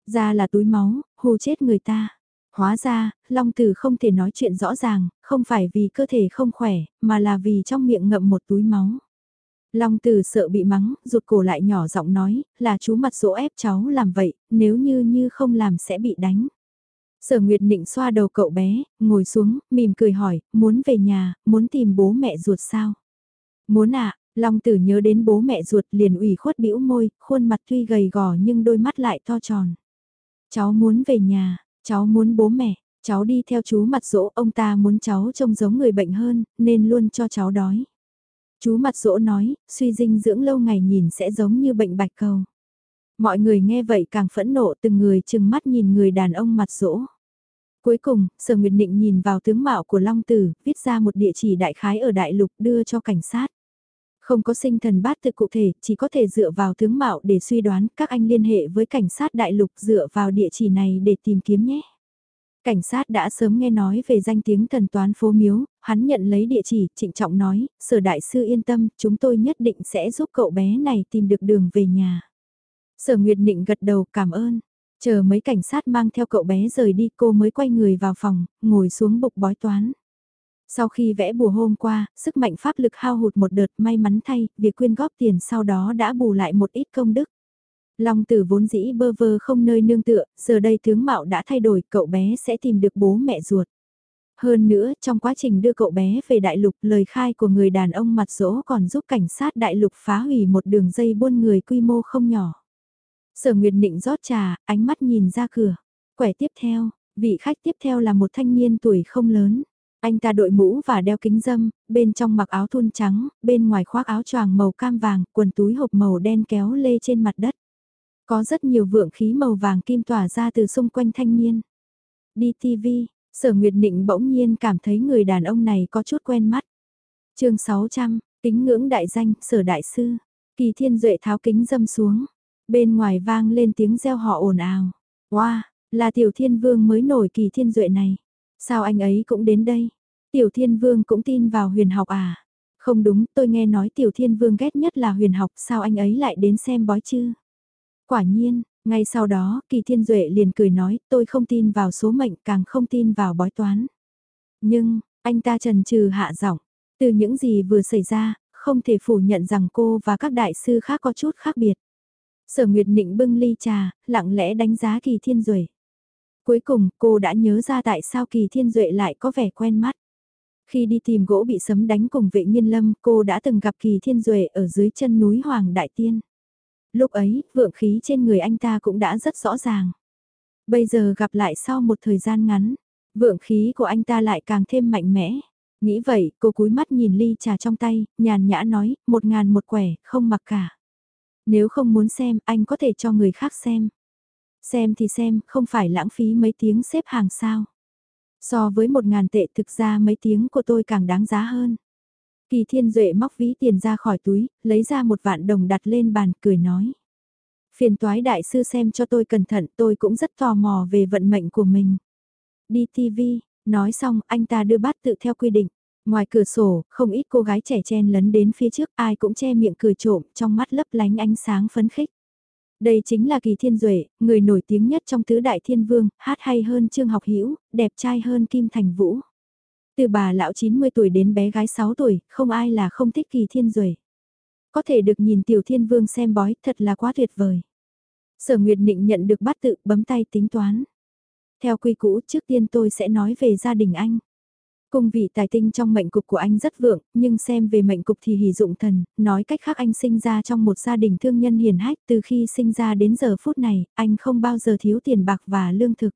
Ra là túi máu, hù chết người ta. Hóa ra, Long Tử không thể nói chuyện rõ ràng, không phải vì cơ thể không khỏe, mà là vì trong miệng ngậm một túi máu. Long Tử sợ bị mắng, rụt cổ lại nhỏ giọng nói, là chú mặt dỗ ép cháu làm vậy, nếu như như không làm sẽ bị đánh. Sở Nguyệt Nịnh xoa đầu cậu bé, ngồi xuống, mỉm cười hỏi, muốn về nhà, muốn tìm bố mẹ ruột sao? Muốn ạ, à, Long Tử nhớ đến bố mẹ ruột liền ủy khuất bĩu môi, khuôn mặt tuy gầy gò nhưng đôi mắt lại to tròn. Cháu muốn về nhà, Cháu muốn bố mẹ, cháu đi theo chú mặt dỗ ông ta muốn cháu trông giống người bệnh hơn, nên luôn cho cháu đói. Chú mặt dỗ nói, suy dinh dưỡng lâu ngày nhìn sẽ giống như bệnh bạch cầu. Mọi người nghe vậy càng phẫn nộ từng người chừng mắt nhìn người đàn ông mặt dỗ. Cuối cùng, Sở Nguyệt Định nhìn vào tướng mạo của Long Tử, viết ra một địa chỉ đại khái ở Đại Lục đưa cho cảnh sát. Không có sinh thần bát tự cụ thể, chỉ có thể dựa vào tướng mạo để suy đoán các anh liên hệ với cảnh sát đại lục dựa vào địa chỉ này để tìm kiếm nhé. Cảnh sát đã sớm nghe nói về danh tiếng thần toán phố miếu, hắn nhận lấy địa chỉ, trịnh trọng nói, sở đại sư yên tâm, chúng tôi nhất định sẽ giúp cậu bé này tìm được đường về nhà. Sở Nguyệt Nịnh gật đầu cảm ơn, chờ mấy cảnh sát mang theo cậu bé rời đi cô mới quay người vào phòng, ngồi xuống bục bói toán. Sau khi vẽ bùa hôm qua, sức mạnh pháp lực hao hụt một đợt may mắn thay, việc quyên góp tiền sau đó đã bù lại một ít công đức. Long tử vốn dĩ bơ vơ không nơi nương tựa, giờ đây tướng mạo đã thay đổi, cậu bé sẽ tìm được bố mẹ ruột. Hơn nữa, trong quá trình đưa cậu bé về đại lục, lời khai của người đàn ông mặt rỗ còn giúp cảnh sát đại lục phá hủy một đường dây buôn người quy mô không nhỏ. Sở Nguyệt Nịnh rót trà, ánh mắt nhìn ra cửa. Quẻ tiếp theo, vị khách tiếp theo là một thanh niên tuổi không lớn. Anh ta đội mũ và đeo kính dâm, bên trong mặc áo thun trắng, bên ngoài khoác áo choàng màu cam vàng, quần túi hộp màu đen kéo lê trên mặt đất. Có rất nhiều vượng khí màu vàng kim tỏa ra từ xung quanh thanh niên. Đi TV, sở Nguyệt Nịnh bỗng nhiên cảm thấy người đàn ông này có chút quen mắt. chương 600, kính ngưỡng đại danh, sở đại sư. Kỳ thiên duệ tháo kính dâm xuống. Bên ngoài vang lên tiếng reo họ ồn ào. Wow, là tiểu thiên vương mới nổi kỳ thiên duệ này. Sao anh ấy cũng đến đây? Tiểu thiên vương cũng tin vào huyền học à? Không đúng, tôi nghe nói tiểu thiên vương ghét nhất là huyền học, sao anh ấy lại đến xem bói chứ? Quả nhiên, ngay sau đó, kỳ thiên duệ liền cười nói, tôi không tin vào số mệnh, càng không tin vào bói toán. Nhưng, anh ta trần trừ hạ giọng, từ những gì vừa xảy ra, không thể phủ nhận rằng cô và các đại sư khác có chút khác biệt. Sở Nguyệt Nịnh bưng ly trà, lặng lẽ đánh giá Kỳ Thiên Duệ. Cuối cùng, cô đã nhớ ra tại sao Kỳ Thiên Duệ lại có vẻ quen mắt. Khi đi tìm gỗ bị sấm đánh cùng vệ nghiên lâm, cô đã từng gặp Kỳ Thiên Duệ ở dưới chân núi Hoàng Đại Tiên. Lúc ấy, vượng khí trên người anh ta cũng đã rất rõ ràng. Bây giờ gặp lại sau một thời gian ngắn, vượng khí của anh ta lại càng thêm mạnh mẽ. Nghĩ vậy, cô cúi mắt nhìn ly trà trong tay, nhàn nhã nói, một ngàn một quẻ, không mặc cả. Nếu không muốn xem, anh có thể cho người khác xem. Xem thì xem, không phải lãng phí mấy tiếng xếp hàng sao. So với một ngàn tệ thực ra mấy tiếng của tôi càng đáng giá hơn. Kỳ thiên duệ móc ví tiền ra khỏi túi, lấy ra một vạn đồng đặt lên bàn, cười nói. Phiền toái đại sư xem cho tôi cẩn thận, tôi cũng rất tò mò về vận mệnh của mình. Đi TV, nói xong anh ta đưa bát tự theo quy định. Ngoài cửa sổ, không ít cô gái trẻ chen lấn đến phía trước, ai cũng che miệng cười trộm, trong mắt lấp lánh ánh sáng phấn khích. Đây chính là Kỳ Thiên Duệ, người nổi tiếng nhất trong tứ đại thiên vương, hát hay hơn Trương Học Hữu đẹp trai hơn Kim Thành Vũ. Từ bà lão 90 tuổi đến bé gái 6 tuổi, không ai là không thích Kỳ Thiên Duệ. Có thể được nhìn Tiểu Thiên Vương xem bói, thật là quá tuyệt vời. Sở Nguyệt Nịnh nhận được bát tự, bấm tay tính toán. Theo quy cũ, trước tiên tôi sẽ nói về gia đình anh. Cung vị tài tinh trong mệnh cục của anh rất vượng, nhưng xem về mệnh cục thì hỉ dụng thần, nói cách khác anh sinh ra trong một gia đình thương nhân hiền hách từ khi sinh ra đến giờ phút này, anh không bao giờ thiếu tiền bạc và lương thực.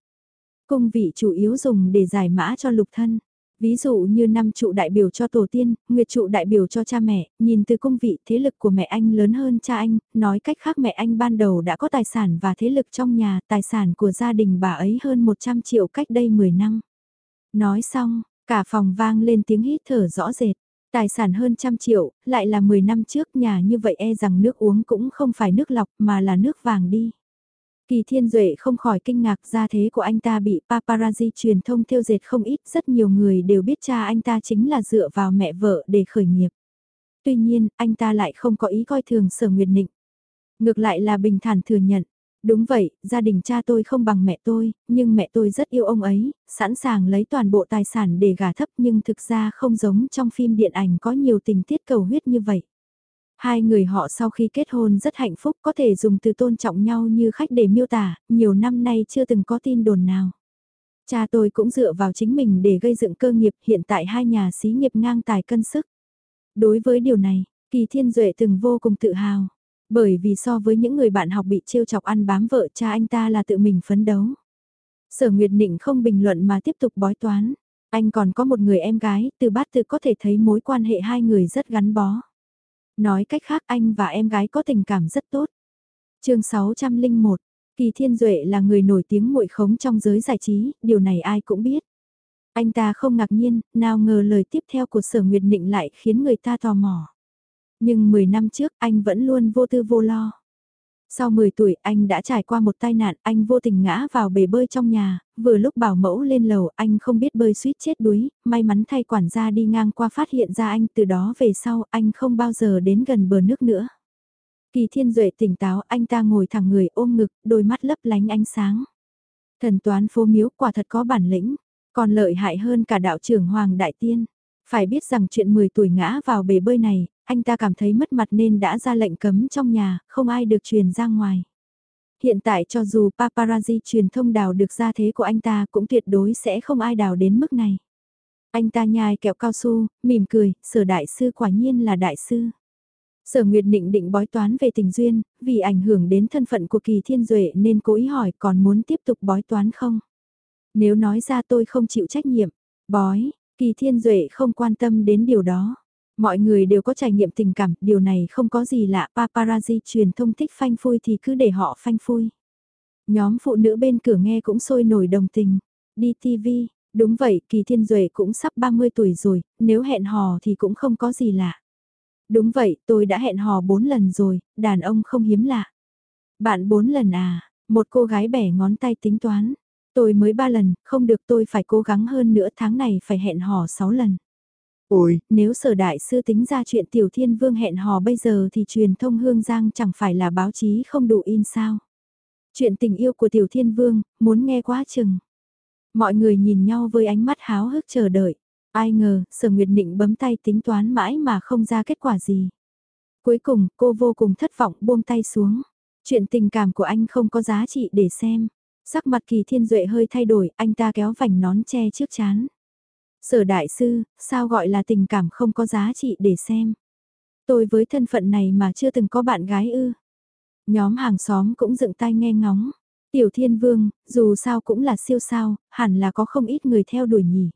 Cung vị chủ yếu dùng để giải mã cho lục thân. Ví dụ như năm trụ đại biểu cho tổ tiên, nguyệt trụ đại biểu cho cha mẹ, nhìn từ cung vị thế lực của mẹ anh lớn hơn cha anh, nói cách khác mẹ anh ban đầu đã có tài sản và thế lực trong nhà, tài sản của gia đình bà ấy hơn 100 triệu cách đây 10 năm. Nói xong, Cả phòng vang lên tiếng hít thở rõ rệt. Tài sản hơn trăm triệu, lại là 10 năm trước nhà như vậy e rằng nước uống cũng không phải nước lọc mà là nước vàng đi. Kỳ Thiên Duệ không khỏi kinh ngạc ra thế của anh ta bị paparazzi truyền thông theo dệt không ít, rất nhiều người đều biết cha anh ta chính là dựa vào mẹ vợ để khởi nghiệp. Tuy nhiên, anh ta lại không có ý coi thường sở nguyệt nịnh. Ngược lại là bình thản thừa nhận, Đúng vậy, gia đình cha tôi không bằng mẹ tôi, nhưng mẹ tôi rất yêu ông ấy, sẵn sàng lấy toàn bộ tài sản để gả thấp nhưng thực ra không giống trong phim điện ảnh có nhiều tình tiết cầu huyết như vậy. Hai người họ sau khi kết hôn rất hạnh phúc có thể dùng từ tôn trọng nhau như khách để miêu tả, nhiều năm nay chưa từng có tin đồn nào. Cha tôi cũng dựa vào chính mình để gây dựng cơ nghiệp hiện tại hai nhà xí nghiệp ngang tài cân sức. Đối với điều này, Kỳ Thiên Duệ từng vô cùng tự hào. Bởi vì so với những người bạn học bị trêu chọc ăn bám vợ cha anh ta là tự mình phấn đấu. Sở Nguyệt Nịnh không bình luận mà tiếp tục bói toán. Anh còn có một người em gái, từ bát tự có thể thấy mối quan hệ hai người rất gắn bó. Nói cách khác anh và em gái có tình cảm rất tốt. chương 601, Kỳ Thiên Duệ là người nổi tiếng muội khống trong giới giải trí, điều này ai cũng biết. Anh ta không ngạc nhiên, nào ngờ lời tiếp theo của sở Nguyệt Nịnh lại khiến người ta tò mò. Nhưng 10 năm trước anh vẫn luôn vô tư vô lo. Sau 10 tuổi anh đã trải qua một tai nạn, anh vô tình ngã vào bể bơi trong nhà, vừa lúc bảo mẫu lên lầu anh không biết bơi suýt chết đuối, may mắn thay quản gia đi ngang qua phát hiện ra anh từ đó về sau anh không bao giờ đến gần bờ nước nữa. Kỳ thiên duệ tỉnh táo anh ta ngồi thẳng người ôm ngực, đôi mắt lấp lánh ánh sáng. Thần toán phố miếu quả thật có bản lĩnh, còn lợi hại hơn cả đạo trưởng Hoàng Đại Tiên. Phải biết rằng chuyện 10 tuổi ngã vào bể bơi này, anh ta cảm thấy mất mặt nên đã ra lệnh cấm trong nhà, không ai được truyền ra ngoài. Hiện tại cho dù paparazzi truyền thông đào được ra thế của anh ta cũng tuyệt đối sẽ không ai đào đến mức này. Anh ta nhai kẹo cao su, mỉm cười, sở đại sư quả nhiên là đại sư. Sở Nguyệt định định bói toán về tình duyên, vì ảnh hưởng đến thân phận của Kỳ Thiên Duệ nên cố ý hỏi còn muốn tiếp tục bói toán không? Nếu nói ra tôi không chịu trách nhiệm, bói, Kỳ Thiên Duệ không quan tâm đến điều đó. Mọi người đều có trải nghiệm tình cảm, điều này không có gì lạ, paparazzi truyền thông thích phanh phui thì cứ để họ phanh phui. Nhóm phụ nữ bên cửa nghe cũng sôi nổi đồng tình. Đi TV, đúng vậy, Kỳ Thiên Duệ cũng sắp 30 tuổi rồi, nếu hẹn hò thì cũng không có gì lạ. Đúng vậy, tôi đã hẹn hò 4 lần rồi, đàn ông không hiếm lạ. Bạn 4 lần à, một cô gái bẻ ngón tay tính toán. Tôi mới 3 lần, không được tôi phải cố gắng hơn nữa tháng này phải hẹn hò 6 lần. Ôi, nếu sở đại sư tính ra chuyện tiểu thiên vương hẹn hò bây giờ thì truyền thông hương giang chẳng phải là báo chí không đủ in sao. Chuyện tình yêu của tiểu thiên vương, muốn nghe quá chừng. Mọi người nhìn nhau với ánh mắt háo hức chờ đợi. Ai ngờ, sở nguyệt định bấm tay tính toán mãi mà không ra kết quả gì. Cuối cùng, cô vô cùng thất vọng buông tay xuống. Chuyện tình cảm của anh không có giá trị để xem. Sắc mặt kỳ thiên duệ hơi thay đổi, anh ta kéo vành nón che trước chán. Sở đại sư, sao gọi là tình cảm không có giá trị để xem. Tôi với thân phận này mà chưa từng có bạn gái ư. Nhóm hàng xóm cũng dựng tai nghe ngóng. Tiểu Thiên Vương, dù sao cũng là siêu sao, hẳn là có không ít người theo đuổi nhỉ.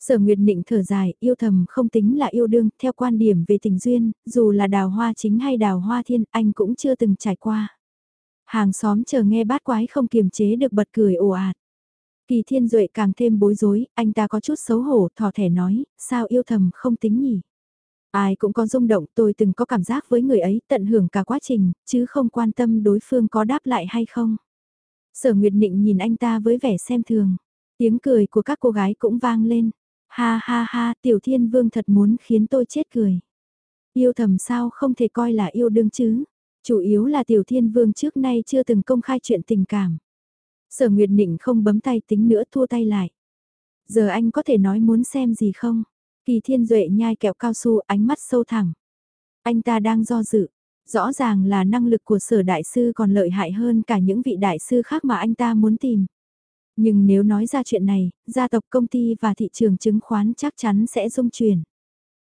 Sở Nguyệt Nịnh thở dài, yêu thầm không tính là yêu đương, theo quan điểm về tình duyên, dù là đào hoa chính hay đào hoa thiên, anh cũng chưa từng trải qua. Hàng xóm chờ nghe bát quái không kiềm chế được bật cười ồ ạt. Kỳ Thiên Duệ càng thêm bối rối, anh ta có chút xấu hổ, thỏ thẻ nói, sao yêu thầm không tính nhỉ? Ai cũng có rung động, tôi từng có cảm giác với người ấy, tận hưởng cả quá trình, chứ không quan tâm đối phương có đáp lại hay không. Sở Nguyệt Nịnh nhìn anh ta với vẻ xem thường. Tiếng cười của các cô gái cũng vang lên. Ha ha ha, Tiểu Thiên Vương thật muốn khiến tôi chết cười. Yêu thầm sao không thể coi là yêu đương chứ. Chủ yếu là Tiểu Thiên Vương trước nay chưa từng công khai chuyện tình cảm. Sở Nguyệt Nịnh không bấm tay tính nữa thua tay lại. Giờ anh có thể nói muốn xem gì không? Kỳ Thiên Duệ nhai kẹo cao su ánh mắt sâu thẳng. Anh ta đang do dự. Rõ ràng là năng lực của sở đại sư còn lợi hại hơn cả những vị đại sư khác mà anh ta muốn tìm. Nhưng nếu nói ra chuyện này, gia tộc công ty và thị trường chứng khoán chắc chắn sẽ rung chuyển.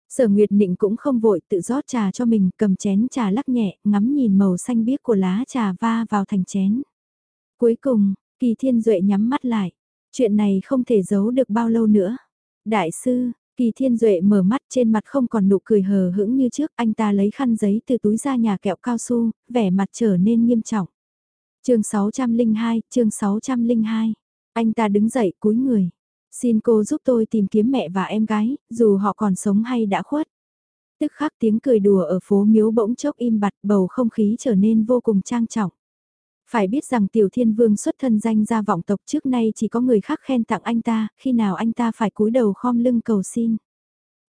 Sở Nguyệt Nịnh cũng không vội tự rót trà cho mình, cầm chén trà lắc nhẹ, ngắm nhìn màu xanh biếc của lá trà va vào thành chén. Cuối cùng, Kỳ Thiên Duệ nhắm mắt lại. Chuyện này không thể giấu được bao lâu nữa. Đại sư, Kỳ Thiên Duệ mở mắt trên mặt không còn nụ cười hờ hững như trước, anh ta lấy khăn giấy từ túi ra nhà kẹo cao su, vẻ mặt trở nên nghiêm trọng. chương 602, chương 602. Anh ta đứng dậy cúi người. Xin cô giúp tôi tìm kiếm mẹ và em gái, dù họ còn sống hay đã khuất. Tức khắc tiếng cười đùa ở phố miếu bỗng chốc im bặt bầu không khí trở nên vô cùng trang trọng. Phải biết rằng Tiểu Thiên Vương xuất thân danh gia vọng tộc trước nay chỉ có người khác khen tặng anh ta, khi nào anh ta phải cúi đầu khom lưng cầu xin.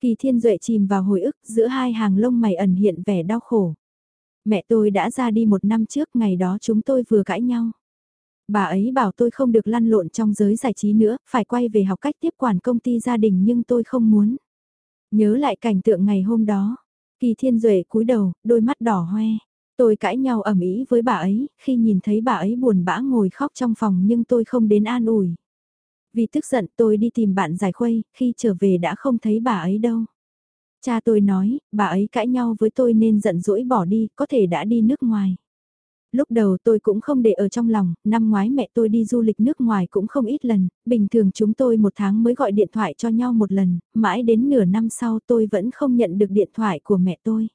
Kỳ Thiên Duệ chìm vào hồi ức giữa hai hàng lông mày ẩn hiện vẻ đau khổ. Mẹ tôi đã ra đi một năm trước ngày đó chúng tôi vừa cãi nhau. Bà ấy bảo tôi không được lăn lộn trong giới giải trí nữa, phải quay về học cách tiếp quản công ty gia đình nhưng tôi không muốn. Nhớ lại cảnh tượng ngày hôm đó, Kỳ Thiên Duệ cúi đầu, đôi mắt đỏ hoe. Tôi cãi nhau ầm ĩ với bà ấy, khi nhìn thấy bà ấy buồn bã ngồi khóc trong phòng nhưng tôi không đến an ủi. Vì tức giận tôi đi tìm bạn giải khuây, khi trở về đã không thấy bà ấy đâu. Cha tôi nói, bà ấy cãi nhau với tôi nên giận dỗi bỏ đi, có thể đã đi nước ngoài. Lúc đầu tôi cũng không để ở trong lòng, năm ngoái mẹ tôi đi du lịch nước ngoài cũng không ít lần, bình thường chúng tôi một tháng mới gọi điện thoại cho nhau một lần, mãi đến nửa năm sau tôi vẫn không nhận được điện thoại của mẹ tôi.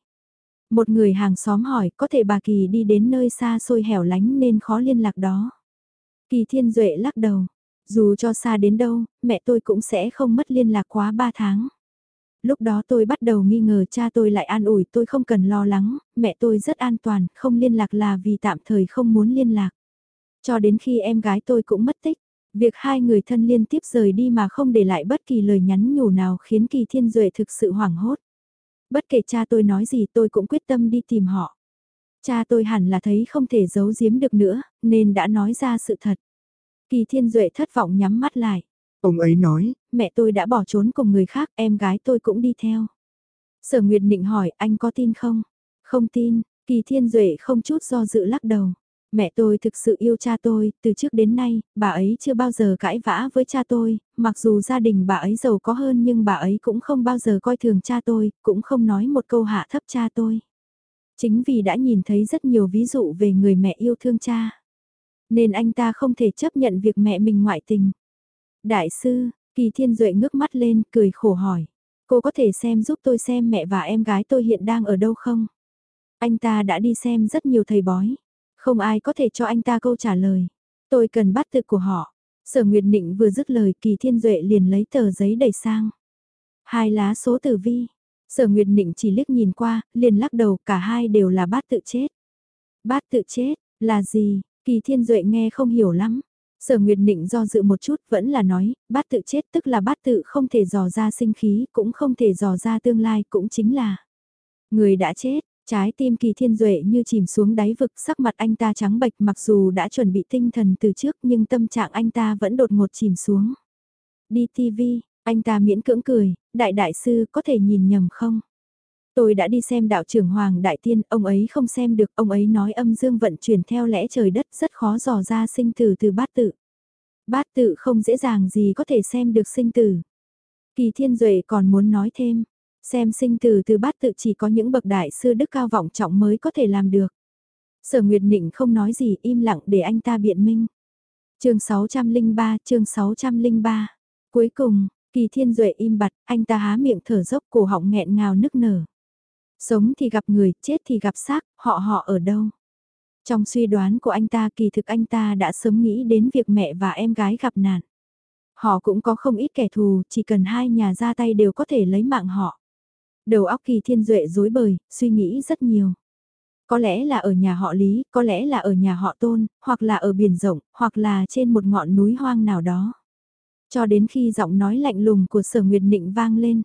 Một người hàng xóm hỏi có thể bà Kỳ đi đến nơi xa xôi hẻo lánh nên khó liên lạc đó. Kỳ Thiên Duệ lắc đầu, dù cho xa đến đâu, mẹ tôi cũng sẽ không mất liên lạc quá 3 tháng. Lúc đó tôi bắt đầu nghi ngờ cha tôi lại an ủi tôi không cần lo lắng, mẹ tôi rất an toàn, không liên lạc là vì tạm thời không muốn liên lạc. Cho đến khi em gái tôi cũng mất tích, việc hai người thân liên tiếp rời đi mà không để lại bất kỳ lời nhắn nhủ nào khiến Kỳ Thiên Duệ thực sự hoảng hốt. Bất kể cha tôi nói gì tôi cũng quyết tâm đi tìm họ. Cha tôi hẳn là thấy không thể giấu giếm được nữa, nên đã nói ra sự thật. Kỳ Thiên Duệ thất vọng nhắm mắt lại. Ông ấy nói, mẹ tôi đã bỏ trốn cùng người khác, em gái tôi cũng đi theo. Sở Nguyệt định hỏi anh có tin không? Không tin, Kỳ Thiên Duệ không chút do dự lắc đầu. Mẹ tôi thực sự yêu cha tôi, từ trước đến nay, bà ấy chưa bao giờ cãi vã với cha tôi, mặc dù gia đình bà ấy giàu có hơn nhưng bà ấy cũng không bao giờ coi thường cha tôi, cũng không nói một câu hạ thấp cha tôi. Chính vì đã nhìn thấy rất nhiều ví dụ về người mẹ yêu thương cha. Nên anh ta không thể chấp nhận việc mẹ mình ngoại tình. Đại sư, Kỳ Thiên Duệ ngước mắt lên, cười khổ hỏi. Cô có thể xem giúp tôi xem mẹ và em gái tôi hiện đang ở đâu không? Anh ta đã đi xem rất nhiều thầy bói. Không ai có thể cho anh ta câu trả lời. Tôi cần bắt tự của họ. Sở Nguyệt Nịnh vừa dứt lời Kỳ Thiên Duệ liền lấy tờ giấy đẩy sang. Hai lá số tử vi. Sở Nguyệt Nịnh chỉ liếc nhìn qua, liền lắc đầu cả hai đều là bát tự chết. Bát tự chết, là gì? Kỳ Thiên Duệ nghe không hiểu lắm. Sở Nguyệt Nịnh do dự một chút vẫn là nói, bát tự chết tức là bát tự không thể dò ra sinh khí, cũng không thể dò ra tương lai, cũng chính là người đã chết. Trái tim kỳ thiên duệ như chìm xuống đáy vực sắc mặt anh ta trắng bệch mặc dù đã chuẩn bị tinh thần từ trước nhưng tâm trạng anh ta vẫn đột ngột chìm xuống. Đi TV, anh ta miễn cưỡng cười, đại đại sư có thể nhìn nhầm không? Tôi đã đi xem đạo trưởng Hoàng Đại Tiên, ông ấy không xem được, ông ấy nói âm dương vận chuyển theo lẽ trời đất rất khó dò ra sinh tử từ bát tự. Bát tự không dễ dàng gì có thể xem được sinh tử. Kỳ Thiên Duệ còn muốn nói thêm, xem sinh tử từ bát tự chỉ có những bậc đại sư đức cao vọng trọng mới có thể làm được. Sở Nguyệt Nịnh không nói gì im lặng để anh ta biện minh. chương 603, chương 603. Cuối cùng, Kỳ Thiên Duệ im bặt, anh ta há miệng thở dốc cổ họng nghẹn ngào nức nở. Sống thì gặp người, chết thì gặp xác, họ họ ở đâu? Trong suy đoán của anh ta kỳ thực anh ta đã sớm nghĩ đến việc mẹ và em gái gặp nạn. Họ cũng có không ít kẻ thù, chỉ cần hai nhà ra tay đều có thể lấy mạng họ. Đầu óc kỳ thiên duệ dối bời, suy nghĩ rất nhiều. Có lẽ là ở nhà họ Lý, có lẽ là ở nhà họ Tôn, hoặc là ở biển rộng, hoặc là trên một ngọn núi hoang nào đó. Cho đến khi giọng nói lạnh lùng của sở Nguyệt Nịnh vang lên.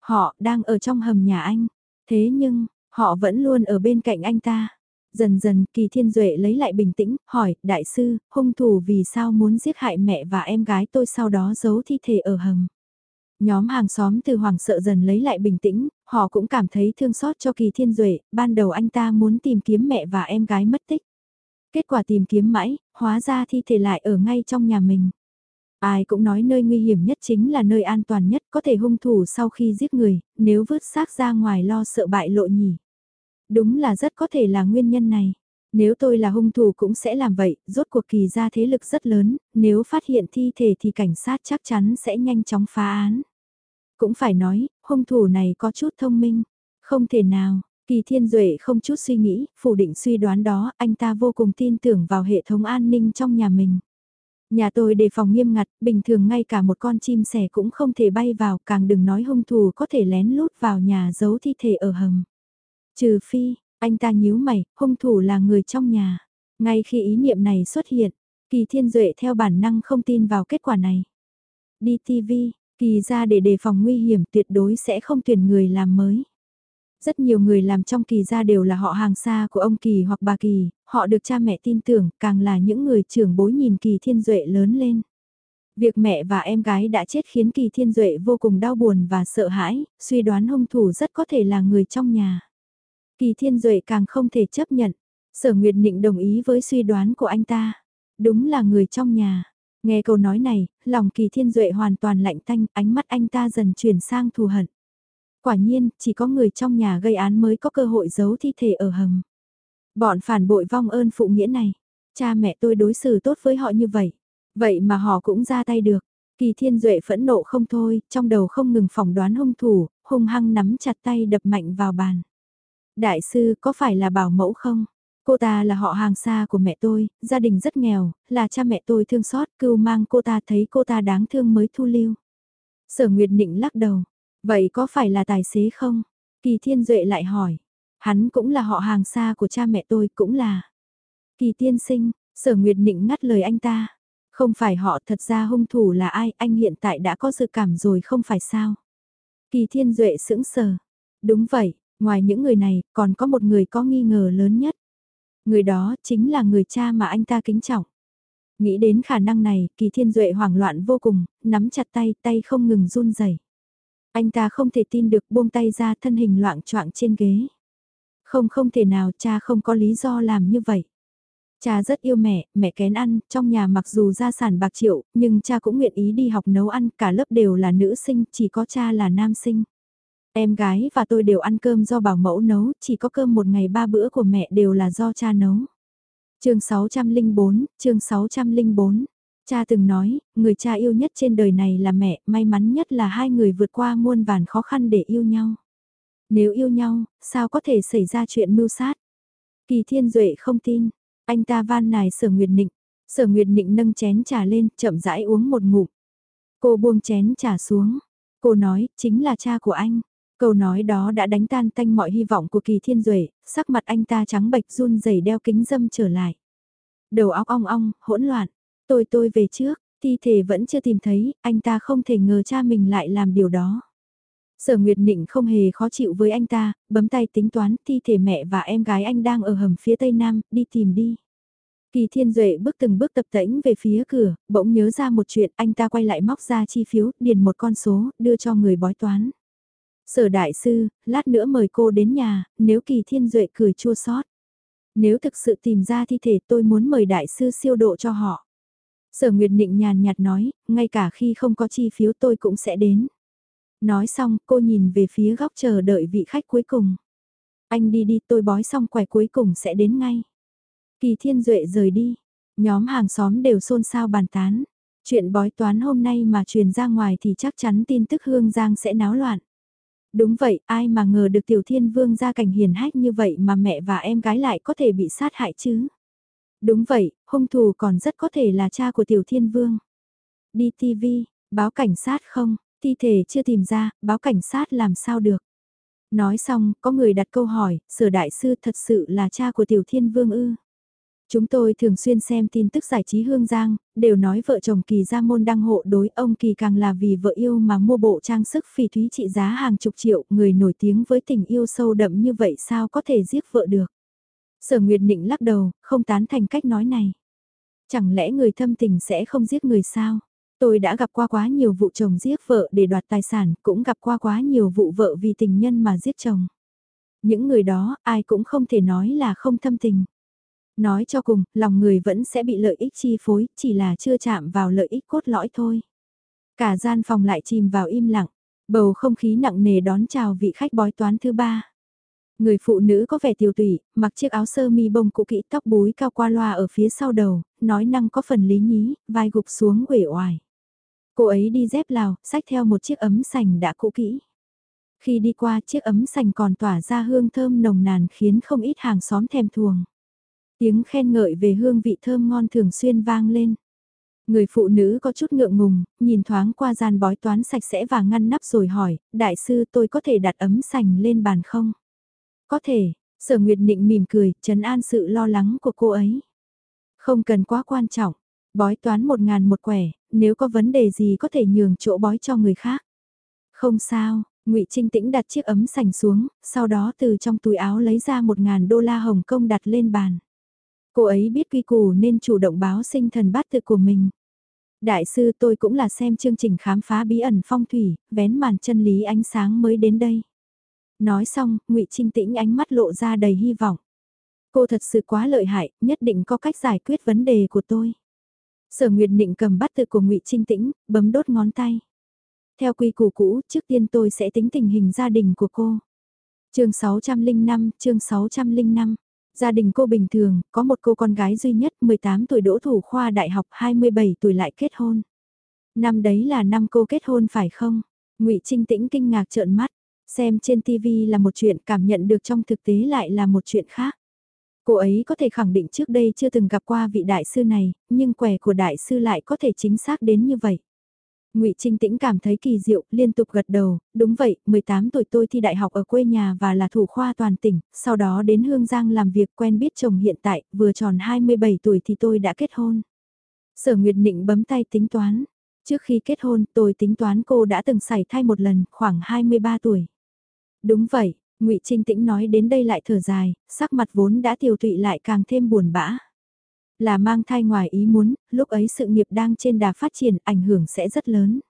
Họ đang ở trong hầm nhà anh. Thế nhưng, họ vẫn luôn ở bên cạnh anh ta. Dần dần, Kỳ Thiên Duệ lấy lại bình tĩnh, hỏi, đại sư, hung thủ vì sao muốn giết hại mẹ và em gái tôi sau đó giấu thi thể ở hầm. Nhóm hàng xóm từ hoàng sợ dần lấy lại bình tĩnh, họ cũng cảm thấy thương xót cho Kỳ Thiên Duệ, ban đầu anh ta muốn tìm kiếm mẹ và em gái mất tích. Kết quả tìm kiếm mãi, hóa ra thi thể lại ở ngay trong nhà mình. Ai cũng nói nơi nguy hiểm nhất chính là nơi an toàn nhất có thể hung thủ sau khi giết người, nếu vứt xác ra ngoài lo sợ bại lộ nhỉ. Đúng là rất có thể là nguyên nhân này. Nếu tôi là hung thủ cũng sẽ làm vậy, rốt cuộc kỳ ra thế lực rất lớn, nếu phát hiện thi thể thì cảnh sát chắc chắn sẽ nhanh chóng phá án. Cũng phải nói, hung thủ này có chút thông minh. Không thể nào, Kỳ Thiên Duệ không chút suy nghĩ, phủ định suy đoán đó, anh ta vô cùng tin tưởng vào hệ thống an ninh trong nhà mình. Nhà tôi đề phòng nghiêm ngặt, bình thường ngay cả một con chim sẻ cũng không thể bay vào, càng đừng nói hung thủ có thể lén lút vào nhà giấu thi thể ở hầm. Trừ phi, anh ta nhíu mày, hung thủ là người trong nhà. Ngay khi ý niệm này xuất hiện, Kỳ Thiên Duệ theo bản năng không tin vào kết quả này. Đi TV, Kỳ ra để đề phòng nguy hiểm tuyệt đối sẽ không tuyển người làm mới. Rất nhiều người làm trong kỳ gia đều là họ hàng xa của ông kỳ hoặc bà kỳ, họ được cha mẹ tin tưởng, càng là những người trưởng bối nhìn kỳ thiên duệ lớn lên. Việc mẹ và em gái đã chết khiến kỳ thiên duệ vô cùng đau buồn và sợ hãi, suy đoán hung thủ rất có thể là người trong nhà. Kỳ thiên duệ càng không thể chấp nhận, sở nguyệt nịnh đồng ý với suy đoán của anh ta. Đúng là người trong nhà. Nghe câu nói này, lòng kỳ thiên duệ hoàn toàn lạnh tanh, ánh mắt anh ta dần chuyển sang thù hận. Quả nhiên, chỉ có người trong nhà gây án mới có cơ hội giấu thi thể ở hầm. Bọn phản bội vong ơn phụ nghĩa này. Cha mẹ tôi đối xử tốt với họ như vậy. Vậy mà họ cũng ra tay được. Kỳ thiên duệ phẫn nộ không thôi, trong đầu không ngừng phỏng đoán hung thủ, hung hăng nắm chặt tay đập mạnh vào bàn. Đại sư có phải là bảo mẫu không? Cô ta là họ hàng xa của mẹ tôi, gia đình rất nghèo, là cha mẹ tôi thương xót, cưu mang cô ta thấy cô ta đáng thương mới thu lưu. Sở Nguyệt Nịnh lắc đầu, Vậy có phải là tài xế không? Kỳ Thiên Duệ lại hỏi. Hắn cũng là họ hàng xa của cha mẹ tôi, cũng là. Kỳ tiên sinh, sở nguyệt nịnh ngắt lời anh ta. Không phải họ thật ra hung thủ là ai, anh hiện tại đã có dự cảm rồi không phải sao? Kỳ Thiên Duệ sững sờ. Đúng vậy, ngoài những người này, còn có một người có nghi ngờ lớn nhất. Người đó chính là người cha mà anh ta kính trọng. Nghĩ đến khả năng này, Kỳ Thiên Duệ hoảng loạn vô cùng, nắm chặt tay, tay không ngừng run rẩy. Anh ta không thể tin được buông tay ra thân hình loạn choạng trên ghế. Không không thể nào cha không có lý do làm như vậy. Cha rất yêu mẹ, mẹ kén ăn, trong nhà mặc dù gia sản bạc triệu, nhưng cha cũng nguyện ý đi học nấu ăn, cả lớp đều là nữ sinh, chỉ có cha là nam sinh. Em gái và tôi đều ăn cơm do bảo mẫu nấu, chỉ có cơm một ngày ba bữa của mẹ đều là do cha nấu. chương 604, chương 604. Cha từng nói, người cha yêu nhất trên đời này là mẹ, may mắn nhất là hai người vượt qua muôn vàn khó khăn để yêu nhau. Nếu yêu nhau, sao có thể xảy ra chuyện mưu sát? Kỳ Thiên Duệ không tin, anh ta van nài Sở Nguyệt Nịnh. Sở Nguyệt Nịnh nâng chén trà lên, chậm rãi uống một ngụm. Cô buông chén trà xuống. Cô nói, chính là cha của anh. Câu nói đó đã đánh tan tanh mọi hy vọng của Kỳ Thiên Duệ, sắc mặt anh ta trắng bệch run rẩy đeo kính dâm trở lại. Đầu óc ong ong, hỗn loạn. Tôi tôi về trước, thi thể vẫn chưa tìm thấy, anh ta không thể ngờ cha mình lại làm điều đó. Sở Nguyệt Nịnh không hề khó chịu với anh ta, bấm tay tính toán thi thể mẹ và em gái anh đang ở hầm phía tây nam, đi tìm đi. Kỳ Thiên Duệ bước từng bước tập tễnh về phía cửa, bỗng nhớ ra một chuyện, anh ta quay lại móc ra chi phiếu, điền một con số, đưa cho người bói toán. Sở đại sư, lát nữa mời cô đến nhà, nếu Kỳ Thiên Duệ cười chua xót. Nếu thực sự tìm ra thi thể tôi muốn mời đại sư siêu độ cho họ. Sở Nguyệt Nịnh nhàn nhạt nói, ngay cả khi không có chi phiếu tôi cũng sẽ đến. Nói xong, cô nhìn về phía góc chờ đợi vị khách cuối cùng. Anh đi đi tôi bói xong quẻ cuối cùng sẽ đến ngay. Kỳ Thiên Duệ rời đi. Nhóm hàng xóm đều xôn xao bàn tán. Chuyện bói toán hôm nay mà truyền ra ngoài thì chắc chắn tin tức Hương Giang sẽ náo loạn. Đúng vậy, ai mà ngờ được Tiểu Thiên Vương ra cảnh hiền hách như vậy mà mẹ và em gái lại có thể bị sát hại chứ. Đúng vậy, hung thủ còn rất có thể là cha của Tiểu Thiên Vương. Đi TV, báo cảnh sát không, thi thể chưa tìm ra, báo cảnh sát làm sao được. Nói xong, có người đặt câu hỏi, sở đại sư thật sự là cha của Tiểu Thiên Vương ư. Chúng tôi thường xuyên xem tin tức giải trí Hương Giang, đều nói vợ chồng Kỳ gia môn đăng hộ đối ông Kỳ càng là vì vợ yêu mà mua bộ trang sức phỉ thúy trị giá hàng chục triệu, người nổi tiếng với tình yêu sâu đậm như vậy sao có thể giết vợ được. Sở Nguyệt Nịnh lắc đầu, không tán thành cách nói này. Chẳng lẽ người thâm tình sẽ không giết người sao? Tôi đã gặp qua quá nhiều vụ chồng giết vợ để đoạt tài sản, cũng gặp qua quá nhiều vụ vợ vì tình nhân mà giết chồng. Những người đó, ai cũng không thể nói là không thâm tình. Nói cho cùng, lòng người vẫn sẽ bị lợi ích chi phối, chỉ là chưa chạm vào lợi ích cốt lõi thôi. Cả gian phòng lại chìm vào im lặng, bầu không khí nặng nề đón chào vị khách bói toán thứ ba. Người phụ nữ có vẻ tiêu tụy, mặc chiếc áo sơ mi bông cũ kỹ tóc búi cao qua loa ở phía sau đầu, nói năng có phần lý nhí, vai gục xuống uể oải. Cô ấy đi dép lào, xách theo một chiếc ấm sành đã cũ kỹ. Khi đi qua chiếc ấm sành còn tỏa ra hương thơm nồng nàn khiến không ít hàng xóm thèm thuồng. Tiếng khen ngợi về hương vị thơm ngon thường xuyên vang lên. Người phụ nữ có chút ngượng ngùng, nhìn thoáng qua gian bói toán sạch sẽ và ngăn nắp rồi hỏi, đại sư tôi có thể đặt ấm sành lên bàn không? Có thể, sở nguyệt nịnh mỉm cười, trấn an sự lo lắng của cô ấy. Không cần quá quan trọng, bói toán một ngàn một quẻ, nếu có vấn đề gì có thể nhường chỗ bói cho người khác. Không sao, ngụy Trinh Tĩnh đặt chiếc ấm sành xuống, sau đó từ trong túi áo lấy ra một ngàn đô la Hồng Kông đặt lên bàn. Cô ấy biết quy củ nên chủ động báo sinh thần bát tự của mình. Đại sư tôi cũng là xem chương trình khám phá bí ẩn phong thủy, vén màn chân lý ánh sáng mới đến đây. Nói xong, ngụy Trinh Tĩnh ánh mắt lộ ra đầy hy vọng. Cô thật sự quá lợi hại, nhất định có cách giải quyết vấn đề của tôi. Sở Nguyệt Định cầm bắt tự của ngụy Trinh Tĩnh, bấm đốt ngón tay. Theo quy củ cũ, trước tiên tôi sẽ tính tình hình gia đình của cô. chương 605, chương 605. Gia đình cô bình thường, có một cô con gái duy nhất 18 tuổi đỗ thủ khoa đại học 27 tuổi lại kết hôn. Năm đấy là năm cô kết hôn phải không? ngụy Trinh Tĩnh kinh ngạc trợn mắt, xem trên TV là một chuyện cảm nhận được trong thực tế lại là một chuyện khác. Cô ấy có thể khẳng định trước đây chưa từng gặp qua vị đại sư này, nhưng quẻ của đại sư lại có thể chính xác đến như vậy. Ngụy Trinh Tĩnh cảm thấy kỳ diệu, liên tục gật đầu, đúng vậy, 18 tuổi tôi thi đại học ở quê nhà và là thủ khoa toàn tỉnh, sau đó đến Hương Giang làm việc quen biết chồng hiện tại, vừa tròn 27 tuổi thì tôi đã kết hôn. Sở Nguyệt Nịnh bấm tay tính toán. Trước khi kết hôn, tôi tính toán cô đã từng xảy thai một lần, khoảng 23 tuổi. Đúng vậy, Ngụy Trinh Tĩnh nói đến đây lại thở dài, sắc mặt vốn đã tiêu tụy lại càng thêm buồn bã. Là mang thai ngoài ý muốn, lúc ấy sự nghiệp đang trên đà phát triển, ảnh hưởng sẽ rất lớn.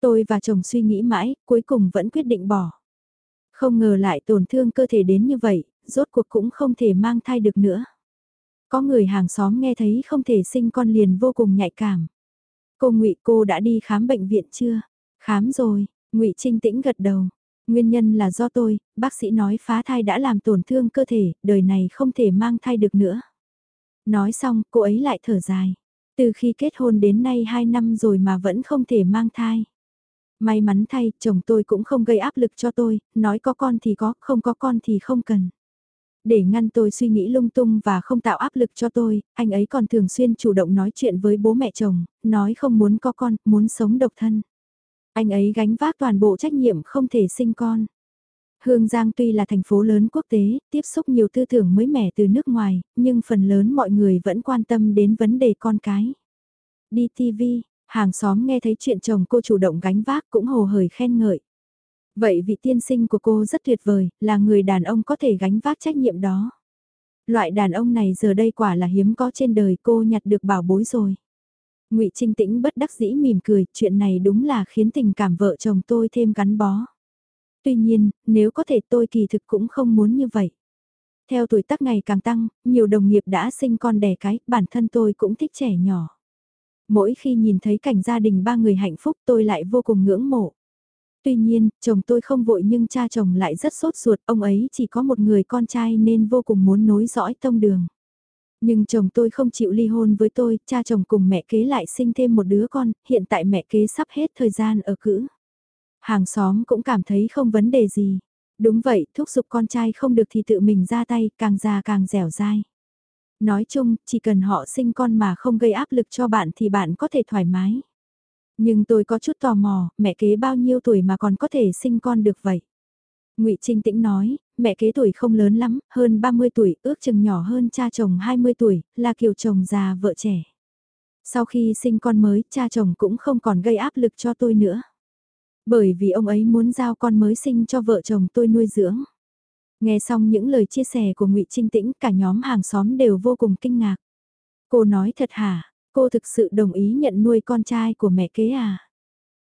Tôi và chồng suy nghĩ mãi, cuối cùng vẫn quyết định bỏ. Không ngờ lại tổn thương cơ thể đến như vậy, rốt cuộc cũng không thể mang thai được nữa. Có người hàng xóm nghe thấy không thể sinh con liền vô cùng nhạy cảm. Cô Ngụy cô đã đi khám bệnh viện chưa? Khám rồi, Ngụy Trinh tĩnh gật đầu. Nguyên nhân là do tôi, bác sĩ nói phá thai đã làm tổn thương cơ thể, đời này không thể mang thai được nữa. Nói xong, cô ấy lại thở dài. Từ khi kết hôn đến nay 2 năm rồi mà vẫn không thể mang thai. May mắn thay, chồng tôi cũng không gây áp lực cho tôi, nói có con thì có, không có con thì không cần. Để ngăn tôi suy nghĩ lung tung và không tạo áp lực cho tôi, anh ấy còn thường xuyên chủ động nói chuyện với bố mẹ chồng, nói không muốn có con, muốn sống độc thân. Anh ấy gánh vác toàn bộ trách nhiệm không thể sinh con. Hương Giang tuy là thành phố lớn quốc tế, tiếp xúc nhiều tư tưởng mới mẻ từ nước ngoài, nhưng phần lớn mọi người vẫn quan tâm đến vấn đề con cái. Đi TV, hàng xóm nghe thấy chuyện chồng cô chủ động gánh vác cũng hồ hởi khen ngợi. Vậy vị tiên sinh của cô rất tuyệt vời, là người đàn ông có thể gánh vác trách nhiệm đó. Loại đàn ông này giờ đây quả là hiếm có trên đời cô nhặt được bảo bối rồi ngụy Trinh Tĩnh bất đắc dĩ mỉm cười, chuyện này đúng là khiến tình cảm vợ chồng tôi thêm gắn bó. Tuy nhiên, nếu có thể tôi kỳ thực cũng không muốn như vậy. Theo tuổi tác ngày càng tăng, nhiều đồng nghiệp đã sinh con đẻ cái, bản thân tôi cũng thích trẻ nhỏ. Mỗi khi nhìn thấy cảnh gia đình ba người hạnh phúc tôi lại vô cùng ngưỡng mộ. Tuy nhiên, chồng tôi không vội nhưng cha chồng lại rất sốt ruột, ông ấy chỉ có một người con trai nên vô cùng muốn nối dõi tông đường. Nhưng chồng tôi không chịu ly hôn với tôi, cha chồng cùng mẹ kế lại sinh thêm một đứa con, hiện tại mẹ kế sắp hết thời gian ở cữ. Hàng xóm cũng cảm thấy không vấn đề gì. Đúng vậy, thúc giục con trai không được thì tự mình ra tay, càng già càng dẻo dai. Nói chung, chỉ cần họ sinh con mà không gây áp lực cho bạn thì bạn có thể thoải mái. Nhưng tôi có chút tò mò, mẹ kế bao nhiêu tuổi mà còn có thể sinh con được vậy? ngụy Trinh Tĩnh nói, mẹ kế tuổi không lớn lắm, hơn 30 tuổi, ước chừng nhỏ hơn cha chồng 20 tuổi, là kiểu chồng già vợ trẻ. Sau khi sinh con mới, cha chồng cũng không còn gây áp lực cho tôi nữa. Bởi vì ông ấy muốn giao con mới sinh cho vợ chồng tôi nuôi dưỡng. Nghe xong những lời chia sẻ của ngụy Trinh Tĩnh, cả nhóm hàng xóm đều vô cùng kinh ngạc. Cô nói thật hả, cô thực sự đồng ý nhận nuôi con trai của mẹ kế à?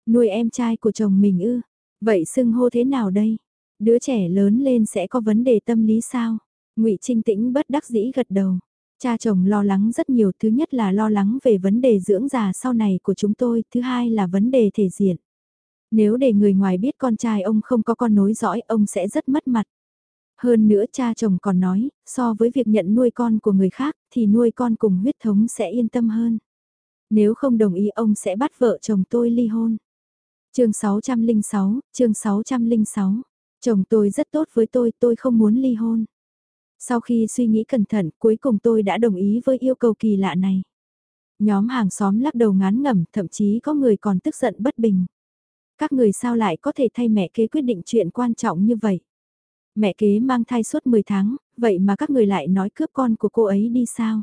Nuôi em trai của chồng mình ư? Vậy xưng hô thế nào đây? Đứa trẻ lớn lên sẽ có vấn đề tâm lý sao? ngụy Trinh Tĩnh bất đắc dĩ gật đầu. Cha chồng lo lắng rất nhiều, thứ nhất là lo lắng về vấn đề dưỡng già sau này của chúng tôi, thứ hai là vấn đề thể diện. Nếu để người ngoài biết con trai ông không có con nối dõi, ông sẽ rất mất mặt. Hơn nữa cha chồng còn nói, so với việc nhận nuôi con của người khác, thì nuôi con cùng huyết thống sẽ yên tâm hơn. Nếu không đồng ý ông sẽ bắt vợ chồng tôi ly hôn. chương 606, chương 606. Chồng tôi rất tốt với tôi, tôi không muốn ly hôn. Sau khi suy nghĩ cẩn thận, cuối cùng tôi đã đồng ý với yêu cầu kỳ lạ này. Nhóm hàng xóm lắc đầu ngán ngẩm, thậm chí có người còn tức giận bất bình. Các người sao lại có thể thay mẹ kế quyết định chuyện quan trọng như vậy? Mẹ kế mang thai suốt 10 tháng, vậy mà các người lại nói cướp con của cô ấy đi sao?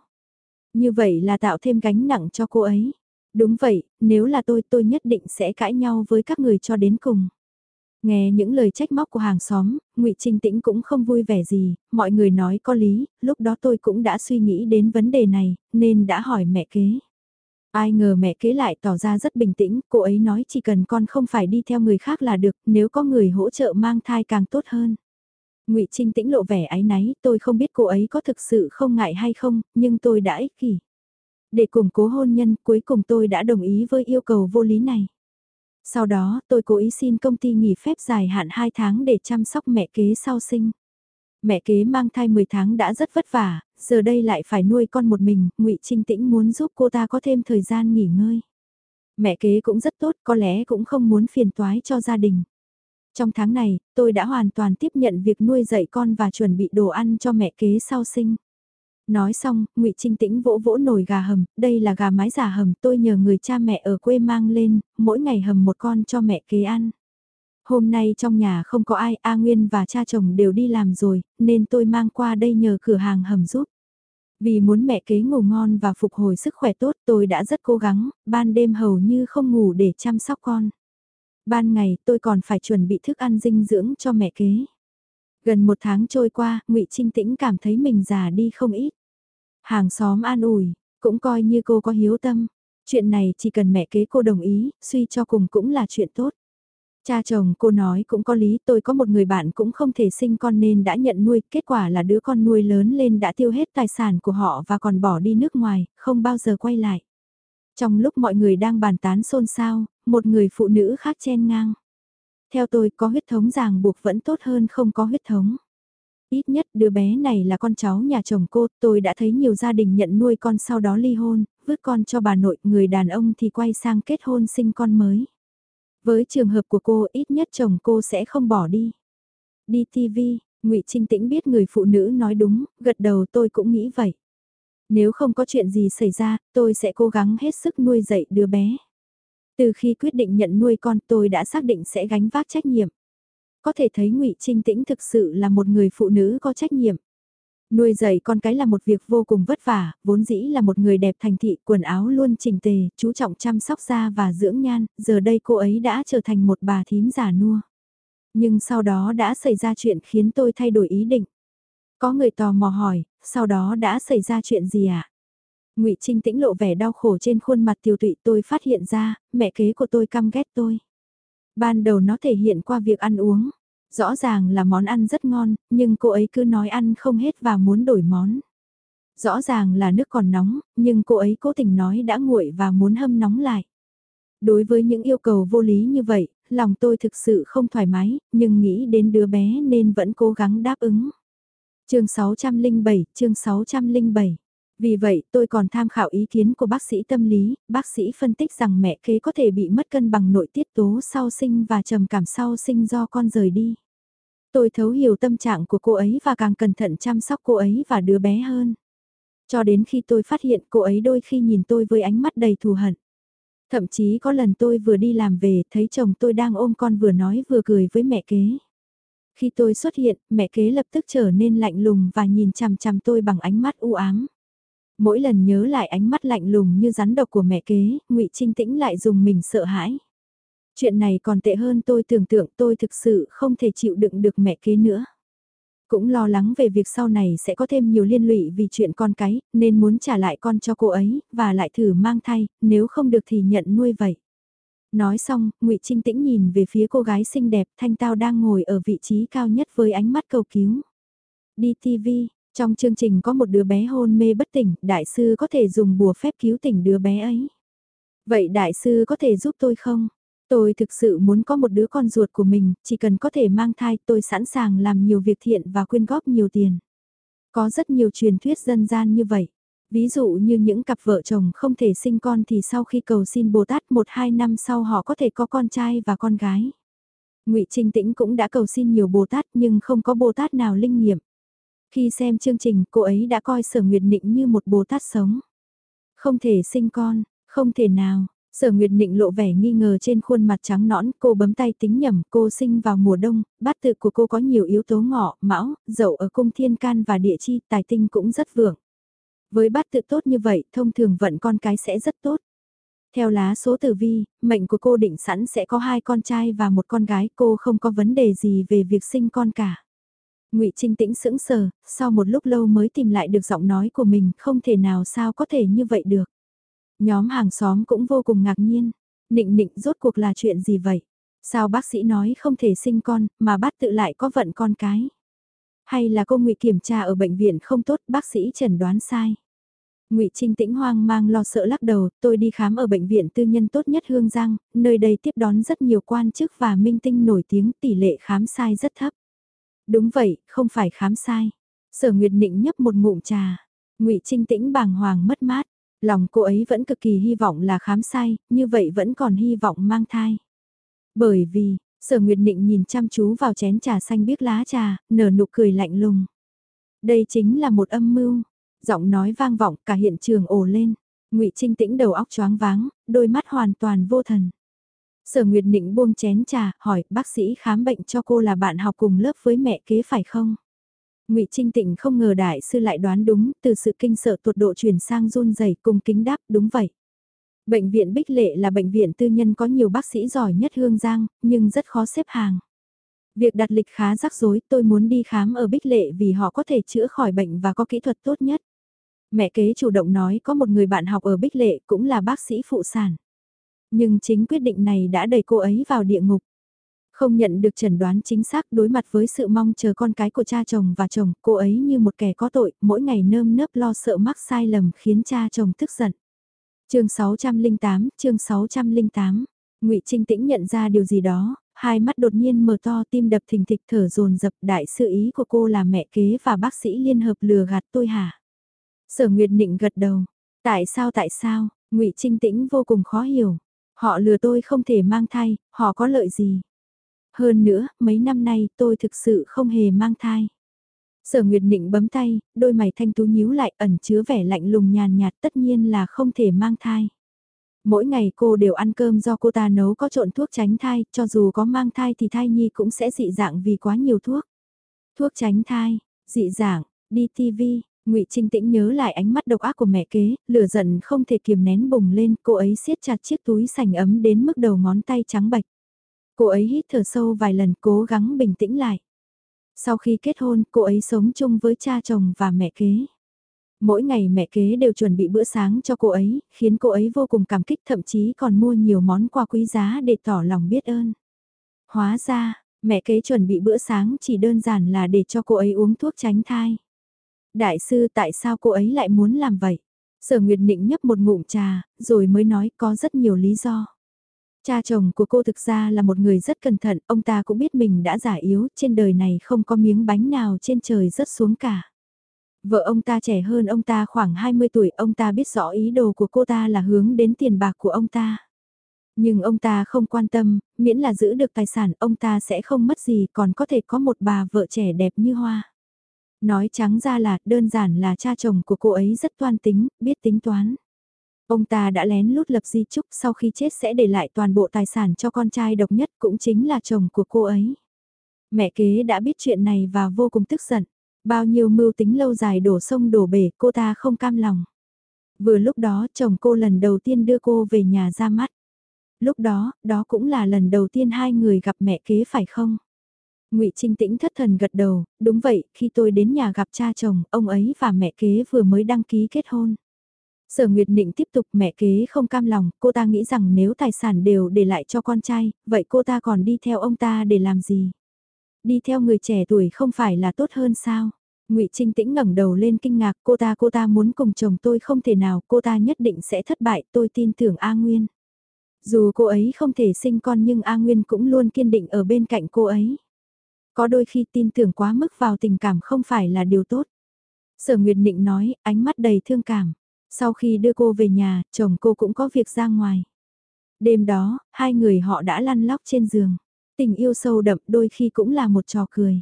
Như vậy là tạo thêm gánh nặng cho cô ấy. Đúng vậy, nếu là tôi tôi nhất định sẽ cãi nhau với các người cho đến cùng. Nghe những lời trách móc của hàng xóm, ngụy Trinh Tĩnh cũng không vui vẻ gì, mọi người nói có lý, lúc đó tôi cũng đã suy nghĩ đến vấn đề này, nên đã hỏi mẹ kế. Ai ngờ mẹ kế lại tỏ ra rất bình tĩnh, cô ấy nói chỉ cần con không phải đi theo người khác là được, nếu có người hỗ trợ mang thai càng tốt hơn. ngụy Trinh tĩnh lộ vẻ áy náy, tôi không biết cô ấy có thực sự không ngại hay không, nhưng tôi đã ích kỷ. Để củng cố hôn nhân, cuối cùng tôi đã đồng ý với yêu cầu vô lý này. Sau đó, tôi cố ý xin công ty nghỉ phép dài hạn 2 tháng để chăm sóc mẹ kế sau sinh. Mẹ kế mang thai 10 tháng đã rất vất vả, giờ đây lại phải nuôi con một mình, ngụy Trinh Tĩnh muốn giúp cô ta có thêm thời gian nghỉ ngơi. Mẹ kế cũng rất tốt, có lẽ cũng không muốn phiền toái cho gia đình. Trong tháng này, tôi đã hoàn toàn tiếp nhận việc nuôi dạy con và chuẩn bị đồ ăn cho mẹ kế sau sinh. Nói xong, ngụy Trinh Tĩnh vỗ vỗ nồi gà hầm, đây là gà mái giả hầm, tôi nhờ người cha mẹ ở quê mang lên, mỗi ngày hầm một con cho mẹ kế ăn. Hôm nay trong nhà không có ai, A Nguyên và cha chồng đều đi làm rồi, nên tôi mang qua đây nhờ cửa hàng hầm giúp. Vì muốn mẹ kế ngủ ngon và phục hồi sức khỏe tốt tôi đã rất cố gắng, ban đêm hầu như không ngủ để chăm sóc con. Ban ngày tôi còn phải chuẩn bị thức ăn dinh dưỡng cho mẹ kế. Gần một tháng trôi qua, ngụy Trinh Tĩnh cảm thấy mình già đi không ít. Hàng xóm an ủi, cũng coi như cô có hiếu tâm. Chuyện này chỉ cần mẹ kế cô đồng ý, suy cho cùng cũng là chuyện tốt. Cha chồng cô nói cũng có lý, tôi có một người bạn cũng không thể sinh con nên đã nhận nuôi, kết quả là đứa con nuôi lớn lên đã tiêu hết tài sản của họ và còn bỏ đi nước ngoài, không bao giờ quay lại. Trong lúc mọi người đang bàn tán xôn xao, một người phụ nữ khác chen ngang. Theo tôi có huyết thống ràng buộc vẫn tốt hơn không có huyết thống. Ít nhất đứa bé này là con cháu nhà chồng cô, tôi đã thấy nhiều gia đình nhận nuôi con sau đó ly hôn, vứt con cho bà nội, người đàn ông thì quay sang kết hôn sinh con mới. Với trường hợp của cô ít nhất chồng cô sẽ không bỏ đi. Đi TV, ngụy Trinh Tĩnh biết người phụ nữ nói đúng, gật đầu tôi cũng nghĩ vậy. Nếu không có chuyện gì xảy ra, tôi sẽ cố gắng hết sức nuôi dạy đứa bé. Từ khi quyết định nhận nuôi con tôi đã xác định sẽ gánh vác trách nhiệm. Có thể thấy ngụy Trinh Tĩnh thực sự là một người phụ nữ có trách nhiệm. Nuôi dạy con cái là một việc vô cùng vất vả, vốn dĩ là một người đẹp thành thị, quần áo luôn chỉnh tề, chú trọng chăm sóc da và dưỡng nhan, giờ đây cô ấy đã trở thành một bà thím già nua. Nhưng sau đó đã xảy ra chuyện khiến tôi thay đổi ý định. Có người tò mò hỏi, sau đó đã xảy ra chuyện gì ạ? À? Ngụy Trinh tĩnh lộ vẻ đau khổ trên khuôn mặt tiêu tụy tôi phát hiện ra, mẹ kế của tôi căm ghét tôi. Ban đầu nó thể hiện qua việc ăn uống. Rõ ràng là món ăn rất ngon, nhưng cô ấy cứ nói ăn không hết và muốn đổi món. Rõ ràng là nước còn nóng, nhưng cô ấy cố tình nói đã nguội và muốn hâm nóng lại. Đối với những yêu cầu vô lý như vậy, lòng tôi thực sự không thoải mái, nhưng nghĩ đến đứa bé nên vẫn cố gắng đáp ứng. chương 607, chương 607. Vì vậy, tôi còn tham khảo ý kiến của bác sĩ tâm lý, bác sĩ phân tích rằng mẹ kế có thể bị mất cân bằng nội tiết tố sau sinh và trầm cảm sau sinh do con rời đi. Tôi thấu hiểu tâm trạng của cô ấy và càng cẩn thận chăm sóc cô ấy và đứa bé hơn. Cho đến khi tôi phát hiện cô ấy đôi khi nhìn tôi với ánh mắt đầy thù hận. Thậm chí có lần tôi vừa đi làm về thấy chồng tôi đang ôm con vừa nói vừa cười với mẹ kế. Khi tôi xuất hiện, mẹ kế lập tức trở nên lạnh lùng và nhìn chằm chằm tôi bằng ánh mắt u ám mỗi lần nhớ lại ánh mắt lạnh lùng như rắn độc của mẹ kế, ngụy Trinh Tĩnh lại dùng mình sợ hãi. Chuyện này còn tệ hơn tôi tưởng tượng tôi thực sự không thể chịu đựng được mẹ kế nữa. Cũng lo lắng về việc sau này sẽ có thêm nhiều liên lụy vì chuyện con cái, nên muốn trả lại con cho cô ấy, và lại thử mang thai, nếu không được thì nhận nuôi vậy. Nói xong, ngụy Trinh Tĩnh nhìn về phía cô gái xinh đẹp thanh tao đang ngồi ở vị trí cao nhất với ánh mắt cầu cứu. Đi TV, trong chương trình có một đứa bé hôn mê bất tỉnh, đại sư có thể dùng bùa phép cứu tỉnh đứa bé ấy. Vậy đại sư có thể giúp tôi không? Tôi thực sự muốn có một đứa con ruột của mình, chỉ cần có thể mang thai tôi sẵn sàng làm nhiều việc thiện và quyên góp nhiều tiền. Có rất nhiều truyền thuyết dân gian như vậy. Ví dụ như những cặp vợ chồng không thể sinh con thì sau khi cầu xin Bồ Tát 1-2 năm sau họ có thể có con trai và con gái. ngụy Trinh Tĩnh cũng đã cầu xin nhiều Bồ Tát nhưng không có Bồ Tát nào linh nghiệm. Khi xem chương trình, cô ấy đã coi Sở Nguyệt Nịnh như một Bồ Tát sống. Không thể sinh con, không thể nào. Sở Nguyệt Nịnh lộ vẻ nghi ngờ trên khuôn mặt trắng nõn, cô bấm tay tính nhầm, cô sinh vào mùa đông, bát tự của cô có nhiều yếu tố ngọ, mão, dậu ở cung thiên can và địa chi, tài tinh cũng rất vượng. Với bát tự tốt như vậy, thông thường vận con cái sẽ rất tốt. Theo lá số tử vi, mệnh của cô định sẵn sẽ có hai con trai và một con gái, cô không có vấn đề gì về việc sinh con cả. Ngụy Trinh tĩnh sững sờ, sau một lúc lâu mới tìm lại được giọng nói của mình, không thể nào sao có thể như vậy được. Nhóm hàng xóm cũng vô cùng ngạc nhiên. Nịnh nịnh rốt cuộc là chuyện gì vậy? Sao bác sĩ nói không thể sinh con, mà bác tự lại có vận con cái? Hay là cô Ngụy kiểm tra ở bệnh viện không tốt, bác sĩ chẩn đoán sai? Ngụy Trinh tĩnh hoang mang lo sợ lắc đầu, tôi đi khám ở bệnh viện tư nhân tốt nhất Hương Giang, nơi đây tiếp đón rất nhiều quan chức và minh tinh nổi tiếng, tỷ lệ khám sai rất thấp. Đúng vậy, không phải khám sai. Sở Nguyệt Nịnh nhấp một ngụm trà. Ngụy Trinh tĩnh bàng hoàng mất mát. Lòng cô ấy vẫn cực kỳ hy vọng là khám sai, như vậy vẫn còn hy vọng mang thai. Bởi vì, Sở Nguyệt Nịnh nhìn chăm chú vào chén trà xanh biếc lá trà, nở nụ cười lạnh lùng. Đây chính là một âm mưu. Giọng nói vang vọng cả hiện trường ồ lên. Ngụy Trinh tĩnh đầu óc choáng váng, đôi mắt hoàn toàn vô thần. Sở Nguyệt Nịnh buông chén trà, hỏi bác sĩ khám bệnh cho cô là bạn học cùng lớp với mẹ kế phải không? Ngụy Trinh Tịnh không ngờ đại sư lại đoán đúng, từ sự kinh sợ tột độ chuyển sang run rẩy cùng kính đáp, đúng vậy. Bệnh viện Bích Lệ là bệnh viện tư nhân có nhiều bác sĩ giỏi nhất Hương Giang, nhưng rất khó xếp hàng. Việc đặt lịch khá rắc rối, tôi muốn đi khám ở Bích Lệ vì họ có thể chữa khỏi bệnh và có kỹ thuật tốt nhất. Mẹ kế chủ động nói có một người bạn học ở Bích Lệ cũng là bác sĩ phụ sản. Nhưng chính quyết định này đã đẩy cô ấy vào địa ngục. Không nhận được chẩn đoán chính xác đối mặt với sự mong chờ con cái của cha chồng và chồng, cô ấy như một kẻ có tội, mỗi ngày nơm nớp lo sợ mắc sai lầm khiến cha chồng tức giận. chương 608, chương 608, ngụy Trinh Tĩnh nhận ra điều gì đó, hai mắt đột nhiên mở to tim đập thình thịch thở dồn dập đại sự ý của cô là mẹ kế và bác sĩ liên hợp lừa gạt tôi hả? Sở Nguyệt Nịnh gật đầu, tại sao tại sao, ngụy Trinh Tĩnh vô cùng khó hiểu, họ lừa tôi không thể mang thai, họ có lợi gì? Hơn nữa, mấy năm nay tôi thực sự không hề mang thai. Sở Nguyệt Nịnh bấm tay, đôi mày thanh tú nhíu lại ẩn chứa vẻ lạnh lùng nhàn nhạt tất nhiên là không thể mang thai. Mỗi ngày cô đều ăn cơm do cô ta nấu có trộn thuốc tránh thai, cho dù có mang thai thì thai nhi cũng sẽ dị dạng vì quá nhiều thuốc. Thuốc tránh thai, dị dạng, đi TV, Ngụy Trinh Tĩnh nhớ lại ánh mắt độc ác của mẹ kế, lửa giận không thể kiềm nén bùng lên, cô ấy siết chặt chiếc túi sành ấm đến mức đầu ngón tay trắng bạch. Cô ấy hít thở sâu vài lần cố gắng bình tĩnh lại. Sau khi kết hôn, cô ấy sống chung với cha chồng và mẹ kế. Mỗi ngày mẹ kế đều chuẩn bị bữa sáng cho cô ấy, khiến cô ấy vô cùng cảm kích thậm chí còn mua nhiều món quà quý giá để tỏ lòng biết ơn. Hóa ra, mẹ kế chuẩn bị bữa sáng chỉ đơn giản là để cho cô ấy uống thuốc tránh thai. Đại sư tại sao cô ấy lại muốn làm vậy? Sở Nguyệt Nịnh nhấp một ngụm trà, rồi mới nói có rất nhiều lý do. Cha chồng của cô thực ra là một người rất cẩn thận, ông ta cũng biết mình đã giả yếu, trên đời này không có miếng bánh nào trên trời rớt xuống cả. Vợ ông ta trẻ hơn ông ta khoảng 20 tuổi, ông ta biết rõ ý đồ của cô ta là hướng đến tiền bạc của ông ta. Nhưng ông ta không quan tâm, miễn là giữ được tài sản ông ta sẽ không mất gì còn có thể có một bà vợ trẻ đẹp như hoa. Nói trắng ra là đơn giản là cha chồng của cô ấy rất toan tính, biết tính toán. Ông ta đã lén lút lập di chúc sau khi chết sẽ để lại toàn bộ tài sản cho con trai độc nhất cũng chính là chồng của cô ấy. Mẹ kế đã biết chuyện này và vô cùng tức giận. Bao nhiêu mưu tính lâu dài đổ sông đổ bể cô ta không cam lòng. Vừa lúc đó chồng cô lần đầu tiên đưa cô về nhà ra mắt. Lúc đó, đó cũng là lần đầu tiên hai người gặp mẹ kế phải không? Ngụy Trinh Tĩnh thất thần gật đầu, đúng vậy, khi tôi đến nhà gặp cha chồng, ông ấy và mẹ kế vừa mới đăng ký kết hôn. Sở Nguyệt Nịnh tiếp tục mẹ kế không cam lòng, cô ta nghĩ rằng nếu tài sản đều để lại cho con trai, vậy cô ta còn đi theo ông ta để làm gì? Đi theo người trẻ tuổi không phải là tốt hơn sao? Ngụy Trinh Tĩnh ngẩng đầu lên kinh ngạc, cô ta cô ta muốn cùng chồng tôi không thể nào, cô ta nhất định sẽ thất bại, tôi tin tưởng A Nguyên. Dù cô ấy không thể sinh con nhưng A Nguyên cũng luôn kiên định ở bên cạnh cô ấy. Có đôi khi tin tưởng quá mức vào tình cảm không phải là điều tốt. Sở Nguyệt Nịnh nói, ánh mắt đầy thương cảm. Sau khi đưa cô về nhà, chồng cô cũng có việc ra ngoài. Đêm đó, hai người họ đã lăn lóc trên giường. Tình yêu sâu đậm đôi khi cũng là một trò cười.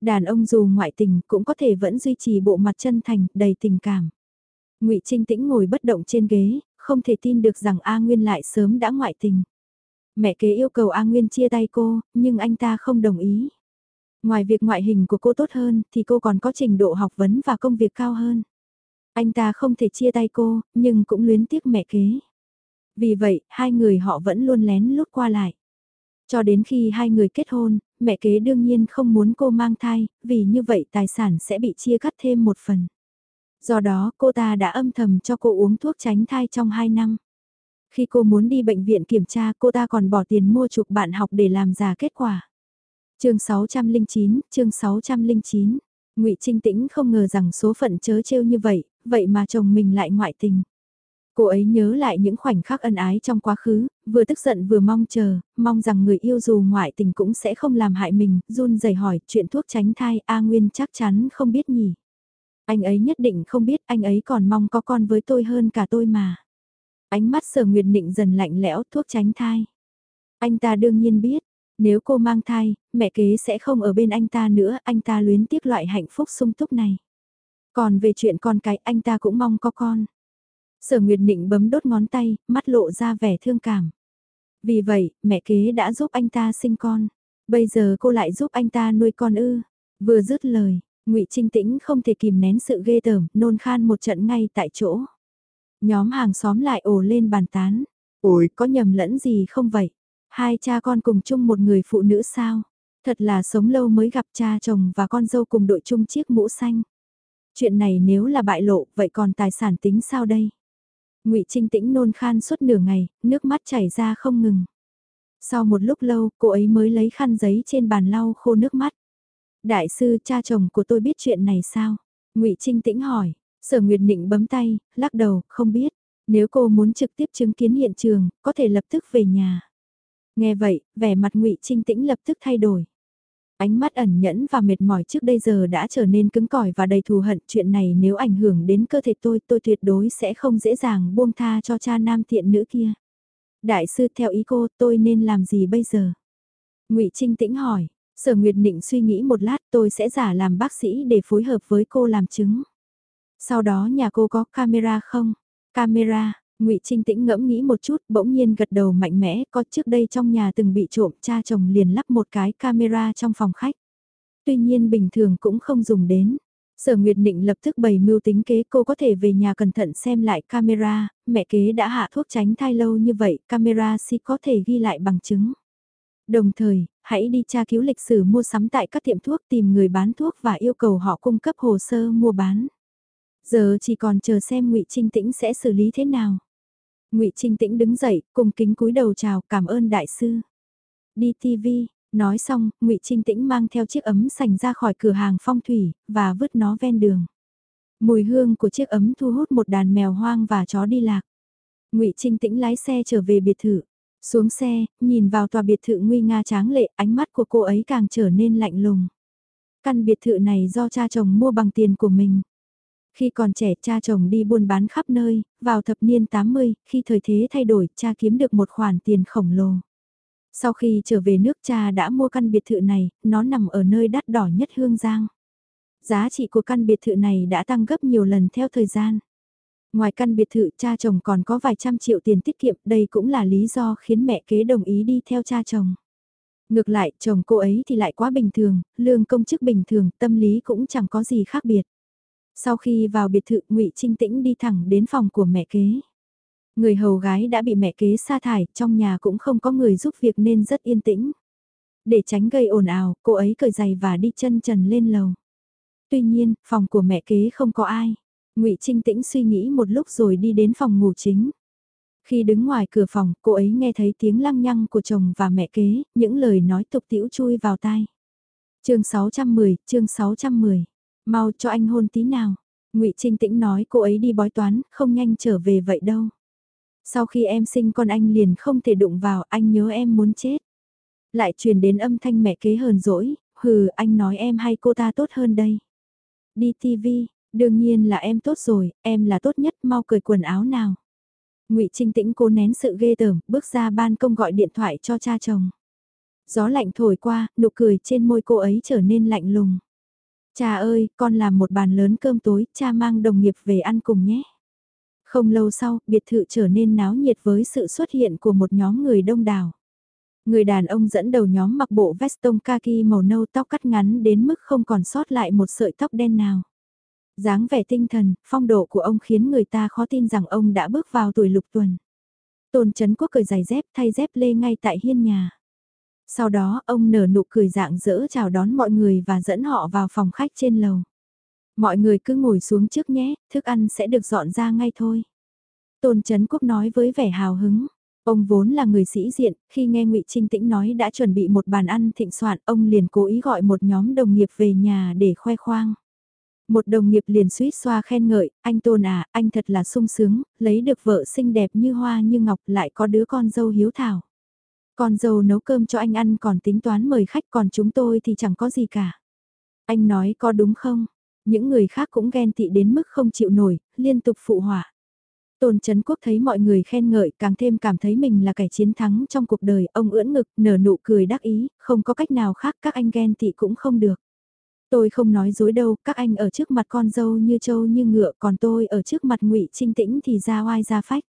Đàn ông dù ngoại tình cũng có thể vẫn duy trì bộ mặt chân thành, đầy tình cảm. ngụy Trinh Tĩnh ngồi bất động trên ghế, không thể tin được rằng A Nguyên lại sớm đã ngoại tình. Mẹ kế yêu cầu A Nguyên chia tay cô, nhưng anh ta không đồng ý. Ngoài việc ngoại hình của cô tốt hơn, thì cô còn có trình độ học vấn và công việc cao hơn. Anh ta không thể chia tay cô, nhưng cũng luyến tiếc mẹ kế. Vì vậy, hai người họ vẫn luôn lén lút qua lại. Cho đến khi hai người kết hôn, mẹ kế đương nhiên không muốn cô mang thai, vì như vậy tài sản sẽ bị chia cắt thêm một phần. Do đó cô ta đã âm thầm cho cô uống thuốc tránh thai trong 2 năm. Khi cô muốn đi bệnh viện kiểm tra cô ta còn bỏ tiền mua chục bạn học để làm giả kết quả chương 609, chương 609, ngụy Trinh Tĩnh không ngờ rằng số phận chớ trêu như vậy, vậy mà chồng mình lại ngoại tình. Cô ấy nhớ lại những khoảnh khắc ân ái trong quá khứ, vừa tức giận vừa mong chờ, mong rằng người yêu dù ngoại tình cũng sẽ không làm hại mình, run rẩy hỏi chuyện thuốc tránh thai A Nguyên chắc chắn không biết nhỉ. Anh ấy nhất định không biết anh ấy còn mong có con với tôi hơn cả tôi mà. Ánh mắt sở nguyệt định dần lạnh lẽo thuốc tránh thai. Anh ta đương nhiên biết, nếu cô mang thai, mẹ kế sẽ không ở bên anh ta nữa, anh ta luyến tiếc loại hạnh phúc sung túc này. Còn về chuyện con cái anh ta cũng mong có con. Sở Nguyệt Nịnh bấm đốt ngón tay, mắt lộ ra vẻ thương cảm. Vì vậy, mẹ kế đã giúp anh ta sinh con. Bây giờ cô lại giúp anh ta nuôi con ư. Vừa dứt lời, ngụy Trinh Tĩnh không thể kìm nén sự ghê tởm, nôn khan một trận ngay tại chỗ. Nhóm hàng xóm lại ồ lên bàn tán. Ôi, có nhầm lẫn gì không vậy? Hai cha con cùng chung một người phụ nữ sao? Thật là sống lâu mới gặp cha chồng và con dâu cùng đội chung chiếc mũ xanh. Chuyện này nếu là bại lộ, vậy còn tài sản tính sao đây? ngụy Trinh Tĩnh nôn khan suốt nửa ngày, nước mắt chảy ra không ngừng. Sau một lúc lâu, cô ấy mới lấy khăn giấy trên bàn lau khô nước mắt. Đại sư cha chồng của tôi biết chuyện này sao? ngụy Trinh tĩnh hỏi, sở Nguyệt Nịnh bấm tay, lắc đầu, không biết. Nếu cô muốn trực tiếp chứng kiến hiện trường, có thể lập tức về nhà. Nghe vậy, vẻ mặt ngụy Trinh tĩnh lập tức thay đổi. Ánh mắt ẩn nhẫn và mệt mỏi trước đây giờ đã trở nên cứng cỏi và đầy thù hận. Chuyện này nếu ảnh hưởng đến cơ thể tôi, tôi tuyệt đối sẽ không dễ dàng buông tha cho cha nam tiện nữ kia. Đại sư theo ý cô, tôi nên làm gì bây giờ? ngụy Trinh tĩnh hỏi, Sở Nguyệt Nịnh suy nghĩ một lát tôi sẽ giả làm bác sĩ để phối hợp với cô làm chứng. Sau đó nhà cô có camera không? Camera, ngụy Trinh Tĩnh ngẫm nghĩ một chút bỗng nhiên gật đầu mạnh mẽ có trước đây trong nhà từng bị trộm cha chồng liền lắp một cái camera trong phòng khách. Tuy nhiên bình thường cũng không dùng đến. Sở Nguyệt Nịnh lập tức bày mưu tính kế cô có thể về nhà cẩn thận xem lại camera, mẹ kế đã hạ thuốc tránh thai lâu như vậy, camera si có thể ghi lại bằng chứng. Đồng thời, hãy đi tra cứu lịch sử mua sắm tại các tiệm thuốc tìm người bán thuốc và yêu cầu họ cung cấp hồ sơ mua bán. Giờ chỉ còn chờ xem ngụy Trinh Tĩnh sẽ xử lý thế nào ngụy Trinh Tĩnh đứng dậy, cùng kính cúi đầu chào cảm ơn đại sư. Đi TV, nói xong, ngụy Trinh Tĩnh mang theo chiếc ấm sành ra khỏi cửa hàng phong thủy, và vứt nó ven đường. Mùi hương của chiếc ấm thu hút một đàn mèo hoang và chó đi lạc. ngụy Trinh Tĩnh lái xe trở về biệt thự. Xuống xe, nhìn vào tòa biệt thự nguy nga tráng lệ, ánh mắt của cô ấy càng trở nên lạnh lùng. Căn biệt thự này do cha chồng mua bằng tiền của mình. Khi còn trẻ cha chồng đi buôn bán khắp nơi, vào thập niên 80, khi thời thế thay đổi, cha kiếm được một khoản tiền khổng lồ. Sau khi trở về nước cha đã mua căn biệt thự này, nó nằm ở nơi đắt đỏ nhất Hương Giang. Giá trị của căn biệt thự này đã tăng gấp nhiều lần theo thời gian. Ngoài căn biệt thự cha chồng còn có vài trăm triệu tiền tiết kiệm, đây cũng là lý do khiến mẹ kế đồng ý đi theo cha chồng. Ngược lại, chồng cô ấy thì lại quá bình thường, lương công chức bình thường, tâm lý cũng chẳng có gì khác biệt. Sau khi vào biệt thự, ngụy Trinh Tĩnh đi thẳng đến phòng của mẹ kế. Người hầu gái đã bị mẹ kế sa thải, trong nhà cũng không có người giúp việc nên rất yên tĩnh. Để tránh gây ồn ào, cô ấy cởi giày và đi chân trần lên lầu. Tuy nhiên, phòng của mẹ kế không có ai. Ngụy Trinh Tĩnh suy nghĩ một lúc rồi đi đến phòng ngủ chính. Khi đứng ngoài cửa phòng, cô ấy nghe thấy tiếng lăng nhăng của chồng và mẹ kế, những lời nói tục tiễu chui vào tai. Chương 610, chương 610. Mau cho anh hôn tí nào. Ngụy Trinh Tĩnh nói cô ấy đi bói toán, không nhanh trở về vậy đâu. Sau khi em sinh con anh liền không thể đụng vào, anh nhớ em muốn chết. Lại truyền đến âm thanh mẹ kế hờn dỗi, hừ, anh nói em hay cô ta tốt hơn đây. Đi TV, Đương nhiên là em tốt rồi, em là tốt nhất, mau cởi quần áo nào. Ngụy Trinh Tĩnh cố nén sự ghê tởm, bước ra ban công gọi điện thoại cho cha chồng. Gió lạnh thổi qua, nụ cười trên môi cô ấy trở nên lạnh lùng. Cha ơi, con làm một bàn lớn cơm tối, cha mang đồng nghiệp về ăn cùng nhé. Không lâu sau, biệt thự trở nên náo nhiệt với sự xuất hiện của một nhóm người đông đảo. Người đàn ông dẫn đầu nhóm mặc bộ vest tông kaki màu nâu tóc cắt ngắn đến mức không còn sót lại một sợi tóc đen nào dáng vẻ tinh thần, phong độ của ông khiến người ta khó tin rằng ông đã bước vào tuổi lục tuần. Tôn Trấn Quốc cởi giày dép thay dép lê ngay tại hiên nhà. Sau đó ông nở nụ cười dạng dỡ chào đón mọi người và dẫn họ vào phòng khách trên lầu. Mọi người cứ ngồi xuống trước nhé, thức ăn sẽ được dọn ra ngay thôi. Tôn Trấn Quốc nói với vẻ hào hứng. Ông vốn là người sĩ diện, khi nghe Ngụy Trinh Tĩnh nói đã chuẩn bị một bàn ăn thịnh soạn, ông liền cố ý gọi một nhóm đồng nghiệp về nhà để khoe khoang. Một đồng nghiệp liền suýt xoa khen ngợi, anh Tôn à, anh thật là sung sướng, lấy được vợ xinh đẹp như hoa như ngọc lại có đứa con dâu hiếu thảo. Con dâu nấu cơm cho anh ăn còn tính toán mời khách còn chúng tôi thì chẳng có gì cả. Anh nói có đúng không? Những người khác cũng ghen tị đến mức không chịu nổi, liên tục phụ hỏa. Tôn Trấn Quốc thấy mọi người khen ngợi càng thêm cảm thấy mình là kẻ chiến thắng trong cuộc đời, ông ưỡn ngực, nở nụ cười đắc ý, không có cách nào khác các anh ghen tị cũng không được. Tôi không nói dối đâu, các anh ở trước mặt con dâu như trâu như ngựa, còn tôi ở trước mặt ngụy Trinh Tĩnh thì ra oai ra phách.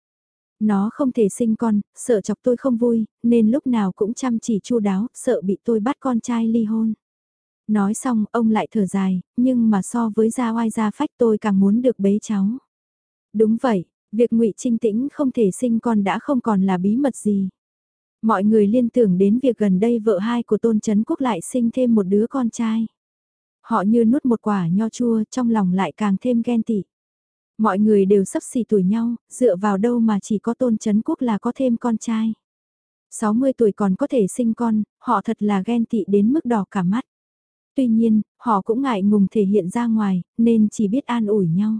Nó không thể sinh con, sợ chọc tôi không vui, nên lúc nào cũng chăm chỉ chu đáo, sợ bị tôi bắt con trai ly hôn. Nói xong, ông lại thở dài, nhưng mà so với gia oai gia phách tôi càng muốn được bế cháu. Đúng vậy, việc ngụy Trinh Tĩnh không thể sinh con đã không còn là bí mật gì. Mọi người liên tưởng đến việc gần đây vợ hai của Tôn Trấn Quốc lại sinh thêm một đứa con trai. Họ như nuốt một quả nho chua trong lòng lại càng thêm ghen tị. Mọi người đều sắp xì tuổi nhau, dựa vào đâu mà chỉ có tôn chấn quốc là có thêm con trai. 60 tuổi còn có thể sinh con, họ thật là ghen tị đến mức đỏ cả mắt. Tuy nhiên, họ cũng ngại ngùng thể hiện ra ngoài, nên chỉ biết an ủi nhau.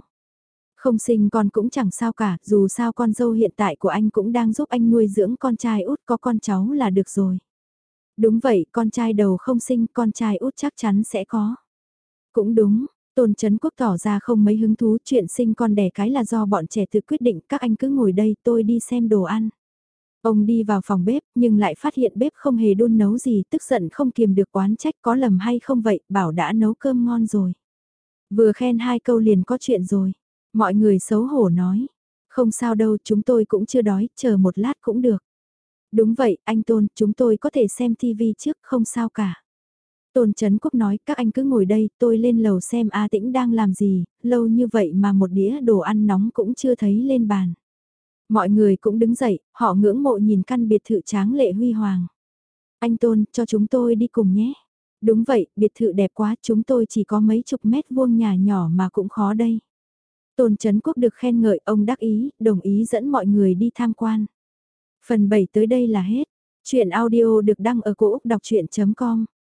Không sinh con cũng chẳng sao cả, dù sao con dâu hiện tại của anh cũng đang giúp anh nuôi dưỡng con trai út có con cháu là được rồi. Đúng vậy, con trai đầu không sinh, con trai út chắc chắn sẽ có. Cũng đúng, Tôn Trấn Quốc tỏ ra không mấy hứng thú, chuyện sinh con đẻ cái là do bọn trẻ tự quyết định, các anh cứ ngồi đây, tôi đi xem đồ ăn. Ông đi vào phòng bếp, nhưng lại phát hiện bếp không hề đun nấu gì, tức giận không kiềm được quán trách có lầm hay không vậy, bảo đã nấu cơm ngon rồi. Vừa khen hai câu liền có chuyện rồi. Mọi người xấu hổ nói. Không sao đâu, chúng tôi cũng chưa đói, chờ một lát cũng được. Đúng vậy, anh Tôn, chúng tôi có thể xem TV trước, không sao cả. Tôn Trấn Quốc nói các anh cứ ngồi đây tôi lên lầu xem A Tĩnh đang làm gì, lâu như vậy mà một đĩa đồ ăn nóng cũng chưa thấy lên bàn. Mọi người cũng đứng dậy, họ ngưỡng mộ nhìn căn biệt thự tráng lệ huy hoàng. Anh Tôn, cho chúng tôi đi cùng nhé. Đúng vậy, biệt thự đẹp quá, chúng tôi chỉ có mấy chục mét vuông nhà nhỏ mà cũng khó đây. Tôn Trấn Quốc được khen ngợi, ông đắc ý, đồng ý dẫn mọi người đi tham quan. Phần 7 tới đây là hết. Chuyện audio được đăng ở cổ Úc đọc chuyện.com